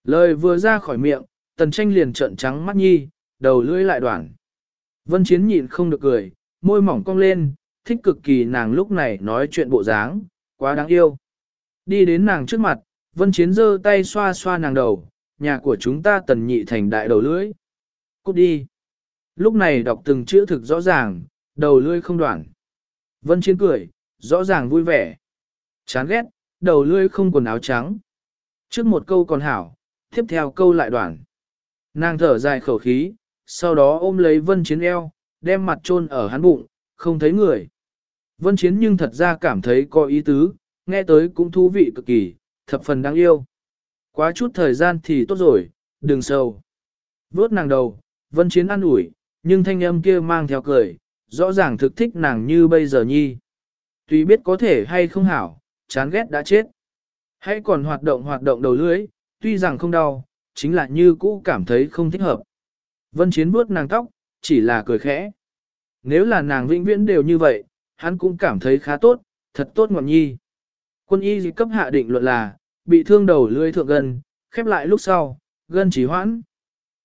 Lời vừa ra khỏi miệng, tần tranh liền trợn trắng mắt nhi, đầu lưỡi lại đoạn. Vân chiến nhịn không được cười, môi mỏng cong lên, thích cực kỳ nàng lúc này nói chuyện bộ dáng, quá đáng yêu. Đi đến nàng trước mặt, vân chiến giơ tay xoa xoa nàng đầu, nhà của chúng ta tần nhị thành đại đầu lưỡi. Cút đi. Lúc này đọc từng chữ thực rõ ràng, đầu lưỡi không đoạn. Vân chiến cười, rõ ràng vui vẻ. Chán ghét, đầu lưỡi không quần áo trắng. Trước một câu còn hảo, tiếp theo câu lại đoạn. Nàng thở dài khẩu khí, sau đó ôm lấy vân chiến eo, đem mặt chôn ở hắn bụng, không thấy người. Vân chiến nhưng thật ra cảm thấy có ý tứ, nghe tới cũng thú vị cực kỳ, thập phần đáng yêu. Quá chút thời gian thì tốt rồi, đừng sâu. Vốt nàng đầu, vân chiến ăn ủi, nhưng thanh âm kia mang theo cười, rõ ràng thực thích nàng như bây giờ nhi. Tuy biết có thể hay không hảo, chán ghét đã chết. Hãy còn hoạt động hoạt động đầu lưới, tuy rằng không đau, chính là như cũ cảm thấy không thích hợp. Vân Chiến vuốt nàng tóc, chỉ là cười khẽ. Nếu là nàng vĩnh viễn đều như vậy, hắn cũng cảm thấy khá tốt, thật tốt ngọn nhi. Quân y cấp hạ định luận là, bị thương đầu lưỡi thượng gân, khép lại lúc sau, gân chỉ hoãn.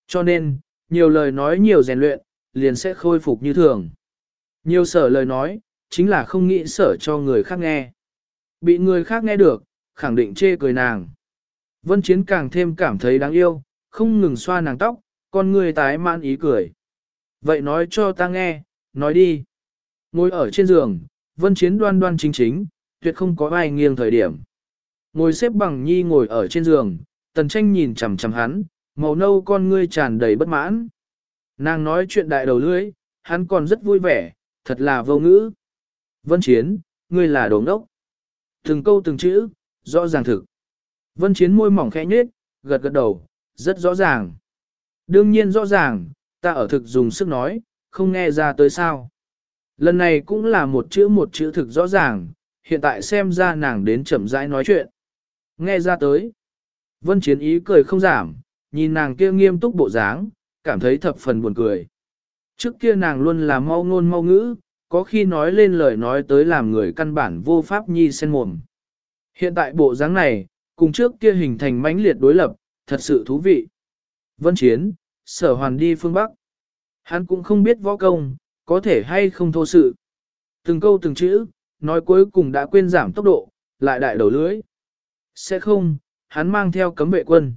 Cho nên, nhiều lời nói nhiều rèn luyện, liền sẽ khôi phục như thường. Nhiều sở lời nói, chính là không nghĩ sở cho người khác nghe. Bị người khác nghe được, khẳng định chê cười nàng. Vân Chiến càng thêm cảm thấy đáng yêu, không ngừng xoa nàng tóc, con người tái mãn ý cười. Vậy nói cho ta nghe, nói đi. Ngồi ở trên giường, Vân Chiến đoan đoan chính chính, tuyệt không có ai nghiêng thời điểm. Ngồi xếp bằng nhi ngồi ở trên giường, tần tranh nhìn chằm chằm hắn, màu nâu con ngươi tràn đầy bất mãn. Nàng nói chuyện đại đầu lưỡi, hắn còn rất vui vẻ, thật là vô ngữ. Vân Chiến, ngươi là đồ ngốc. Từng câu từng chữ, rõ ràng thực. Vân Chiến môi mỏng khẽ nhếch, gật gật đầu, rất rõ ràng. Đương nhiên rõ ràng, ta ở thực dùng sức nói, không nghe ra tới sao. Lần này cũng là một chữ một chữ thực rõ ràng, hiện tại xem ra nàng đến chậm rãi nói chuyện. Nghe ra tới. Vân Chiến ý cười không giảm, nhìn nàng kia nghiêm túc bộ dáng, cảm thấy thập phần buồn cười. Trước kia nàng luôn là mau ngôn mau ngữ, có khi nói lên lời nói tới làm người căn bản vô pháp nhi sen mồm. Hiện tại bộ dáng này, cùng trước kia hình thành mãnh liệt đối lập, thật sự thú vị. Vân Chiến, sở hoàn đi phương Bắc. Hắn cũng không biết võ công, có thể hay không thô sự. Từng câu từng chữ, nói cuối cùng đã quên giảm tốc độ, lại đại đầu lưới. Sẽ không, hắn mang theo cấm vệ quân.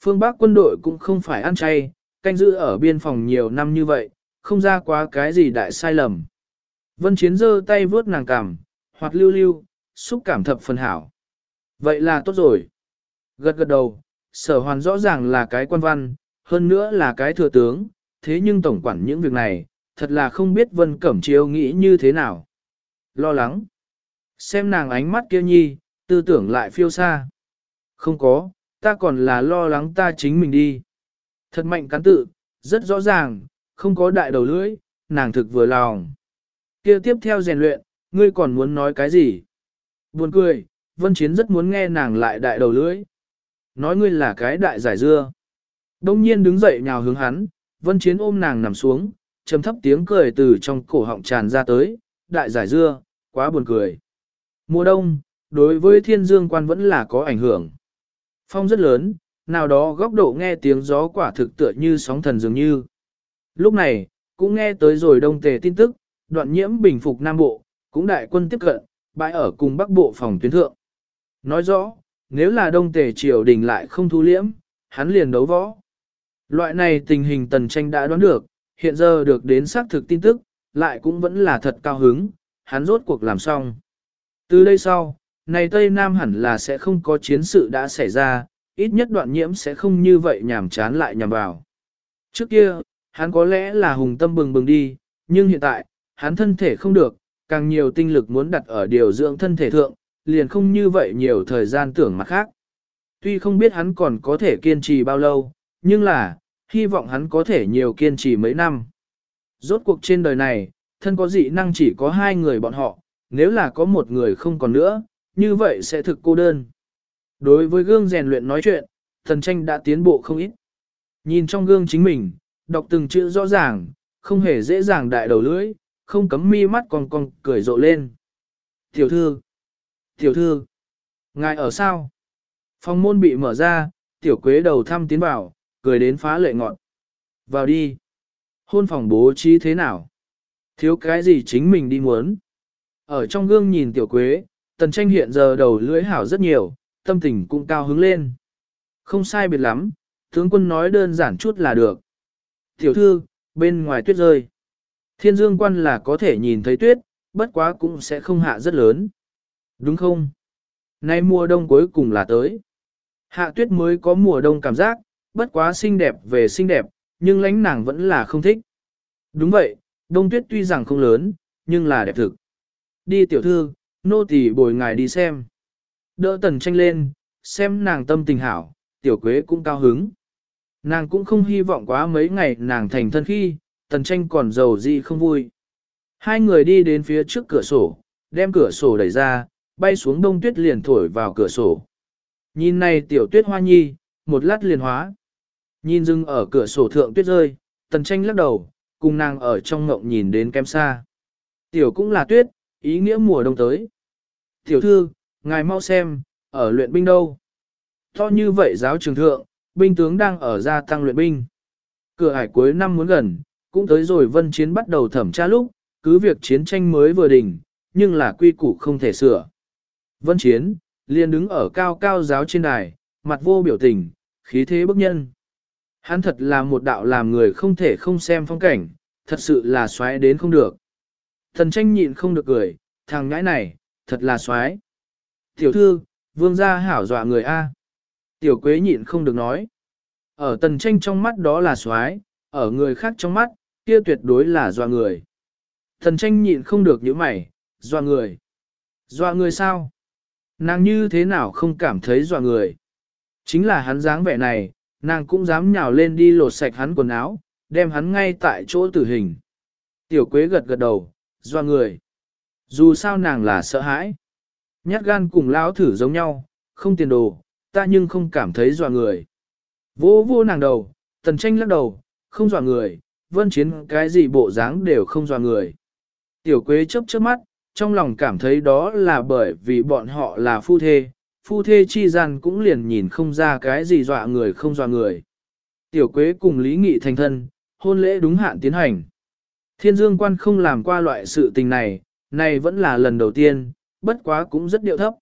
Phương Bắc quân đội cũng không phải ăn chay, canh giữ ở biên phòng nhiều năm như vậy, không ra quá cái gì đại sai lầm. Vân Chiến giơ tay vướt nàng cằm, hoặc lưu lưu, xúc cảm thập phần hảo. Vậy là tốt rồi. Gật gật đầu, sở hoàn rõ ràng là cái quan văn, hơn nữa là cái thừa tướng, thế nhưng tổng quản những việc này, thật là không biết Vân Cẩm Chiêu nghĩ như thế nào. Lo lắng. Xem nàng ánh mắt kia nhi, tư tưởng lại phiêu xa. Không có, ta còn là lo lắng ta chính mình đi. Thật mạnh cán tự, rất rõ ràng, không có đại đầu lưỡi, nàng thực vừa lòng. Kia tiếp theo rèn luyện, ngươi còn muốn nói cái gì? Buồn cười, Vân Chiến rất muốn nghe nàng lại đại đầu lưỡi. Nói ngươi là cái đại giải dưa. Đông nhiên đứng dậy nhào hướng hắn, Vân Chiến ôm nàng nằm xuống, trầm thấp tiếng cười từ trong cổ họng tràn ra tới, đại giải dưa, quá buồn cười. Mùa đông, đối với thiên dương quan vẫn là có ảnh hưởng. Phong rất lớn, nào đó góc độ nghe tiếng gió quả thực tựa như sóng thần dường như. Lúc này, cũng nghe tới rồi đông tề tin tức, đoạn nhiễm bình phục Nam Bộ, cũng đại quân tiếp cận, bãi ở cùng Bắc Bộ phòng tuyến thượng. Nói rõ, nếu là đông tề triều đình lại không thu liễm, hắn liền đấu võ. Loại này tình hình tần tranh đã đoán được, hiện giờ được đến xác thực tin tức, lại cũng vẫn là thật cao hứng, hắn rốt cuộc làm xong. Từ đây sau, này Tây Nam hẳn là sẽ không có chiến sự đã xảy ra, ít nhất đoạn nhiễm sẽ không như vậy nhảm chán lại nhằm vào. Trước kia, hắn có lẽ là hùng tâm bừng bừng đi, nhưng hiện tại, hắn thân thể không được, càng nhiều tinh lực muốn đặt ở điều dưỡng thân thể thượng, liền không như vậy nhiều thời gian tưởng mặt khác. Tuy không biết hắn còn có thể kiên trì bao lâu, nhưng là, hy vọng hắn có thể nhiều kiên trì mấy năm. Rốt cuộc trên đời này, thân có dị năng chỉ có hai người bọn họ, nếu là có một người không còn nữa, như vậy sẽ thực cô đơn. Đối với gương rèn luyện nói chuyện, thần tranh đã tiến bộ không ít. Nhìn trong gương chính mình, đọc từng chữ rõ ràng, không hề dễ dàng đại đầu lưỡi, không cấm mi mắt còn còn cười rộ lên. Tiểu thư! Tiểu thư! Ngài ở sao? Phòng môn bị mở ra, tiểu quế đầu thăm tiến vào, cười đến phá lệ ngọn. Vào đi! Hôn phòng bố trí thế nào? Thiếu cái gì chính mình đi muốn? Ở trong gương nhìn tiểu quế, tần tranh hiện giờ đầu lưỡi hảo rất nhiều, tâm tình cũng cao hứng lên. Không sai biệt lắm, tướng quân nói đơn giản chút là được. Tiểu thư, bên ngoài tuyết rơi. Thiên dương quan là có thể nhìn thấy tuyết, bất quá cũng sẽ không hạ rất lớn. Đúng không? Nay mùa đông cuối cùng là tới. Hạ tuyết mới có mùa đông cảm giác, bất quá xinh đẹp về xinh đẹp, nhưng lãnh nàng vẫn là không thích. Đúng vậy, đông tuyết tuy rằng không lớn, nhưng là đẹp thực. Đi tiểu thư, nô tỳ bồi ngài đi xem. Đỡ tần tranh lên, xem nàng tâm tình hảo, tiểu quế cũng cao hứng. Nàng cũng không hy vọng quá mấy ngày nàng thành thân khi, tần tranh còn giàu gì không vui. Hai người đi đến phía trước cửa sổ, đem cửa sổ đẩy ra, bay xuống đông tuyết liền thổi vào cửa sổ. Nhìn này tiểu tuyết hoa nhi, một lát liền hóa. Nhìn dưng ở cửa sổ thượng tuyết rơi, tần tranh lắc đầu, cùng nàng ở trong ngộng nhìn đến kém xa. Tiểu cũng là tuyết, ý nghĩa mùa đông tới. Tiểu thư, ngài mau xem, ở luyện binh đâu. To như vậy giáo trường thượng, binh tướng đang ở gia tăng luyện binh. Cửa hải cuối năm muốn gần, cũng tới rồi vân chiến bắt đầu thẩm tra lúc, cứ việc chiến tranh mới vừa đỉnh, nhưng là quy củ không thể sửa. Vân chiến, liền đứng ở cao cao giáo trên đài, mặt vô biểu tình, khí thế bức nhân. Hắn thật là một đạo làm người không thể không xem phong cảnh, thật sự là xoáy đến không được. Thần tranh nhịn không được cười, thằng ngãi này, thật là xoái. Tiểu thư, vương gia hảo dọa người A. Tiểu quế nhịn không được nói. Ở tần tranh trong mắt đó là xoái, ở người khác trong mắt, kia tuyệt đối là dọa người. Thần tranh nhịn không được những mày, dọa người. Dọa người sao? Nàng như thế nào không cảm thấy dọa người? Chính là hắn dáng vẻ này, nàng cũng dám nhào lên đi lột sạch hắn quần áo, đem hắn ngay tại chỗ tử hình. Tiểu quế gật gật đầu, dọa người. Dù sao nàng là sợ hãi. Nhát gan cùng lão thử giống nhau, không tiền đồ, ta nhưng không cảm thấy dọa người. Vô vô nàng đầu, tần tranh lắc đầu, không dọa người, vân chiến cái gì bộ dáng đều không dọa người. Tiểu quế chớp chớp mắt, trong lòng cảm thấy đó là bởi vì bọn họ là phu thê, phu thê chi gian cũng liền nhìn không ra cái gì dọa người không dọa người. Tiểu quế cùng Lý Nghị thành thân, hôn lễ đúng hạn tiến hành. Thiên dương quan không làm qua loại sự tình này, này vẫn là lần đầu tiên, bất quá cũng rất điệu thấp.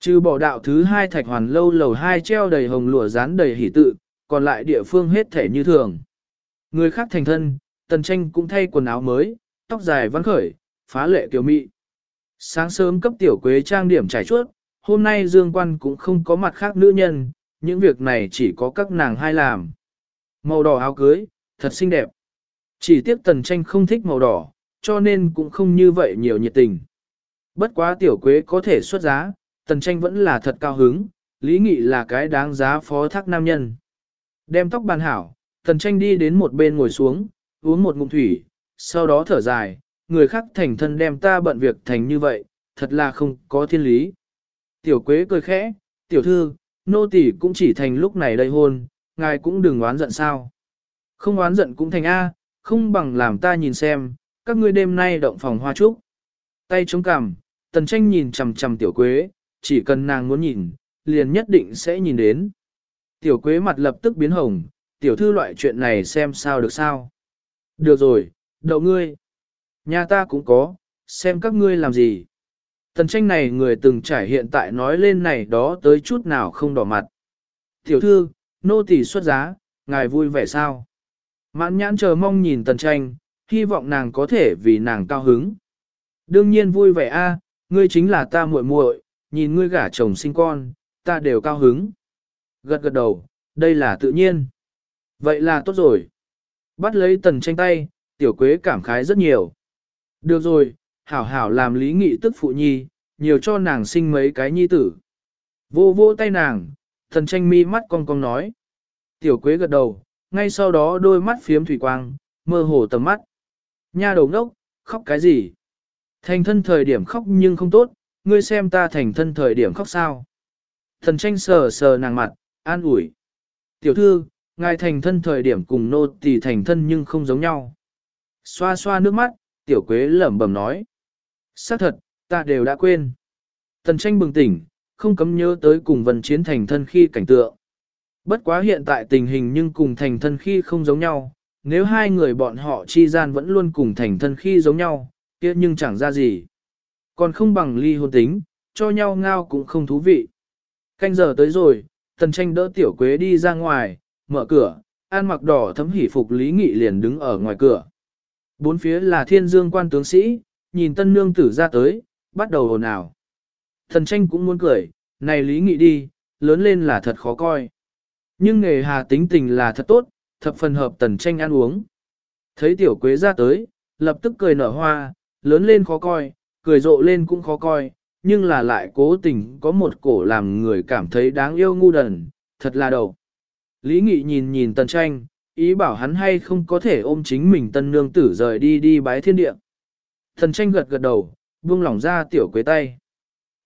Trừ bỏ đạo thứ hai thạch hoàn lâu lầu hai treo đầy hồng lụa dán đầy hỷ tự, còn lại địa phương hết thể như thường. Người khác thành thân, tần tranh cũng thay quần áo mới, tóc dài văn khởi, phá lệ kiều mị. Sáng sớm cấp tiểu quế trang điểm trải chuốt, hôm nay dương quan cũng không có mặt khác nữ nhân, những việc này chỉ có các nàng hai làm. Màu đỏ áo cưới, thật xinh đẹp. Chỉ tiếc tần tranh không thích màu đỏ, cho nên cũng không như vậy nhiều nhiệt tình. Bất quá tiểu quế có thể xuất giá, tần tranh vẫn là thật cao hứng, lý nghị là cái đáng giá phó thác nam nhân. Đem tóc bàn hảo, tần tranh đi đến một bên ngồi xuống, uống một ngụm thủy, sau đó thở dài, người khác thành thân đem ta bận việc thành như vậy, thật là không có thiên lý. Tiểu quế cười khẽ, tiểu thư, nô tỳ cũng chỉ thành lúc này đây hôn, ngài cũng đừng oán giận sao. Không oán giận cũng thành A, không bằng làm ta nhìn xem, các ngươi đêm nay động phòng hoa trúc. Tay chống cằm, tần tranh nhìn chằm chằm tiểu quế, chỉ cần nàng muốn nhìn, liền nhất định sẽ nhìn đến. Tiểu quế mặt lập tức biến hồng, tiểu thư loại chuyện này xem sao được sao. Được rồi, đậu ngươi. Nhà ta cũng có, xem các ngươi làm gì. Tần tranh này người từng trải hiện tại nói lên này đó tới chút nào không đỏ mặt. Tiểu thư, nô tỳ xuất giá, ngài vui vẻ sao? Mãn nhãn chờ mong nhìn tần tranh, hy vọng nàng có thể vì nàng cao hứng. Đương nhiên vui vẻ a, ngươi chính là ta muội muội, nhìn ngươi gả chồng sinh con, ta đều cao hứng. Gật gật đầu, đây là tự nhiên. Vậy là tốt rồi. Bắt lấy tần tranh tay, tiểu quế cảm khái rất nhiều. Được rồi, hảo hảo làm lý nghị tức phụ nhi, nhiều cho nàng sinh mấy cái nhi tử. Vô vô tay nàng, thần tranh mi mắt cong cong nói. Tiểu quế gật đầu, ngay sau đó đôi mắt phiếm thủy quang, mơ hồ tầm mắt. Nha đầu ngốc, khóc cái gì? Thành thân thời điểm khóc nhưng không tốt, ngươi xem ta thành thân thời điểm khóc sao? Thần tranh sờ sờ nàng mặt, an ủi. Tiểu thư, ngài thành thân thời điểm cùng nô tỳ thành thân nhưng không giống nhau. Xoa xoa nước mắt, tiểu quế lẩm bẩm nói. xác thật, ta đều đã quên. Tần tranh bừng tỉnh, không cấm nhớ tới cùng vần chiến thành thân khi cảnh tượng. Bất quá hiện tại tình hình nhưng cùng thành thân khi không giống nhau, nếu hai người bọn họ chi gian vẫn luôn cùng thành thân khi giống nhau, kia nhưng chẳng ra gì. Còn không bằng ly hôn tính, cho nhau ngao cũng không thú vị. Canh giờ tới rồi, tần tranh đỡ tiểu quế đi ra ngoài, mở cửa, an mặc đỏ thấm hỉ phục Lý Nghị liền đứng ở ngoài cửa. Bốn phía là thiên dương quan tướng sĩ, nhìn tân nương tử ra tới, bắt đầu hồn ào. Thần tranh cũng muốn cười, này Lý Nghị đi, lớn lên là thật khó coi. Nhưng nghề hà tính tình là thật tốt, thập phần hợp tần tranh ăn uống. Thấy tiểu quế ra tới, lập tức cười nở hoa, lớn lên khó coi, cười rộ lên cũng khó coi, nhưng là lại cố tình có một cổ làm người cảm thấy đáng yêu ngu đần, thật là đầu. Lý Nghị nhìn nhìn tần tranh, ý bảo hắn hay không có thể ôm chính mình tân nương tử rời đi đi bái thiên địa. Tần tranh gật gật đầu, buông lỏng ra tiểu quế tay.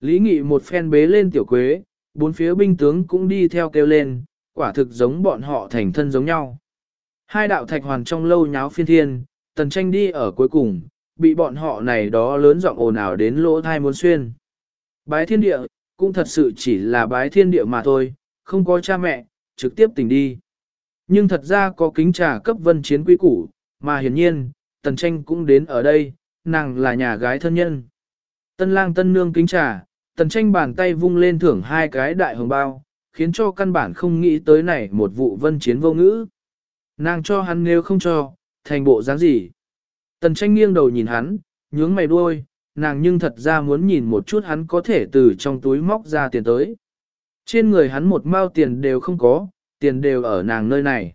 Lý Nghị một phen bế lên tiểu quế, bốn phía binh tướng cũng đi theo kêu lên, quả thực giống bọn họ thành thân giống nhau. Hai đạo thạch hoàn trong lâu nháo phiên thiên, tần tranh đi ở cuối cùng, bị bọn họ này đó lớn giọng ồn ào đến lỗ thai muốn xuyên. Bái thiên địa, cũng thật sự chỉ là bái thiên địa mà thôi, không có cha mẹ, trực tiếp tỉnh đi. Nhưng thật ra có kính trà cấp vân chiến quý củ, mà hiển nhiên, tần tranh cũng đến ở đây, nàng là nhà gái thân nhân. Tân lang tân nương kính trà, tần tranh bàn tay vung lên thưởng hai cái đại hồng bao, khiến cho căn bản không nghĩ tới này một vụ vân chiến vô ngữ. Nàng cho hắn nếu không cho, thành bộ dáng gì. Tần tranh nghiêng đầu nhìn hắn, nhướng mày đuôi, nàng nhưng thật ra muốn nhìn một chút hắn có thể từ trong túi móc ra tiền tới. Trên người hắn một mao tiền đều không có, tiền đều ở nàng nơi này.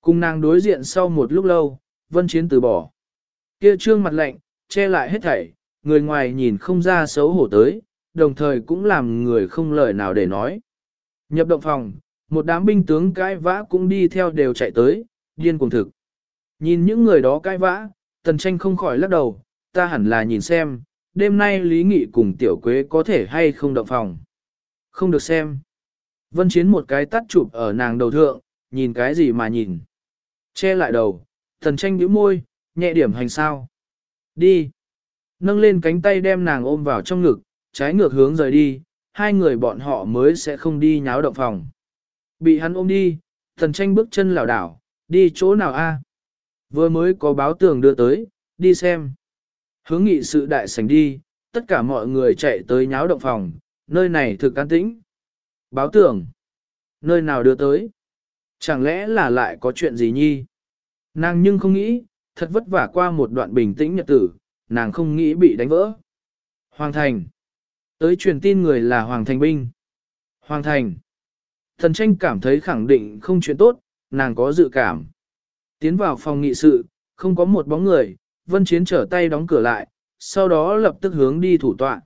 Cùng nàng đối diện sau một lúc lâu, vân chiến từ bỏ. Kia trương mặt lạnh, che lại hết thảy, người ngoài nhìn không ra xấu hổ tới, đồng thời cũng làm người không lời nào để nói. Nhập động phòng, một đám binh tướng cãi vã cũng đi theo đều chạy tới, điên cùng thực. Nhìn những người đó cãi vã, tần tranh không khỏi lắc đầu, ta hẳn là nhìn xem, đêm nay Lý Nghị cùng Tiểu Quế có thể hay không động phòng. Không được xem. Vân Chiến một cái tắt chụp ở nàng đầu thượng, nhìn cái gì mà nhìn. Che lại đầu, tần tranh nhíu môi, nhẹ điểm hành sao. Đi. Nâng lên cánh tay đem nàng ôm vào trong ngực, trái ngược hướng rời đi, hai người bọn họ mới sẽ không đi nháo động phòng. Bị hắn ôm đi, thần tranh bước chân lảo đảo, đi chỗ nào a? Vừa mới có báo tường đưa tới, đi xem. Hướng nghị sự đại sảnh đi, tất cả mọi người chạy tới nháo động phòng, nơi này thực an tĩnh. Báo tường, nơi nào đưa tới? Chẳng lẽ là lại có chuyện gì nhi? Nàng nhưng không nghĩ, thật vất vả qua một đoạn bình tĩnh nhật tử, nàng không nghĩ bị đánh vỡ. Hoàng thành. Tới truyền tin người là Hoàng thành binh. Hoàng thành. Thần tranh cảm thấy khẳng định không chuyện tốt, nàng có dự cảm. Tiến vào phòng nghị sự, không có một bóng người, vân chiến trở tay đóng cửa lại, sau đó lập tức hướng đi thủ tọa.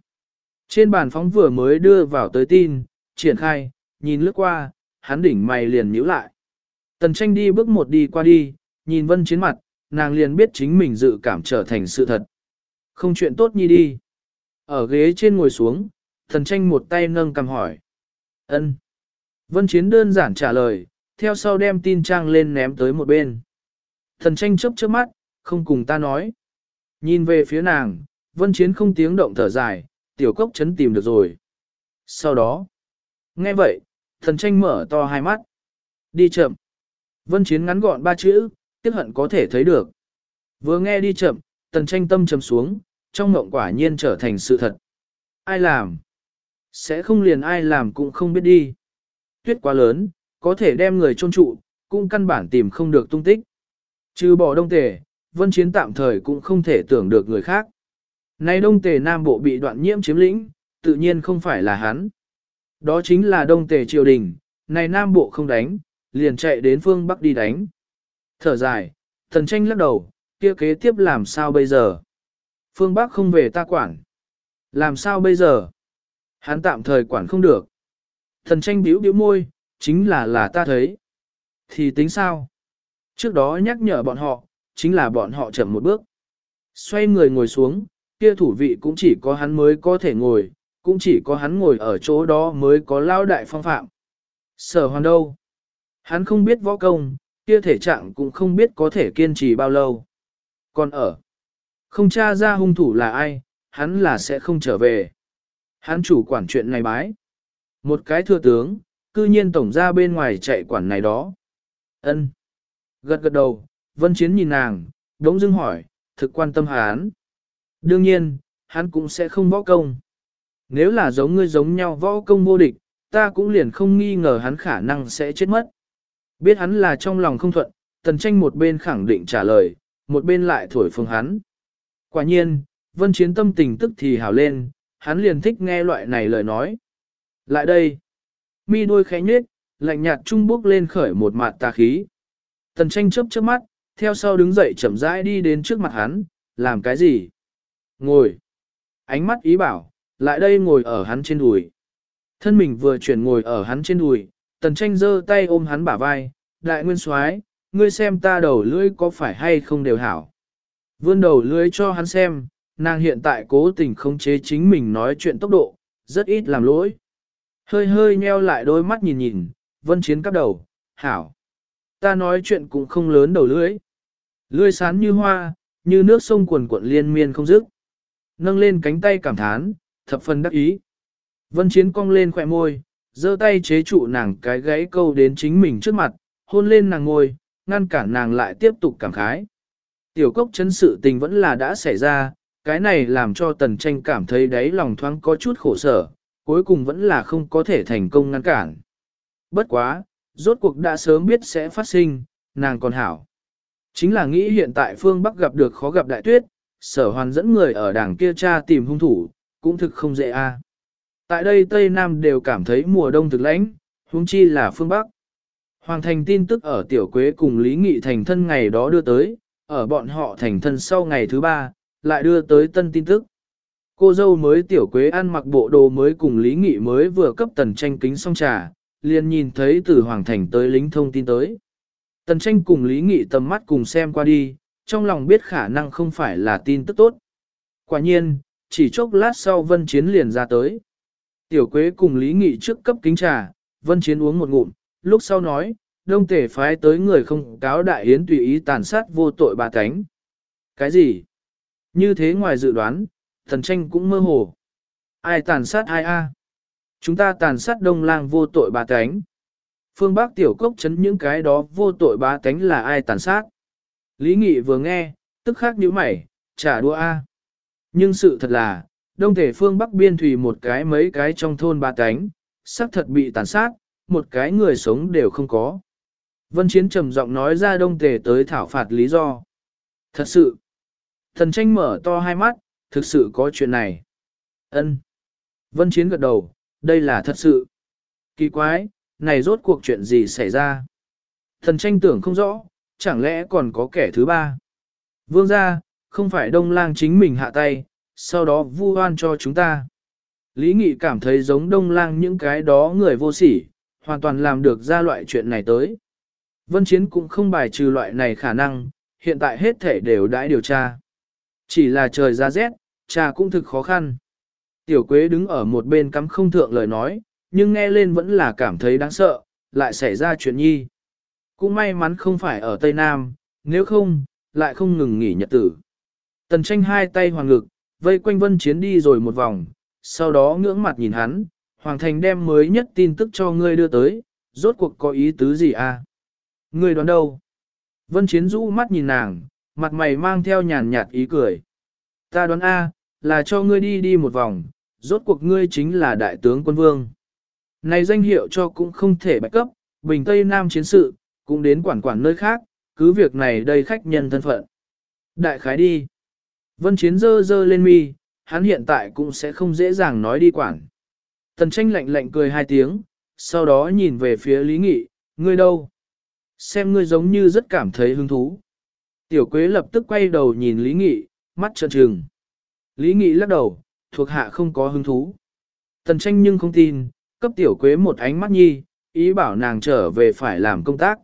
Trên bàn phóng vừa mới đưa vào tới tin, triển khai, nhìn lướt qua, hắn đỉnh mày liền nhíu lại. Tần tranh đi bước một đi qua đi, nhìn vân chiến mặt, nàng liền biết chính mình dự cảm trở thành sự thật. Không chuyện tốt nhi đi. Ở ghế trên ngồi xuống, thần tranh một tay nâng cầm hỏi. ân Vân Chiến đơn giản trả lời, theo sau đem tin trang lên ném tới một bên. Thần tranh chớp chớp mắt, không cùng ta nói. Nhìn về phía nàng, Vân Chiến không tiếng động thở dài, tiểu cốc chấn tìm được rồi. Sau đó, nghe vậy, thần tranh mở to hai mắt. Đi chậm. Vân Chiến ngắn gọn ba chữ, tiếc hận có thể thấy được. Vừa nghe đi chậm, tần tranh tâm trầm xuống, trong mộng quả nhiên trở thành sự thật. Ai làm? Sẽ không liền ai làm cũng không biết đi. Tuyết quá lớn, có thể đem người trôn trụ, cũng căn bản tìm không được tung tích. Trừ bỏ đông tề, vân chiến tạm thời cũng không thể tưởng được người khác. Nay đông tề nam bộ bị đoạn nhiễm chiếm lĩnh, tự nhiên không phải là hắn. Đó chính là đông tề triều đình, này nam bộ không đánh, liền chạy đến phương bắc đi đánh. Thở dài, thần tranh lắc đầu, kia kế tiếp làm sao bây giờ? Phương Bắc không về ta quản. Làm sao bây giờ? Hắn tạm thời quản không được. Thần tranh biểu biểu môi, chính là là ta thấy. Thì tính sao? Trước đó nhắc nhở bọn họ, chính là bọn họ chậm một bước. Xoay người ngồi xuống, kia thủ vị cũng chỉ có hắn mới có thể ngồi, cũng chỉ có hắn ngồi ở chỗ đó mới có lao đại phong phạm. Sở hoàn đâu? Hắn không biết võ công, kia thể trạng cũng không biết có thể kiên trì bao lâu. Còn ở, không tra ra hung thủ là ai, hắn là sẽ không trở về. Hắn chủ quản chuyện này bái. Một cái thừa tướng, cư nhiên tổng ra bên ngoài chạy quản này đó. ân Gật gật đầu, vân chiến nhìn nàng, đống dưng hỏi, thực quan tâm hắn. Đương nhiên, hắn cũng sẽ không võ công. Nếu là giống ngươi giống nhau võ công vô địch, ta cũng liền không nghi ngờ hắn khả năng sẽ chết mất. Biết hắn là trong lòng không thuận, tần tranh một bên khẳng định trả lời, một bên lại thổi phồng hắn. Quả nhiên, vân chiến tâm tình tức thì hào lên, hắn liền thích nghe loại này lời nói. Lại đây, mi đôi khẽ nhếch lạnh nhạt trung bước lên khởi một mặt tà khí. Tần tranh chớp chớp mắt, theo sau đứng dậy chậm rãi đi đến trước mặt hắn, làm cái gì? Ngồi. Ánh mắt ý bảo, lại đây ngồi ở hắn trên đùi. Thân mình vừa chuyển ngồi ở hắn trên đùi, tần tranh giơ tay ôm hắn bả vai, đại nguyên soái, ngươi xem ta đầu lưỡi có phải hay không đều hảo. Vươn đầu lưỡi cho hắn xem, nàng hiện tại cố tình khống chế chính mình nói chuyện tốc độ, rất ít làm lỗi. Hơi hơi nheo lại đôi mắt nhìn nhìn, vân chiến cắp đầu, hảo. Ta nói chuyện cũng không lớn đầu lưỡi. Lưỡi sán như hoa, như nước sông cuồn cuộn liên miên không dứt. Nâng lên cánh tay cảm thán, thập phần đắc ý. Vân chiến cong lên khỏe môi, giơ tay chế trụ nàng cái gãy câu đến chính mình trước mặt, hôn lên nàng ngồi, ngăn cản nàng lại tiếp tục cảm khái. Tiểu cốc chấn sự tình vẫn là đã xảy ra, cái này làm cho tần tranh cảm thấy đáy lòng thoáng có chút khổ sở, cuối cùng vẫn là không có thể thành công ngăn cản. Bất quá, rốt cuộc đã sớm biết sẽ phát sinh, nàng còn hảo. Chính là nghĩ hiện tại phương Bắc gặp được khó gặp đại tuyết, sở hoàn dẫn người ở đảng kia cha tìm hung thủ, cũng thực không dễ a. Tại đây Tây Nam đều cảm thấy mùa đông thực lãnh, huống chi là phương Bắc. Hoàng thành tin tức ở Tiểu Quế cùng Lý Nghị thành thân ngày đó đưa tới, ở bọn họ thành thân sau ngày thứ ba, lại đưa tới tân tin tức. Cô dâu mới Tiểu Quế ăn mặc bộ đồ mới cùng Lý Nghị mới vừa cấp tần tranh kính xong trà, liền nhìn thấy từ Hoàng thành tới lính thông tin tới. Tần tranh cùng Lý Nghị tầm mắt cùng xem qua đi, trong lòng biết khả năng không phải là tin tức tốt. Quả nhiên, chỉ chốc lát sau Vân Chiến liền ra tới. Tiểu Quế cùng Lý Nghị trước cấp kính trà, Vân Chiến uống một ngụm, lúc sau nói, đông tể phái tới người không cáo đại hiến tùy ý tàn sát vô tội bà cánh. Cái gì? Như thế ngoài dự đoán, thần tranh cũng mơ hồ. Ai tàn sát ai a? Chúng ta tàn sát đông lang vô tội bà tánh. Phương Bắc tiểu cốc chấn những cái đó vô tội bá tánh là ai tàn sát. Lý Nghị vừa nghe, tức khắc nhíu mày, trả đua A. Nhưng sự thật là, đông thể phương Bắc biên thủy một cái mấy cái trong thôn bá tánh, xác thật bị tàn sát, một cái người sống đều không có. Vân Chiến trầm giọng nói ra đông tề tới thảo phạt lý do. Thật sự, thần tranh mở to hai mắt, thực sự có chuyện này. Ân. Vân Chiến gật đầu, đây là thật sự. Kỳ quái, này rốt cuộc chuyện gì xảy ra? Thần tranh tưởng không rõ, chẳng lẽ còn có kẻ thứ ba? Vương gia, không phải đông lang chính mình hạ tay, sau đó vu oan cho chúng ta. Lý Nghị cảm thấy giống đông lang những cái đó người vô sỉ, hoàn toàn làm được ra loại chuyện này tới. Vân Chiến cũng không bài trừ loại này khả năng, hiện tại hết thể đều đã điều tra. Chỉ là trời ra rét, trà cũng thực khó khăn. Tiểu Quế đứng ở một bên cắm không thượng lời nói, nhưng nghe lên vẫn là cảm thấy đáng sợ, lại xảy ra chuyện nhi. Cũng may mắn không phải ở Tây Nam, nếu không, lại không ngừng nghỉ nhật tử. Tần tranh hai tay hoàng ngực, vây quanh vân chiến đi rồi một vòng, sau đó ngưỡng mặt nhìn hắn, Hoàng Thành đem mới nhất tin tức cho ngươi đưa tới, rốt cuộc có ý tứ gì à? Ngươi đoán đâu? Vân chiến rũ mắt nhìn nàng, mặt mày mang theo nhàn nhạt ý cười. Ta đoán A, là cho ngươi đi đi một vòng, rốt cuộc ngươi chính là đại tướng quân vương. Này danh hiệu cho cũng không thể bạch cấp, bình Tây Nam chiến sự, cũng đến quản quản nơi khác, cứ việc này đây khách nhân thân phận. Đại khái đi. Vân Chiến dơ dơ lên mi, hắn hiện tại cũng sẽ không dễ dàng nói đi quản. Tần tranh lạnh lạnh cười hai tiếng, sau đó nhìn về phía Lý Nghị, ngươi đâu? Xem ngươi giống như rất cảm thấy hứng thú. Tiểu Quế lập tức quay đầu nhìn Lý Nghị, mắt trợn trừng. Lý Nghị lắc đầu, thuộc hạ không có hứng thú. Tần tranh nhưng không tin, cấp Tiểu Quế một ánh mắt nhi, ý bảo nàng trở về phải làm công tác.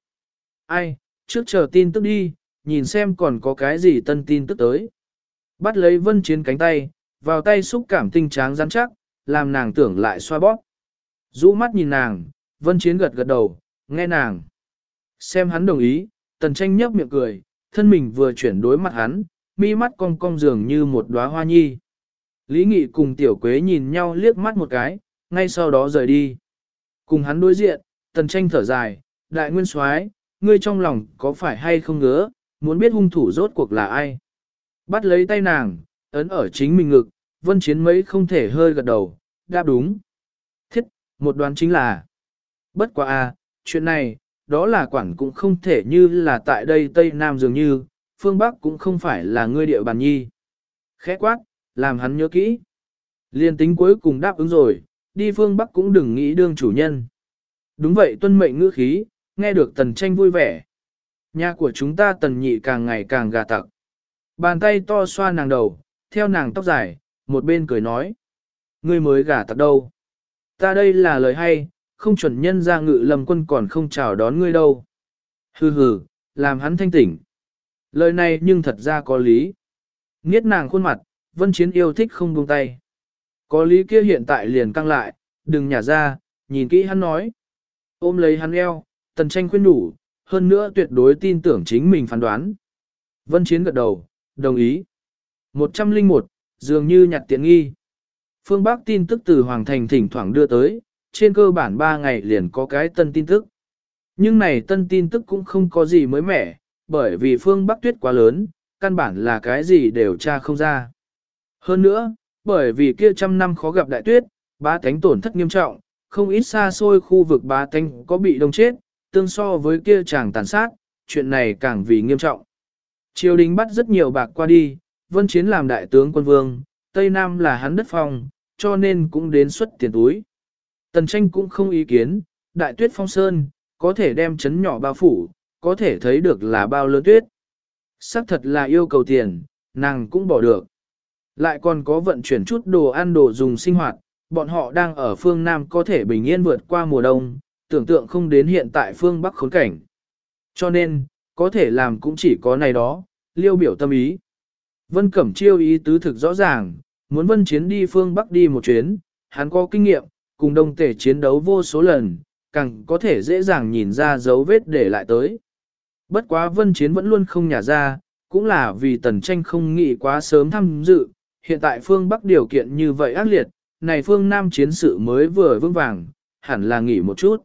Ai, trước chờ tin tức đi, nhìn xem còn có cái gì tân tin tức tới. Bắt lấy vân chiến cánh tay, vào tay xúc cảm tinh tráng rắn chắc, làm nàng tưởng lại xoa bóp. Rũ mắt nhìn nàng, vân chiến gật gật đầu, nghe nàng. Xem hắn đồng ý, tần tranh nhấp miệng cười, thân mình vừa chuyển đối mặt hắn, mi mắt cong cong dường như một đóa hoa nhi. Lý Nghị cùng tiểu quế nhìn nhau liếc mắt một cái, ngay sau đó rời đi. Cùng hắn đối diện, tần tranh thở dài, đại nguyên soái, ngươi trong lòng có phải hay không ngứa, muốn biết hung thủ rốt cuộc là ai. Bắt lấy tay nàng, ấn ở chính mình ngực, vân chiến mấy không thể hơi gật đầu, đáp đúng. Thiết, một đoán chính là, bất quả a, à, chuyện này, đó là quản cũng không thể như là tại đây Tây Nam dường như, phương Bắc cũng không phải là ngươi địa bàn nhi. Khẽ quát, làm hắn nhớ kỹ. Liên tính cuối cùng đáp ứng rồi, đi phương Bắc cũng đừng nghĩ đương chủ nhân. Đúng vậy tuân mệnh ngữ khí, nghe được tần tranh vui vẻ. Nhà của chúng ta tần nhị càng ngày càng gà tặc. Bàn tay to xoa nàng đầu, theo nàng tóc dài, một bên cười nói. Ngươi mới gà tặc đâu. Ta đây là lời hay, không chuẩn nhân ra ngự lầm quân còn không chào đón ngươi đâu. Hừ hừ, làm hắn thanh tỉnh. Lời này nhưng thật ra có lý. Nghiết nàng khuôn mặt, vân chiến yêu thích không buông tay. Có lý kia hiện tại liền căng lại, đừng nhả ra, nhìn kỹ hắn nói. Ôm lấy hắn eo, tần tranh khuyên đủ, hơn nữa tuyệt đối tin tưởng chính mình phán đoán. Vân chiến gật đầu, đồng ý. 101, dường như nhặt tiện nghi. Phương Bắc tin tức từ Hoàng Thành thỉnh thoảng đưa tới, trên cơ bản 3 ngày liền có cái tân tin tức. Nhưng này tân tin tức cũng không có gì mới mẻ, bởi vì phương Bắc tuyết quá lớn, căn bản là cái gì đều tra không ra. Hơn nữa, bởi vì kia trăm năm khó gặp đại tuyết, bá tánh tổn thất nghiêm trọng, không ít xa xôi khu vực bá tánh có bị đông chết, tương so với kia chàng tàn sát, chuyện này càng vì nghiêm trọng. Triều đình bắt rất nhiều bạc qua đi, vân chiến làm đại tướng quân vương, Tây Nam là hắn đất phong, cho nên cũng đến xuất tiền túi. Tần tranh cũng không ý kiến, đại tuyết phong sơn, có thể đem chấn nhỏ bao phủ, có thể thấy được là bao lớn tuyết. Sắc thật là yêu cầu tiền, nàng cũng bỏ được. Lại còn có vận chuyển chút đồ ăn đồ dùng sinh hoạt, bọn họ đang ở phương Nam có thể bình yên vượt qua mùa đông, tưởng tượng không đến hiện tại phương Bắc khốn cảnh. Cho nên, có thể làm cũng chỉ có này đó, liêu biểu tâm ý. Vân Cẩm chiêu ý tứ thực rõ ràng, muốn vân chiến đi phương Bắc đi một chuyến, hắn có kinh nghiệm, cùng đông tể chiến đấu vô số lần, càng có thể dễ dàng nhìn ra dấu vết để lại tới. Bất quá vân chiến vẫn luôn không nhả ra, cũng là vì tần tranh không nghĩ quá sớm tham dự, hiện tại phương Bắc điều kiện như vậy ác liệt, này phương Nam chiến sự mới vừa vững vàng, hẳn là nghỉ một chút.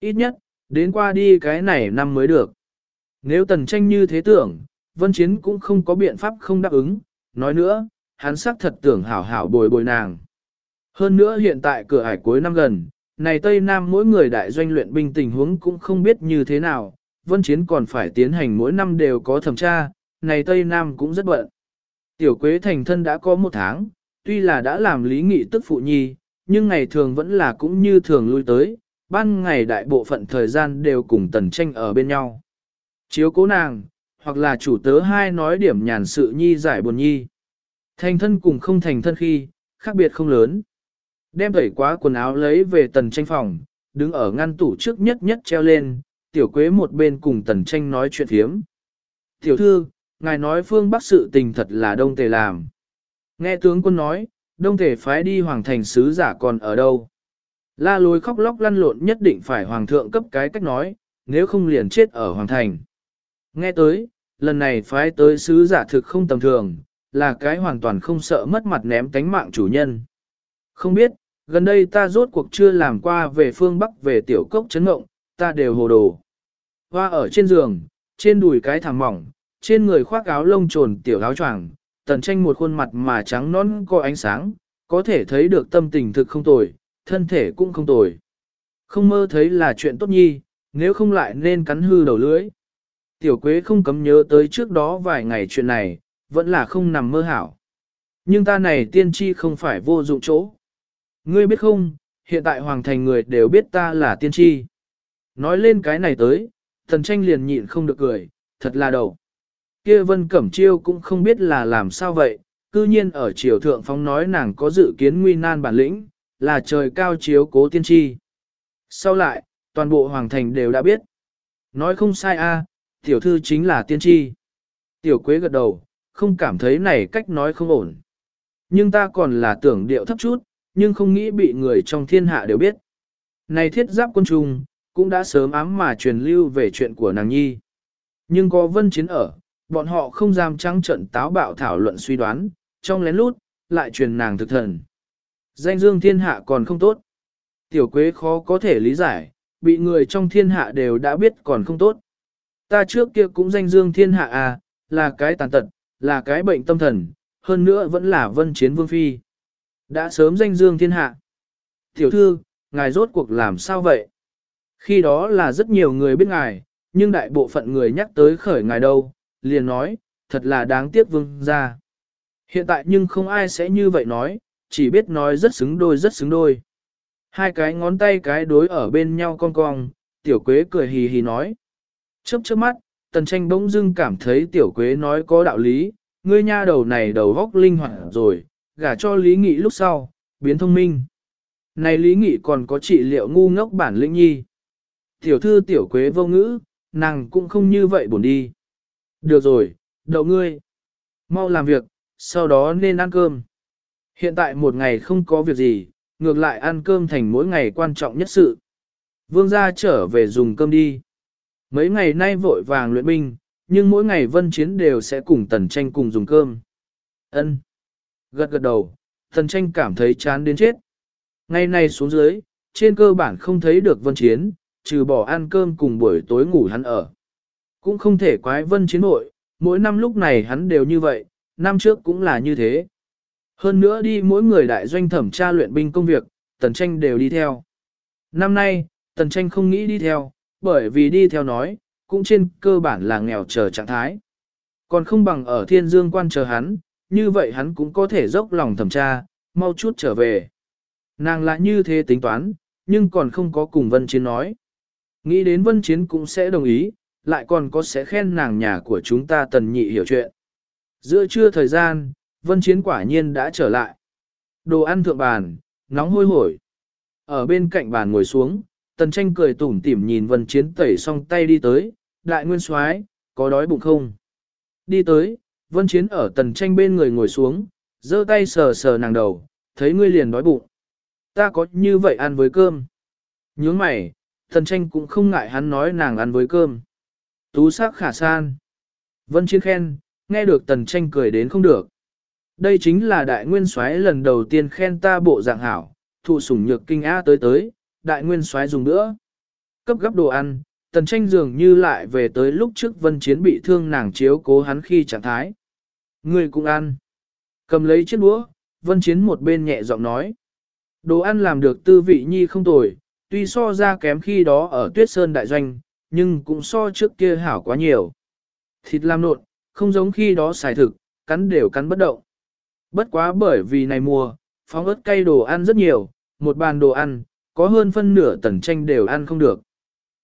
Ít nhất, đến qua đi cái này năm mới được. Nếu tần tranh như thế tưởng, vân chiến cũng không có biện pháp không đáp ứng, nói nữa, hắn xác thật tưởng hảo hảo bồi bồi nàng. Hơn nữa hiện tại cửa hải cuối năm gần, này Tây Nam mỗi người đại doanh luyện binh tình huống cũng không biết như thế nào, vân chiến còn phải tiến hành mỗi năm đều có thẩm tra, này Tây Nam cũng rất bận. Tiểu Quế thành thân đã có một tháng, tuy là đã làm lý nghị tức phụ nhi, nhưng ngày thường vẫn là cũng như thường lui tới, ban ngày đại bộ phận thời gian đều cùng tần tranh ở bên nhau. Chiếu cố nàng, hoặc là chủ tớ hai nói điểm nhàn sự nhi giải buồn nhi. Thành thân cùng không thành thân khi, khác biệt không lớn. Đem tẩy quá quần áo lấy về tần tranh phòng, đứng ở ngăn tủ trước nhất nhất treo lên, tiểu quế một bên cùng tần tranh nói chuyện thiếm. Tiểu thư, ngài nói phương bắc sự tình thật là đông tề làm. Nghe tướng quân nói, đông tề phái đi hoàng thành sứ giả còn ở đâu. La lối khóc lóc lăn lộn nhất định phải hoàng thượng cấp cái cách nói, nếu không liền chết ở hoàng thành. Nghe tới, lần này phái tới sứ giả thực không tầm thường, là cái hoàn toàn không sợ mất mặt ném tánh mạng chủ nhân. Không biết, gần đây ta rốt cuộc chưa làm qua về phương Bắc về tiểu cốc chấn ngộng, ta đều hồ đồ. Hoa ở trên giường, trên đùi cái thảm mỏng, trên người khoác áo lông trồn tiểu áo choàng, tần tranh một khuôn mặt mà trắng non có ánh sáng, có thể thấy được tâm tình thực không tồi, thân thể cũng không tồi. Không mơ thấy là chuyện tốt nhi, nếu không lại nên cắn hư đầu lưỡi. Tiểu quế không cấm nhớ tới trước đó vài ngày chuyện này, vẫn là không nằm mơ hảo. Nhưng ta này tiên tri không phải vô dụng chỗ. Ngươi biết không, hiện tại hoàng thành người đều biết ta là tiên tri. Nói lên cái này tới, thần tranh liền nhịn không được cười, thật là đầu. Kia vân cẩm chiêu cũng không biết là làm sao vậy, cư nhiên ở triều thượng phóng nói nàng có dự kiến nguy nan bản lĩnh, là trời cao chiếu cố tiên tri. Sau lại, toàn bộ hoàng thành đều đã biết. Nói không sai a, tiểu thư chính là tiên tri. Tiểu quế gật đầu, không cảm thấy này cách nói không ổn. Nhưng ta còn là tưởng điệu thấp chút, nhưng không nghĩ bị người trong thiên hạ đều biết. Này thiết giáp quân trùng cũng đã sớm ám mà truyền lưu về chuyện của nàng nhi. Nhưng có vân chiến ở, bọn họ không dám trắng trận táo bạo thảo luận suy đoán, trong lén lút, lại truyền nàng thực thần. Danh dương thiên hạ còn không tốt. Tiểu quế khó có thể lý giải, bị người trong thiên hạ đều đã biết còn không tốt. Ta trước kia cũng danh dương thiên hạ à, là cái tàn tật, là cái bệnh tâm thần, hơn nữa vẫn là vân chiến vương phi. Đã sớm danh dương thiên hạ. Tiểu thư, ngài rốt cuộc làm sao vậy? Khi đó là rất nhiều người biết ngài, nhưng đại bộ phận người nhắc tới khởi ngài đâu, liền nói, thật là đáng tiếc vương ra. Hiện tại nhưng không ai sẽ như vậy nói, chỉ biết nói rất xứng đôi rất xứng đôi. Hai cái ngón tay cái đối ở bên nhau con cong, tiểu quế cười hì hì nói. Chớp chớp mắt, tần tranh bỗng dưng cảm thấy tiểu quế nói có đạo lý, ngươi nha đầu này đầu góc linh hoạt rồi, gả cho lý nghị lúc sau, biến thông minh. Này lý nghị còn có trị liệu ngu ngốc bản lĩnh nhi. Tiểu thư tiểu quế vô ngữ, nàng cũng không như vậy buồn đi. Được rồi, đậu ngươi. Mau làm việc, sau đó nên ăn cơm. Hiện tại một ngày không có việc gì, ngược lại ăn cơm thành mỗi ngày quan trọng nhất sự. Vương gia trở về dùng cơm đi. Mấy ngày nay vội vàng luyện binh, nhưng mỗi ngày vân chiến đều sẽ cùng tần tranh cùng dùng cơm. Ân. Gật gật đầu, tần tranh cảm thấy chán đến chết. Ngày nay xuống dưới, trên cơ bản không thấy được vân chiến, trừ bỏ ăn cơm cùng buổi tối ngủ hắn ở. Cũng không thể quái vân chiến hội, mỗi năm lúc này hắn đều như vậy, năm trước cũng là như thế. Hơn nữa đi mỗi người đại doanh thẩm tra luyện binh công việc, tần tranh đều đi theo. Năm nay, tần tranh không nghĩ đi theo, bởi vì đi theo nói, cũng trên cơ bản là nghèo chờ trạng thái. Còn không bằng ở thiên dương quan chờ hắn, như vậy hắn cũng có thể dốc lòng thẩm tra, mau chút trở về. Nàng lại như thế tính toán, nhưng còn không có cùng Vân Chiến nói. Nghĩ đến Vân Chiến cũng sẽ đồng ý, lại còn có sẽ khen nàng nhà của chúng ta tần nhị hiểu chuyện. Giữa trưa thời gian, Vân Chiến quả nhiên đã trở lại. Đồ ăn thượng bàn, nóng hôi hổi. Ở bên cạnh bàn ngồi xuống, tần tranh cười tủm tỉm nhìn Vân Chiến tẩy xong tay đi tới, đại nguyên soái có đói bụng không? Đi tới, Vân Chiến ở tần tranh bên người ngồi xuống, giơ tay sờ sờ nàng đầu, thấy ngươi liền đói bụng. Ta có như vậy ăn với cơm. Nhướng mày, tần tranh cũng không ngại hắn nói nàng ăn với cơm. Tú sắc khả san. Vân Chiến khen, nghe được tần tranh cười đến không được. Đây chính là đại nguyên soái lần đầu tiên khen ta bộ dạng hảo, thụ sủng nhược kinh á tới tới, đại nguyên soái dùng nữa. Cấp gấp đồ ăn, tần tranh dường như lại về tới lúc trước vân chiến bị thương nàng chiếu cố hắn khi trạng thái. Người cũng ăn. Cầm lấy chiếc đũa, vân chiến một bên nhẹ giọng nói. Đồ ăn làm được tư vị nhi không tồi, tuy so ra kém khi đó ở tuyết sơn đại doanh, nhưng cũng so trước kia hảo quá nhiều. Thịt làm nộn, không giống khi đó xài thực, cắn đều cắn bất động. Bất quá bởi vì này mùa, phóng ớt cay đồ ăn rất nhiều, một bàn đồ ăn, có hơn phân nửa tần tranh đều ăn không được.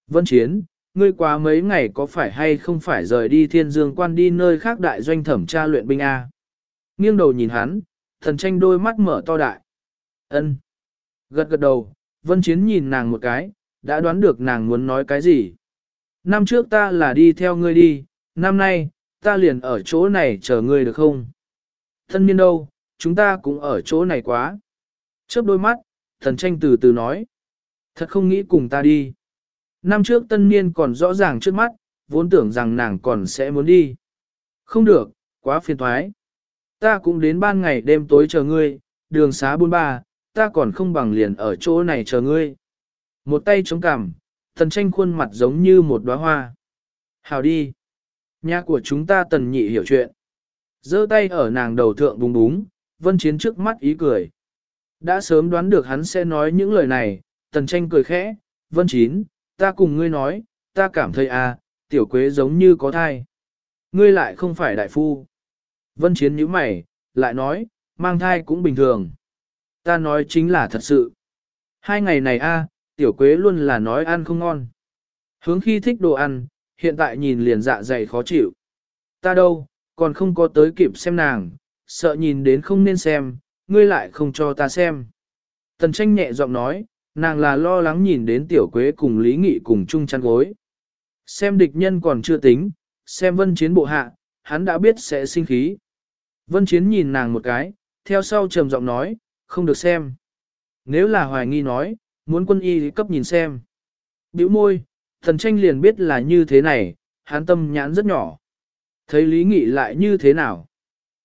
Vân Chiến, ngươi quá mấy ngày có phải hay không phải rời đi thiên dương quan đi nơi khác đại doanh thẩm tra luyện binh A. Nghiêng đầu nhìn hắn, thần tranh đôi mắt mở to đại. ân Gật gật đầu, Vân Chiến nhìn nàng một cái, đã đoán được nàng muốn nói cái gì. Năm trước ta là đi theo ngươi đi, năm nay, ta liền ở chỗ này chờ ngươi được không? Thân niên đâu, chúng ta cũng ở chỗ này quá. Chớp đôi mắt, thần tranh từ từ nói. Thật không nghĩ cùng ta đi. Năm trước tân niên còn rõ ràng trước mắt, vốn tưởng rằng nàng còn sẽ muốn đi. Không được, quá phiền thoái. Ta cũng đến ban ngày đêm tối chờ ngươi, đường xá buôn ba, ta còn không bằng liền ở chỗ này chờ ngươi. Một tay chống cằm, thần tranh khuôn mặt giống như một đóa hoa. Hào đi. Nhà của chúng ta tần nhị hiểu chuyện giơ tay ở nàng đầu thượng búng búng, vân chiến trước mắt ý cười. Đã sớm đoán được hắn sẽ nói những lời này, tần tranh cười khẽ, vân chín, ta cùng ngươi nói, ta cảm thấy à, tiểu quế giống như có thai. Ngươi lại không phải đại phu. Vân chiến nhíu mày, lại nói, mang thai cũng bình thường. Ta nói chính là thật sự. Hai ngày này a, tiểu quế luôn là nói ăn không ngon. Hướng khi thích đồ ăn, hiện tại nhìn liền dạ dày khó chịu. Ta đâu, còn không có tới kịp xem nàng, sợ nhìn đến không nên xem, ngươi lại không cho ta xem. Tần tranh nhẹ giọng nói, nàng là lo lắng nhìn đến tiểu quế cùng lý nghị cùng chung chăn gối. Xem địch nhân còn chưa tính, xem vân chiến bộ hạ, hắn đã biết sẽ sinh khí. Vân Chiến nhìn nàng một cái, theo sau trầm giọng nói, không được xem. Nếu là hoài nghi nói, muốn quân y cấp nhìn xem. Biểu môi, thần tranh liền biết là như thế này, hán tâm nhãn rất nhỏ. Thấy lý nghị lại như thế nào?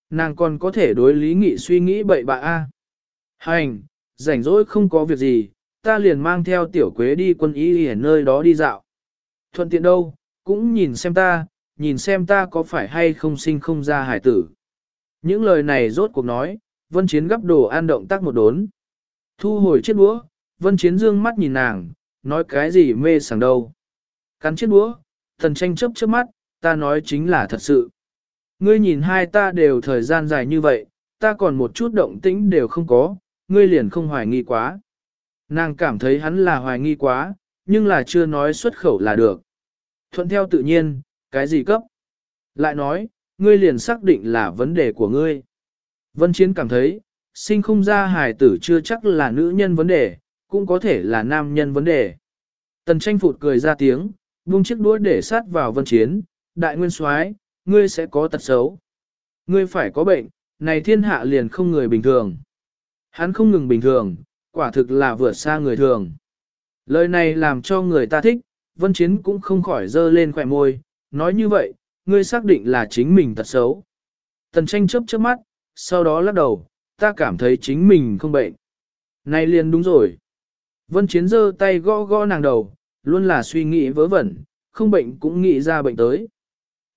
Nàng còn có thể đối lý nghị suy nghĩ bậy bạ a. Hành, rảnh rỗi không có việc gì, ta liền mang theo tiểu quế đi quân y ở nơi đó đi dạo. Thuận tiện đâu, cũng nhìn xem ta, nhìn xem ta có phải hay không sinh không ra hải tử. Những lời này rốt cuộc nói, vân chiến gấp đồ ăn động tác một đốn. Thu hồi chiếc đũa, vân chiến dương mắt nhìn nàng, nói cái gì mê sảng đâu. Cắn chiếc đũa, thần tranh chấp trước mắt, ta nói chính là thật sự. Ngươi nhìn hai ta đều thời gian dài như vậy, ta còn một chút động tĩnh đều không có, ngươi liền không hoài nghi quá. Nàng cảm thấy hắn là hoài nghi quá, nhưng là chưa nói xuất khẩu là được. Thuận theo tự nhiên, cái gì cấp? Lại nói, ngươi liền xác định là vấn đề của ngươi. Vân Chiến cảm thấy, sinh không ra hài tử chưa chắc là nữ nhân vấn đề, cũng có thể là nam nhân vấn đề. Tần tranh phụt cười ra tiếng, buông chiếc đũa để sát vào Vân Chiến, đại nguyên soái, ngươi sẽ có tật xấu. Ngươi phải có bệnh, này thiên hạ liền không người bình thường. Hắn không ngừng bình thường, quả thực là vượt xa người thường. Lời này làm cho người ta thích, Vân Chiến cũng không khỏi dơ lên khỏe môi, nói như vậy, ngươi xác định là chính mình tật xấu. Tần tranh chớp chớp mắt, sau đó lắc đầu, ta cảm thấy chính mình không bệnh. Này liền đúng rồi. Vân Chiến giơ tay gõ gõ nàng đầu, luôn là suy nghĩ vớ vẩn, không bệnh cũng nghĩ ra bệnh tới.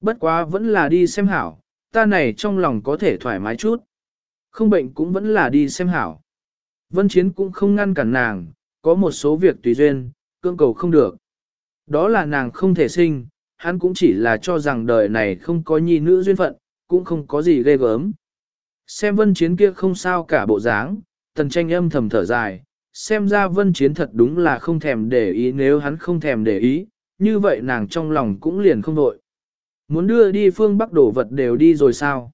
Bất quá vẫn là đi xem hảo, ta này trong lòng có thể thoải mái chút. Không bệnh cũng vẫn là đi xem hảo. Vân Chiến cũng không ngăn cản nàng, có một số việc tùy duyên, cưỡng cầu không được. Đó là nàng không thể sinh, hắn cũng chỉ là cho rằng đời này không có nhi nữ duyên phận, cũng không có gì ghê gớm. Xem vân chiến kia không sao cả bộ dáng, tần tranh âm thầm thở dài, xem ra vân chiến thật đúng là không thèm để ý nếu hắn không thèm để ý, như vậy nàng trong lòng cũng liền không đội. Muốn đưa đi phương bắc đổ vật đều đi rồi sao?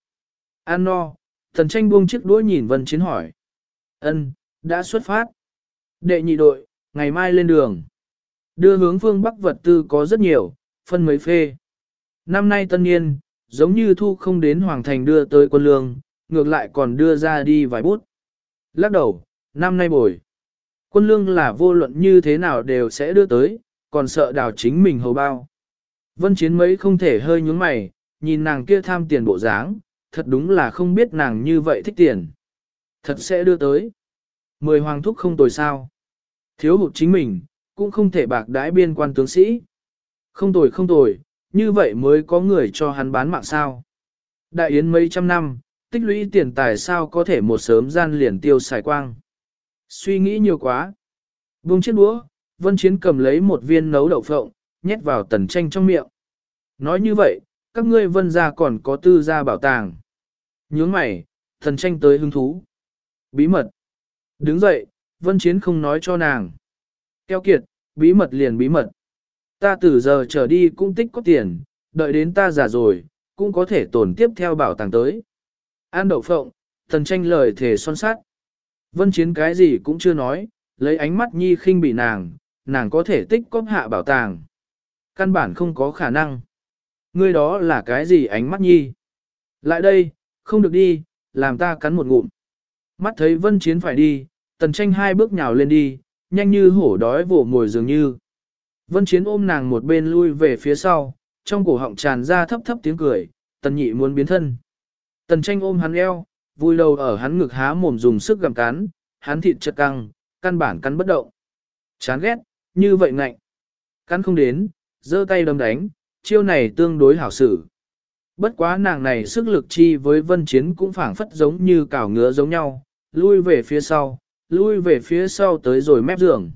An no, tần tranh buông chiếc đũa nhìn vân chiến hỏi. ân đã xuất phát. Đệ nhị đội, ngày mai lên đường. Đưa hướng phương bắc vật tư có rất nhiều, phân mấy phê. Năm nay tân niên, giống như thu không đến hoàng thành đưa tới quân lương, ngược lại còn đưa ra đi vài bút. Lắc đầu, năm nay bồi. Quân lương là vô luận như thế nào đều sẽ đưa tới, còn sợ đào chính mình hầu bao. Vân chiến mấy không thể hơi nhúng mày, nhìn nàng kia tham tiền bộ dáng, thật đúng là không biết nàng như vậy thích tiền. Thật sẽ đưa tới. Mười hoàng thúc không tồi sao. Thiếu hụt chính mình, cũng không thể bạc đãi biên quan tướng sĩ. Không tồi không tồi, như vậy mới có người cho hắn bán mạng sao. Đại yến mấy trăm năm, tích lũy tiền tài sao có thể một sớm gian liền tiêu xài quang. Suy nghĩ nhiều quá. Buông chiếc đũa, Vân Chiến cầm lấy một viên nấu đậu phộng, nhét vào tần tranh trong miệng. Nói như vậy, các ngươi vân gia còn có tư gia bảo tàng. Nhướng mày, thần tranh tới hứng thú. Bí mật. Đứng dậy, Vân Chiến không nói cho nàng. Keo kiệt, bí mật liền bí mật. Ta từ giờ trở đi cũng tích có tiền, đợi đến ta già rồi, cũng có thể tổn tiếp theo bảo tàng tới. An đậu phộng, thần tranh lời thể son sát. Vân chiến cái gì cũng chưa nói, lấy ánh mắt nhi khinh bị nàng, nàng có thể tích cóp hạ bảo tàng. Căn bản không có khả năng. Ngươi đó là cái gì ánh mắt nhi? Lại đây, không được đi, làm ta cắn một ngụm. Mắt thấy vân chiến phải đi, tần tranh hai bước nhào lên đi, nhanh như hổ đói vỗ mồi dường như. Vân chiến ôm nàng một bên lui về phía sau, trong cổ họng tràn ra thấp thấp tiếng cười, tần nhị muốn biến thân. Tần tranh ôm hắn eo, vui đầu ở hắn ngực há mồm dùng sức gặm cắn, hắn thịt chật căng, căn bản cắn bất động. Chán ghét, như vậy ngạnh. Cắn không đến, giơ tay đâm đánh, chiêu này tương đối hảo xử. Bất quá nàng này sức lực chi với vân chiến cũng phảng phất giống như cảo ngứa giống nhau, lui về phía sau, lui về phía sau tới rồi mép giường.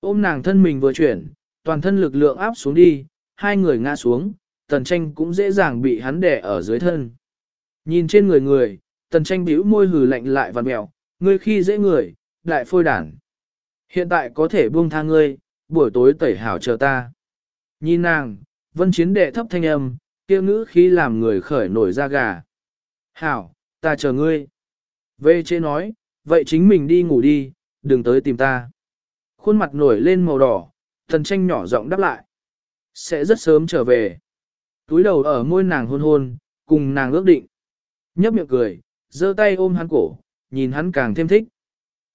Ôm nàng thân mình vừa chuyển, toàn thân lực lượng áp xuống đi, hai người ngã xuống, tần tranh cũng dễ dàng bị hắn đè ở dưới thân. Nhìn trên người người, tần tranh bĩu môi hừ lạnh lại vằn mèo, ngươi khi dễ người, đại phôi đản. Hiện tại có thể buông tha ngươi, buổi tối tẩy hảo chờ ta. Nhìn nàng, vân chiến đệ thấp thanh âm, kia ngữ khi làm người khởi nổi da gà. Hảo, ta chờ ngươi. Vê chế nói, vậy chính mình đi ngủ đi, đừng tới tìm ta. Khuôn mặt nổi lên màu đỏ, thần tranh nhỏ giọng đáp lại. Sẽ rất sớm trở về. Túi đầu ở môi nàng hôn hôn, cùng nàng ước định. Nhấp miệng cười, giơ tay ôm hắn cổ, nhìn hắn càng thêm thích.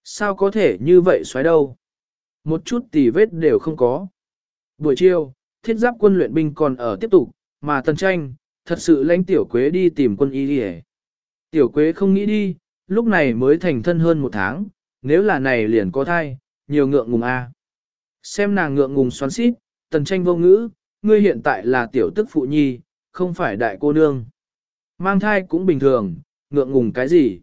Sao có thể như vậy xoáy đâu? Một chút tì vết đều không có. Buổi chiều, thiết giáp quân luyện binh còn ở tiếp tục, mà tần tranh, thật sự lãnh tiểu quế đi tìm quân y đi Tiểu quế không nghĩ đi, lúc này mới thành thân hơn một tháng, nếu là này liền có thai, nhiều ngượng ngùng a. Xem nàng ngượng ngùng xoắn xít, tần tranh vô ngữ, ngươi hiện tại là tiểu tức phụ nhi, không phải đại cô nương. Mang thai cũng bình thường, ngượng ngùng cái gì.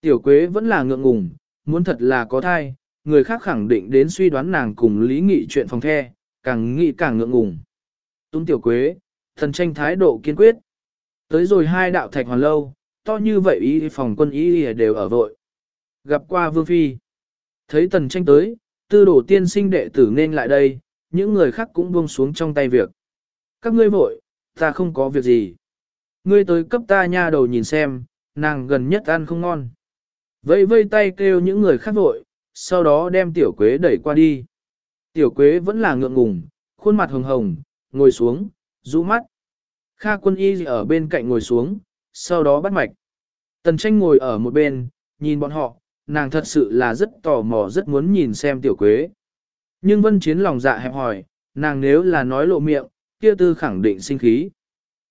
Tiểu quế vẫn là ngượng ngùng, muốn thật là có thai, người khác khẳng định đến suy đoán nàng cùng lý nghị chuyện phòng the, càng nghĩ càng ngượng ngùng. Tung tiểu quế, thần tranh thái độ kiên quyết. Tới rồi hai đạo thạch hoàn lâu, to như vậy ý phòng quân ý đều ở vội. Gặp qua vương phi. Thấy tần tranh tới, tư đổ tiên sinh đệ tử nên lại đây, những người khác cũng buông xuống trong tay việc. Các ngươi vội, ta không có việc gì. Ngươi tới cấp ta nha đầu nhìn xem, nàng gần nhất ăn không ngon. Vây vây tay kêu những người khác vội, sau đó đem tiểu quế đẩy qua đi. Tiểu quế vẫn là ngượng ngùng, khuôn mặt hồng hồng, ngồi xuống, rũ mắt. Kha quân y ở bên cạnh ngồi xuống, sau đó bắt mạch. Tần tranh ngồi ở một bên, nhìn bọn họ, nàng thật sự là rất tò mò rất muốn nhìn xem tiểu quế. Nhưng vân chiến lòng dạ hẹp hỏi, nàng nếu là nói lộ miệng, kia tư khẳng định sinh khí.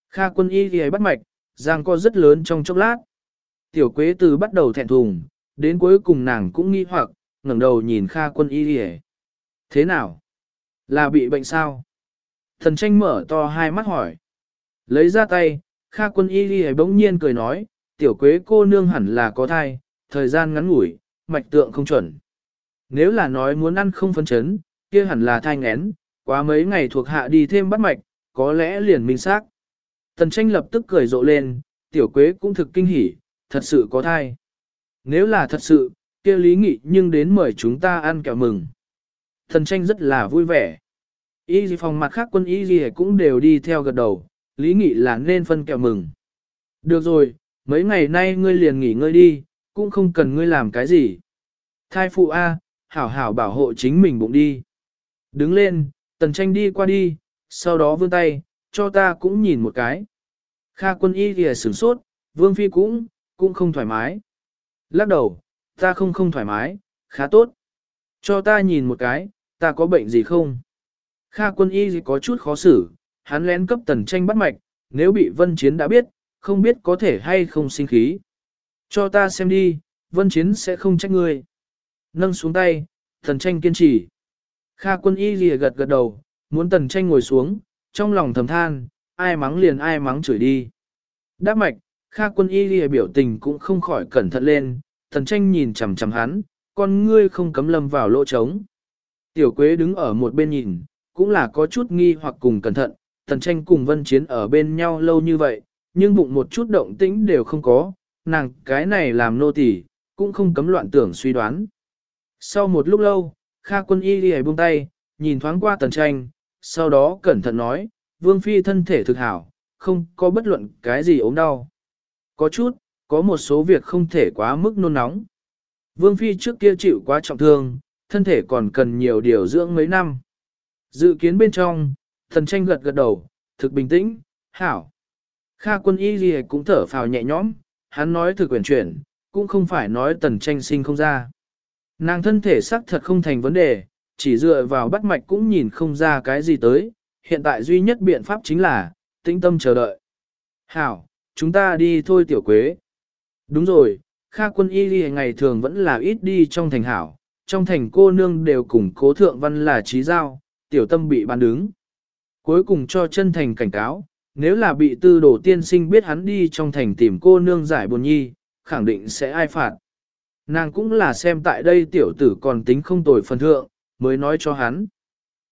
Kha quân y thì bắt mạch, giang co rất lớn trong chốc lát. Tiểu quế từ bắt đầu thẹn thùng, đến cuối cùng nàng cũng nghi hoặc, ngẩng đầu nhìn Kha quân y thì Thế nào? Là bị bệnh sao? Thần tranh mở to hai mắt hỏi. Lấy ra tay, Kha quân y thì bỗng nhiên cười nói, tiểu quế cô nương hẳn là có thai, thời gian ngắn ngủi, mạch tượng không chuẩn. Nếu là nói muốn ăn không phân chấn, kia hẳn là thai ngén, quá mấy ngày thuộc hạ đi thêm bắt mạch, có lẽ liền minh xác. Tần tranh lập tức cười rộ lên, tiểu quế cũng thực kinh hỉ, thật sự có thai. Nếu là thật sự, kia lý nghị nhưng đến mời chúng ta ăn kẹo mừng. Tần tranh rất là vui vẻ. Y gì phòng mặt khác quân y gì cũng đều đi theo gật đầu, lý nghị là nên phân kẹo mừng. Được rồi, mấy ngày nay ngươi liền nghỉ ngơi đi, cũng không cần ngươi làm cái gì. Thai phụ A, hảo hảo bảo hộ chính mình bụng đi. Đứng lên, tần tranh đi qua đi, sau đó vươn tay, cho ta cũng nhìn một cái. Kha quân y thì sửng sốt, vương phi cũng, cũng không thoải mái. Lắc đầu, ta không không thoải mái, khá tốt. Cho ta nhìn một cái, ta có bệnh gì không? Kha quân y có chút khó xử, hắn lén cấp tần tranh bắt mạch, nếu bị vân chiến đã biết, không biết có thể hay không sinh khí. Cho ta xem đi, vân chiến sẽ không trách ngươi. Nâng xuống tay, tần tranh kiên trì. Kha quân y lìa gật gật đầu, muốn tần tranh ngồi xuống, trong lòng thầm than, ai mắng liền ai mắng chửi đi. Đáp mạch, Kha quân y lìa biểu tình cũng không khỏi cẩn thận lên, Thần tranh nhìn chằm chằm hắn, con ngươi không cấm lâm vào lỗ trống. Tiểu quế đứng ở một bên nhìn, cũng là có chút nghi hoặc cùng cẩn thận, Thần tranh cùng vân chiến ở bên nhau lâu như vậy, nhưng bụng một chút động tĩnh đều không có, nàng cái này làm nô tỳ cũng không cấm loạn tưởng suy đoán. Sau một lúc lâu, Kha quân y lìa buông tay, nhìn thoáng qua Thần tranh, sau đó cẩn thận nói, vương phi thân thể thực hảo, không có bất luận cái gì ốm đau. Có chút, có một số việc không thể quá mức nôn nóng. Vương phi trước kia chịu quá trọng thương, thân thể còn cần nhiều điều dưỡng mấy năm. Dự kiến bên trong, thần tranh gật gật đầu, thực bình tĩnh, hảo. Kha quân y gì cũng thở phào nhẹ nhõm, hắn nói thực quyền chuyển, cũng không phải nói tần tranh sinh không ra. Nàng thân thể sắc thật không thành vấn đề, chỉ dựa vào bắt mạch cũng nhìn không ra cái gì tới, hiện tại duy nhất biện pháp chính là, tĩnh tâm chờ đợi. Hảo, chúng ta đi thôi tiểu quế. Đúng rồi, Kha quân y đi ngày thường vẫn là ít đi trong thành hảo, trong thành cô nương đều cùng cố thượng văn là trí giao, tiểu tâm bị ban đứng. Cuối cùng cho chân thành cảnh cáo, nếu là bị tư đồ tiên sinh biết hắn đi trong thành tìm cô nương giải buồn nhi, khẳng định sẽ ai phạt. Nàng cũng là xem tại đây tiểu tử còn tính không tồi phần thượng, mới nói cho hắn.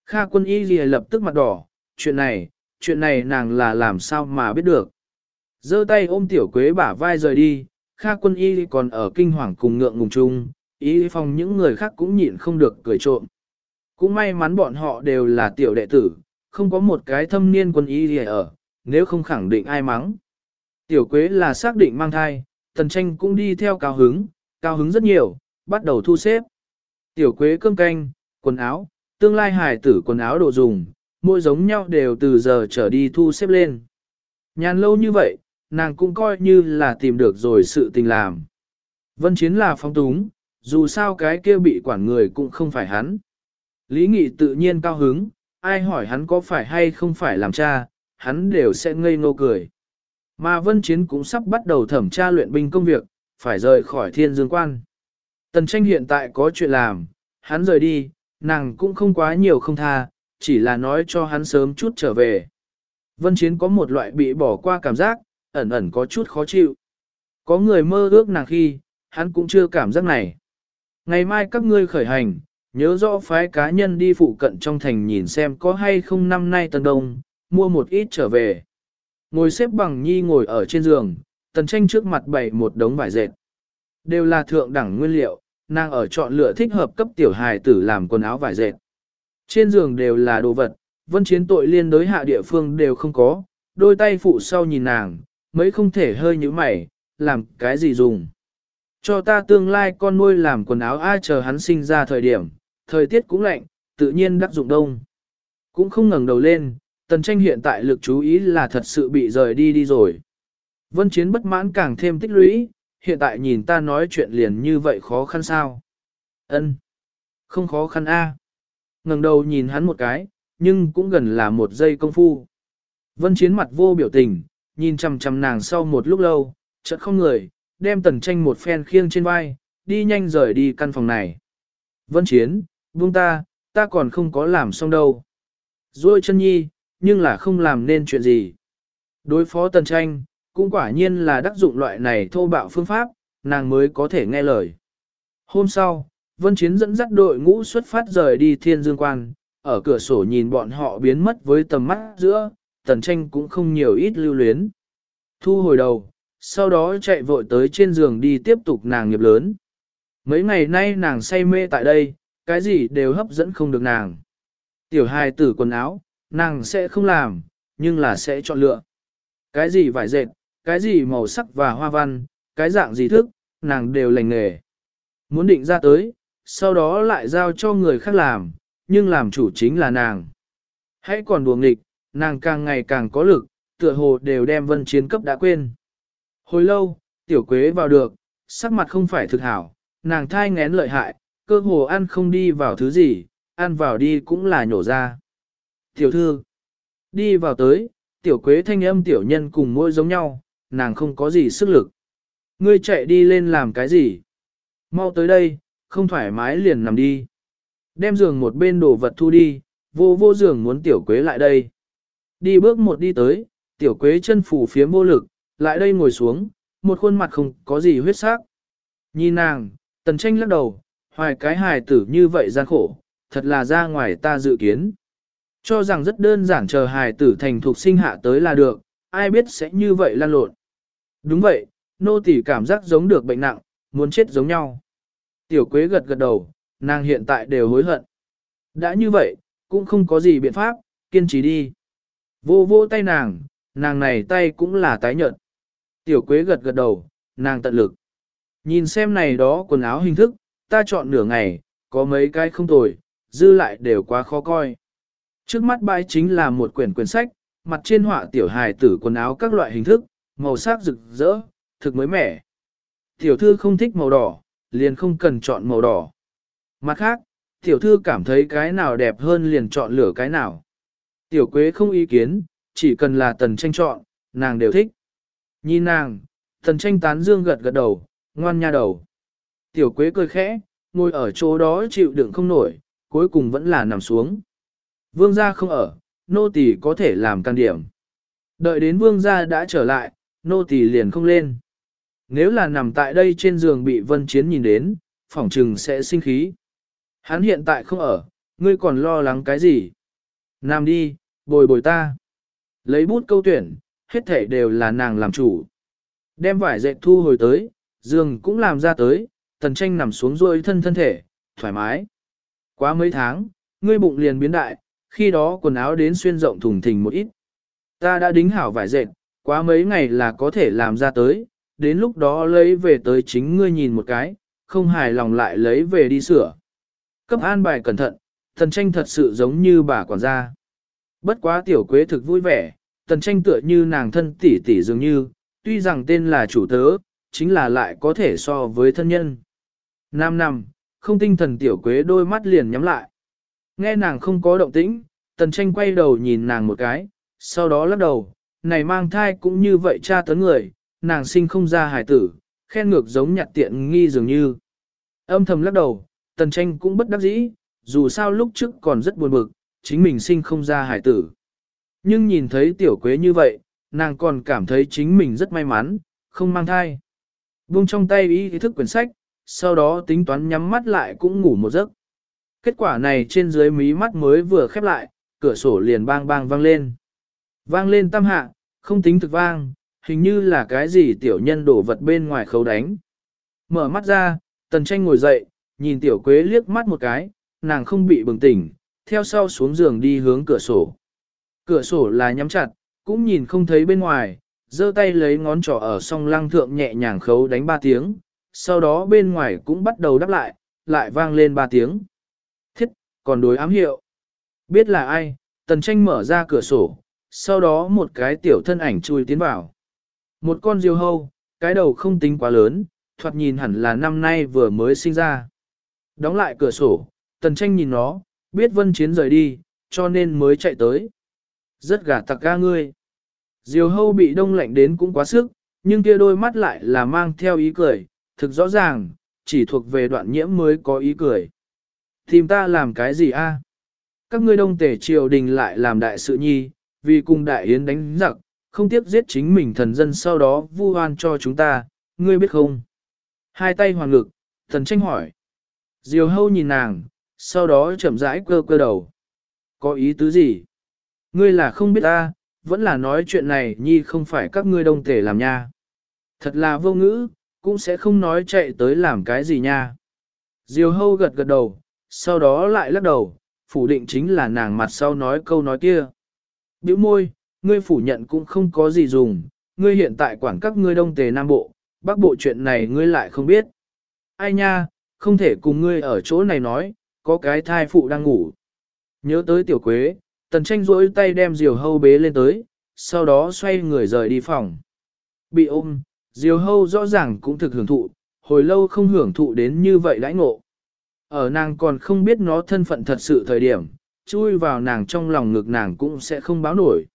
Kha quân y gì lập tức mặt đỏ, chuyện này, chuyện này nàng là làm sao mà biết được. giơ tay ôm tiểu quế bả vai rời đi, Kha quân y còn ở kinh hoàng cùng ngượng ngùng chung, y phòng những người khác cũng nhịn không được cười trộm. Cũng may mắn bọn họ đều là tiểu đệ tử, không có một cái thâm niên quân y gì ở, nếu không khẳng định ai mắng. Tiểu quế là xác định mang thai, tần tranh cũng đi theo cao hứng, cao hứng rất nhiều, bắt đầu thu xếp. Tiểu quế cơm canh, quần áo, tương lai hài tử quần áo đồ dùng, mỗi giống nhau đều từ giờ trở đi thu xếp lên. Nhàn lâu như vậy, nàng cũng coi như là tìm được rồi sự tình làm. Vân Chiến là phong túng, dù sao cái kia bị quản người cũng không phải hắn. Lý Nghị tự nhiên cao hứng, ai hỏi hắn có phải hay không phải làm cha, hắn đều sẽ ngây ngô cười. Mà Vân Chiến cũng sắp bắt đầu thẩm tra luyện binh công việc, phải rời khỏi thiên dương quan. Tần tranh hiện tại có chuyện làm, hắn rời đi, nàng cũng không quá nhiều không tha, chỉ là nói cho hắn sớm chút trở về. Vân Chiến có một loại bị bỏ qua cảm giác, ẩn ẩn có chút khó chịu. Có người mơ ước nàng khi, hắn cũng chưa cảm giác này. Ngày mai các ngươi khởi hành, nhớ rõ phái cá nhân đi phụ cận trong thành nhìn xem có hay không năm nay tần đông, mua một ít trở về. Ngồi xếp bằng nhi ngồi ở trên giường, tần tranh trước mặt bày một đống vải dệt. Đều là thượng đẳng nguyên liệu, nàng ở chọn lựa thích hợp cấp tiểu hài tử làm quần áo vải dệt. Trên giường đều là đồ vật, vân chiến tội liên đối hạ địa phương đều không có, đôi tay phụ sau nhìn nàng, mấy không thể hơi như mày, làm cái gì dùng. Cho ta tương lai con nuôi làm quần áo ai chờ hắn sinh ra thời điểm, thời tiết cũng lạnh, tự nhiên đắc dụng đông. Cũng không ngẩng đầu lên, tần tranh hiện tại lực chú ý là thật sự bị rời đi đi rồi. Vân chiến bất mãn càng thêm tích lũy, hiện tại nhìn ta nói chuyện liền như vậy khó khăn sao? Ân, Không khó khăn a. Ngẩng đầu nhìn hắn một cái, nhưng cũng gần là một giây công phu. Vân chiến mặt vô biểu tình, nhìn chằm chằm nàng sau một lúc lâu, chợt không người, đem tần tranh một phen khiêng trên vai, đi nhanh rời đi căn phòng này. Vân chiến, buông ta, ta còn không có làm xong đâu. Rồi chân nhi, nhưng là không làm nên chuyện gì. Đối phó tần tranh, cũng quả nhiên là đắc dụng loại này thô bạo phương pháp, nàng mới có thể nghe lời. Hôm sau, Vân Chiến dẫn dắt đội ngũ xuất phát rời đi thiên dương quan, ở cửa sổ nhìn bọn họ biến mất với tầm mắt giữa, tần tranh cũng không nhiều ít lưu luyến. Thu hồi đầu, sau đó chạy vội tới trên giường đi tiếp tục nàng nghiệp lớn. Mấy ngày nay nàng say mê tại đây, cái gì đều hấp dẫn không được nàng. Tiểu hài tử quần áo, nàng sẽ không làm, nhưng là sẽ chọn lựa. Cái gì vải dệt, cái gì màu sắc và hoa văn, cái dạng gì thức, nàng đều lành nghề. Muốn định ra tới, sau đó lại giao cho người khác làm, nhưng làm chủ chính là nàng. Hãy còn đùa nghịch, nàng càng ngày càng có lực, tựa hồ đều đem vân chiến cấp đã quên. Hồi lâu, tiểu quế vào được, sắc mặt không phải thực hảo, nàng thai ngén lợi hại, cơ hồ ăn không đi vào thứ gì, ăn vào đi cũng là nhổ ra. Tiểu thư, đi vào tới, tiểu quế thanh âm tiểu nhân cùng môi giống nhau, nàng không có gì sức lực. Ngươi chạy đi lên làm cái gì? Mau tới đây, không thoải mái liền nằm đi. Đem giường một bên đồ vật thu đi, vô vô giường muốn tiểu quế lại đây. Đi bước một đi tới, tiểu quế chân phủ phía vô lực, lại đây ngồi xuống, một khuôn mặt không có gì huyết sắc. Nhìn nàng, tần tranh lắc đầu, hoài cái hài tử như vậy gian khổ, thật là ra ngoài ta dự kiến. Cho rằng rất đơn giản chờ hài tử thành thục sinh hạ tới là được, ai biết sẽ như vậy lan lộn. Đúng vậy, nô tỳ cảm giác giống được bệnh nặng, muốn chết giống nhau. Tiểu quế gật gật đầu, nàng hiện tại đều hối hận. Đã như vậy, cũng không có gì biện pháp, kiên trì đi. Vô vô tay nàng, nàng này tay cũng là tái nhợt. Tiểu quế gật gật đầu, nàng tận lực. Nhìn xem này đó quần áo hình thức, ta chọn nửa ngày, có mấy cái không tồi, dư lại đều quá khó coi. Trước mắt bãi chính là một quyển quyển sách, mặt trên họa tiểu hài tử quần áo các loại hình thức, màu sắc rực rỡ, thực mới mẻ. Tiểu thư không thích màu đỏ, liền không cần chọn màu đỏ. Mặt khác, tiểu thư cảm thấy cái nào đẹp hơn liền chọn lửa cái nào. Tiểu quế không ý kiến, chỉ cần là tần tranh chọn, nàng đều thích. Nhìn nàng, tần tranh tán dương gật gật đầu, ngoan nha đầu. Tiểu quế cười khẽ, ngồi ở chỗ đó chịu đựng không nổi, cuối cùng vẫn là nằm xuống. Vương gia không ở, nô tỳ có thể làm can điểm. Đợi đến vương gia đã trở lại, nô tỳ liền không lên. Nếu là nằm tại đây trên giường bị vân chiến nhìn đến, phỏng trừng sẽ sinh khí. Hắn hiện tại không ở, ngươi còn lo lắng cái gì? Nằm đi, bồi bồi ta. Lấy bút câu tuyển, hết thể đều là nàng làm chủ. Đem vải dệt thu hồi tới, giường cũng làm ra tới, tần tranh nằm xuống rồi thân thân thể, thoải mái. Quá mấy tháng, ngươi bụng liền biến đại, khi đó quần áo đến xuyên rộng thùng thình một ít. Ta đã đính hảo vải dệt, quá mấy ngày là có thể làm ra tới, đến lúc đó lấy về tới chính ngươi nhìn một cái, không hài lòng lại lấy về đi sửa. Cấp an bài cẩn thận, thần tranh thật sự giống như bà quản gia. Bất quá tiểu quế thực vui vẻ, tần tranh tựa như nàng thân tỷ tỷ dường như, tuy rằng tên là chủ tớ, chính là lại có thể so với thân nhân. Nam nằm, không tinh thần tiểu quế đôi mắt liền nhắm lại. Nghe nàng không có động tĩnh, tần tranh quay đầu nhìn nàng một cái, sau đó lắc đầu, này mang thai cũng như vậy cha tấn người, nàng sinh không ra hài tử, khen ngược giống nhặt tiện nghi dường như. Âm thầm lắc đầu, tần tranh cũng bất đắc dĩ, dù sao lúc trước còn rất buồn bực, chính mình sinh không ra hài tử. Nhưng nhìn thấy tiểu quế như vậy, nàng còn cảm thấy chính mình rất may mắn, không mang thai. Buông trong tay ý thức quyển sách, sau đó tính toán nhắm mắt lại cũng ngủ một giấc. Kết quả này trên dưới mí mắt mới vừa khép lại, cửa sổ liền bang bang vang lên. Vang lên tam hạ, không tính thực vang, hình như là cái gì tiểu nhân đổ vật bên ngoài khấu đánh. Mở mắt ra, tần tranh ngồi dậy, nhìn tiểu quế liếc mắt một cái, nàng không bị bừng tỉnh, theo sau xuống giường đi hướng cửa sổ. Cửa sổ là nhắm chặt, cũng nhìn không thấy bên ngoài, giơ tay lấy ngón trỏ ở song lăng thượng nhẹ nhàng khấu đánh ba tiếng, sau đó bên ngoài cũng bắt đầu đáp lại, lại vang lên ba tiếng. Thiết, còn đối ám hiệu. Biết là ai, tần tranh mở ra cửa sổ, sau đó một cái tiểu thân ảnh chui tiến vào. Một con diều hâu, cái đầu không tính quá lớn, thoạt nhìn hẳn là năm nay vừa mới sinh ra. Đóng lại cửa sổ, tần tranh nhìn nó, biết vân chiến rời đi, cho nên mới chạy tới. Rất gà tặc ga ngươi. Diều hâu bị đông lạnh đến cũng quá sức, nhưng kia đôi mắt lại là mang theo ý cười, thực rõ ràng, chỉ thuộc về đoạn nhiễm mới có ý cười. Tìm ta làm cái gì a? Các ngươi đông tể triều đình lại làm đại sự nhi, vì cùng đại yến đánh giặc, không tiếc giết chính mình thần dân sau đó vu oan cho chúng ta, ngươi biết không? Hai tay hoàng ngực, thần tranh hỏi. Diều hâu nhìn nàng, sau đó chậm rãi cơ cơ đầu. Có ý tứ gì? Ngươi là không biết ta, vẫn là nói chuyện này nhi không phải các ngươi đông tể làm nha. Thật là vô ngữ, cũng sẽ không nói chạy tới làm cái gì nha. Diều hâu gật gật đầu, sau đó lại lắc đầu, phủ định chính là nàng mặt sau nói câu nói kia. Biểu môi, ngươi phủ nhận cũng không có gì dùng, ngươi hiện tại quản các ngươi đông tề nam bộ, bắc bộ chuyện này ngươi lại không biết. Ai nha, không thể cùng ngươi ở chỗ này nói, có cái thai phụ đang ngủ. Nhớ tới tiểu quế, tần tranh rỗi tay đem diều hâu bế lên tới, sau đó xoay người rời đi phòng. Bị ôm, diều hâu rõ ràng cũng thực hưởng thụ, hồi lâu không hưởng thụ đến như vậy đãi ngộ. Ở nàng còn không biết nó thân phận thật sự thời điểm, chui vào nàng trong lòng ngực nàng cũng sẽ không báo nổi.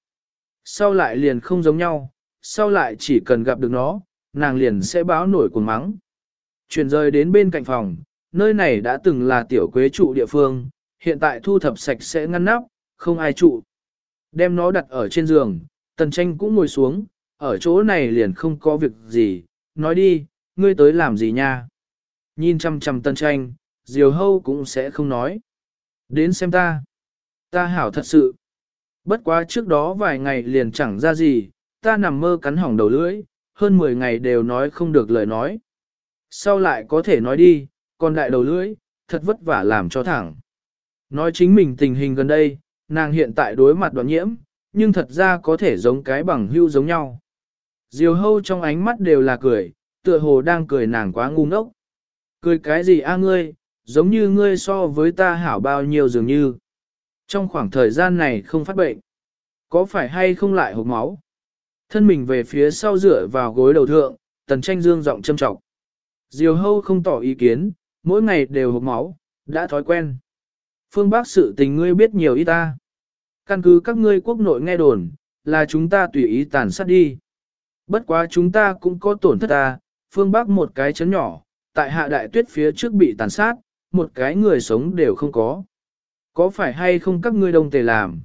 Sau lại liền không giống nhau, sau lại chỉ cần gặp được nó, nàng liền sẽ báo nổi cuồng mắng. Chuyển rời đến bên cạnh phòng, nơi này đã từng là tiểu quế trụ địa phương, hiện tại thu thập sạch sẽ ngăn nắp, không ai trụ. Đem nó đặt ở trên giường, tần tranh cũng ngồi xuống, ở chỗ này liền không có việc gì, nói đi, ngươi tới làm gì nha. Nhìn chăm chăm tần tranh, diều hâu cũng sẽ không nói. Đến xem ta. Ta hảo thật sự. Bất quá trước đó vài ngày liền chẳng ra gì, ta nằm mơ cắn hỏng đầu lưỡi, hơn 10 ngày đều nói không được lời nói. Sau lại có thể nói đi, còn đại đầu lưỡi, thật vất vả làm cho thẳng. Nói chính mình tình hình gần đây, nàng hiện tại đối mặt đoạn nhiễm, nhưng thật ra có thể giống cái bằng hưu giống nhau. Diều hâu trong ánh mắt đều là cười, tựa hồ đang cười nàng quá ngu ngốc. Cười cái gì a ngươi, giống như ngươi so với ta hảo bao nhiêu dường như. Trong khoảng thời gian này không phát bệnh, có phải hay không lại hộp máu? Thân mình về phía sau dựa vào gối đầu thượng, tần tranh dương giọng châm trọng. Diều hâu không tỏ ý kiến, mỗi ngày đều hộp máu, đã thói quen. Phương Bắc sự tình ngươi biết nhiều ít ta. Căn cứ các ngươi quốc nội nghe đồn, là chúng ta tùy ý tàn sát đi. Bất quá chúng ta cũng có tổn thất ta, phương Bắc một cái chấn nhỏ, tại hạ đại tuyết phía trước bị tàn sát, một cái người sống đều không có. Có phải hay không các ngươi đông tề làm?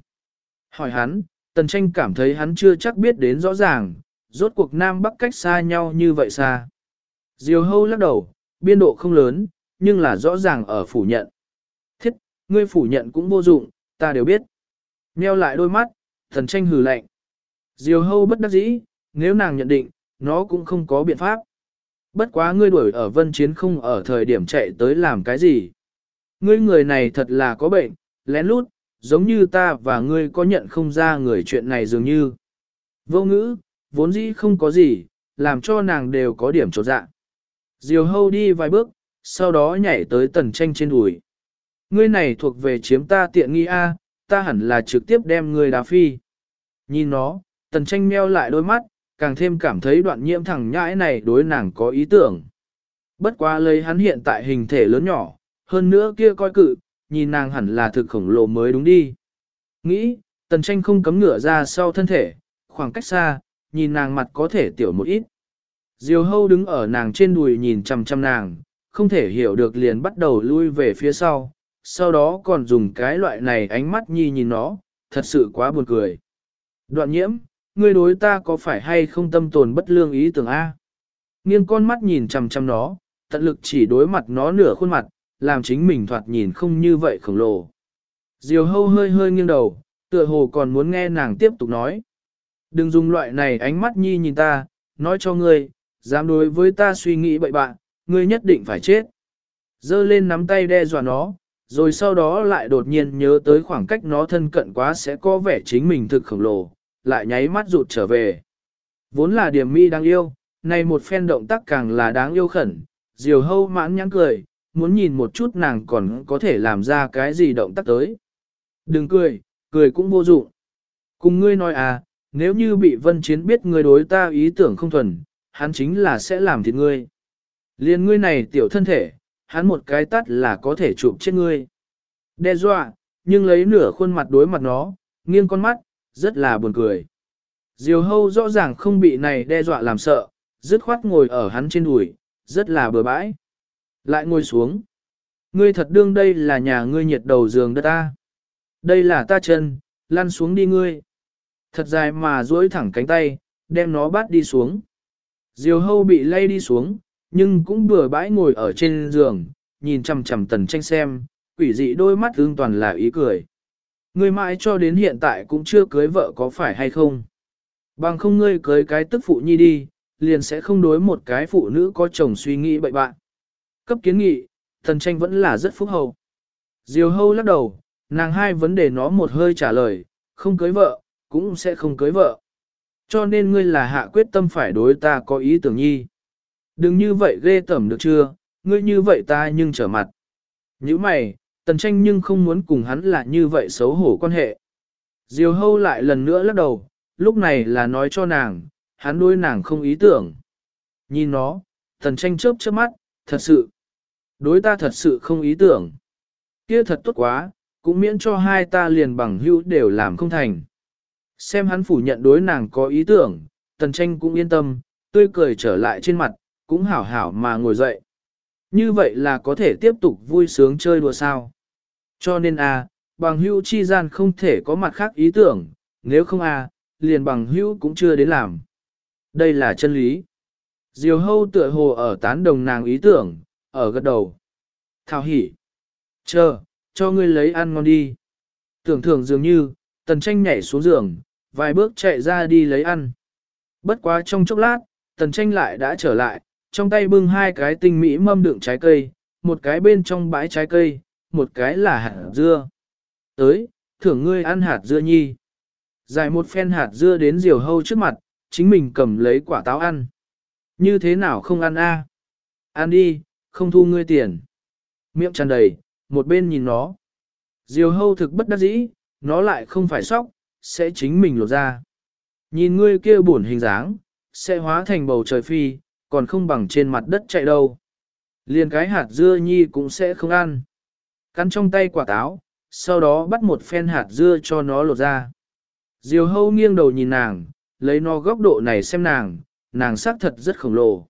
Hỏi hắn, tần tranh cảm thấy hắn chưa chắc biết đến rõ ràng, rốt cuộc Nam Bắc cách xa nhau như vậy xa. Diều hâu lắc đầu, biên độ không lớn, nhưng là rõ ràng ở phủ nhận. Thiết, ngươi phủ nhận cũng vô dụng, ta đều biết. Nheo lại đôi mắt, thần tranh hừ lạnh. Diều hâu bất đắc dĩ, nếu nàng nhận định, nó cũng không có biện pháp. Bất quá ngươi đuổi ở vân chiến không ở thời điểm chạy tới làm cái gì. Ngươi người này thật là có bệnh, lén lút, giống như ta và ngươi có nhận không ra người chuyện này dường như. Vô ngữ, vốn dĩ không có gì, làm cho nàng đều có điểm trột dạ. Diều hâu đi vài bước, sau đó nhảy tới tần tranh trên đùi. Ngươi này thuộc về chiếm ta tiện nghi A, ta hẳn là trực tiếp đem ngươi đá phi. Nhìn nó, tần tranh meo lại đôi mắt, càng thêm cảm thấy đoạn nhiễm thằng nhãi này đối nàng có ý tưởng. Bất quá lấy hắn hiện tại hình thể lớn nhỏ, hơn nữa kia coi cự, nhìn nàng hẳn là thực khổng lồ mới đúng đi. Nghĩ, tần tranh không cấm ngửa ra sau thân thể, khoảng cách xa, nhìn nàng mặt có thể tiểu một ít. Diều hâu đứng ở nàng trên đùi nhìn chằm chằm nàng, không thể hiểu được liền bắt đầu lui về phía sau, sau đó còn dùng cái loại này ánh mắt nhi nhìn nó, thật sự quá buồn cười. Đoạn nhiễm, ngươi đối ta có phải hay không tâm tồn bất lương ý tưởng A? Nghiêng con mắt nhìn chằm chằm nó, tận lực chỉ đối mặt nó nửa khuôn mặt, làm chính mình thoạt nhìn không như vậy khổng lồ. Diều hâu hơi hơi nghiêng đầu, tựa hồ còn muốn nghe nàng tiếp tục nói. Đừng dùng loại này ánh mắt nhi nhìn ta, nói cho ngươi, dám đối với ta suy nghĩ bậy bạn, ngươi nhất định phải chết. Dơ lên nắm tay đe dọa nó, rồi sau đó lại đột nhiên nhớ tới khoảng cách nó thân cận quá sẽ có vẻ chính mình thực khổng lồ, lại nháy mắt rụt trở về. Vốn là điểm mi đáng yêu, này một phen động tác càng là đáng yêu khẩn, diều hâu mãn nhãn cười, muốn nhìn một chút nàng còn có thể làm ra cái gì động tác tới. Đừng cười, cười cũng vô dụng. Cùng ngươi nói à, nếu như bị vân chiến biết ngươi đối ta ý tưởng không thuần, hắn chính là sẽ làm thịt ngươi. Liên ngươi này tiểu thân thể, hắn một cái tắt là có thể chụp chết ngươi. Đe dọa, nhưng lấy nửa khuôn mặt đối mặt nó, nghiêng con mắt, rất là buồn cười. Diều hâu rõ ràng không bị này đe dọa làm sợ, dứt khoát ngồi ở hắn trên đùi, rất là bừa bãi. Lại ngồi xuống. Ngươi thật đương đây là nhà ngươi nhiệt đầu giường đất ta. Đây là ta chân, lăn xuống đi ngươi. Thật dài mà duỗi thẳng cánh tay, đem nó bắt đi xuống. Diều hâu bị lay đi xuống, nhưng cũng bừa bãi ngồi ở trên giường, nhìn chằm chằm tần tranh xem, quỷ dị đôi mắt ương toàn là ý cười. Ngươi mãi cho đến hiện tại cũng chưa cưới vợ có phải hay không? Bằng không ngươi cưới cái tức phụ nhi đi, liền sẽ không đối một cái phụ nữ có chồng suy nghĩ bậy bạn. Cấp kiến nghị, tần tranh vẫn là rất phúc hậu. Diều hâu lắc đầu, nàng hai vấn đề nó một hơi trả lời, không cưới vợ, cũng sẽ không cưới vợ. Cho nên ngươi là hạ quyết tâm phải đối ta có ý tưởng nhi. Đừng như vậy ghê tẩm được chưa, ngươi như vậy ta nhưng trở mặt. Như mày, tần tranh nhưng không muốn cùng hắn là như vậy xấu hổ quan hệ. Diều hâu lại lần nữa lắc đầu, lúc này là nói cho nàng, hắn đối nàng không ý tưởng. Nhìn nó, tần tranh chớp chớp mắt, thật sự. Đối ta thật sự không ý tưởng. Kia thật tốt quá, cũng miễn cho hai ta liền bằng hữu đều làm không thành. Xem hắn phủ nhận đối nàng có ý tưởng, tần tranh cũng yên tâm, tươi cười trở lại trên mặt, cũng hảo hảo mà ngồi dậy. Như vậy là có thể tiếp tục vui sướng chơi đùa sao. Cho nên a, bằng hữu chi gian không thể có mặt khác ý tưởng, nếu không a, liền bằng hữu cũng chưa đến làm. Đây là chân lý. Diều hâu tựa hồ ở tán đồng nàng ý tưởng, ở gật đầu. Thảo hỉ. Chờ, cho ngươi lấy ăn ngon đi. Tưởng thường dường như, tần tranh nhảy xuống giường, vài bước chạy ra đi lấy ăn. Bất quá trong chốc lát, tần tranh lại đã trở lại, trong tay bưng hai cái tinh mỹ mâm đựng trái cây, một cái bên trong bãi trái cây, một cái là hạt dưa. Tới, thưởng ngươi ăn hạt dưa nhi. Dài một phen hạt dưa đến diều hâu trước mặt, chính mình cầm lấy quả táo ăn. Như thế nào không ăn a? Ăn đi, không thu ngươi tiền. Miệng tràn đầy, một bên nhìn nó. Diều hâu thực bất đắc dĩ, nó lại không phải sóc, sẽ chính mình lột ra. Nhìn ngươi kia buồn hình dáng, sẽ hóa thành bầu trời phi, còn không bằng trên mặt đất chạy đâu. Liền cái hạt dưa nhi cũng sẽ không ăn. Cắn trong tay quả táo, sau đó bắt một phen hạt dưa cho nó lột ra. Diều hâu nghiêng đầu nhìn nàng, lấy nó góc độ này xem nàng, nàng xác thật rất khổng lồ.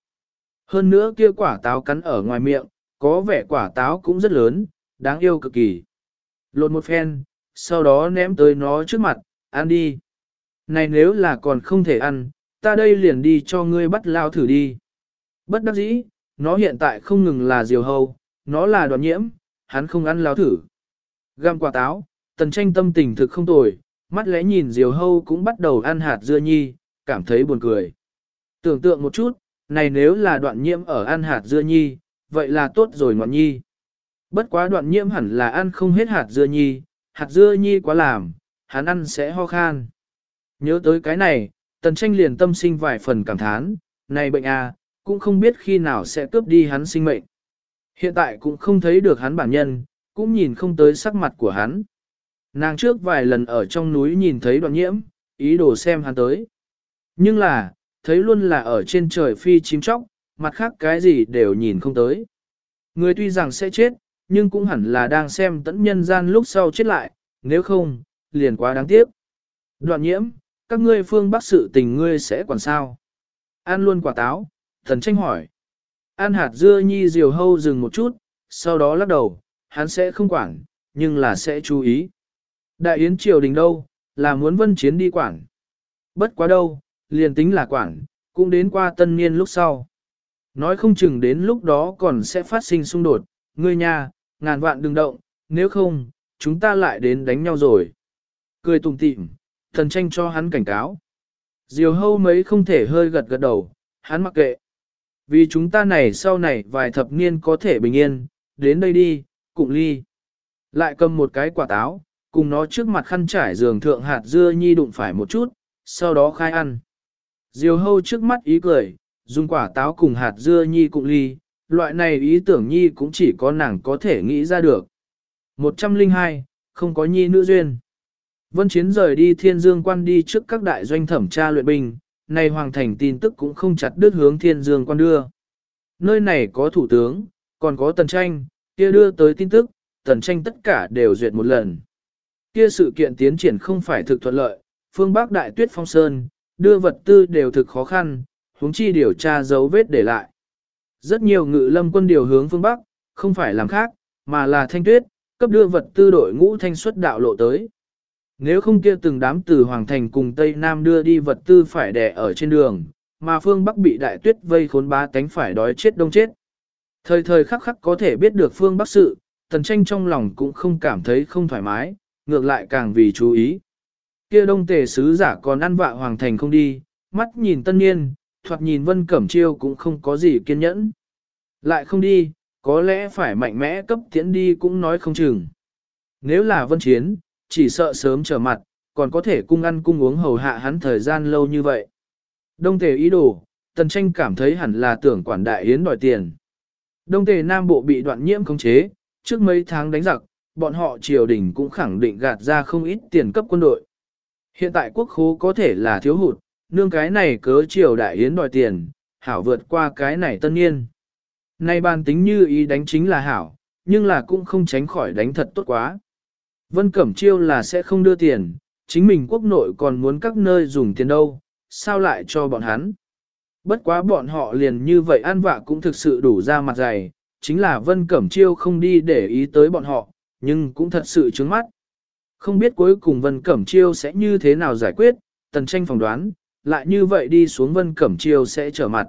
Hơn nữa kia quả táo cắn ở ngoài miệng, có vẻ quả táo cũng rất lớn, đáng yêu cực kỳ. Lột một phen, sau đó ném tới nó trước mặt, ăn đi. Này nếu là còn không thể ăn, ta đây liền đi cho ngươi bắt lao thử đi. Bất đắc dĩ, nó hiện tại không ngừng là diều hâu, nó là đoàn nhiễm, hắn không ăn lao thử. Găm quả táo, tần tranh tâm tình thực không tồi, mắt lẽ nhìn diều hâu cũng bắt đầu ăn hạt dưa nhi, cảm thấy buồn cười. Tưởng tượng một chút, này nếu là đoạn nhiễm ở ăn hạt dưa nhi, vậy là tốt rồi ngọn nhi. Bất quá đoạn nhiễm hẳn là ăn không hết hạt dưa nhi, hạt dưa nhi quá làm, hắn ăn sẽ ho khan. Nhớ tới cái này, tần tranh liền tâm sinh vài phần cảm thán, này bệnh à, cũng không biết khi nào sẽ cướp đi hắn sinh mệnh. Hiện tại cũng không thấy được hắn bản nhân, cũng nhìn không tới sắc mặt của hắn. Nàng trước vài lần ở trong núi nhìn thấy đoạn nhiễm, ý đồ xem hắn tới. Nhưng là, thấy luôn là ở trên trời phi chim chóc, mặt khác cái gì đều nhìn không tới. Người tuy rằng sẽ chết, nhưng cũng hẳn là đang xem tẫn nhân gian lúc sau chết lại, nếu không, liền quá đáng tiếc. Đoạn nhiễm, các ngươi phương bắc sự tình ngươi sẽ còn sao? An luôn quả táo, thần tranh hỏi. An hạt dưa nhi diều hâu dừng một chút, sau đó lắc đầu, hắn sẽ không quản, nhưng là sẽ chú ý. Đại yến triều đình đâu, là muốn vân chiến đi quản. Bất quá đâu, liền tính là quản, cũng đến qua tân niên lúc sau. Nói không chừng đến lúc đó còn sẽ phát sinh xung đột, ngươi nhà, ngàn vạn đừng động, nếu không, chúng ta lại đến đánh nhau rồi. Cười tùng tịm, thần tranh cho hắn cảnh cáo. Diều hâu mấy không thể hơi gật gật đầu, hắn mặc kệ. Vì chúng ta này sau này vài thập niên có thể bình yên, đến đây đi, cụng ly. Lại cầm một cái quả táo, cùng nó trước mặt khăn trải giường thượng hạt dưa nhi đụng phải một chút, sau đó khai ăn. Diều hâu trước mắt ý cười, dùng quả táo cùng hạt dưa nhi cùng ly, loại này ý tưởng nhi cũng chỉ có nàng có thể nghĩ ra được. 102, không có nhi nữ duyên. Vân Chiến rời đi thiên dương quan đi trước các đại doanh thẩm tra luyện binh, này hoàng thành tin tức cũng không chặt đứt hướng thiên dương quan đưa. Nơi này có thủ tướng, còn có tần tranh, kia đưa tới tin tức, tần tranh tất cả đều duyệt một lần. Kia sự kiện tiến triển không phải thực thuận lợi, phương Bắc đại tuyết phong sơn, đưa vật tư đều thực khó khăn, huống chi điều tra dấu vết để lại. Rất nhiều ngự lâm quân điều hướng phương Bắc, không phải làm khác, mà là thanh tuyết, cấp đưa vật tư đội ngũ thanh xuất đạo lộ tới. Nếu không kia từng đám từ Hoàng Thành cùng Tây Nam đưa đi vật tư phải đẻ ở trên đường, mà phương Bắc bị đại tuyết vây khốn bá tánh phải đói chết đông chết. Thời thời khắc khắc có thể biết được phương Bắc sự, tần tranh trong lòng cũng không cảm thấy không thoải mái, ngược lại càng vì chú ý. Kia đông tề sứ giả còn ăn vạ Hoàng Thành không đi, mắt nhìn tân niên, thoạt nhìn Vân Cẩm Chiêu cũng không có gì kiên nhẫn. Lại không đi, có lẽ phải mạnh mẽ cấp tiễn đi cũng nói không chừng. Nếu là Vân Chiến, chỉ sợ sớm trở mặt, còn có thể cung ăn cung uống hầu hạ hắn thời gian lâu như vậy. Đông tề ý đồ, tần tranh cảm thấy hẳn là tưởng quản đại yến đòi tiền. Đông tề Nam Bộ bị đoạn nhiễm khống chế, trước mấy tháng đánh giặc, bọn họ triều đình cũng khẳng định gạt ra không ít tiền cấp quân đội. Hiện tại quốc khố có thể là thiếu hụt, nương cái này cớ triều đại yến đòi tiền, hảo vượt qua cái này tân niên. Nay bàn tính như ý đánh chính là hảo, nhưng là cũng không tránh khỏi đánh thật tốt quá. Vân Cẩm Chiêu là sẽ không đưa tiền, chính mình quốc nội còn muốn các nơi dùng tiền đâu, sao lại cho bọn hắn. Bất quá bọn họ liền như vậy ăn vạ cũng thực sự đủ ra mặt dày, chính là Vân Cẩm Chiêu không đi để ý tới bọn họ, nhưng cũng thật sự trướng mắt. Không biết cuối cùng Vân Cẩm Chiêu sẽ như thế nào giải quyết, tần tranh phỏng đoán, lại như vậy đi xuống Vân Cẩm Chiêu sẽ trở mặt.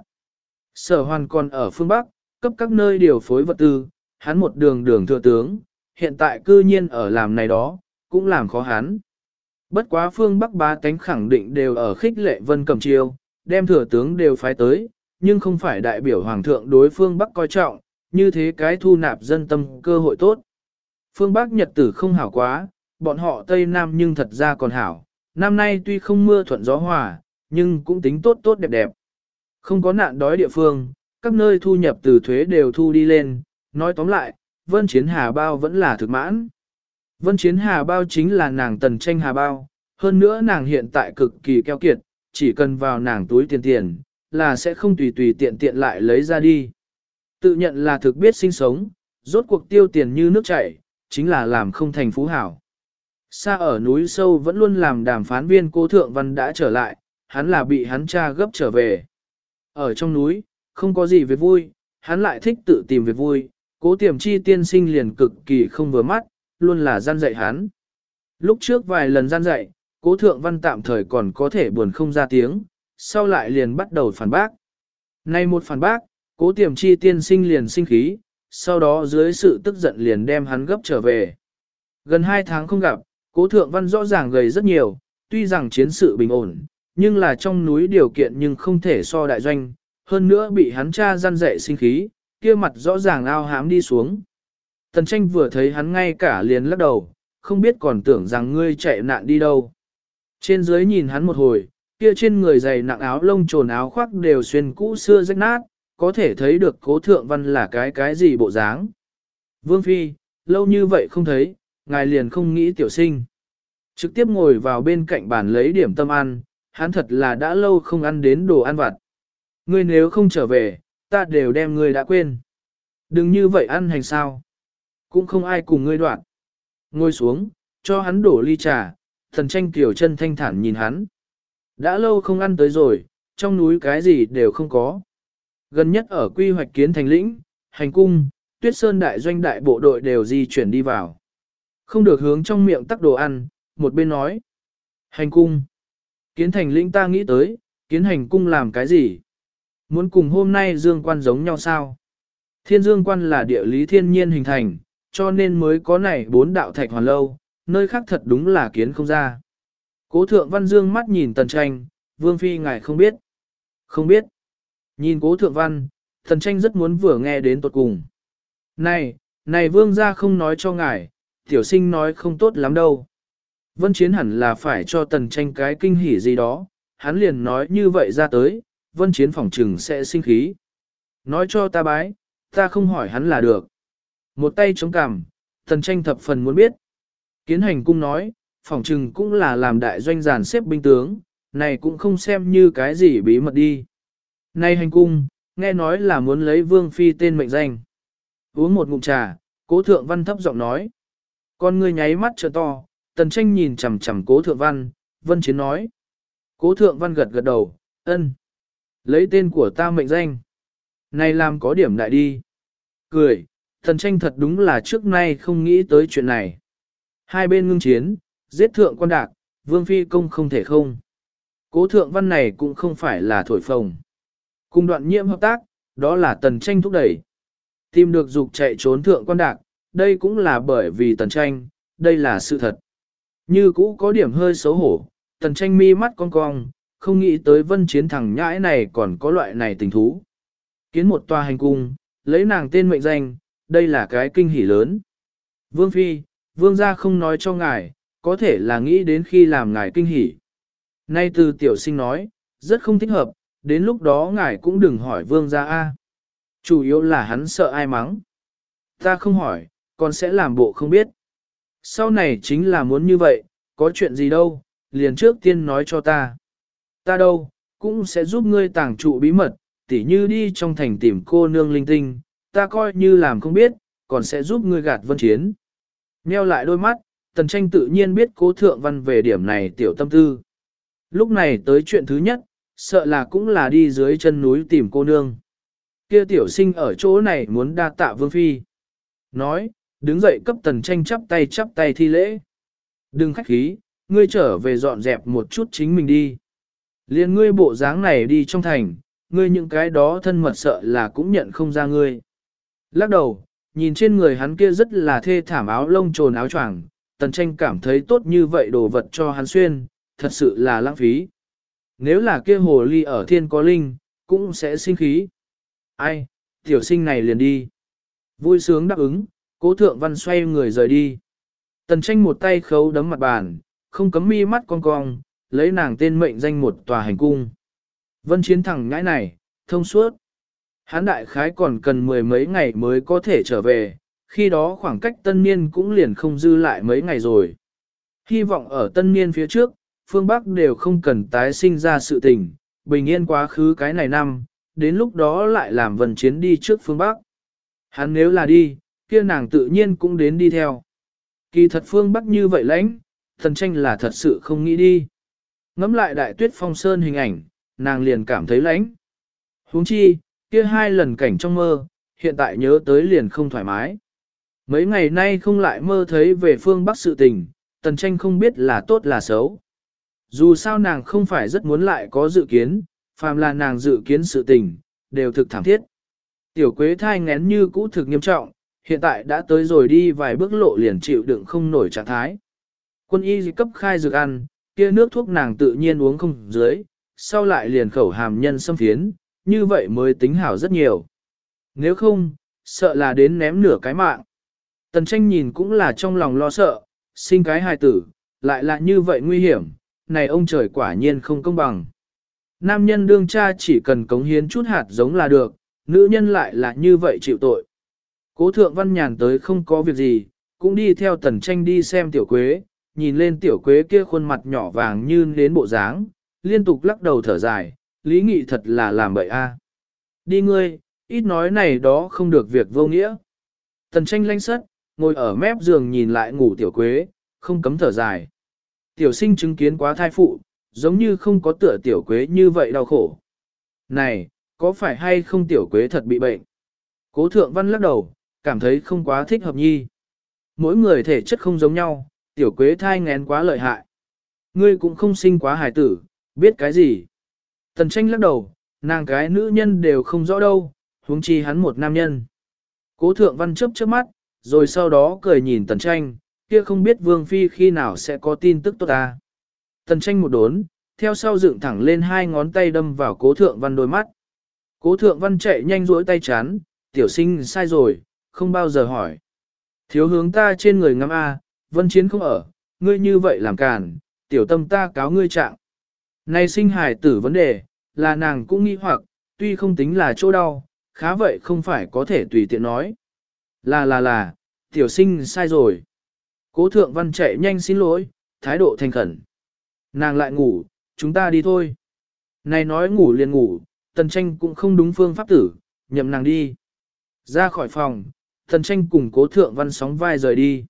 Sở hoàn còn ở phương Bắc, cấp các nơi điều phối vật tư, hắn một đường đường thừa tướng, hiện tại cư nhiên ở làm này đó, cũng làm khó hắn. Bất quá phương Bắc ba cánh khẳng định đều ở khích lệ Vân Cẩm Chiêu, đem thừa tướng đều phái tới, nhưng không phải đại biểu Hoàng thượng đối phương Bắc coi trọng, như thế cái thu nạp dân tâm cơ hội tốt. Phương Bắc Nhật tử không hảo quá, bọn họ Tây Nam nhưng thật ra còn hảo, năm nay tuy không mưa thuận gió hòa, nhưng cũng tính tốt tốt đẹp đẹp. Không có nạn đói địa phương, các nơi thu nhập từ thuế đều thu đi lên, nói tóm lại, Vân Chiến Hà Bao vẫn là thực mãn. Vân Chiến Hà Bao chính là nàng tần tranh Hà Bao, hơn nữa nàng hiện tại cực kỳ keo kiệt, chỉ cần vào nàng túi tiền tiền, là sẽ không tùy tùy tiện tiện lại lấy ra đi. Tự nhận là thực biết sinh sống, rốt cuộc tiêu tiền như nước chảy, chính là làm không thành phú hảo. Xa ở núi sâu vẫn luôn làm đàm phán viên cố thượng văn đã trở lại, hắn là bị hắn cha gấp trở về. Ở trong núi, không có gì việc vui, hắn lại thích tự tìm việc vui, cố tiềm chi tiên sinh liền cực kỳ không vừa mắt, luôn là gian dạy hắn. Lúc trước vài lần gian dạy, cố thượng văn tạm thời còn có thể buồn không ra tiếng, sau lại liền bắt đầu phản bác. Nay một phản bác, cố tiềm chi tiên sinh liền sinh khí, sau đó dưới sự tức giận liền đem hắn gấp trở về. Gần hai tháng không gặp, cố thượng văn rõ ràng gầy rất nhiều, tuy rằng chiến sự bình ổn, nhưng là trong núi điều kiện nhưng không thể so đại doanh, hơn nữa bị hắn cha gian dạy sinh khí, kia mặt rõ ràng ao hám đi xuống. Tần tranh vừa thấy hắn ngay cả liền lắc đầu, không biết còn tưởng rằng ngươi chạy nạn đi đâu. Trên dưới nhìn hắn một hồi, kia trên người dày nặng áo lông trồn áo khoác đều xuyên cũ xưa rách nát, có thể thấy được cố thượng văn là cái cái gì bộ dáng. Vương Phi, lâu như vậy không thấy, ngài liền không nghĩ tiểu sinh. Trực tiếp ngồi vào bên cạnh bàn lấy điểm tâm ăn, hắn thật là đã lâu không ăn đến đồ ăn vặt. Ngươi nếu không trở về, ta đều đem ngươi đã quên. Đừng như vậy ăn hành sao. Cũng không ai cùng ngươi đoạn. Ngồi xuống, cho hắn đổ ly trà, thần tranh tiểu chân thanh thản nhìn hắn. Đã lâu không ăn tới rồi, trong núi cái gì đều không có. Gần nhất ở quy hoạch kiến thành lĩnh, hành cung, tuyết sơn đại doanh đại bộ đội đều di chuyển đi vào. Không được hướng trong miệng tắc đồ ăn, một bên nói. Hành cung. Kiến thành lĩnh ta nghĩ tới, kiến hành cung làm cái gì? Muốn cùng hôm nay dương quan giống nhau sao? Thiên dương quan là địa lý thiên nhiên hình thành, cho nên mới có này bốn đạo thạch hoàn lâu, nơi khác thật đúng là kiến không ra. Cố thượng văn dương mắt nhìn tần tranh, vương phi ngài không biết. Không biết. Nhìn cố thượng văn, tần tranh rất muốn vừa nghe đến tột cùng. Này, này vương gia không nói cho ngài, tiểu sinh nói không tốt lắm đâu. Vân chiến hẳn là phải cho tần tranh cái kinh hỉ gì đó, hắn liền nói như vậy ra tới, vân chiến phỏng trừng sẽ sinh khí. Nói cho ta bái, ta không hỏi hắn là được. Một tay chống cằm, tần tranh thập phần muốn biết. Kiến hành cung nói, phỏng trừng cũng là làm đại doanh giàn xếp binh tướng, này cũng không xem như cái gì bí mật đi. Này hành cung, nghe nói là muốn lấy vương phi tên mệnh danh. Uống một ngụm trà, cố thượng văn thấp giọng nói. Con ngươi nháy mắt trợ to, tần tranh nhìn chằm chằm cố thượng văn, vân chiến nói. Cố thượng văn gật gật đầu, ân. Lấy tên của ta mệnh danh. Này làm có điểm đại đi. Cười, tần tranh thật đúng là trước nay không nghĩ tới chuyện này. Hai bên ngưng chiến, giết thượng quan đạc, vương phi công không thể không. Cố thượng văn này cũng không phải là thổi phồng. Cùng đoạn nhiễm hợp tác, đó là tần tranh thúc đẩy. Tìm được dục chạy trốn thượng quan đạc, đây cũng là bởi vì tần tranh, đây là sự thật. Như cũ có điểm hơi xấu hổ, tần tranh mi mắt cong cong, không nghĩ tới vân chiến thẳng nhãi này còn có loại này tình thú. Kiến một tòa hành cung, lấy nàng tên mệnh danh, đây là cái kinh hỉ lớn. Vương Phi, Vương gia không nói cho ngài, có thể là nghĩ đến khi làm ngài kinh hỉ. Nay từ tiểu sinh nói, rất không thích hợp, đến lúc đó ngài cũng đừng hỏi vương gia A. Chủ yếu là hắn sợ ai mắng. Ta không hỏi, còn sẽ làm bộ không biết. Sau này chính là muốn như vậy, có chuyện gì đâu, liền trước tiên nói cho ta. Ta đâu, cũng sẽ giúp ngươi tàng trụ bí mật, tỉ như đi trong thành tìm cô nương linh tinh, ta coi như làm không biết, còn sẽ giúp ngươi gạt vân chiến. Nheo lại đôi mắt, tần tranh tự nhiên biết cố thượng văn về điểm này tiểu tâm tư. Lúc này tới chuyện thứ nhất, sợ là cũng là đi dưới chân núi tìm cô nương. Kia tiểu sinh ở chỗ này muốn đa tạ vương phi. Nói, đứng dậy cấp tần tranh chắp tay chắp tay thi lễ. Đừng khách khí, ngươi trở về dọn dẹp một chút chính mình đi. Liên ngươi bộ dáng này đi trong thành, ngươi những cái đó thân mật sợ là cũng nhận không ra ngươi. Lắc đầu, nhìn trên người hắn kia rất là thê thảm áo lông trồn áo choàng, tần tranh cảm thấy tốt như vậy đồ vật cho hắn xuyên, thật sự là lãng phí. Nếu là kia hồ ly ở thiên có linh, cũng sẽ sinh khí. Ai, tiểu sinh này liền đi. Vui sướng đáp ứng, cố thượng văn xoay người rời đi. Tần tranh một tay khấu đấm mặt bàn, không cấm mi mắt con cong, lấy nàng tên mệnh danh một tòa hành cung. Vân chiến thẳng ngãi này, thông suốt. Hán đại khái còn cần mười mấy ngày mới có thể trở về, khi đó khoảng cách tân niên cũng liền không dư lại mấy ngày rồi. Hy vọng ở tân niên phía trước, phương Bắc đều không cần tái sinh ra sự tình, bình yên quá khứ cái này năm, đến lúc đó lại làm vần chiến đi trước phương Bắc. Hắn nếu là đi, kia nàng tự nhiên cũng đến đi theo. Kỳ thật phương Bắc như vậy lãnh, thần tranh là thật sự không nghĩ đi. Ngắm lại đại tuyết phong sơn hình ảnh, nàng liền cảm thấy lãnh. huống chi, kia hai lần cảnh trong mơ, hiện tại nhớ tới liền không thoải mái. Mấy ngày nay không lại mơ thấy về phương Bắc sự tình, tần tranh không biết là tốt là xấu. Dù sao nàng không phải rất muốn lại có dự kiến, phàm là nàng dự kiến sự tình, đều thực thảm thiết. Tiểu quế thai ngén như cũ thực nghiêm trọng, hiện tại đã tới rồi đi vài bước lộ liền chịu đựng không nổi trạng thái. Quân y cấp khai dược ăn, kia nước thuốc nàng tự nhiên uống không dưới, sau lại liền khẩu hàm nhân xâm phiến, như vậy mới tính hảo rất nhiều. Nếu không, sợ là đến ném nửa cái mạng. Tần tranh nhìn cũng là trong lòng lo sợ, sinh cái hài tử, lại là như vậy nguy hiểm, này ông trời quả nhiên không công bằng. Nam nhân đương cha chỉ cần cống hiến chút hạt giống là được, nữ nhân lại là như vậy chịu tội. Cố thượng văn nhàn tới không có việc gì, cũng đi theo tần tranh đi xem tiểu quế, nhìn lên tiểu quế kia khuôn mặt nhỏ vàng như đến bộ dáng, liên tục lắc đầu thở dài, lý nghị thật là làm bậy a. Đi ngươi, ít nói này đó không được việc vô nghĩa. Tần tranh lanh sất, ngồi ở mép giường nhìn lại ngủ tiểu quế, không cấm thở dài. Tiểu sinh chứng kiến quá thai phụ, giống như không có tựa tiểu quế như vậy đau khổ. Này, có phải hay không tiểu quế thật bị bệnh? Cố thượng văn lắc đầu, cảm thấy không quá thích hợp nhi. Mỗi người thể chất không giống nhau, tiểu quế thai ngén quá lợi hại. Ngươi cũng không sinh quá hài tử, biết cái gì? Tần tranh lắc đầu, nàng cái nữ nhân đều không rõ đâu, huống chi hắn một nam nhân. Cố thượng văn chớp chớp mắt, rồi sau đó cười nhìn tần tranh, kia không biết vương phi khi nào sẽ có tin tức tốt ta. Tần tranh một đốn, theo sau dựng thẳng lên hai ngón tay đâm vào cố thượng văn đôi mắt. Cố thượng văn chạy nhanh duỗi tay chán, tiểu sinh sai rồi, không bao giờ hỏi. Thiếu hướng ta trên người ngắm A, vân chiến không ở, ngươi như vậy làm càn, tiểu tâm ta cáo ngươi trạng. Này sinh hài tử vấn đề, là nàng cũng nghĩ hoặc, tuy không tính là chỗ đau, khá vậy không phải có thể tùy tiện nói. Là là là, tiểu sinh sai rồi. Cố thượng văn chạy nhanh xin lỗi, thái độ thành khẩn. Nàng lại ngủ, chúng ta đi thôi. Này nói ngủ liền ngủ, tần tranh cũng không đúng phương pháp tử, nhậm nàng đi. Ra khỏi phòng, tần tranh cùng cố thượng văn sóng vai rời đi.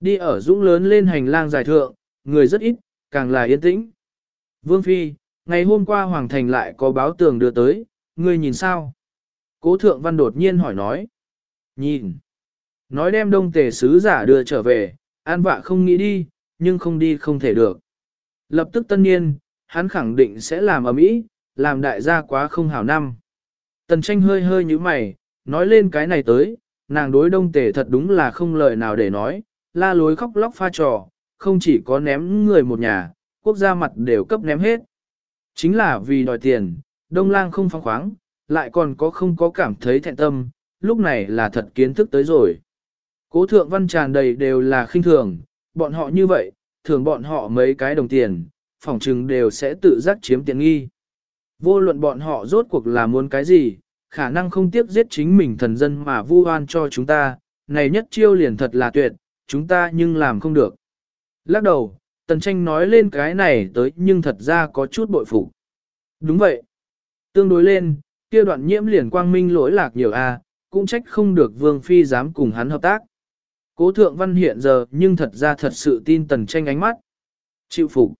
Đi ở dũng lớn lên hành lang dài thượng, người rất ít, càng là yên tĩnh. Vương Phi, ngày hôm qua Hoàng Thành lại có báo tường đưa tới, ngươi nhìn sao? Cố thượng văn đột nhiên hỏi nói. Nhìn. Nói đem đông tề sứ giả đưa trở về, an vạ không nghĩ đi, nhưng không đi không thể được. Lập tức tân niên, hắn khẳng định sẽ làm ở mỹ, làm đại gia quá không hảo năm. Tần tranh hơi hơi như mày, nói lên cái này tới, nàng đối đông tề thật đúng là không lời nào để nói, la lối khóc lóc pha trò, không chỉ có ném người một nhà, quốc gia mặt đều cấp ném hết. Chính là vì đòi tiền, đông lang không phong khoáng, lại còn có không có cảm thấy thẹn tâm, lúc này là thật kiến thức tới rồi. Cố thượng văn tràn đầy đều là khinh thường, bọn họ như vậy, thường bọn họ mấy cái đồng tiền, phỏng chừng đều sẽ tự giác chiếm tiện nghi. Vô luận bọn họ rốt cuộc là muốn cái gì, khả năng không tiếc giết chính mình thần dân mà vu oan cho chúng ta, này nhất chiêu liền thật là tuyệt, chúng ta nhưng làm không được. Lắc đầu, tần tranh nói lên cái này tới nhưng thật ra có chút bội phục. Đúng vậy. Tương đối lên, kia đoạn nhiễm liền quang minh lỗi lạc nhiều a, cũng trách không được vương phi dám cùng hắn hợp tác. Cố thượng văn hiện giờ nhưng thật ra thật sự tin tần tranh ánh mắt. Chịu phục.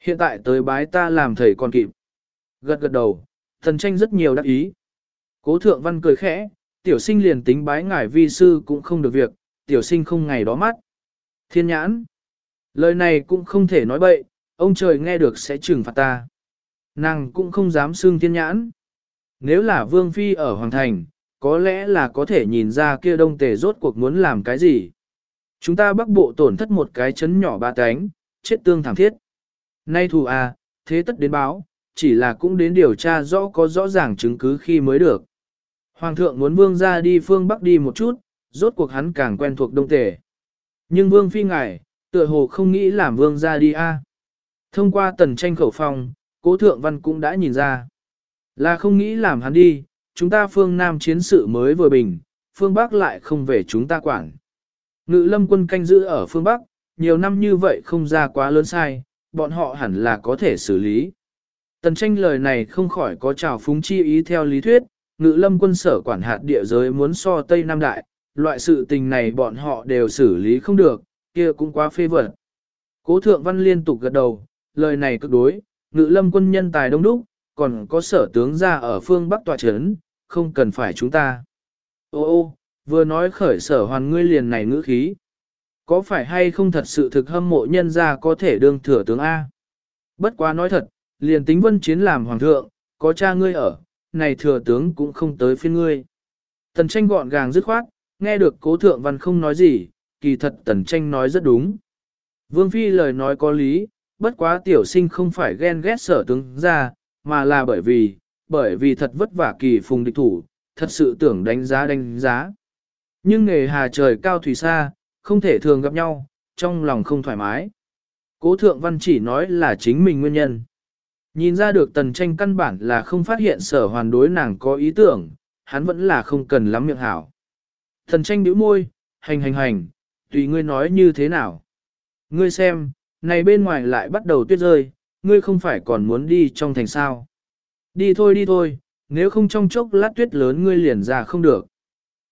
Hiện tại tới bái ta làm thầy còn kịp. Gật gật đầu, tần tranh rất nhiều đắc ý. Cố thượng văn cười khẽ, tiểu sinh liền tính bái ngải vi sư cũng không được việc, tiểu sinh không ngày đó mắt. Thiên nhãn. Lời này cũng không thể nói bậy, ông trời nghe được sẽ trừng phạt ta. Nàng cũng không dám xương thiên nhãn. Nếu là vương phi ở Hoàng Thành, có lẽ là có thể nhìn ra kia đông tề rốt cuộc muốn làm cái gì. Chúng ta bắc bộ tổn thất một cái chấn nhỏ ba cánh, chết tương thảm thiết. Nay thù à, thế tất đến báo, chỉ là cũng đến điều tra rõ có rõ ràng chứng cứ khi mới được. Hoàng thượng muốn vương ra đi phương bắc đi một chút, rốt cuộc hắn càng quen thuộc đông tề. Nhưng vương phi ngài, tựa hồ không nghĩ làm vương ra đi a. Thông qua tần tranh khẩu phong, cố thượng văn cũng đã nhìn ra. Là không nghĩ làm hắn đi, chúng ta phương Nam chiến sự mới vừa bình, phương Bắc lại không về chúng ta quản. Ngự lâm quân canh giữ ở phương Bắc, nhiều năm như vậy không ra quá lớn sai, bọn họ hẳn là có thể xử lý. Tần tranh lời này không khỏi có trào phúng chi ý theo lý thuyết, ngự lâm quân sở quản hạt địa giới muốn so Tây Nam Đại, loại sự tình này bọn họ đều xử lý không được, kia cũng quá phê vật. Cố thượng văn liên tục gật đầu, lời này cực đối, ngự lâm quân nhân tài đông đúc, còn có sở tướng ra ở phương Bắc tòa chấn, không cần phải chúng ta. Ô ô, vừa nói khởi sở hoàn ngươi liền này ngữ khí. Có phải hay không thật sự thực hâm mộ nhân ra có thể đương thừa tướng A? Bất quá nói thật, liền tính vân chiến làm hoàng thượng, có cha ngươi ở, này thừa tướng cũng không tới phiên ngươi. Tần tranh gọn gàng dứt khoát, nghe được cố thượng văn không nói gì, kỳ thật tần tranh nói rất đúng. Vương Phi lời nói có lý, bất quá tiểu sinh không phải ghen ghét sở tướng ra, mà là bởi vì, bởi vì thật vất vả kỳ phùng địch thủ, thật sự tưởng đánh giá đánh giá. Nhưng nghề hà trời cao thủy xa, không thể thường gặp nhau, trong lòng không thoải mái. Cố thượng văn chỉ nói là chính mình nguyên nhân. Nhìn ra được tần tranh căn bản là không phát hiện sở hoàn đối nàng có ý tưởng, hắn vẫn là không cần lắm miệng hảo. Tần tranh nhíu môi, hành hành hành, tùy ngươi nói như thế nào. Ngươi xem, này bên ngoài lại bắt đầu tuyết rơi, ngươi không phải còn muốn đi trong thành sao. Đi thôi đi thôi, nếu không trong chốc lát tuyết lớn ngươi liền ra không được.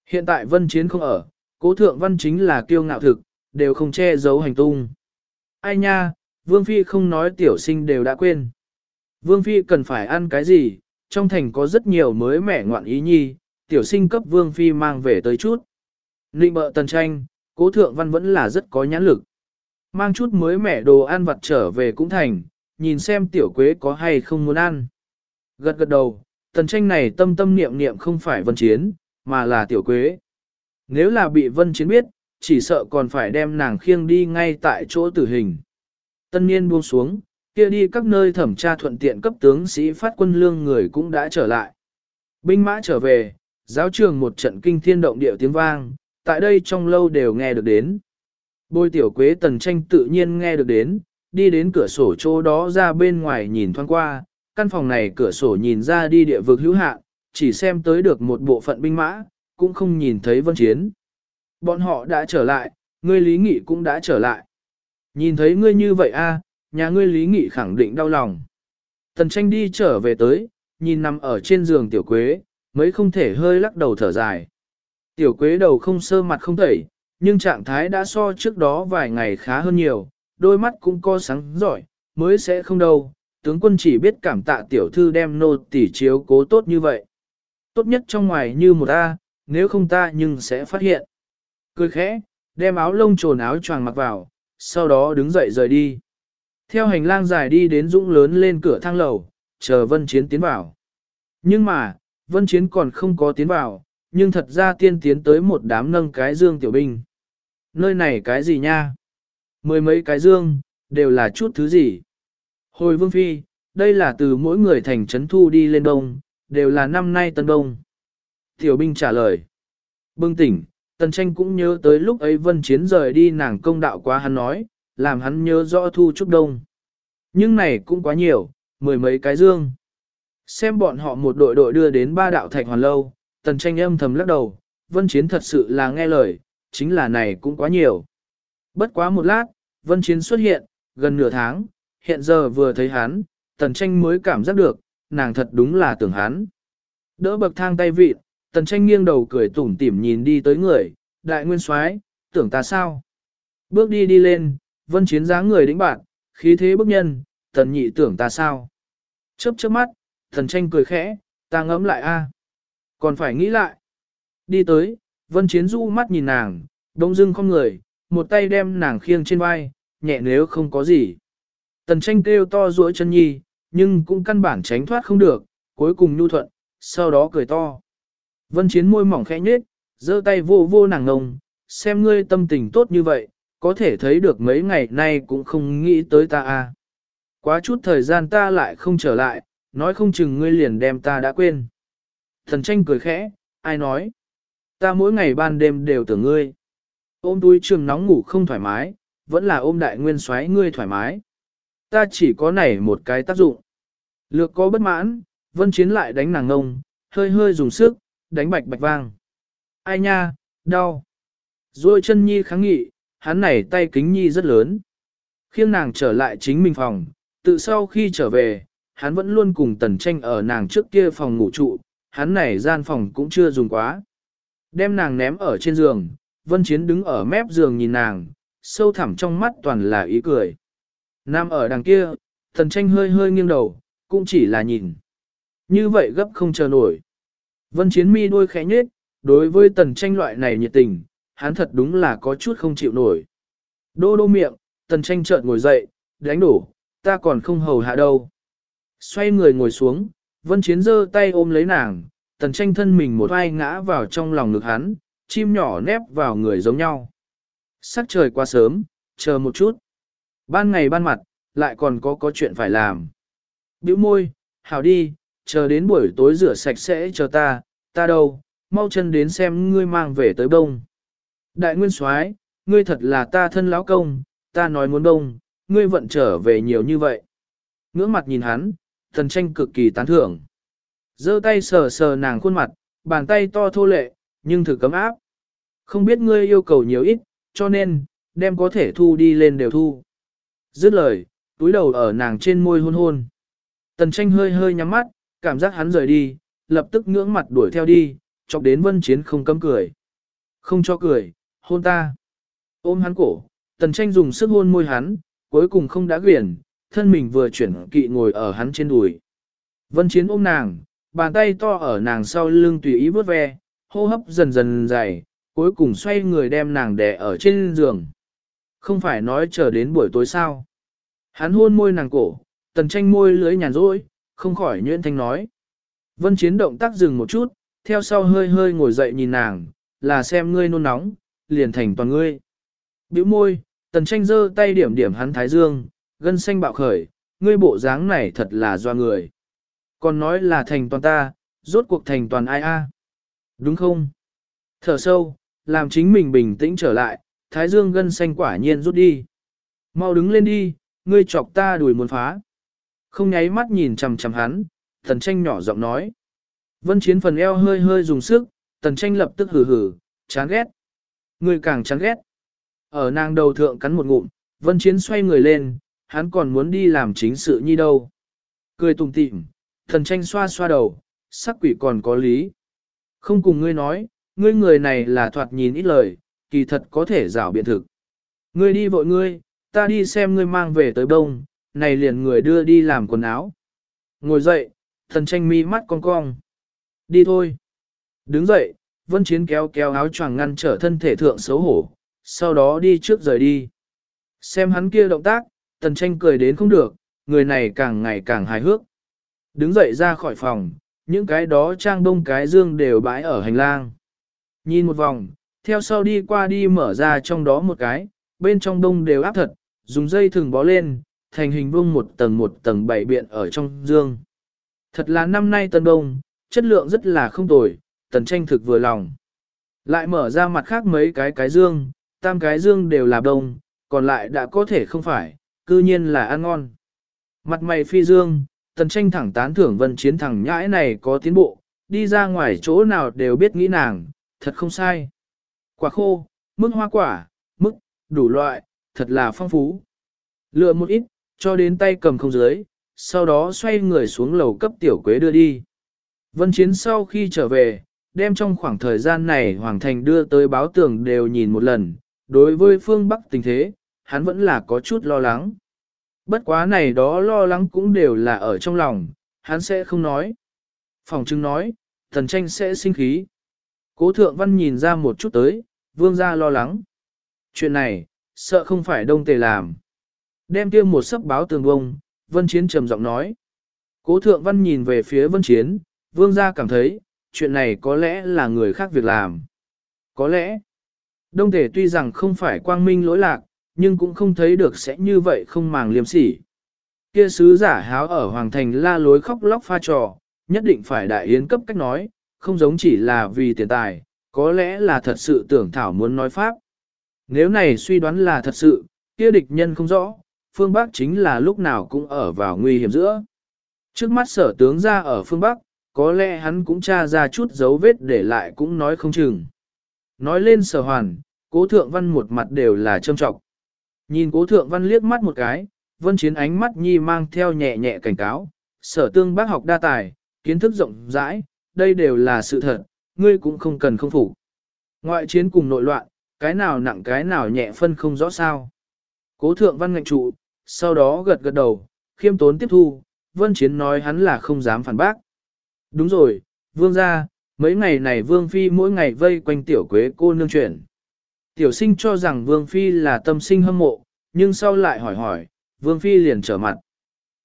Hiện tại vân chiến không ở, cố thượng văn chính là kiêu ngạo thực, đều không che giấu hành tung. Ai nha, Vương Phi không nói tiểu sinh đều đã quên. Vương Phi cần phải ăn cái gì, trong thành có rất nhiều mới mẻ ngoạn ý nhi, tiểu sinh cấp Vương Phi mang về tới chút. Nịnh bợ tần tranh, cố thượng văn vẫn là rất có nhãn lực. Mang chút mới mẻ đồ ăn vặt trở về cũng thành, nhìn xem tiểu quế có hay không muốn ăn. Gật gật đầu, tần tranh này tâm tâm niệm niệm không phải vân chiến, mà là tiểu quế. Nếu là bị vân chiến biết, chỉ sợ còn phải đem nàng khiêng đi ngay tại chỗ tử hình. Tân niên buông xuống, kia đi các nơi thẩm tra thuận tiện cấp tướng sĩ phát quân lương người cũng đã trở lại. Binh mã trở về, giáo trường một trận kinh thiên động địa tiếng vang, tại đây trong lâu đều nghe được đến. Bôi tiểu quế tần tranh tự nhiên nghe được đến, đi đến cửa sổ chỗ đó ra bên ngoài nhìn thoáng qua, căn phòng này cửa sổ nhìn ra đi địa vực hữu hạn, chỉ xem tới được một bộ phận binh mã, cũng không nhìn thấy vân chiến. Bọn họ đã trở lại, ngươi lý nghị cũng đã trở lại. Nhìn thấy ngươi như vậy a, nhà ngươi lý nghị khẳng định đau lòng. Tần tranh đi trở về tới, nhìn nằm ở trên giường tiểu quế, mới không thể hơi lắc đầu thở dài. Tiểu quế đầu không sơ mặt không tẩy, nhưng trạng thái đã so trước đó vài ngày khá hơn nhiều, đôi mắt cũng có sáng giỏi, mới sẽ không đâu. Tướng quân chỉ biết cảm tạ tiểu thư đem nô tỉ chiếu cố tốt như vậy. Tốt nhất trong ngoài như một A, nếu không ta nhưng sẽ phát hiện. Cười khẽ, đem áo lông trồn áo choàng mặc vào, sau đó đứng dậy rời đi. Theo hành lang dài đi đến dũng lớn lên cửa thang lầu, chờ Vân Chiến tiến vào. Nhưng mà, Vân Chiến còn không có tiến vào, nhưng thật ra tiên tiến tới một đám nâng cái dương tiểu binh. Nơi này cái gì nha? Mười mấy cái dương, đều là chút thứ gì? Hồi Vương Phi, đây là từ mỗi người thành trấn thu đi lên đông, đều là năm nay tân đông. Tiểu binh trả lời. Bưng tỉnh, tần tranh cũng nhớ tới lúc ấy vân chiến rời đi nàng công đạo quá hắn nói, làm hắn nhớ rõ thu chút đông. Nhưng này cũng quá nhiều, mười mấy cái dương. Xem bọn họ một đội đội đưa đến ba đạo thạch hoàn lâu, tần tranh âm thầm lắc đầu, vân chiến thật sự là nghe lời, chính là này cũng quá nhiều. Bất quá một lát, vân chiến xuất hiện, gần nửa tháng, hiện giờ vừa thấy hắn, tần tranh mới cảm giác được, nàng thật đúng là tưởng hắn. Đỡ bậc thang tay vịt, tần tranh nghiêng đầu cười tủm tỉm nhìn đi tới người, đại nguyên soái tưởng ta sao? Bước đi đi lên, vân chiến dáng người đĩnh bạn, khí thế bức nhân, tần nhị tưởng ta sao? Chớp chớp mắt, Thần tranh cười khẽ, ta ngẫm lại a, Còn phải nghĩ lại. Đi tới, vân chiến du mắt nhìn nàng, đông dưng không người, một tay đem nàng khiêng trên vai, nhẹ nếu không có gì. Tần tranh kêu to duỗi chân nhi, nhưng cũng căn bản tránh thoát không được, cuối cùng nhu thuận, sau đó cười to. Vân chiến môi mỏng khẽ nhếch, giơ tay vô vô nàng ngông, xem ngươi tâm tình tốt như vậy, có thể thấy được mấy ngày nay cũng không nghĩ tới ta a. Quá chút thời gian ta lại không trở lại, nói không chừng ngươi liền đem ta đã quên. Thần tranh cười khẽ, ai nói? Ta mỗi ngày ban đêm đều tưởng ngươi. Ôm túi trường nóng ngủ không thoải mái, vẫn là ôm đại nguyên xoáy ngươi thoải mái. Ta chỉ có nảy một cái tác dụng. Lược có bất mãn, vân chiến lại đánh nàng ngông, hơi hơi dùng sức, đánh bạch bạch vang. Ai nha, đau. Rồi chân nhi kháng nghị, hắn này tay kính nhi rất lớn. Khiêng nàng trở lại chính mình phòng, tự sau khi trở về, hắn vẫn luôn cùng tần tranh ở nàng trước kia phòng ngủ trụ, hắn này gian phòng cũng chưa dùng quá. Đem nàng ném ở trên giường, vân chiến đứng ở mép giường nhìn nàng, sâu thẳm trong mắt toàn là ý cười. Nam ở đằng kia, tần tranh hơi hơi nghiêng đầu, cũng chỉ là nhìn. Như vậy gấp không chờ nổi. Vân chiến mi đôi khẽ nhết, đối với tần tranh loại này nhiệt tình, hắn thật đúng là có chút không chịu nổi. Đô đô miệng, tần tranh trợn ngồi dậy, đánh đổ, ta còn không hầu hạ đâu. Xoay người ngồi xuống, vân chiến giơ tay ôm lấy nàng, tần tranh thân mình một vai ngã vào trong lòng ngực hắn, chim nhỏ nép vào người giống nhau. Sắc trời quá sớm, chờ một chút. Ban ngày ban mặt, lại còn có có chuyện phải làm. Biểu môi, hảo đi, chờ đến buổi tối rửa sạch sẽ chờ ta, ta đâu, mau chân đến xem ngươi mang về tới bông. Đại nguyên soái, ngươi thật là ta thân lão công, ta nói muốn đông, ngươi vận trở về nhiều như vậy. Ngưỡng mặt nhìn hắn, thần tranh cực kỳ tán thưởng. giơ tay sờ sờ nàng khuôn mặt, bàn tay to thô lệ, nhưng thử cấm áp. Không biết ngươi yêu cầu nhiều ít, cho nên, đem có thể thu đi lên đều thu. Dứt lời, túi đầu ở nàng trên môi hôn hôn. Tần tranh hơi hơi nhắm mắt, cảm giác hắn rời đi, lập tức ngưỡng mặt đuổi theo đi, chọc đến vân chiến không cấm cười. Không cho cười, hôn ta. Ôm hắn cổ, tần tranh dùng sức hôn môi hắn, cuối cùng không đã quyển, thân mình vừa chuyển kỵ ngồi ở hắn trên đùi. Vân chiến ôm nàng, bàn tay to ở nàng sau lưng tùy ý vớt ve, hô hấp dần dần dày, cuối cùng xoay người đem nàng đè ở trên giường. Không phải nói chờ đến buổi tối sao. Hắn hôn môi nàng cổ, tần tranh môi lưới nhàn rỗi, không khỏi nhuyễn thanh nói. Vân chiến động tác dừng một chút, theo sau hơi hơi ngồi dậy nhìn nàng, là xem ngươi nôn nóng, liền thành toàn ngươi. Biểu môi, tần tranh giơ tay điểm điểm hắn thái dương, gân xanh bạo khởi, ngươi bộ dáng này thật là doa người. Còn nói là thành toàn ta, rốt cuộc thành toàn ai a? Đúng không? Thở sâu, làm chính mình bình tĩnh trở lại, thái dương gân xanh quả nhiên rút đi. Mau đứng lên đi, ngươi chọc ta đuổi muốn phá. Không nháy mắt nhìn chằm chằm hắn, tần tranh nhỏ giọng nói. Vân chiến phần eo hơi hơi dùng sức, tần tranh lập tức hử hử, chán ghét. Ngươi càng chán ghét. Ở nàng đầu thượng cắn một ngụm, vân chiến xoay người lên, hắn còn muốn đi làm chính sự nhi đâu. Cười tùng tịm, thần tranh xoa xoa đầu, sắc quỷ còn có lý. Không cùng ngươi nói, ngươi người này là thoạt nhìn ít lời, kỳ thật có thể rảo biện thực. Ngươi đi vội ngươi, ta đi xem ngươi mang về tới bông, này liền người đưa đi làm quần áo. Ngồi dậy, thần tranh mi mắt cong cong. Đi thôi. Đứng dậy, vân chiến kéo kéo áo choàng ngăn trở thân thể thượng xấu hổ, sau đó đi trước rời đi. Xem hắn kia động tác, tần tranh cười đến không được, người này càng ngày càng hài hước. Đứng dậy ra khỏi phòng, những cái đó trang đông cái dương đều bãi ở hành lang. Nhìn một vòng, theo sau đi qua đi mở ra trong đó một cái, bên trong đông đều áp thật, dùng dây thừng bó lên, thành hình vuông một tầng một tầng bảy biện ở trong dương. Thật là năm nay tân đông, chất lượng rất là không tồi, tần tranh thực vừa lòng. Lại mở ra mặt khác mấy cái cái dương, tam cái dương đều là đông, còn lại đã có thể không phải, cư nhiên là ăn ngon. Mặt mày phi dương, tần tranh thẳng tán thưởng vân chiến thẳng nhãi này có tiến bộ, đi ra ngoài chỗ nào đều biết nghĩ nàng, thật không sai. Quả khô, mức hoa quả, mức, đủ loại, thật là phong phú. Lựa một ít, cho đến tay cầm không dưới, sau đó xoay người xuống lầu cấp tiểu quế đưa đi. Vân chiến sau khi trở về, đem trong khoảng thời gian này Hoàng Thành đưa tới báo tường đều nhìn một lần, đối với phương Bắc tình thế, hắn vẫn là có chút lo lắng. Bất quá này đó lo lắng cũng đều là ở trong lòng, hắn sẽ không nói. Phòng trưng nói, thần tranh sẽ sinh khí. Cố thượng văn nhìn ra một chút tới, vương gia lo lắng. Chuyện này, sợ không phải đông tề làm. Đem kia một sấp báo tường bông, vân chiến trầm giọng nói. Cố thượng văn nhìn về phía vân chiến, vương gia cảm thấy, chuyện này có lẽ là người khác việc làm. Có lẽ, đông tề tuy rằng không phải quang minh lỗi lạc, nhưng cũng không thấy được sẽ như vậy không màng liêm sỉ. Kia sứ giả háo ở Hoàng Thành la lối khóc lóc pha trò, nhất định phải đại yến cấp cách nói, không giống chỉ là vì tiền tài, có lẽ là thật sự tưởng thảo muốn nói pháp. Nếu này suy đoán là thật sự, kia địch nhân không rõ, phương Bắc chính là lúc nào cũng ở vào nguy hiểm giữa. Trước mắt sở tướng ra ở phương Bắc, có lẽ hắn cũng tra ra chút dấu vết để lại cũng nói không chừng. Nói lên sở hoàn, cố thượng văn một mặt đều là trâm trọng. Nhìn cố thượng văn liếc mắt một cái, vân chiến ánh mắt nhi mang theo nhẹ nhẹ cảnh cáo, sở tương bác học đa tài, kiến thức rộng rãi, đây đều là sự thật, ngươi cũng không cần không phủ Ngoại chiến cùng nội loạn, cái nào nặng cái nào nhẹ phân không rõ sao. Cố thượng văn ngạnh trụ, sau đó gật gật đầu, khiêm tốn tiếp thu, vân chiến nói hắn là không dám phản bác. Đúng rồi, vương gia, mấy ngày này vương phi mỗi ngày vây quanh tiểu quế cô nương chuyển. Tiểu sinh cho rằng Vương Phi là tâm sinh hâm mộ, nhưng sau lại hỏi hỏi, Vương Phi liền trở mặt.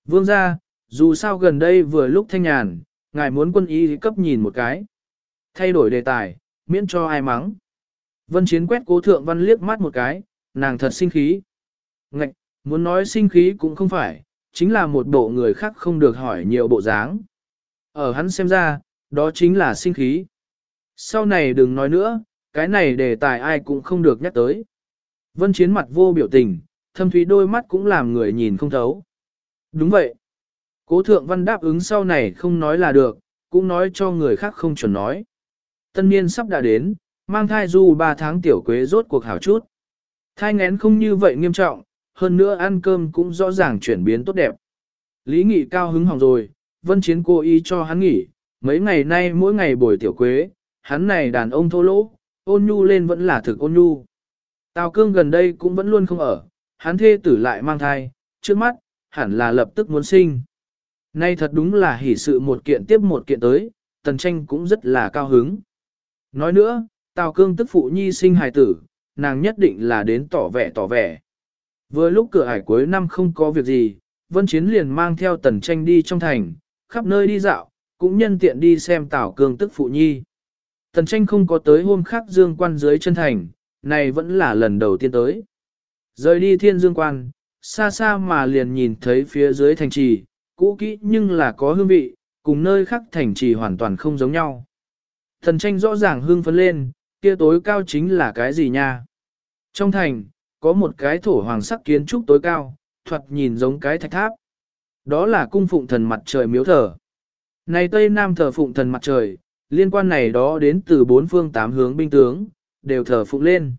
Vương ra, dù sao gần đây vừa lúc thanh nhàn, ngài muốn quân y cấp nhìn một cái. Thay đổi đề tài, miễn cho ai mắng. Vân Chiến quét cố thượng văn liếc mắt một cái, nàng thật sinh khí. Ngạch, muốn nói sinh khí cũng không phải, chính là một bộ người khác không được hỏi nhiều bộ dáng. Ở hắn xem ra, đó chính là sinh khí. Sau này đừng nói nữa, cái này đề tài ai cũng không được nhắc tới. Vân Chiến mặt vô biểu tình, thâm thúy đôi mắt cũng làm người nhìn không thấu. Đúng vậy. Cố thượng văn đáp ứng sau này không nói là được, cũng nói cho người khác không chuẩn nói. Tân niên sắp đã đến, mang thai du 3 tháng tiểu quế rốt cuộc hảo chút. Thai ngén không như vậy nghiêm trọng, hơn nữa ăn cơm cũng rõ ràng chuyển biến tốt đẹp. Lý Nghị cao hứng hỏng rồi, Vân Chiến cố ý cho hắn nghỉ, mấy ngày nay mỗi ngày buổi tiểu quế, hắn này đàn ông thô lỗ, ôn nhu lên vẫn là thực ôn nhu. Tào cương gần đây cũng vẫn luôn không ở, hắn thê tử lại mang thai, trước mắt, hẳn là lập tức muốn sinh. Nay thật đúng là hỉ sự một kiện tiếp một kiện tới, tần tranh cũng rất là cao hứng. Nói nữa, Tào cương tức phụ nhi sinh hài tử, nàng nhất định là đến tỏ vẻ tỏ vẻ. Vừa lúc cửa hải cuối năm không có việc gì, Vân Chiến liền mang theo tần tranh đi trong thành, khắp nơi đi dạo, cũng nhân tiện đi xem Tào Cương tức phụ nhi. Tần tranh không có tới hôm khác dương quan dưới chân thành, này vẫn là lần đầu tiên tới. Rời đi thiên dương quan, xa xa mà liền nhìn thấy phía dưới thành trì, cũ kỹ nhưng là có hương vị, cùng nơi khác thành trì hoàn toàn không giống nhau. Thần tranh rõ ràng hương phấn lên, kia tối cao chính là cái gì nha? Trong thành, có một cái thổ hoàng sắc kiến trúc tối cao, thoạt nhìn giống cái thạch tháp. Đó là cung phụng thần mặt trời miếu thờ. Này Tây Nam thờ phụng thần mặt trời, liên quan này đó đến từ bốn phương tám hướng binh tướng, đều thờ phụng lên.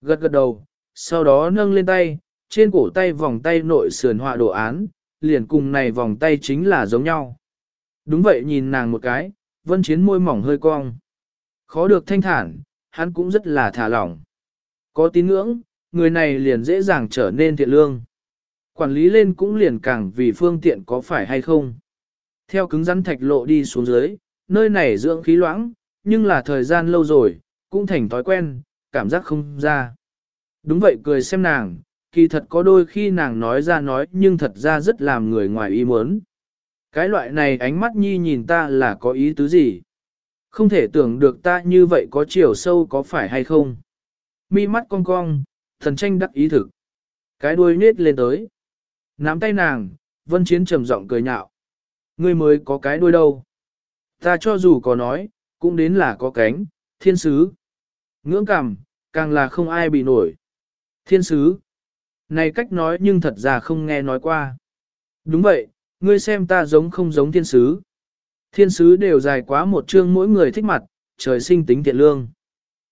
Gật gật đầu, sau đó nâng lên tay, trên cổ tay vòng tay nội sườn họa đồ án, liền cùng này vòng tay chính là giống nhau. Đúng vậy nhìn nàng một cái, vân chiến môi mỏng hơi cong. Khó được thanh thản, hắn cũng rất là thả lỏng. Có tín ngưỡng, người này liền dễ dàng trở nên thiện lương. Quản lý lên cũng liền càng vì phương tiện có phải hay không. Theo cứng rắn thạch lộ đi xuống dưới, nơi này dưỡng khí loãng, nhưng là thời gian lâu rồi, cũng thành thói quen, cảm giác không ra. Đúng vậy cười xem nàng, kỳ thật có đôi khi nàng nói ra nói nhưng thật ra rất làm người ngoài ý muốn. Cái loại này ánh mắt nhi nhìn ta là có ý tứ gì? Không thể tưởng được ta như vậy có chiều sâu có phải hay không? Mi mắt cong cong, thần tranh đắc ý thực. Cái đuôi nết lên tới. Nắm tay nàng, vân chiến trầm giọng cười nhạo. Ngươi mới có cái đuôi đâu. Ta cho dù có nói, cũng đến là có cánh, thiên sứ. Ngưỡng cảm, càng là không ai bị nổi. Thiên sứ. Này cách nói nhưng thật ra không nghe nói qua. Đúng vậy, ngươi xem ta giống không giống thiên sứ. Thiên sứ đều dài quá một chương mỗi người thích mặt, trời sinh tính thiện lương.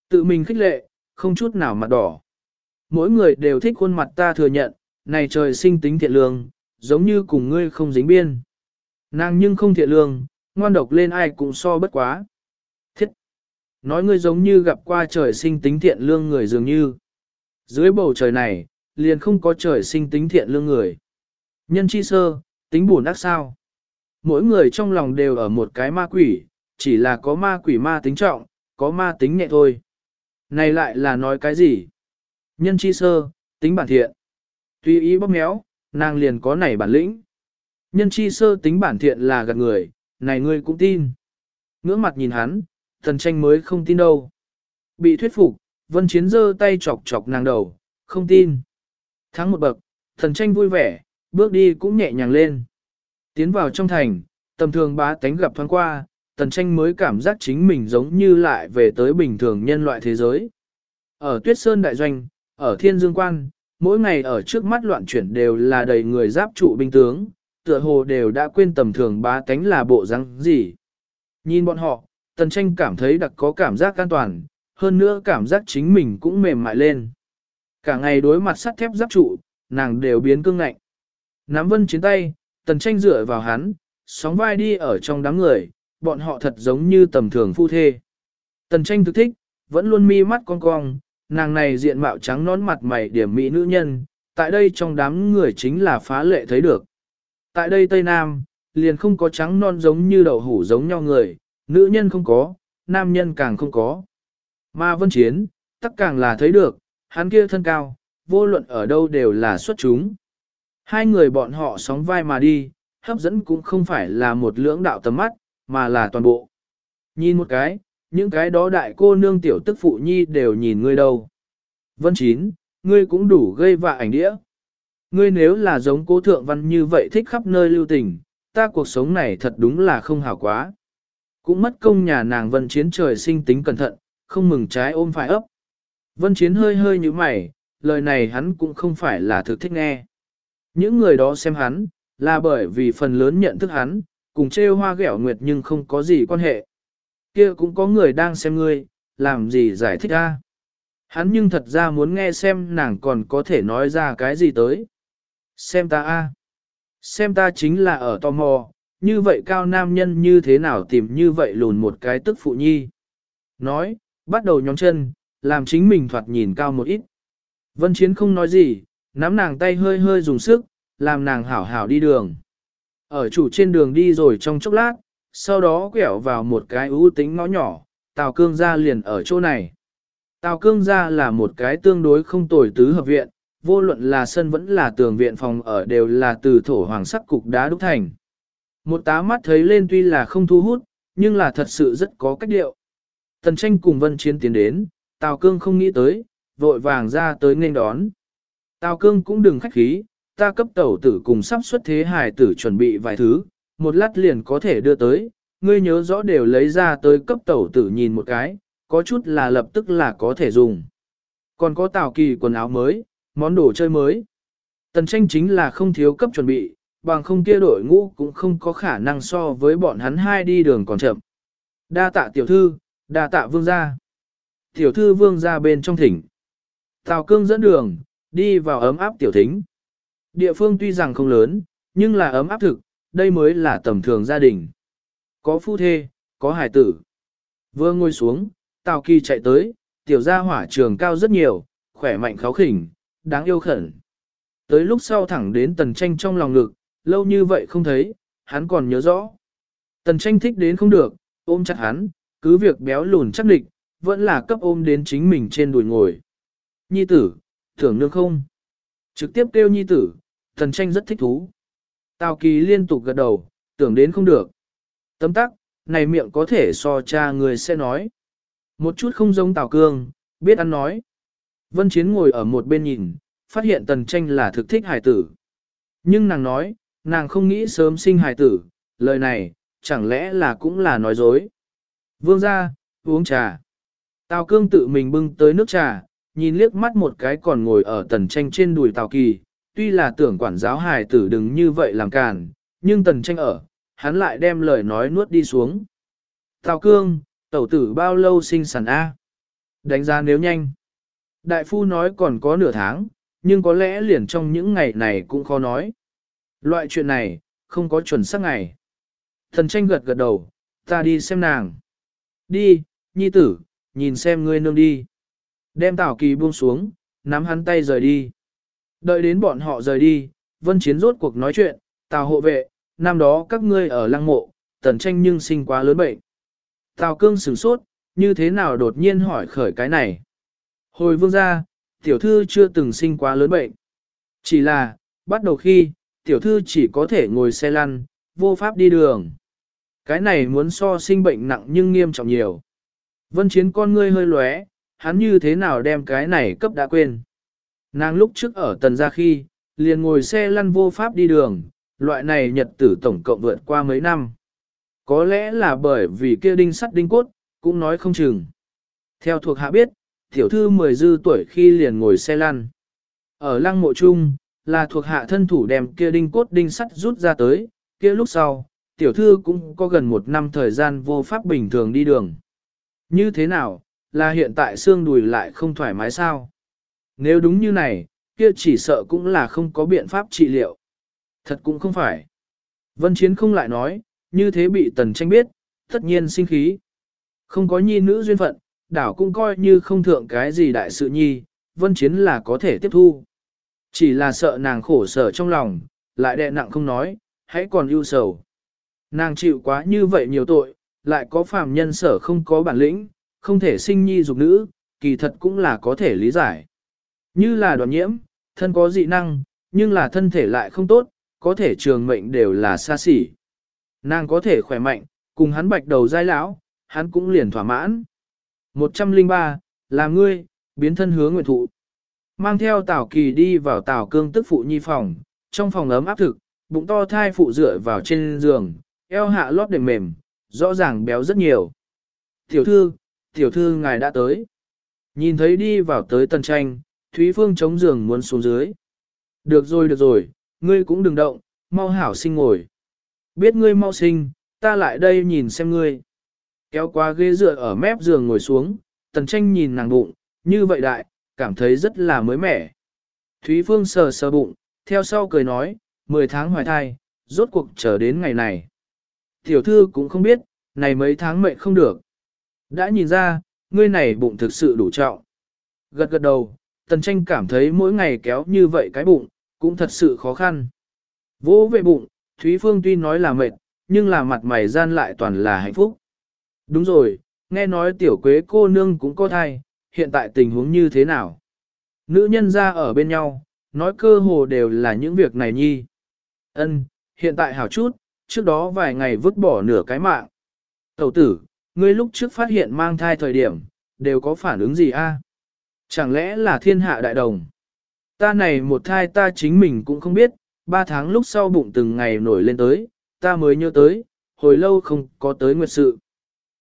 Tự mình khích lệ, không chút nào mặt đỏ. Mỗi người đều thích khuôn mặt ta thừa nhận, này trời sinh tính thiện lương, giống như cùng ngươi không dính biên. Nàng nhưng không thiện lương, ngoan độc lên ai cũng so bất quá. Thiết! Nói ngươi giống như gặp qua trời sinh tính thiện lương người dường như. Dưới bầu trời này, liền không có trời sinh tính thiện lương người. Nhân chi sơ, tính buồn ác sao. Mỗi người trong lòng đều ở một cái ma quỷ, chỉ là có ma quỷ ma tính trọng, có ma tính nhẹ thôi. Này lại là nói cái gì? Nhân chi sơ, tính bản thiện. Tuy ý bóp méo, nàng liền có nảy bản lĩnh. Nhân chi sơ tính bản thiện là gạt người, này ngươi cũng tin. Ngưỡng mặt nhìn hắn, thần tranh mới không tin đâu. Bị thuyết phục, vân chiến giơ tay chọc chọc nàng đầu, không tin. Thắng một bậc, thần tranh vui vẻ, bước đi cũng nhẹ nhàng lên. Tiến vào trong thành, tầm thường bá tánh gặp thoáng qua, tần tranh mới cảm giác chính mình giống như lại về tới bình thường nhân loại thế giới. Ở Tuyết Sơn Đại Doanh, ở Thiên Dương Quan, mỗi ngày ở trước mắt loạn chuyển đều là đầy người giáp trụ binh tướng, tựa hồ đều đã quên tầm thường bá tánh là bộ răng gì. Nhìn bọn họ, tần tranh cảm thấy đặc có cảm giác an toàn, hơn nữa cảm giác chính mình cũng mềm mại lên. Cả ngày đối mặt sắt thép giáp trụ, nàng đều biến cương ngạnh. Nắm vân chiến tay, tần tranh dựa vào hắn, sóng vai đi ở trong đám người, bọn họ thật giống như tầm thường phu thê. Tần tranh thực thích, vẫn luôn mi mắt con cong, nàng này diện mạo trắng nón mặt mày điểm mỹ nữ nhân, tại đây trong đám người chính là phá lệ thấy được. Tại đây Tây Nam, liền không có trắng non giống như đậu hủ giống nhau người, nữ nhân không có, nam nhân càng không có. Mà vân chiến, tất càng là thấy được, hắn kia thân cao, vô luận ở đâu đều là xuất chúng. Hai người bọn họ sóng vai mà đi, hấp dẫn cũng không phải là một lưỡng đạo tầm mắt, mà là toàn bộ. Nhìn một cái, những cái đó đại cô nương tiểu tức phụ nhi đều nhìn ngươi đâu. Vân Chín, ngươi cũng đủ gây vạ ảnh đĩa. Ngươi nếu là giống cố thượng văn như vậy thích khắp nơi lưu tình, ta cuộc sống này thật đúng là không hảo quá. Cũng mất công nhà nàng Vân Chiến trời sinh tính cẩn thận, không mừng trái ôm phải ấp. Vân Chiến hơi hơi như mày, lời này hắn cũng không phải là thực thích nghe. Những người đó xem hắn, là bởi vì phần lớn nhận thức hắn, cùng trêu hoa ghẹo nguyệt nhưng không có gì quan hệ. Kia cũng có người đang xem ngươi, làm gì giải thích ra. Hắn nhưng thật ra muốn nghe xem nàng còn có thể nói ra cái gì tới. Xem ta a, Xem ta chính là ở tò mò, như vậy cao nam nhân như thế nào tìm như vậy lùn một cái tức phụ nhi. Nói, bắt đầu nhóm chân, làm chính mình thoạt nhìn cao một ít. Vân Chiến không nói gì, nắm nàng tay hơi hơi dùng sức, làm nàng hảo hảo đi đường. Ở chủ trên đường đi rồi trong chốc lát, sau đó quẹo vào một cái ưu tính ngõ nhỏ, Tào Cương gia liền ở chỗ này. Tào Cương gia là một cái tương đối không tồi tứ hợp viện, vô luận là sân vẫn là tường viện phòng ở đều là từ thổ hoàng sắc cục đá đúc thành. Một tá mắt thấy lên tuy là không thu hút, nhưng là thật sự rất có cách điệu. Tần tranh cùng vân chiến tiến đến, Tào Cương không nghĩ tới, vội vàng ra tới nên đón. Tào Cương cũng đừng khách khí, ta cấp tẩu tử cùng sắp xuất thế hài tử chuẩn bị vài thứ, một lát liền có thể đưa tới, ngươi nhớ rõ đều lấy ra tới cấp tẩu tử nhìn một cái, có chút là lập tức là có thể dùng. Còn có Tào Kỳ quần áo mới, món đồ chơi mới. Tần tranh chính là không thiếu cấp chuẩn bị, bằng không kia đội ngũ cũng không có khả năng so với bọn hắn hai đi đường còn chậm. Đa tạ tiểu thư, đa tạ vương gia. Tiểu thư vương gia bên trong thỉnh. Tào cương dẫn đường, đi vào ấm áp tiểu thính. Địa phương tuy rằng không lớn, nhưng là ấm áp thực, đây mới là tầm thường gia đình. Có phu thê, có hải tử. Vừa ngồi xuống, Tào kỳ chạy tới, tiểu gia hỏa trường cao rất nhiều, khỏe mạnh kháo khỉnh, đáng yêu khẩn. Tới lúc sau thẳng đến tần tranh trong lòng ngực, lâu như vậy không thấy, hắn còn nhớ rõ. Tần tranh thích đến không được, ôm chặt hắn, cứ việc béo lùn chắc địch, vẫn là cấp ôm đến chính mình trên đùi ngồi. Nhi tử, thưởng nương không? Trực tiếp kêu nhi tử, tần tranh rất thích thú. Tào kỳ liên tục gật đầu, tưởng đến không được. Tấm tắc, này miệng có thể so cha người sẽ nói. Một chút không giống Tào Cương, biết ăn nói. Vân Chiến ngồi ở một bên nhìn, phát hiện tần tranh là thực thích hài tử. Nhưng nàng nói, nàng không nghĩ sớm sinh hài tử, lời này, chẳng lẽ là cũng là nói dối. Vương ra, uống trà. Tào cương tự mình bưng tới nước trà, nhìn liếc mắt một cái còn ngồi ở tần tranh trên đùi Tào Kỳ, tuy là tưởng quản giáo hài tử đừng như vậy làm càn, nhưng tần tranh ở, hắn lại đem lời nói nuốt đi xuống. Tào cương, tẩu tử bao lâu sinh sản A? Đánh giá nếu nhanh. Đại phu nói còn có nửa tháng, nhưng có lẽ liền trong những ngày này cũng khó nói. Loại chuyện này, không có chuẩn xác ngày. Thần tranh gật gật đầu, ta đi xem nàng. Đi, nhi tử, nhìn xem ngươi nương đi. Đem tảo kỳ buông xuống, nắm hắn tay rời đi. Đợi đến bọn họ rời đi, vân chiến rốt cuộc nói chuyện, tào hộ vệ, năm đó các ngươi ở lăng mộ, tần tranh nhưng sinh quá lớn bệnh. Tào cương sửng sốt, như thế nào đột nhiên hỏi khởi cái này. Hồi vương gia, tiểu thư chưa từng sinh quá lớn bệnh. Chỉ là, bắt đầu khi, tiểu thư chỉ có thể ngồi xe lăn, vô pháp đi đường. Cái này muốn so sinh bệnh nặng nhưng nghiêm trọng nhiều. Vân chiến con ngươi hơi lóe, hắn như thế nào đem cái này cấp đã quên. Nàng lúc trước ở tần gia khi, liền ngồi xe lăn vô pháp đi đường, loại này nhật tử tổng cộng vượt qua mấy năm. Có lẽ là bởi vì kia đinh sắt đinh cốt, cũng nói không chừng. Theo thuộc hạ biết, tiểu thư mười dư tuổi khi liền ngồi xe lăn. Ở lăng mộ trung, là thuộc hạ thân thủ đem kia đinh cốt đinh sắt rút ra tới, kia lúc sau, tiểu thư cũng có gần một năm thời gian vô pháp bình thường đi đường. Như thế nào, là hiện tại xương đùi lại không thoải mái sao? Nếu đúng như này, kia chỉ sợ cũng là không có biện pháp trị liệu. Thật cũng không phải. Vân Chiến không lại nói, như thế bị tần tranh biết, tất nhiên sinh khí. Không có nhi nữ duyên phận, đảo cũng coi như không thượng cái gì đại sự nhi, vân chiến là có thể tiếp thu. Chỉ là sợ nàng khổ sở trong lòng, lại đè nặng không nói, hãy còn ưu sầu. Nàng chịu quá như vậy nhiều tội, lại có phàm nhân sở không có bản lĩnh, không thể sinh nhi dục nữ, kỳ thật cũng là có thể lý giải. Như là đoàn nhiễm, thân có dị năng, nhưng là thân thể lại không tốt, có thể trường mệnh đều là xa xỉ. Nàng có thể khỏe mạnh, cùng hắn bạch đầu dai lão, hắn cũng liền thỏa mãn. 103, là ngươi, biến thân hướng nguyện thụ. Mang theo Tào Kỳ đi vào Tào Cương tức phụ nhi phòng, trong phòng ấm áp thực, bụng to thai phụ dựa vào trên giường, eo hạ lót đệm mềm, rõ ràng béo rất nhiều. Tiểu thư, tiểu thư ngài đã tới. Nhìn thấy đi vào tới tần tranh, Thúy Phương chống giường muốn xuống dưới. Được rồi được rồi, ngươi cũng đừng động, mau hảo sinh ngồi. Biết ngươi mau sinh, ta lại đây nhìn xem ngươi. Kéo qua ghế dựa ở mép giường ngồi xuống, tần tranh nhìn nàng bụng, như vậy đại, cảm thấy rất là mới mẻ. Thúy Phương sờ sờ bụng, theo sau cười nói, 10 tháng hoài thai, rốt cuộc chờ đến ngày này. Tiểu thư cũng không biết, này mấy tháng mệnh không được. Đã nhìn ra, ngươi này bụng thực sự đủ trọng. Gật gật đầu, tần tranh cảm thấy mỗi ngày kéo như vậy cái bụng, cũng thật sự khó khăn. Vỗ về bụng, Thúy Phương tuy nói là mệt, nhưng là mặt mày gian lại toàn là hạnh phúc. Đúng rồi, nghe nói tiểu quế cô nương cũng có thai, hiện tại tình huống như thế nào? Nữ nhân ra ở bên nhau, nói cơ hồ đều là những việc này nhi. Ân, hiện tại hảo chút, trước đó vài ngày vứt bỏ nửa cái mạng. Tẩu tử, ngươi lúc trước phát hiện mang thai thời điểm, đều có phản ứng gì a? Chẳng lẽ là thiên hạ đại đồng? Ta này một thai ta chính mình cũng không biết, ba tháng lúc sau bụng từng ngày nổi lên tới, ta mới nhớ tới, hồi lâu không có tới nguyệt sự.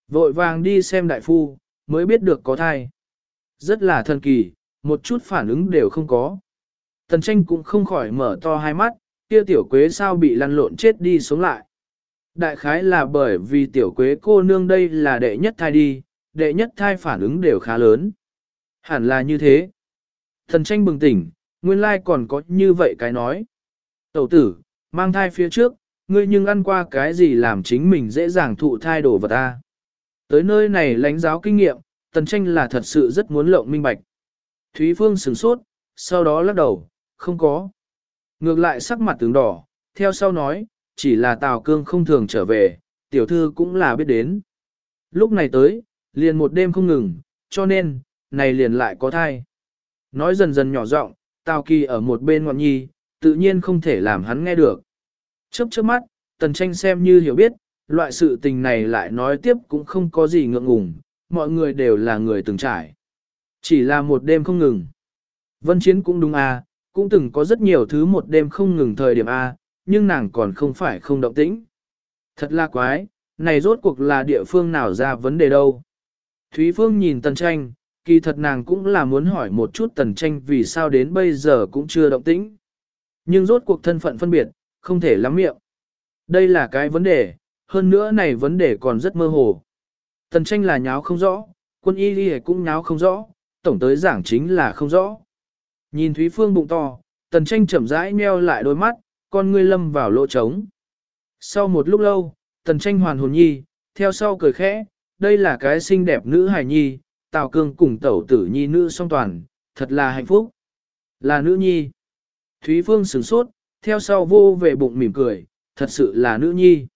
Vội vàng đi xem đại phu, mới biết được có thai. Rất là thần kỳ, một chút phản ứng đều không có. Tần tranh cũng không khỏi mở to hai mắt, kia tiểu quế sao bị lăn lộn chết đi sống lại. Đại khái là bởi vì tiểu quế cô nương đây là đệ nhất thai đi, đệ nhất thai phản ứng đều khá lớn. Hẳn là như thế. Thần tranh bừng tỉnh, nguyên lai còn có như vậy cái nói. Tẩu tử, mang thai phía trước, ngươi nhưng ăn qua cái gì làm chính mình dễ dàng thụ thai đổ vật ta. Tới nơi này lãnh giáo kinh nghiệm, tần tranh là thật sự rất muốn lộng minh bạch. Thúy Phương sửng sốt, sau đó lắc đầu, không có. Ngược lại sắc mặt tướng đỏ, theo sau nói, chỉ là Tào Cương không thường trở về, tiểu thư cũng là biết đến. Lúc này tới, liền một đêm không ngừng, cho nên, này liền lại có thai. Nói dần dần nhỏ giọng, Tào Kỳ ở một bên ngọn nhi, tự nhiên không thể làm hắn nghe được. Chớp chớp mắt, tần tranh xem như hiểu biết, loại sự tình này lại nói tiếp cũng không có gì ngượng ngùng, mọi người đều là người từng trải. Chỉ là một đêm không ngừng. Vân Chiến cũng đúng à, cũng từng có rất nhiều thứ một đêm không ngừng thời điểm A, nhưng nàng còn không phải không động tĩnh. Thật là quái, này rốt cuộc là địa phương nào ra vấn đề đâu. Thúy Phương nhìn Tần Tranh, kỳ thật nàng cũng là muốn hỏi một chút Tần Tranh vì sao đến bây giờ cũng chưa động tĩnh. Nhưng rốt cuộc thân phận phân biệt, không thể lắm miệng. Đây là cái vấn đề, hơn nữa này vấn đề còn rất mơ hồ. Tần Tranh là nháo không rõ, quân y đi cũng nháo không rõ, tổng tới giảng chính là không rõ. Nhìn Thúy Phương bụng to, tần tranh chậm rãi meo lại đôi mắt, con ngươi lâm vào lỗ trống. Sau một lúc lâu, tần tranh hoàn hồn nhi, theo sau cười khẽ, đây là cái xinh đẹp nữ hài nhi, tào cương cùng tẩu tử nhi nữ song toàn, thật là hạnh phúc. Là nữ nhi. Thúy Phương sửng sốt, theo sau vô về bụng mỉm cười, thật sự là nữ nhi.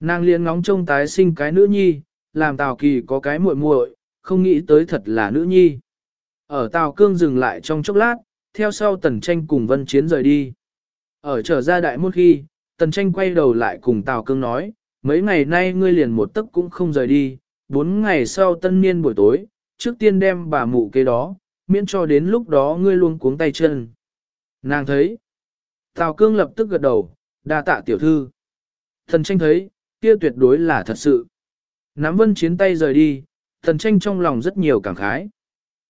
Nàng liền ngóng trông tái sinh cái nữ nhi, làm tào kỳ có cái muội muội, không nghĩ tới thật là nữ nhi. Ở Tào Cương dừng lại trong chốc lát, theo sau Tần Tranh cùng Vân Chiến rời đi. Ở trở ra đại môn khi, Tần Tranh quay đầu lại cùng Tào Cương nói, mấy ngày nay ngươi liền một tấc cũng không rời đi, bốn ngày sau tân niên buổi tối, trước tiên đem bà mụ kế đó, miễn cho đến lúc đó ngươi luôn cuống tay chân. Nàng thấy, Tào Cương lập tức gật đầu, đa tạ tiểu thư. thần Tranh thấy, kia tuyệt đối là thật sự. Nắm Vân Chiến tay rời đi, thần Tranh trong lòng rất nhiều cảm khái.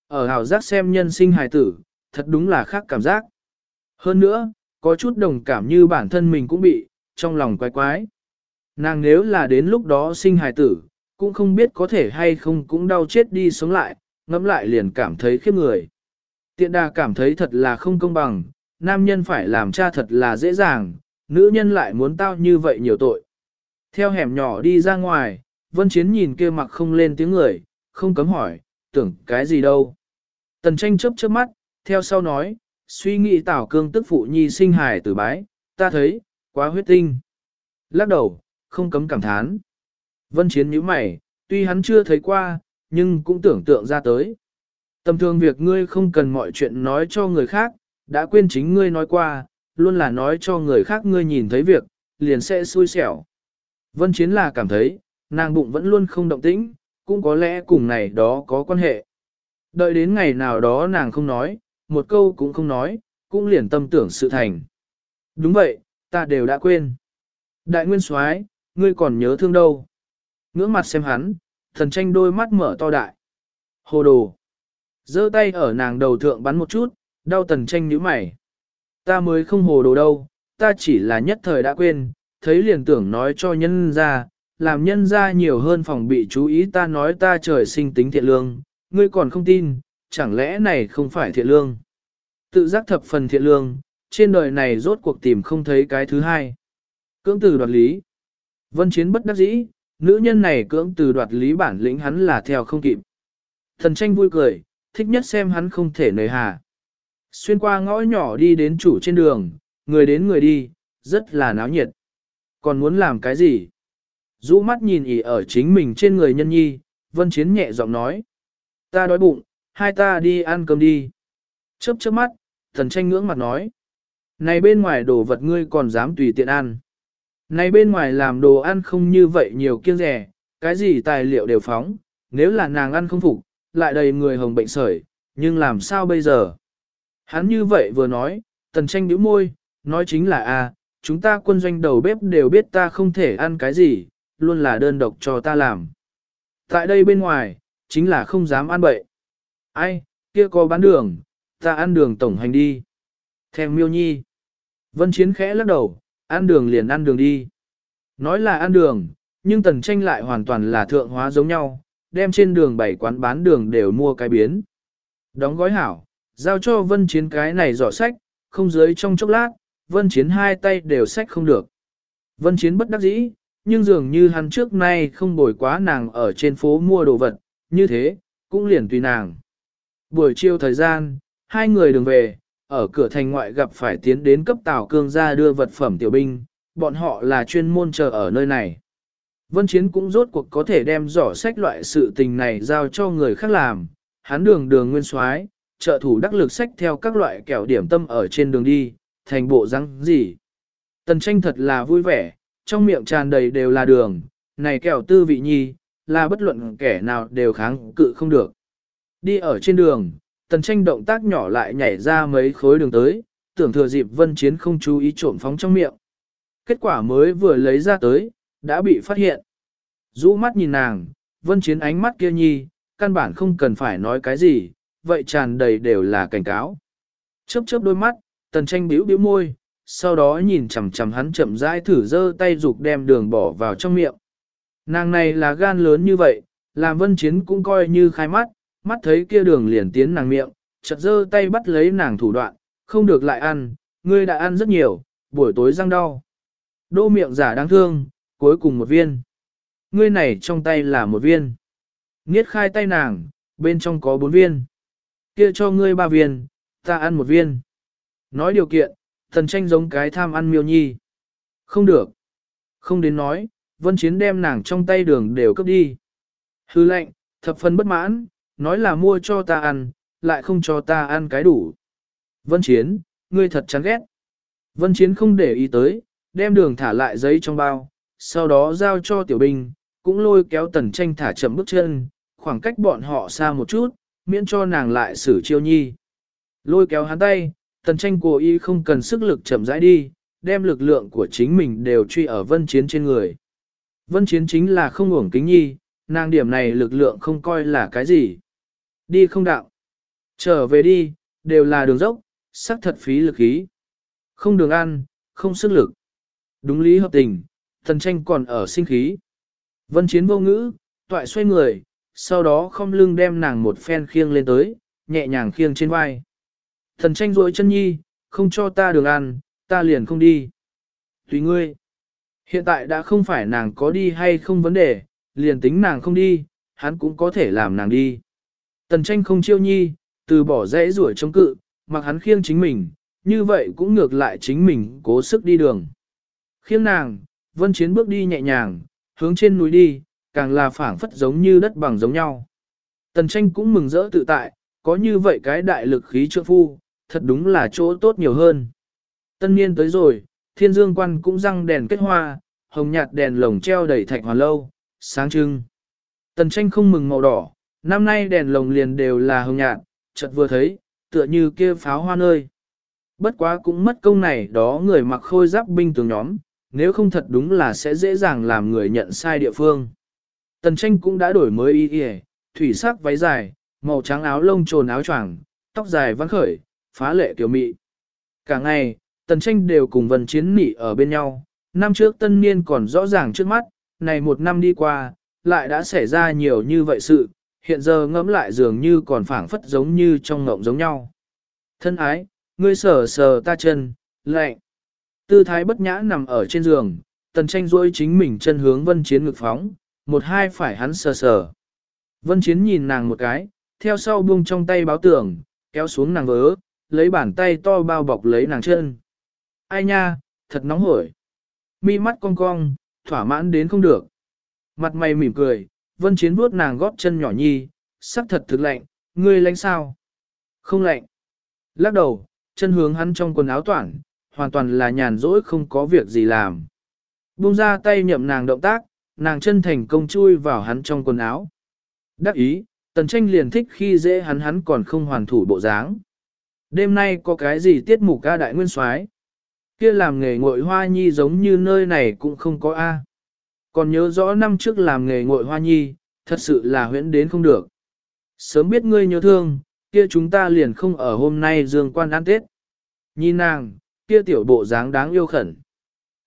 Ở hào giác xem nhân sinh hài tử, thật đúng là khác cảm giác. Hơn nữa, có chút đồng cảm như bản thân mình cũng bị, trong lòng quái quái. Nàng nếu là đến lúc đó sinh hài tử, cũng không biết có thể hay không cũng đau chết đi sống lại, ngẫm lại liền cảm thấy khiếp người. Tiện đà cảm thấy thật là không công bằng, nam nhân phải làm cha thật là dễ dàng, nữ nhân lại muốn tao như vậy nhiều tội. Theo hẻm nhỏ đi ra ngoài, Vân Chiến nhìn kia mặc không lên tiếng người, không cấm hỏi, tưởng cái gì đâu. Tần tranh chớp chớp mắt, theo sau nói, suy nghĩ tảo cương tức phụ nhi sinh hài tử bái, ta thấy, quá huyết tinh. Lắc đầu, không cấm cảm thán. Vân chiến nhíu mày, tuy hắn chưa thấy qua, nhưng cũng tưởng tượng ra tới. Tầm thường việc ngươi không cần mọi chuyện nói cho người khác, đã quên chính ngươi nói qua, luôn là nói cho người khác ngươi nhìn thấy việc, liền sẽ xui xẻo. Vân chiến là cảm thấy, nàng bụng vẫn luôn không động tĩnh, cũng có lẽ cùng này đó có quan hệ. Đợi đến ngày nào đó nàng không nói, một câu cũng không nói, cũng liền tâm tưởng sự thành. Đúng vậy, ta đều đã quên. Đại nguyên soái, ngươi còn nhớ thương đâu? Ngưỡng mặt xem hắn, thần tranh đôi mắt mở to đại. Hồ đồ. giơ tay ở nàng đầu thượng bắn một chút, đau tần tranh nhíu mày. Ta mới không hồ đồ đâu, ta chỉ là nhất thời đã quên, thấy liền tưởng nói cho nhân ra, làm nhân ra nhiều hơn phòng bị chú ý ta nói ta trời sinh tính thiện lương, ngươi còn không tin, chẳng lẽ này không phải thiện lương? Tự giác thập phần thiện lương, trên đời này rốt cuộc tìm không thấy cái thứ hai. Cưỡng tử đoạt lý. Vân Chiến bất đắc dĩ, nữ nhân này cưỡng từ đoạt lý bản lĩnh hắn là theo không kịp. Thần tranh vui cười, thích nhất xem hắn không thể nời hà. Xuyên qua ngõ nhỏ đi đến chủ trên đường, người đến người đi, rất là náo nhiệt. Còn muốn làm cái gì? Dũ mắt nhìn ỉ ở chính mình trên người nhân nhi, vân chiến nhẹ giọng nói. Ta đói bụng, hai ta đi ăn cơm đi. Chớp chớp mắt, thần tranh ngưỡng mặt nói. Này bên ngoài đồ vật ngươi còn dám tùy tiện ăn. Này bên ngoài làm đồ ăn không như vậy nhiều kiêng rẻ, cái gì tài liệu đều phóng, nếu là nàng ăn không phục, lại đầy người hồng bệnh sởi, nhưng làm sao bây giờ? Hắn như vậy vừa nói, tần tranh nhíu môi, nói chính là a, chúng ta quân doanh đầu bếp đều biết ta không thể ăn cái gì, luôn là đơn độc cho ta làm. Tại đây bên ngoài, chính là không dám ăn bậy. Ai, kia có bán đường, ta ăn đường tổng hành đi. Thèm miêu nhi. Vân Chiến khẽ lắc đầu, ăn đường liền ăn đường đi. Nói là ăn đường, nhưng tần tranh lại hoàn toàn là thượng hóa giống nhau, đem trên đường bảy quán bán đường đều mua cái biến. Đóng gói hảo, giao cho Vân Chiến cái này giỏ sách, không dưới trong chốc lát, Vân Chiến hai tay đều sách không được. Vân Chiến bất đắc dĩ, nhưng dường như hắn trước nay không bồi quá nàng ở trên phố mua đồ vật, như thế, cũng liền tùy nàng. Buổi chiều thời gian, hai người đường về, ở cửa thành ngoại gặp phải tiến đến cấp tàu cương ra đưa vật phẩm tiểu binh, bọn họ là chuyên môn chờ ở nơi này. Vân Chiến cũng rốt cuộc có thể đem giỏ sách loại sự tình này giao cho người khác làm, hắn đường đường nguyên soái trợ thủ đắc lực sách theo các loại kẹo điểm tâm ở trên đường đi, thành bộ răng gì. Tần tranh thật là vui vẻ, trong miệng tràn đầy đều là đường, này kẹo tư vị nhi, là bất luận kẻ nào đều kháng cự không được. Đi ở trên đường, tần tranh động tác nhỏ lại nhảy ra mấy khối đường tới, tưởng thừa dịp vân chiến không chú ý trộm phóng trong miệng. Kết quả mới vừa lấy ra tới, đã bị phát hiện. Rũ mắt nhìn nàng, vân chiến ánh mắt kia nhi, căn bản không cần phải nói cái gì, vậy tràn đầy đều là cảnh cáo. Chớp chớp đôi mắt, tần tranh bĩu bĩu môi, sau đó nhìn chằm chằm hắn chậm rãi thử dơ tay dục đem đường bỏ vào trong miệng. Nàng này là gan lớn như vậy, làm vân chiến cũng coi như khai mắt, mắt thấy kia đường liền tiến nàng miệng, chợt giơ tay bắt lấy nàng thủ đoạn, không được lại ăn, ngươi đã ăn rất nhiều, buổi tối răng đau. Đô miệng giả đáng thương, cuối cùng một viên. Ngươi này trong tay là một viên. Niết khai tay nàng, bên trong có bốn viên. Kia cho ngươi ba viên, ta ăn một viên. Nói điều kiện, thần tranh giống cái tham ăn miêu nhi. Không được. Không đến nói, vân chiến đem nàng trong tay đường đều cấp đi. Hư lệnh, thập phần bất mãn, nói là mua cho ta ăn, lại không cho ta ăn cái đủ. Vân chiến, ngươi thật chán ghét. Vân chiến không để ý tới, đem đường thả lại giấy trong bao, sau đó giao cho tiểu binh, cũng lôi kéo tần tranh thả chậm bước chân, khoảng cách bọn họ xa một chút, miễn cho nàng lại xử chiêu nhi. Lôi kéo hắn tay, tần tranh cố ý không cần sức lực chậm rãi đi, đem lực lượng của chính mình đều truy ở vân chiến trên người. Vân chiến chính là không uổng kính nhi, nàng điểm này lực lượng không coi là cái gì. Đi không đạo. Trở về đi, đều là đường dốc, sắc thật phí lực ý Không đường ăn, không sức lực. Đúng lý hợp tình, thần tranh còn ở sinh khí. Vân chiến vô ngữ, toại xoay người, sau đó không lưng đem nàng một phen khiêng lên tới, nhẹ nhàng khiêng trên vai. Thần tranh rối chân nhi, không cho ta đường ăn, ta liền không đi. Tùy ngươi. Hiện tại đã không phải nàng có đi hay không vấn đề, liền tính nàng không đi, hắn cũng có thể làm nàng đi. Tần tranh không chiêu nhi, từ bỏ dễ rủi chống cự, mặc hắn khiêng chính mình, như vậy cũng ngược lại chính mình cố sức đi đường. Khiêng nàng, vân chiến bước đi nhẹ nhàng, hướng trên núi đi, càng là phảng phất giống như đất bằng giống nhau. Tần tranh cũng mừng rỡ tự tại, có như vậy cái đại lực khí trượng phu, thật đúng là chỗ tốt nhiều hơn. Tân niên tới rồi, thiên dương quan cũng răng đèn kết hoa, hồng nhạt đèn lồng treo đầy thạch hoàn lâu, sáng trưng. Tần tranh không mừng màu đỏ, năm nay đèn lồng liền đều là hồng nhạt, chợt vừa thấy, tựa như kia pháo hoa nơi. Bất quá cũng mất công này đó người mặc khôi giáp binh tướng nhóm, nếu không thật đúng là sẽ dễ dàng làm người nhận sai địa phương. Tần tranh cũng đã đổi mới y y, thủy sắc váy dài, màu trắng áo lông trồn áo choàng, tóc dài vắng khởi, phá lệ tiểu mị. Cả ngày, tần tranh đều cùng vần chiến nỉ ở bên nhau, năm trước tân niên còn rõ ràng trước mắt, này một năm đi qua, lại đã xảy ra nhiều như vậy sự, hiện giờ ngẫm lại dường như còn phảng phất giống như trong ngộng giống nhau. Thân ái, ngươi sờ sờ ta chân, lạnh. Tư thái bất nhã nằm ở trên giường, tần tranh duỗi chính mình chân hướng vân chiến ngực phóng, một hai phải hắn sờ sờ. Vân chiến nhìn nàng một cái, theo sau buông trong tay báo tưởng, kéo xuống nàng vớ, lấy bàn tay to bao bọc lấy nàng chân. Ai nha, thật nóng hổi. Mi mắt cong cong, thỏa mãn đến không được. Mặt mày mỉm cười, vân chiến vuốt nàng góp chân nhỏ nhi, sắc thật thực lạnh, ngươi lạnh sao? Không lạnh. Lắc đầu, chân hướng hắn trong quần áo toản, hoàn toàn là nhàn rỗi không có việc gì làm. Buông ra tay nhậm nàng động tác, nàng chân thành công chui vào hắn trong quần áo. Đắc ý, tần tranh liền thích khi dễ hắn hắn còn không hoàn thủ bộ dáng. Đêm nay có cái gì tiết mục ca đại nguyên soái kia làm nghề ngội hoa nhi giống như nơi này cũng không có A. Còn nhớ rõ năm trước làm nghề ngội hoa nhi, thật sự là huyễn đến không được. Sớm biết ngươi nhớ thương, kia chúng ta liền không ở hôm nay dương quan ăn tết. Nhìn nàng, kia tiểu bộ dáng đáng yêu khẩn.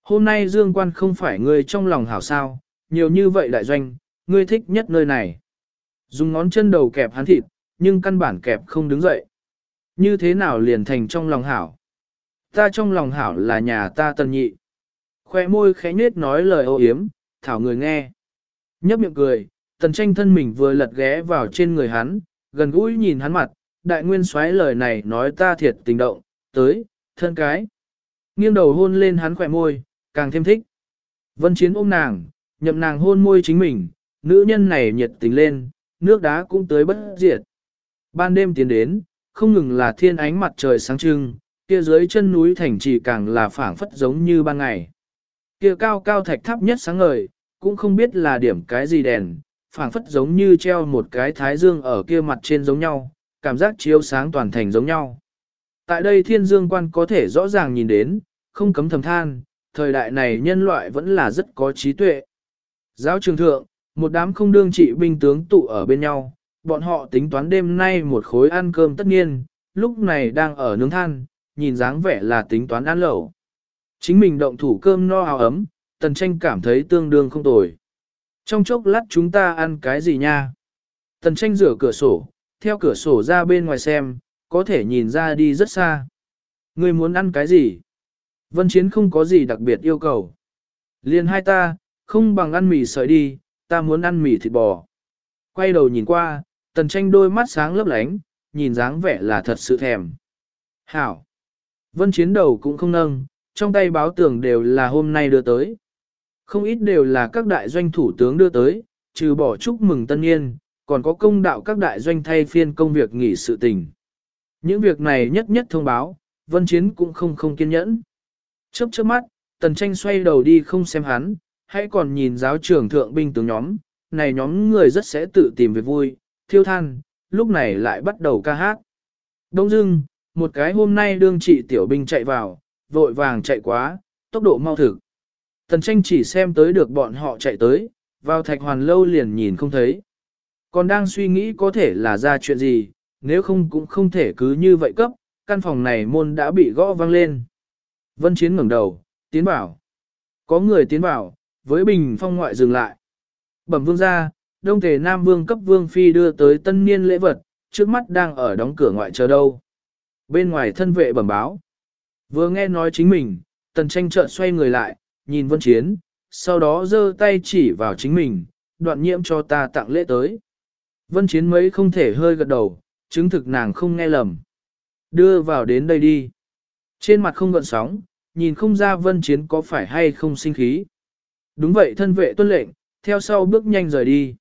Hôm nay dương quan không phải ngươi trong lòng hảo sao, nhiều như vậy đại doanh, ngươi thích nhất nơi này. Dùng ngón chân đầu kẹp hắn thịt, nhưng căn bản kẹp không đứng dậy. Như thế nào liền thành trong lòng hảo? Ta trong lòng hảo là nhà ta tần nhị. Khoe môi khẽ nết nói lời ô yếm, thảo người nghe. Nhấp miệng cười, tần tranh thân mình vừa lật ghé vào trên người hắn, gần gũi nhìn hắn mặt, đại nguyên xoáy lời này nói ta thiệt tình động, tới, thân cái. Nghiêng đầu hôn lên hắn khỏe môi, càng thêm thích. Vân chiến ôm nàng, nhậm nàng hôn môi chính mình, nữ nhân này nhiệt tình lên, nước đá cũng tới bất diệt. Ban đêm tiến đến, không ngừng là thiên ánh mặt trời sáng trưng, kia dưới chân núi thành trì càng là phảng phất giống như ban ngày. Kia cao cao thạch tháp nhất sáng ngời, cũng không biết là điểm cái gì đèn, phảng phất giống như treo một cái thái dương ở kia mặt trên giống nhau, cảm giác chiếu sáng toàn thành giống nhau. Tại đây thiên dương quan có thể rõ ràng nhìn đến, không cấm thầm than, thời đại này nhân loại vẫn là rất có trí tuệ. Giáo trường thượng, một đám không đương trị binh tướng tụ ở bên nhau, bọn họ tính toán đêm nay một khối ăn cơm tất nhiên, lúc này đang ở nướng than, nhìn dáng vẻ là tính toán ăn lẩu. Chính mình động thủ cơm no hào ấm, tần tranh cảm thấy tương đương không tồi. Trong chốc lát chúng ta ăn cái gì nha? Tần tranh rửa cửa sổ, theo cửa sổ ra bên ngoài xem, có thể nhìn ra đi rất xa. Người muốn ăn cái gì? Vân Chiến không có gì đặc biệt yêu cầu. Liên hai ta, không bằng ăn mì sợi đi, ta muốn ăn mì thịt bò. Quay đầu nhìn qua, tần tranh đôi mắt sáng lấp lánh, nhìn dáng vẻ là thật sự thèm. Hảo! Vân Chiến đầu cũng không nâng, trong tay báo tưởng đều là hôm nay đưa tới. Không ít đều là các đại doanh thủ tướng đưa tới, trừ bỏ chúc mừng tân niên, còn có công đạo các đại doanh thay phiên công việc nghỉ sự tình. Những việc này nhất nhất thông báo, Vân Chiến cũng không không kiên nhẫn. Chớp chớp mắt, Tần Tranh xoay đầu đi không xem hắn, hãy còn nhìn giáo trưởng thượng binh tướng nhóm, này nhóm người rất sẽ tự tìm việc vui, thiêu than, lúc này lại bắt đầu ca hát. Đông dưng, một cái hôm nay đương trị tiểu binh chạy vào, vội vàng chạy quá, tốc độ mau thực. Tần tranh chỉ xem tới được bọn họ chạy tới, vào thạch hoàn lâu liền nhìn không thấy. Còn đang suy nghĩ có thể là ra chuyện gì, nếu không cũng không thể cứ như vậy cấp, căn phòng này môn đã bị gõ vang lên. Vân Chiến ngẩng đầu, tiến bảo. Có người tiến bảo, với bình phong ngoại dừng lại. Bẩm vương ra, đông thể Nam Vương cấp vương phi đưa tới tân niên lễ vật, trước mắt đang ở đóng cửa ngoại chờ đâu. Bên ngoài thân vệ bẩm báo. Vừa nghe nói chính mình, tần tranh trợn xoay người lại, nhìn vân chiến, sau đó giơ tay chỉ vào chính mình, đoạn nhiễm cho ta tặng lễ tới. Vân chiến mấy không thể hơi gật đầu, chứng thực nàng không nghe lầm. Đưa vào đến đây đi. Trên mặt không gợn sóng, nhìn không ra vân chiến có phải hay không sinh khí. Đúng vậy thân vệ tuân lệnh, theo sau bước nhanh rời đi.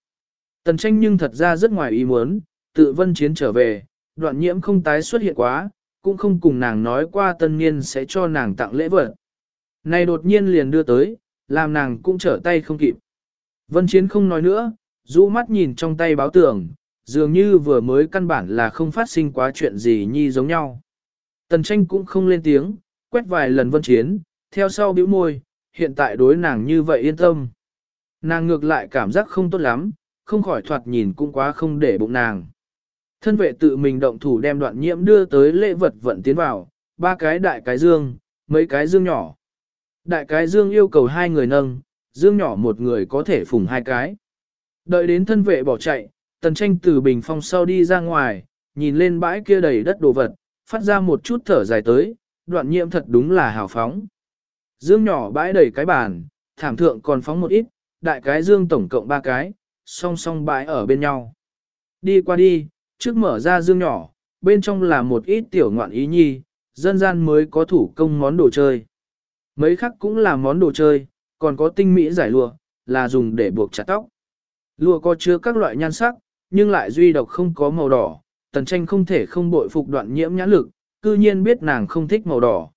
Tần tranh nhưng thật ra rất ngoài ý muốn, tự vân chiến trở về, đoạn nhiễm không tái xuất hiện quá, cũng không cùng nàng nói qua tân niên sẽ cho nàng tặng lễ vật. Này đột nhiên liền đưa tới, làm nàng cũng trở tay không kịp. Vân Chiến không nói nữa, rũ mắt nhìn trong tay báo tưởng, dường như vừa mới căn bản là không phát sinh quá chuyện gì nhi giống nhau. Tần tranh cũng không lên tiếng, quét vài lần Vân Chiến, theo sau bĩu môi, hiện tại đối nàng như vậy yên tâm. Nàng ngược lại cảm giác không tốt lắm, không khỏi thoạt nhìn cũng quá không để bụng nàng. Thân vệ tự mình động thủ đem đoạn nhiễm đưa tới lễ vật vận tiến vào, ba cái đại cái dương, mấy cái dương nhỏ. Đại cái dương yêu cầu hai người nâng, dương nhỏ một người có thể phùng hai cái. Đợi đến thân vệ bỏ chạy, Tần tranh từ bình phong sau đi ra ngoài, nhìn lên bãi kia đầy đất đồ vật, phát ra một chút thở dài tới, đoạn Nhiệm thật đúng là hào phóng. Dương nhỏ bãi đầy cái bàn, thảm thượng còn phóng một ít, đại cái dương tổng cộng ba cái, song song bãi ở bên nhau. Đi qua đi, trước mở ra dương nhỏ, bên trong là một ít tiểu ngoạn ý nhi, dân gian mới có thủ công món đồ chơi. Mấy khác cũng là món đồ chơi, còn có tinh mỹ giải lụa, là dùng để buộc chặt tóc. Lụa có chứa các loại nhan sắc, nhưng lại duy độc không có màu đỏ, tần tranh không thể không bội phục đoạn nhiễm nhãn lực, cư nhiên biết nàng không thích màu đỏ.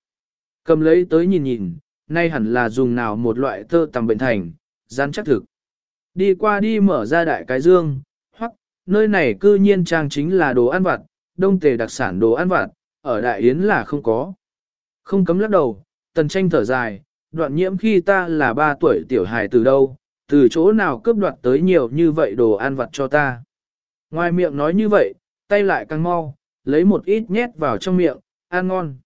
Cầm lấy tới nhìn nhìn, nay hẳn là dùng nào một loại tơ tầm bệnh thành, gian chắc thực. Đi qua đi mở ra đại cái dương, hoặc, nơi này cư nhiên trang chính là đồ ăn vặt, đông tề đặc sản đồ ăn vặt, ở đại yến là không có. Không cấm lắc đầu, tần tranh thở dài, đoạn nhiễm khi ta là ba tuổi tiểu hài từ đâu, từ chỗ nào cướp đoạt tới nhiều như vậy đồ ăn vặt cho ta. Ngoài miệng nói như vậy, tay lại căng mau, lấy một ít nhét vào trong miệng, ăn ngon.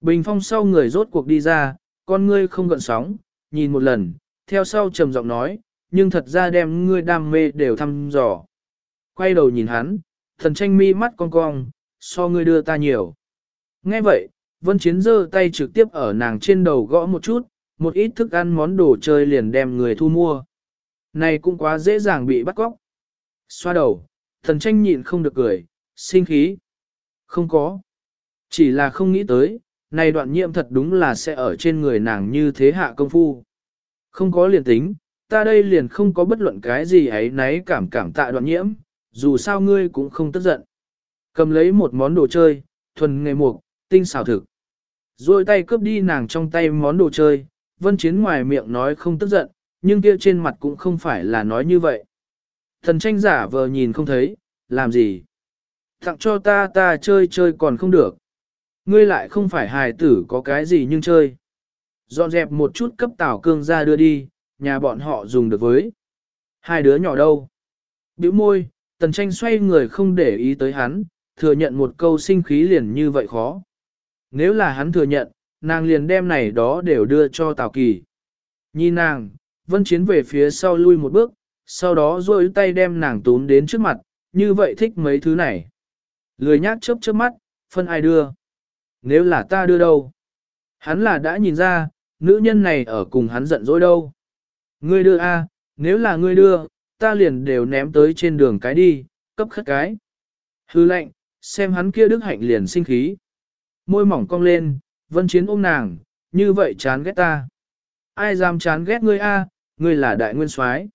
Bình phong sau người rốt cuộc đi ra, con ngươi không gợn sóng, nhìn một lần, theo sau trầm giọng nói, nhưng thật ra đem ngươi đam mê đều thăm dò. Quay đầu nhìn hắn, thần tranh mi mắt con cong, so ngươi đưa ta nhiều. Nghe vậy, Vân Chiến giơ tay trực tiếp ở nàng trên đầu gõ một chút, một ít thức ăn món đồ chơi liền đem người thu mua. Này cũng quá dễ dàng bị bắt cóc. Xoa đầu, thần tranh nhịn không được cười, sinh khí. Không có. Chỉ là không nghĩ tới, này đoạn nhiệm thật đúng là sẽ ở trên người nàng như thế hạ công phu. Không có liền tính, ta đây liền không có bất luận cái gì ấy nấy cảm cảm tạ đoạn nhiễm, dù sao ngươi cũng không tức giận. Cầm lấy một món đồ chơi, thuần nghề mục, tinh xảo thực. Rồi tay cướp đi nàng trong tay món đồ chơi, vân chiến ngoài miệng nói không tức giận, nhưng kia trên mặt cũng không phải là nói như vậy. Thần tranh giả vờ nhìn không thấy, làm gì? Tặng cho ta ta chơi chơi còn không được. Ngươi lại không phải hài tử có cái gì nhưng chơi. Dọn dẹp một chút cấp tảo cương ra đưa đi, nhà bọn họ dùng được với. Hai đứa nhỏ đâu? Biểu môi, tần tranh xoay người không để ý tới hắn, thừa nhận một câu sinh khí liền như vậy khó. Nếu là hắn thừa nhận, nàng liền đem này đó đều đưa cho Tào Kỳ. Nhìn nàng, vân chiến về phía sau lui một bước, sau đó duỗi tay đem nàng tốn đến trước mặt, như vậy thích mấy thứ này. Lười nhác chớp chớp mắt, phân ai đưa. Nếu là ta đưa đâu? Hắn là đã nhìn ra, nữ nhân này ở cùng hắn giận dỗi đâu. Ngươi đưa a, nếu là ngươi đưa, ta liền đều ném tới trên đường cái đi, cấp khất cái. Hư lệnh, xem hắn kia đức hạnh liền sinh khí. Môi mỏng cong lên, vân chiến ôm nàng, như vậy chán ghét ta. Ai dám chán ghét ngươi a, ngươi là đại nguyên soái.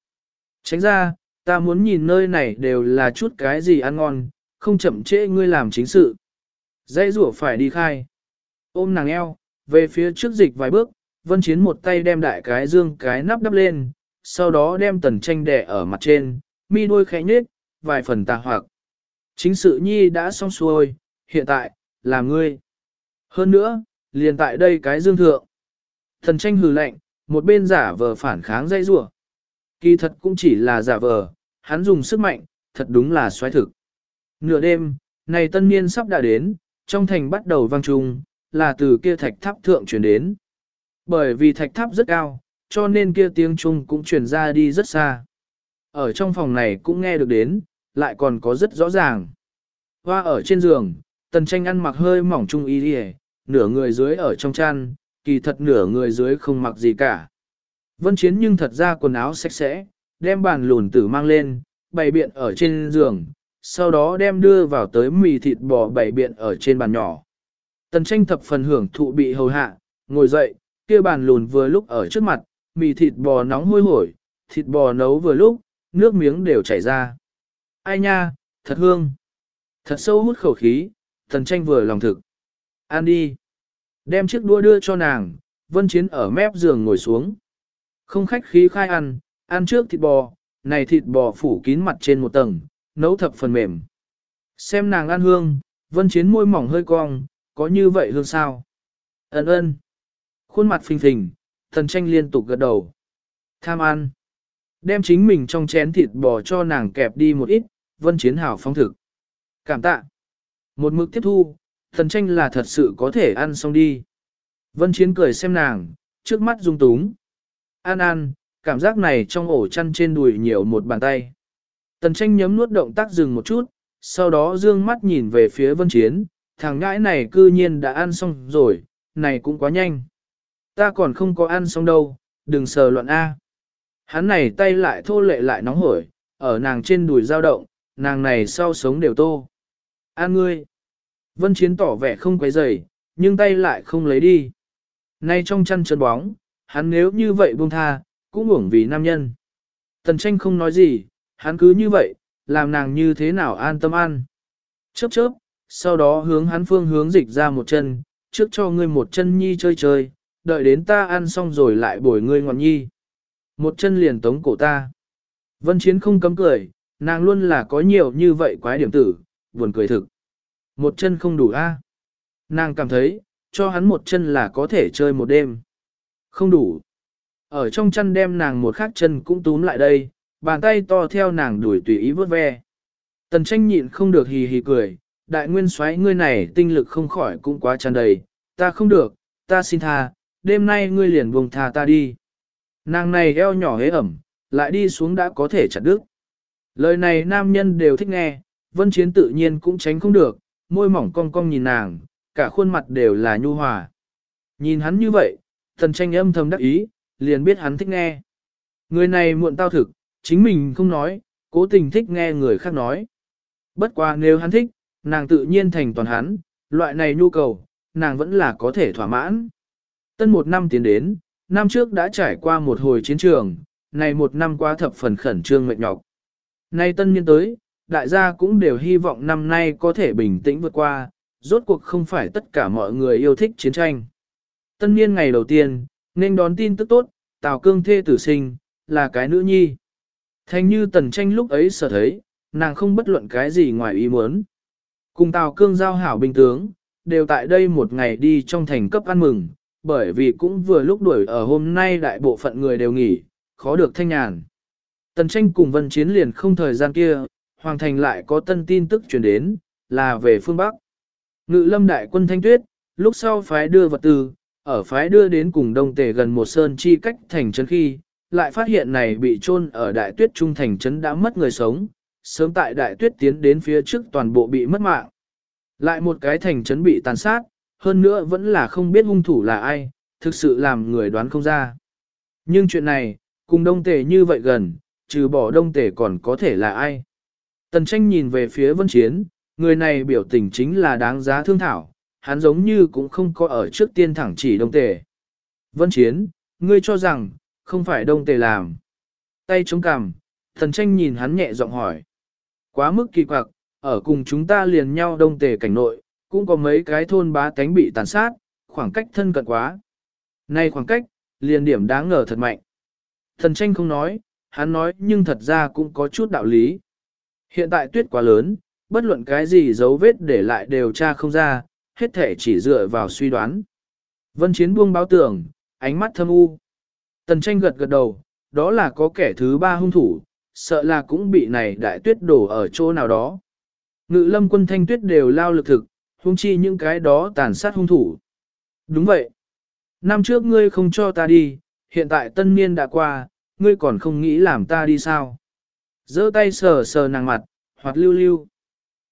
Tránh ra, ta muốn nhìn nơi này đều là chút cái gì ăn ngon, không chậm trễ ngươi làm chính sự. Dây rủa phải đi khai. Ôm nàng eo, về phía trước dịch vài bước, vân chiến một tay đem đại cái dương cái nắp đắp lên, sau đó đem tần tranh đẻ ở mặt trên, mi đuôi khẽ nhếch, vài phần tà hoặc. Chính sự nhi đã xong xuôi, hiện tại, là ngươi. Hơn nữa, liền tại đây cái dương thượng. Thần tranh hừ lạnh, một bên giả vờ phản kháng dây rủa Kỳ thật cũng chỉ là giả vờ, hắn dùng sức mạnh, thật đúng là xoáy thực. Nửa đêm, này tân niên sắp đã đến, trong thành bắt đầu vang trung, là từ kia thạch tháp thượng chuyển đến. Bởi vì thạch tháp rất cao, cho nên kia tiếng trung cũng truyền ra đi rất xa. Ở trong phòng này cũng nghe được đến, lại còn có rất rõ ràng. Hoa ở trên giường, tần tranh ăn mặc hơi mỏng trung y đi nửa người dưới ở trong chăn, kỳ thật nửa người dưới không mặc gì cả. Vân chiến nhưng thật ra quần áo sạch sẽ, đem bàn lùn tử mang lên, bày biện ở trên giường, sau đó đem đưa vào tới mì thịt bò bày biện ở trên bàn nhỏ. Tần tranh thập phần hưởng thụ bị hầu hạ, ngồi dậy, kia bàn lùn vừa lúc ở trước mặt, mì thịt bò nóng hôi hổi, thịt bò nấu vừa lúc, nước miếng đều chảy ra. Ai nha, thật hương. Thật sâu hút khẩu khí, tần tranh vừa lòng thực. Ăn đi. Đem chiếc đũa đưa cho nàng, vân chiến ở mép giường ngồi xuống. Không khách khí khai ăn, ăn trước thịt bò, này thịt bò phủ kín mặt trên một tầng, nấu thập phần mềm. Xem nàng ăn hương, vân chiến môi mỏng hơi cong, có như vậy hương sao? Ấn ơn. Khuôn mặt phình phình, thần tranh liên tục gật đầu. Tham ăn. Đem chính mình trong chén thịt bò cho nàng kẹp đi một ít, vân chiến hảo phong thực. Cảm tạ. Một mực tiếp thu, thần tranh là thật sự có thể ăn xong đi. Vân chiến cười xem nàng, trước mắt rung túng. Ăn ăn, cảm giác này trong ổ chăn trên đùi nhiều một bàn tay. Tần tranh nhấm nuốt động tác dừng một chút, sau đó dương mắt nhìn về phía vân chiến, thằng ngãi này cư nhiên đã ăn xong rồi, này cũng quá nhanh. Ta còn không có ăn xong đâu, đừng sờ loạn A. Hắn này tay lại thô lệ lại nóng hổi, ở nàng trên đùi dao động, nàng này sau sống đều tô. An ngươi. Vân Chiến tỏ vẻ không quấy rầy, nhưng tay lại không lấy đi. Nay trong chăn chân bóng, hắn nếu như vậy buông tha, cũng uổng vì nam nhân. Tần tranh không nói gì, hắn cứ như vậy, làm nàng như thế nào an tâm ăn. Chớp chớp, sau đó hướng hắn phương hướng dịch ra một chân, trước cho ngươi một chân nhi chơi chơi, đợi đến ta ăn xong rồi lại bồi ngươi ngọn nhi. Một chân liền tống cổ ta. Vân Chiến không cấm cười, nàng luôn là có nhiều như vậy quái điểm tử, buồn cười thực. Một chân không đủ a. À? Nàng cảm thấy, cho hắn một chân là có thể chơi một đêm. Không đủ. Ở trong chân đem nàng một khác chân cũng túm lại đây, bàn tay to theo nàng đuổi tùy ý vớt ve. Tần tranh nhịn không được hì hì cười, đại nguyên soái ngươi này tinh lực không khỏi cũng quá tràn đầy, ta không được, ta xin tha, đêm nay ngươi liền buông tha ta đi. Nàng này eo nhỏ hế ẩm, lại đi xuống đã có thể chặt đứt. Lời này nam nhân đều thích nghe, vân chiến tự nhiên cũng tránh không được, môi mỏng cong cong nhìn nàng, cả khuôn mặt đều là nhu hòa. Nhìn hắn như vậy, thần tranh âm thầm đắc ý, liền biết hắn thích nghe. Người này muộn tao thực, chính mình không nói, cố tình thích nghe người khác nói. Bất quá nếu hắn thích, nàng tự nhiên thành toàn hắn, loại này nhu cầu, nàng vẫn là có thể thỏa mãn. Tân một năm tiến đến, năm trước đã trải qua một hồi chiến trường, này một năm qua thập phần khẩn trương mệt nhọc. Nay tân niên tới, đại gia cũng đều hy vọng năm nay có thể bình tĩnh vượt qua, rốt cuộc không phải tất cả mọi người yêu thích chiến tranh. Tân niên ngày đầu tiên, nên đón tin tức tốt, Tào Cương thê tử sinh, là cái nữ nhi. Thành như tần tranh lúc ấy sở thấy, nàng không bất luận cái gì ngoài ý muốn. Cùng Tào Cương giao hảo bình tướng, đều tại đây một ngày đi trong thành cấp ăn mừng, bởi vì cũng vừa lúc đuổi ở hôm nay đại bộ phận người đều nghỉ, khó được thanh nhàn. Tần tranh cùng vân chiến liền không thời gian kia, Hoàng Thành lại có tân tin tức truyền đến, là về phương Bắc. Ngự lâm đại quân thanh tuyết, lúc sau phái đưa vật tư, ở phái đưa đến cùng đông tề gần một sơn chi cách thành trấn khi, lại phát hiện này bị chôn ở đại tuyết trung thành trấn đã mất người sống, sớm tại đại tuyết tiến đến phía trước toàn bộ bị mất mạng. Lại một cái thành trấn bị tàn sát, hơn nữa vẫn là không biết hung thủ là ai, thực sự làm người đoán không ra. Nhưng chuyện này, cùng đông tề như vậy gần, trừ bỏ đông tề còn có thể là ai. Tần tranh nhìn về phía vân chiến, người này biểu tình chính là đáng giá thương thảo, hắn giống như cũng không có ở trước tiên thẳng chỉ đông tề. Vân chiến, ngươi cho rằng, không phải đông tề làm. Tay chống cằm, tần tranh nhìn hắn nhẹ giọng hỏi. Quá mức kỳ quặc, ở cùng chúng ta liền nhau đông tề cảnh nội, cũng có mấy cái thôn bá tánh bị tàn sát, khoảng cách thân cận quá. Nay khoảng cách, liền điểm đáng ngờ thật mạnh. Thần tranh không nói, hắn nói nhưng thật ra cũng có chút đạo lý. Hiện tại tuyết quá lớn, bất luận cái gì dấu vết để lại đều tra không ra, hết thể chỉ dựa vào suy đoán. Vân Chiến buông báo tưởng, ánh mắt thâm u. Tần tranh gật gật đầu, đó là có kẻ thứ ba hung thủ, sợ là cũng bị này đại tuyết đổ ở chỗ nào đó. Ngự lâm quân thanh tuyết đều lao lực thực, hung chi những cái đó tàn sát hung thủ. Đúng vậy. Năm trước ngươi không cho ta đi, hiện tại tân niên đã qua, ngươi còn không nghĩ làm ta đi sao? Giơ tay sờ sờ nàng mặt, hoặc lưu lưu.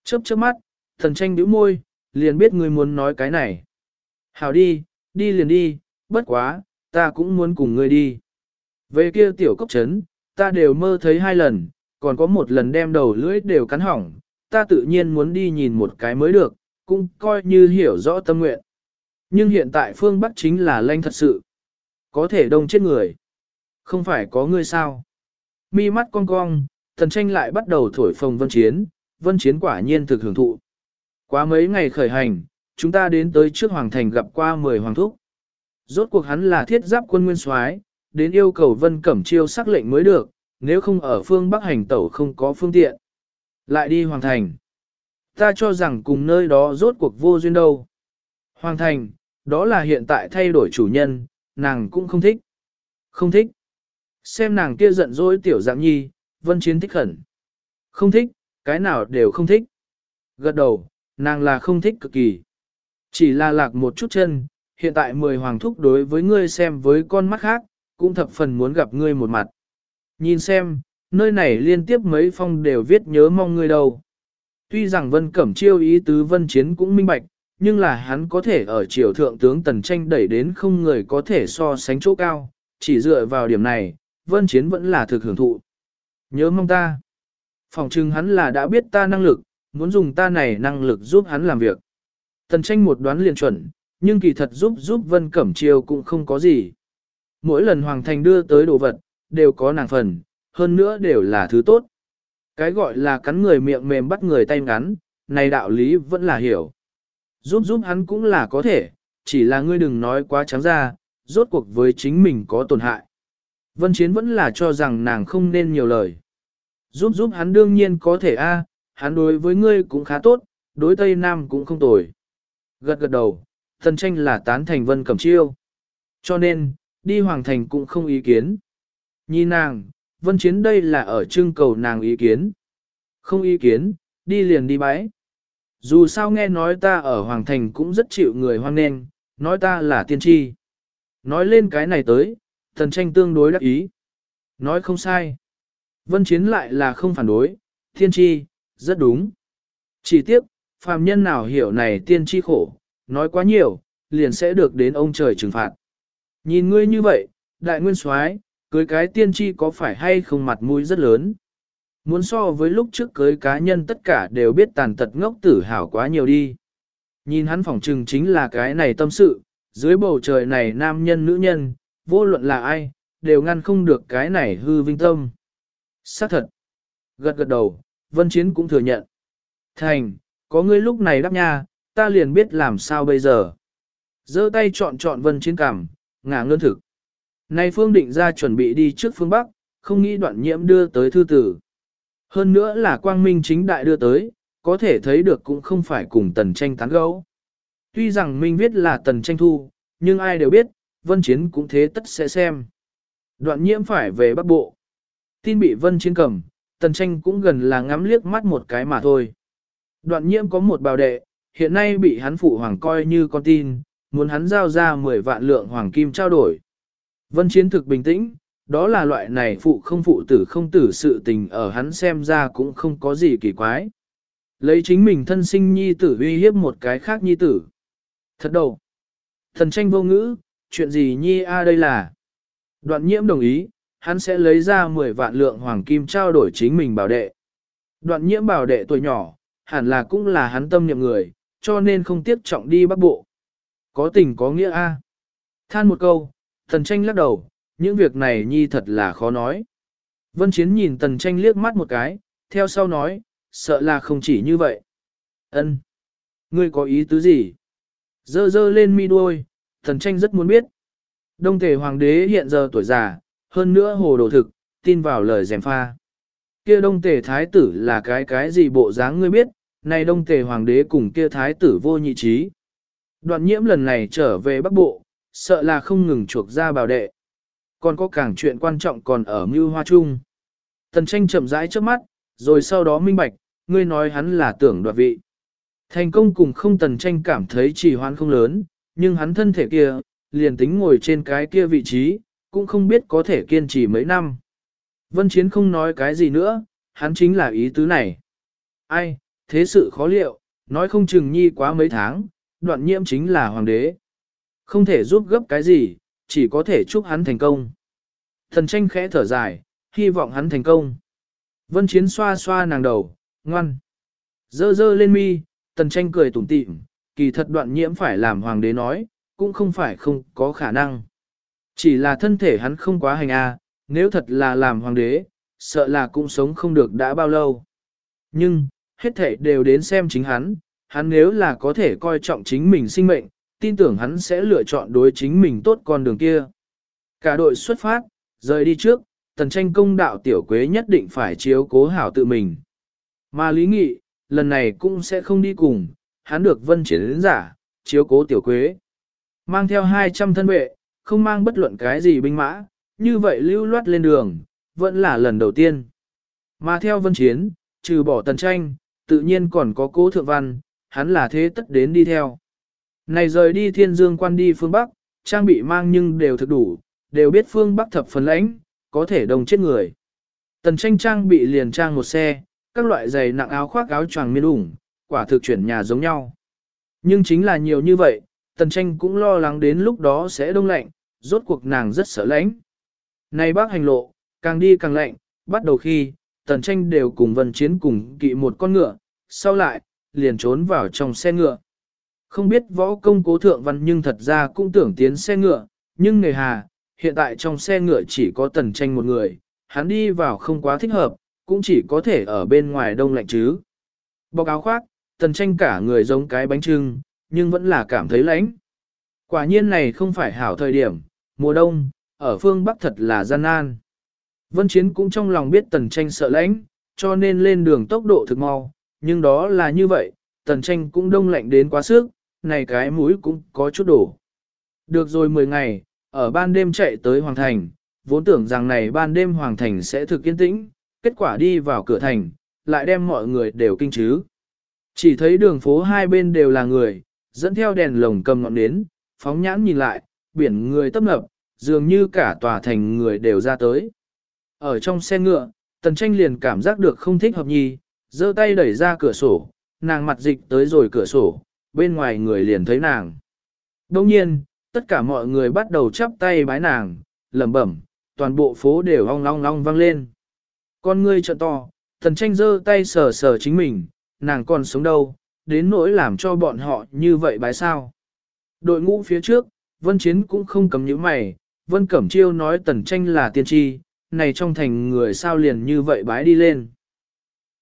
Chớp chớp mắt, thần tranh đứa môi, liền biết người muốn nói cái này. Hảo đi, đi liền đi, bất quá, ta cũng muốn cùng ngươi đi. Về kia tiểu cốc trấn, ta đều mơ thấy hai lần, còn có một lần đem đầu lưỡi đều cắn hỏng, ta tự nhiên muốn đi nhìn một cái mới được, cũng coi như hiểu rõ tâm nguyện. Nhưng hiện tại phương Bắc chính là lanh thật sự. Có thể đông chết người. Không phải có ngươi sao. Mi mắt cong cong, thần tranh lại bắt đầu thổi phồng vân chiến, vân chiến quả nhiên thực hưởng thụ. Quá mấy ngày khởi hành, chúng ta đến tới trước hoàng thành gặp qua 10 hoàng thúc. Rốt cuộc hắn là thiết giáp quân nguyên soái, đến yêu cầu vân cẩm chiêu sắc lệnh mới được, nếu không ở phương Bắc hành tẩu không có phương tiện. Lại đi hoàng thành. Ta cho rằng cùng nơi đó rốt cuộc vô duyên đâu. Hoàng thành, đó là hiện tại thay đổi chủ nhân, nàng cũng không thích. Không thích. Xem nàng kia giận dỗi tiểu dạng nhi, vân chiến thích khẩn. Không thích, cái nào đều không thích. Gật đầu, nàng là không thích cực kỳ. Chỉ là lạc một chút chân, hiện tại mười hoàng thúc đối với ngươi xem với con mắt khác, cũng thập phần muốn gặp ngươi một mặt. Nhìn xem, nơi này liên tiếp mấy phong đều viết nhớ mong ngươi đâu. Tuy rằng Vân Cẩm Chiêu ý tứ Vân Chiến cũng minh bạch, nhưng là hắn có thể ở triều thượng tướng Tần Tranh đẩy đến không người có thể so sánh chỗ cao, chỉ dựa vào điểm này, Vân Chiến vẫn là thực hưởng thụ. Nhớ mong ta. Phòng trưng hắn là đã biết ta năng lực, muốn dùng ta này năng lực giúp hắn làm việc. Tần Tranh một đoán liền chuẩn, nhưng kỳ thật giúp giúp Vân Cẩm Chiêu cũng không có gì. Mỗi lần Hoàng Thành đưa tới đồ vật, đều có nàng phần, hơn nữa đều là thứ tốt. Cái gọi là cắn người miệng mềm bắt người tay ngắn, này đạo lý vẫn là hiểu. Giúp giúp hắn cũng là có thể, chỉ là ngươi đừng nói quá trắng ra, rốt cuộc với chính mình có tổn hại. Vân Chiến vẫn là cho rằng nàng không nên nhiều lời. Giúp giúp hắn đương nhiên có thể a, hắn đối với ngươi cũng khá tốt, đối Tây Nam cũng không tồi. Gật gật đầu, thần tranh là tán thành Vân Cẩm Chiêu. Cho nên, đi Hoàng Thành cũng không ý kiến. Nhìn nàng, Vân Chiến đây là ở trưng cầu nàng ý kiến. Không ý kiến, đi liền đi bái. Dù sao nghe nói ta ở Hoàng Thành cũng rất chịu người hoang nghênh, nói ta là tiên tri. Nói lên cái này tới, thần tranh tương đối đắc ý. Nói không sai. Vân Chiến lại là không phản đối, tiên tri, rất đúng. Chỉ tiếc, phàm nhân nào hiểu này tiên tri khổ, nói quá nhiều, liền sẽ được đến ông trời trừng phạt. Nhìn ngươi như vậy, đại nguyên soái cưới cái tiên tri có phải hay không mặt mũi rất lớn. Muốn so với lúc trước cưới cá nhân tất cả đều biết tàn tật ngốc tử hảo quá nhiều đi. Nhìn hắn phỏng trừng chính là cái này tâm sự, dưới bầu trời này nam nhân nữ nhân, vô luận là ai, đều ngăn không được cái này hư vinh tâm. Xác thật. Gật gật đầu, Vân Chiến cũng thừa nhận. Thành, có ngươi lúc này đáp nha, ta liền biết làm sao bây giờ. giơ tay chọn chọn Vân Chiến cảm, ngả ngơn thực. Nay Phương định ra chuẩn bị đi trước phương Bắc, không nghĩ đoạn nhiễm đưa tới thư tử. Hơn nữa là quang minh chính đại đưa tới, có thể thấy được cũng không phải cùng tần tranh tán gấu. Tuy rằng Minh viết là tần tranh thu, nhưng ai đều biết, vân chiến cũng thế tất sẽ xem. Đoạn nhiễm phải về Bắc Bộ. Tin bị vân chiến cầm, tần tranh cũng gần là ngắm liếc mắt một cái mà thôi. Đoạn nhiễm có một bào đệ, hiện nay bị hắn phụ hoàng coi như con tin, muốn hắn giao ra 10 vạn lượng hoàng kim trao đổi. Vân chiến thực bình tĩnh, đó là loại này phụ không phụ tử không tử sự tình ở hắn xem ra cũng không có gì kỳ quái. Lấy chính mình thân sinh nhi tử uy hiếp một cái khác nhi tử. Thật đầu. Thần tranh vô ngữ, chuyện gì nhi a đây là. Đoạn nhiễm đồng ý, hắn sẽ lấy ra 10 vạn lượng hoàng kim trao đổi chính mình bảo đệ. Đoạn nhiễm bảo đệ tuổi nhỏ, hẳn là cũng là hắn tâm niệm người, cho nên không tiếc trọng đi bắc bộ. Có tình có nghĩa a. Than một câu, thần tranh lắc đầu, những việc này nhi thật là khó nói. Vân Chiến nhìn tần tranh liếc mắt một cái, theo sau nói, sợ là không chỉ như vậy. Ân, Ngươi có ý tứ gì? Dơ dơ lên mi đuôi, thần tranh rất muốn biết. Đông thể hoàng đế hiện giờ tuổi già, hơn nữa hồ đồ thực, tin vào lời dèm pha. Kia đông tề thái tử là cái cái gì bộ dáng ngươi biết, này đông tề hoàng đế cùng kia thái tử vô nhị trí. Đoạn nhiễm lần này trở về Bắc Bộ, sợ là không ngừng chuộc ra bảo đệ. Còn có càng chuyện quan trọng còn ở Mưu Hoa Trung. Tần tranh chậm rãi trước mắt, rồi sau đó minh bạch, ngươi nói hắn là tưởng đoạt vị. Thành công cùng không tần tranh cảm thấy trì hoãn không lớn, nhưng hắn thân thể kia, liền tính ngồi trên cái kia vị trí, cũng không biết có thể kiên trì mấy năm. Vân Chiến không nói cái gì nữa, hắn chính là ý tứ này. Ai, thế sự khó liệu, nói không chừng nhi quá mấy tháng, đoạn nhiễm chính là hoàng đế. Không thể giúp gấp cái gì, chỉ có thể chúc hắn thành công. Thần tranh khẽ thở dài, hy vọng hắn thành công. Vân Chiến xoa xoa nàng đầu, ngoan. Dơ dơ lên mi, tần tranh cười tủm tỉm, kỳ thật đoạn nhiễm phải làm hoàng đế nói, cũng không phải không có khả năng. Chỉ là thân thể hắn không quá hành a, nếu thật là làm hoàng đế, sợ là cũng sống không được đã bao lâu. Nhưng, hết thể đều đến xem chính hắn, hắn nếu là có thể coi trọng chính mình sinh mệnh, tin tưởng hắn sẽ lựa chọn đối chính mình tốt con đường kia. Cả đội xuất phát, rời đi trước, tần tranh công đạo tiểu quế nhất định phải chiếu cố hảo tự mình. Mà lý nghị, lần này cũng sẽ không đi cùng, hắn được vân chiến giả, chiếu cố tiểu quế. Mang theo 200 thân vệ, không mang bất luận cái gì binh mã, như vậy lưu loát lên đường, vẫn là lần đầu tiên. Mà theo vân chiến, trừ bỏ tần tranh, tự nhiên còn có cố thượng văn, hắn là thế tất đến đi theo. Này rời đi thiên dương quan đi phương Bắc, trang bị mang nhưng đều thực đủ, đều biết phương Bắc thập phần lãnh, có thể đồng chết người. Tần tranh trang bị liền trang một xe, các loại giày nặng áo khoác áo choàng miên ủng, quả thực chuyển nhà giống nhau. Nhưng chính là nhiều như vậy, tần tranh cũng lo lắng đến lúc đó sẽ đông lạnh, rốt cuộc nàng rất sợ lạnh. Này bác hành lộ, càng đi càng lạnh, bắt đầu khi, tần tranh đều cùng vân chiến cùng kỵ một con ngựa, sau lại, liền trốn vào trong xe ngựa. Không biết võ công cố thượng văn nhưng thật ra cũng tưởng tiến xe ngựa, nhưng nghề hà, hiện tại trong xe ngựa chỉ có tần tranh một người, hắn đi vào không quá thích hợp, cũng chỉ có thể ở bên ngoài đông lạnh chứ. Bọc áo khoác, tần tranh cả người giống cái bánh trưng, nhưng vẫn là cảm thấy lạnh. Quả nhiên này không phải hảo thời điểm, mùa đông, ở phương Bắc thật là gian nan. Vân Chiến cũng trong lòng biết tần tranh sợ lãnh, cho nên lên đường tốc độ thực mau, nhưng đó là như vậy, tần tranh cũng đông lạnh đến quá sức, này cái mũi cũng có chút đổ. Được rồi 10 ngày, ở ban đêm chạy tới Hoàng Thành, vốn tưởng rằng này ban đêm Hoàng Thành sẽ thực yên tĩnh, kết quả đi vào cửa thành, lại đem mọi người đều kinh chứ. Chỉ thấy đường phố hai bên đều là người, dẫn theo đèn lồng cầm ngọn nến, phóng nhãn nhìn lại, biển người tấp nập, dường như cả tòa thành người đều ra tới. Ở trong xe ngựa, tần tranh liền cảm giác được không thích hợp nhì, giơ tay đẩy ra cửa sổ, nàng mặt dịch tới rồi cửa sổ, bên ngoài người liền thấy nàng. Đồng nhiên, tất cả mọi người bắt đầu chắp tay bái nàng, lẩm bẩm, toàn bộ phố đều ong long long vang lên. Con ngươi trợ to, tần tranh giơ tay sờ sờ chính mình, nàng còn sống đâu, đến nỗi làm cho bọn họ như vậy bái sao. Đội ngũ phía trước, Vân Chiến cũng không cấm những mày, Vân Cẩm Chiêu nói tần tranh là tiên tri, này trong thành người sao liền như vậy bái đi lên.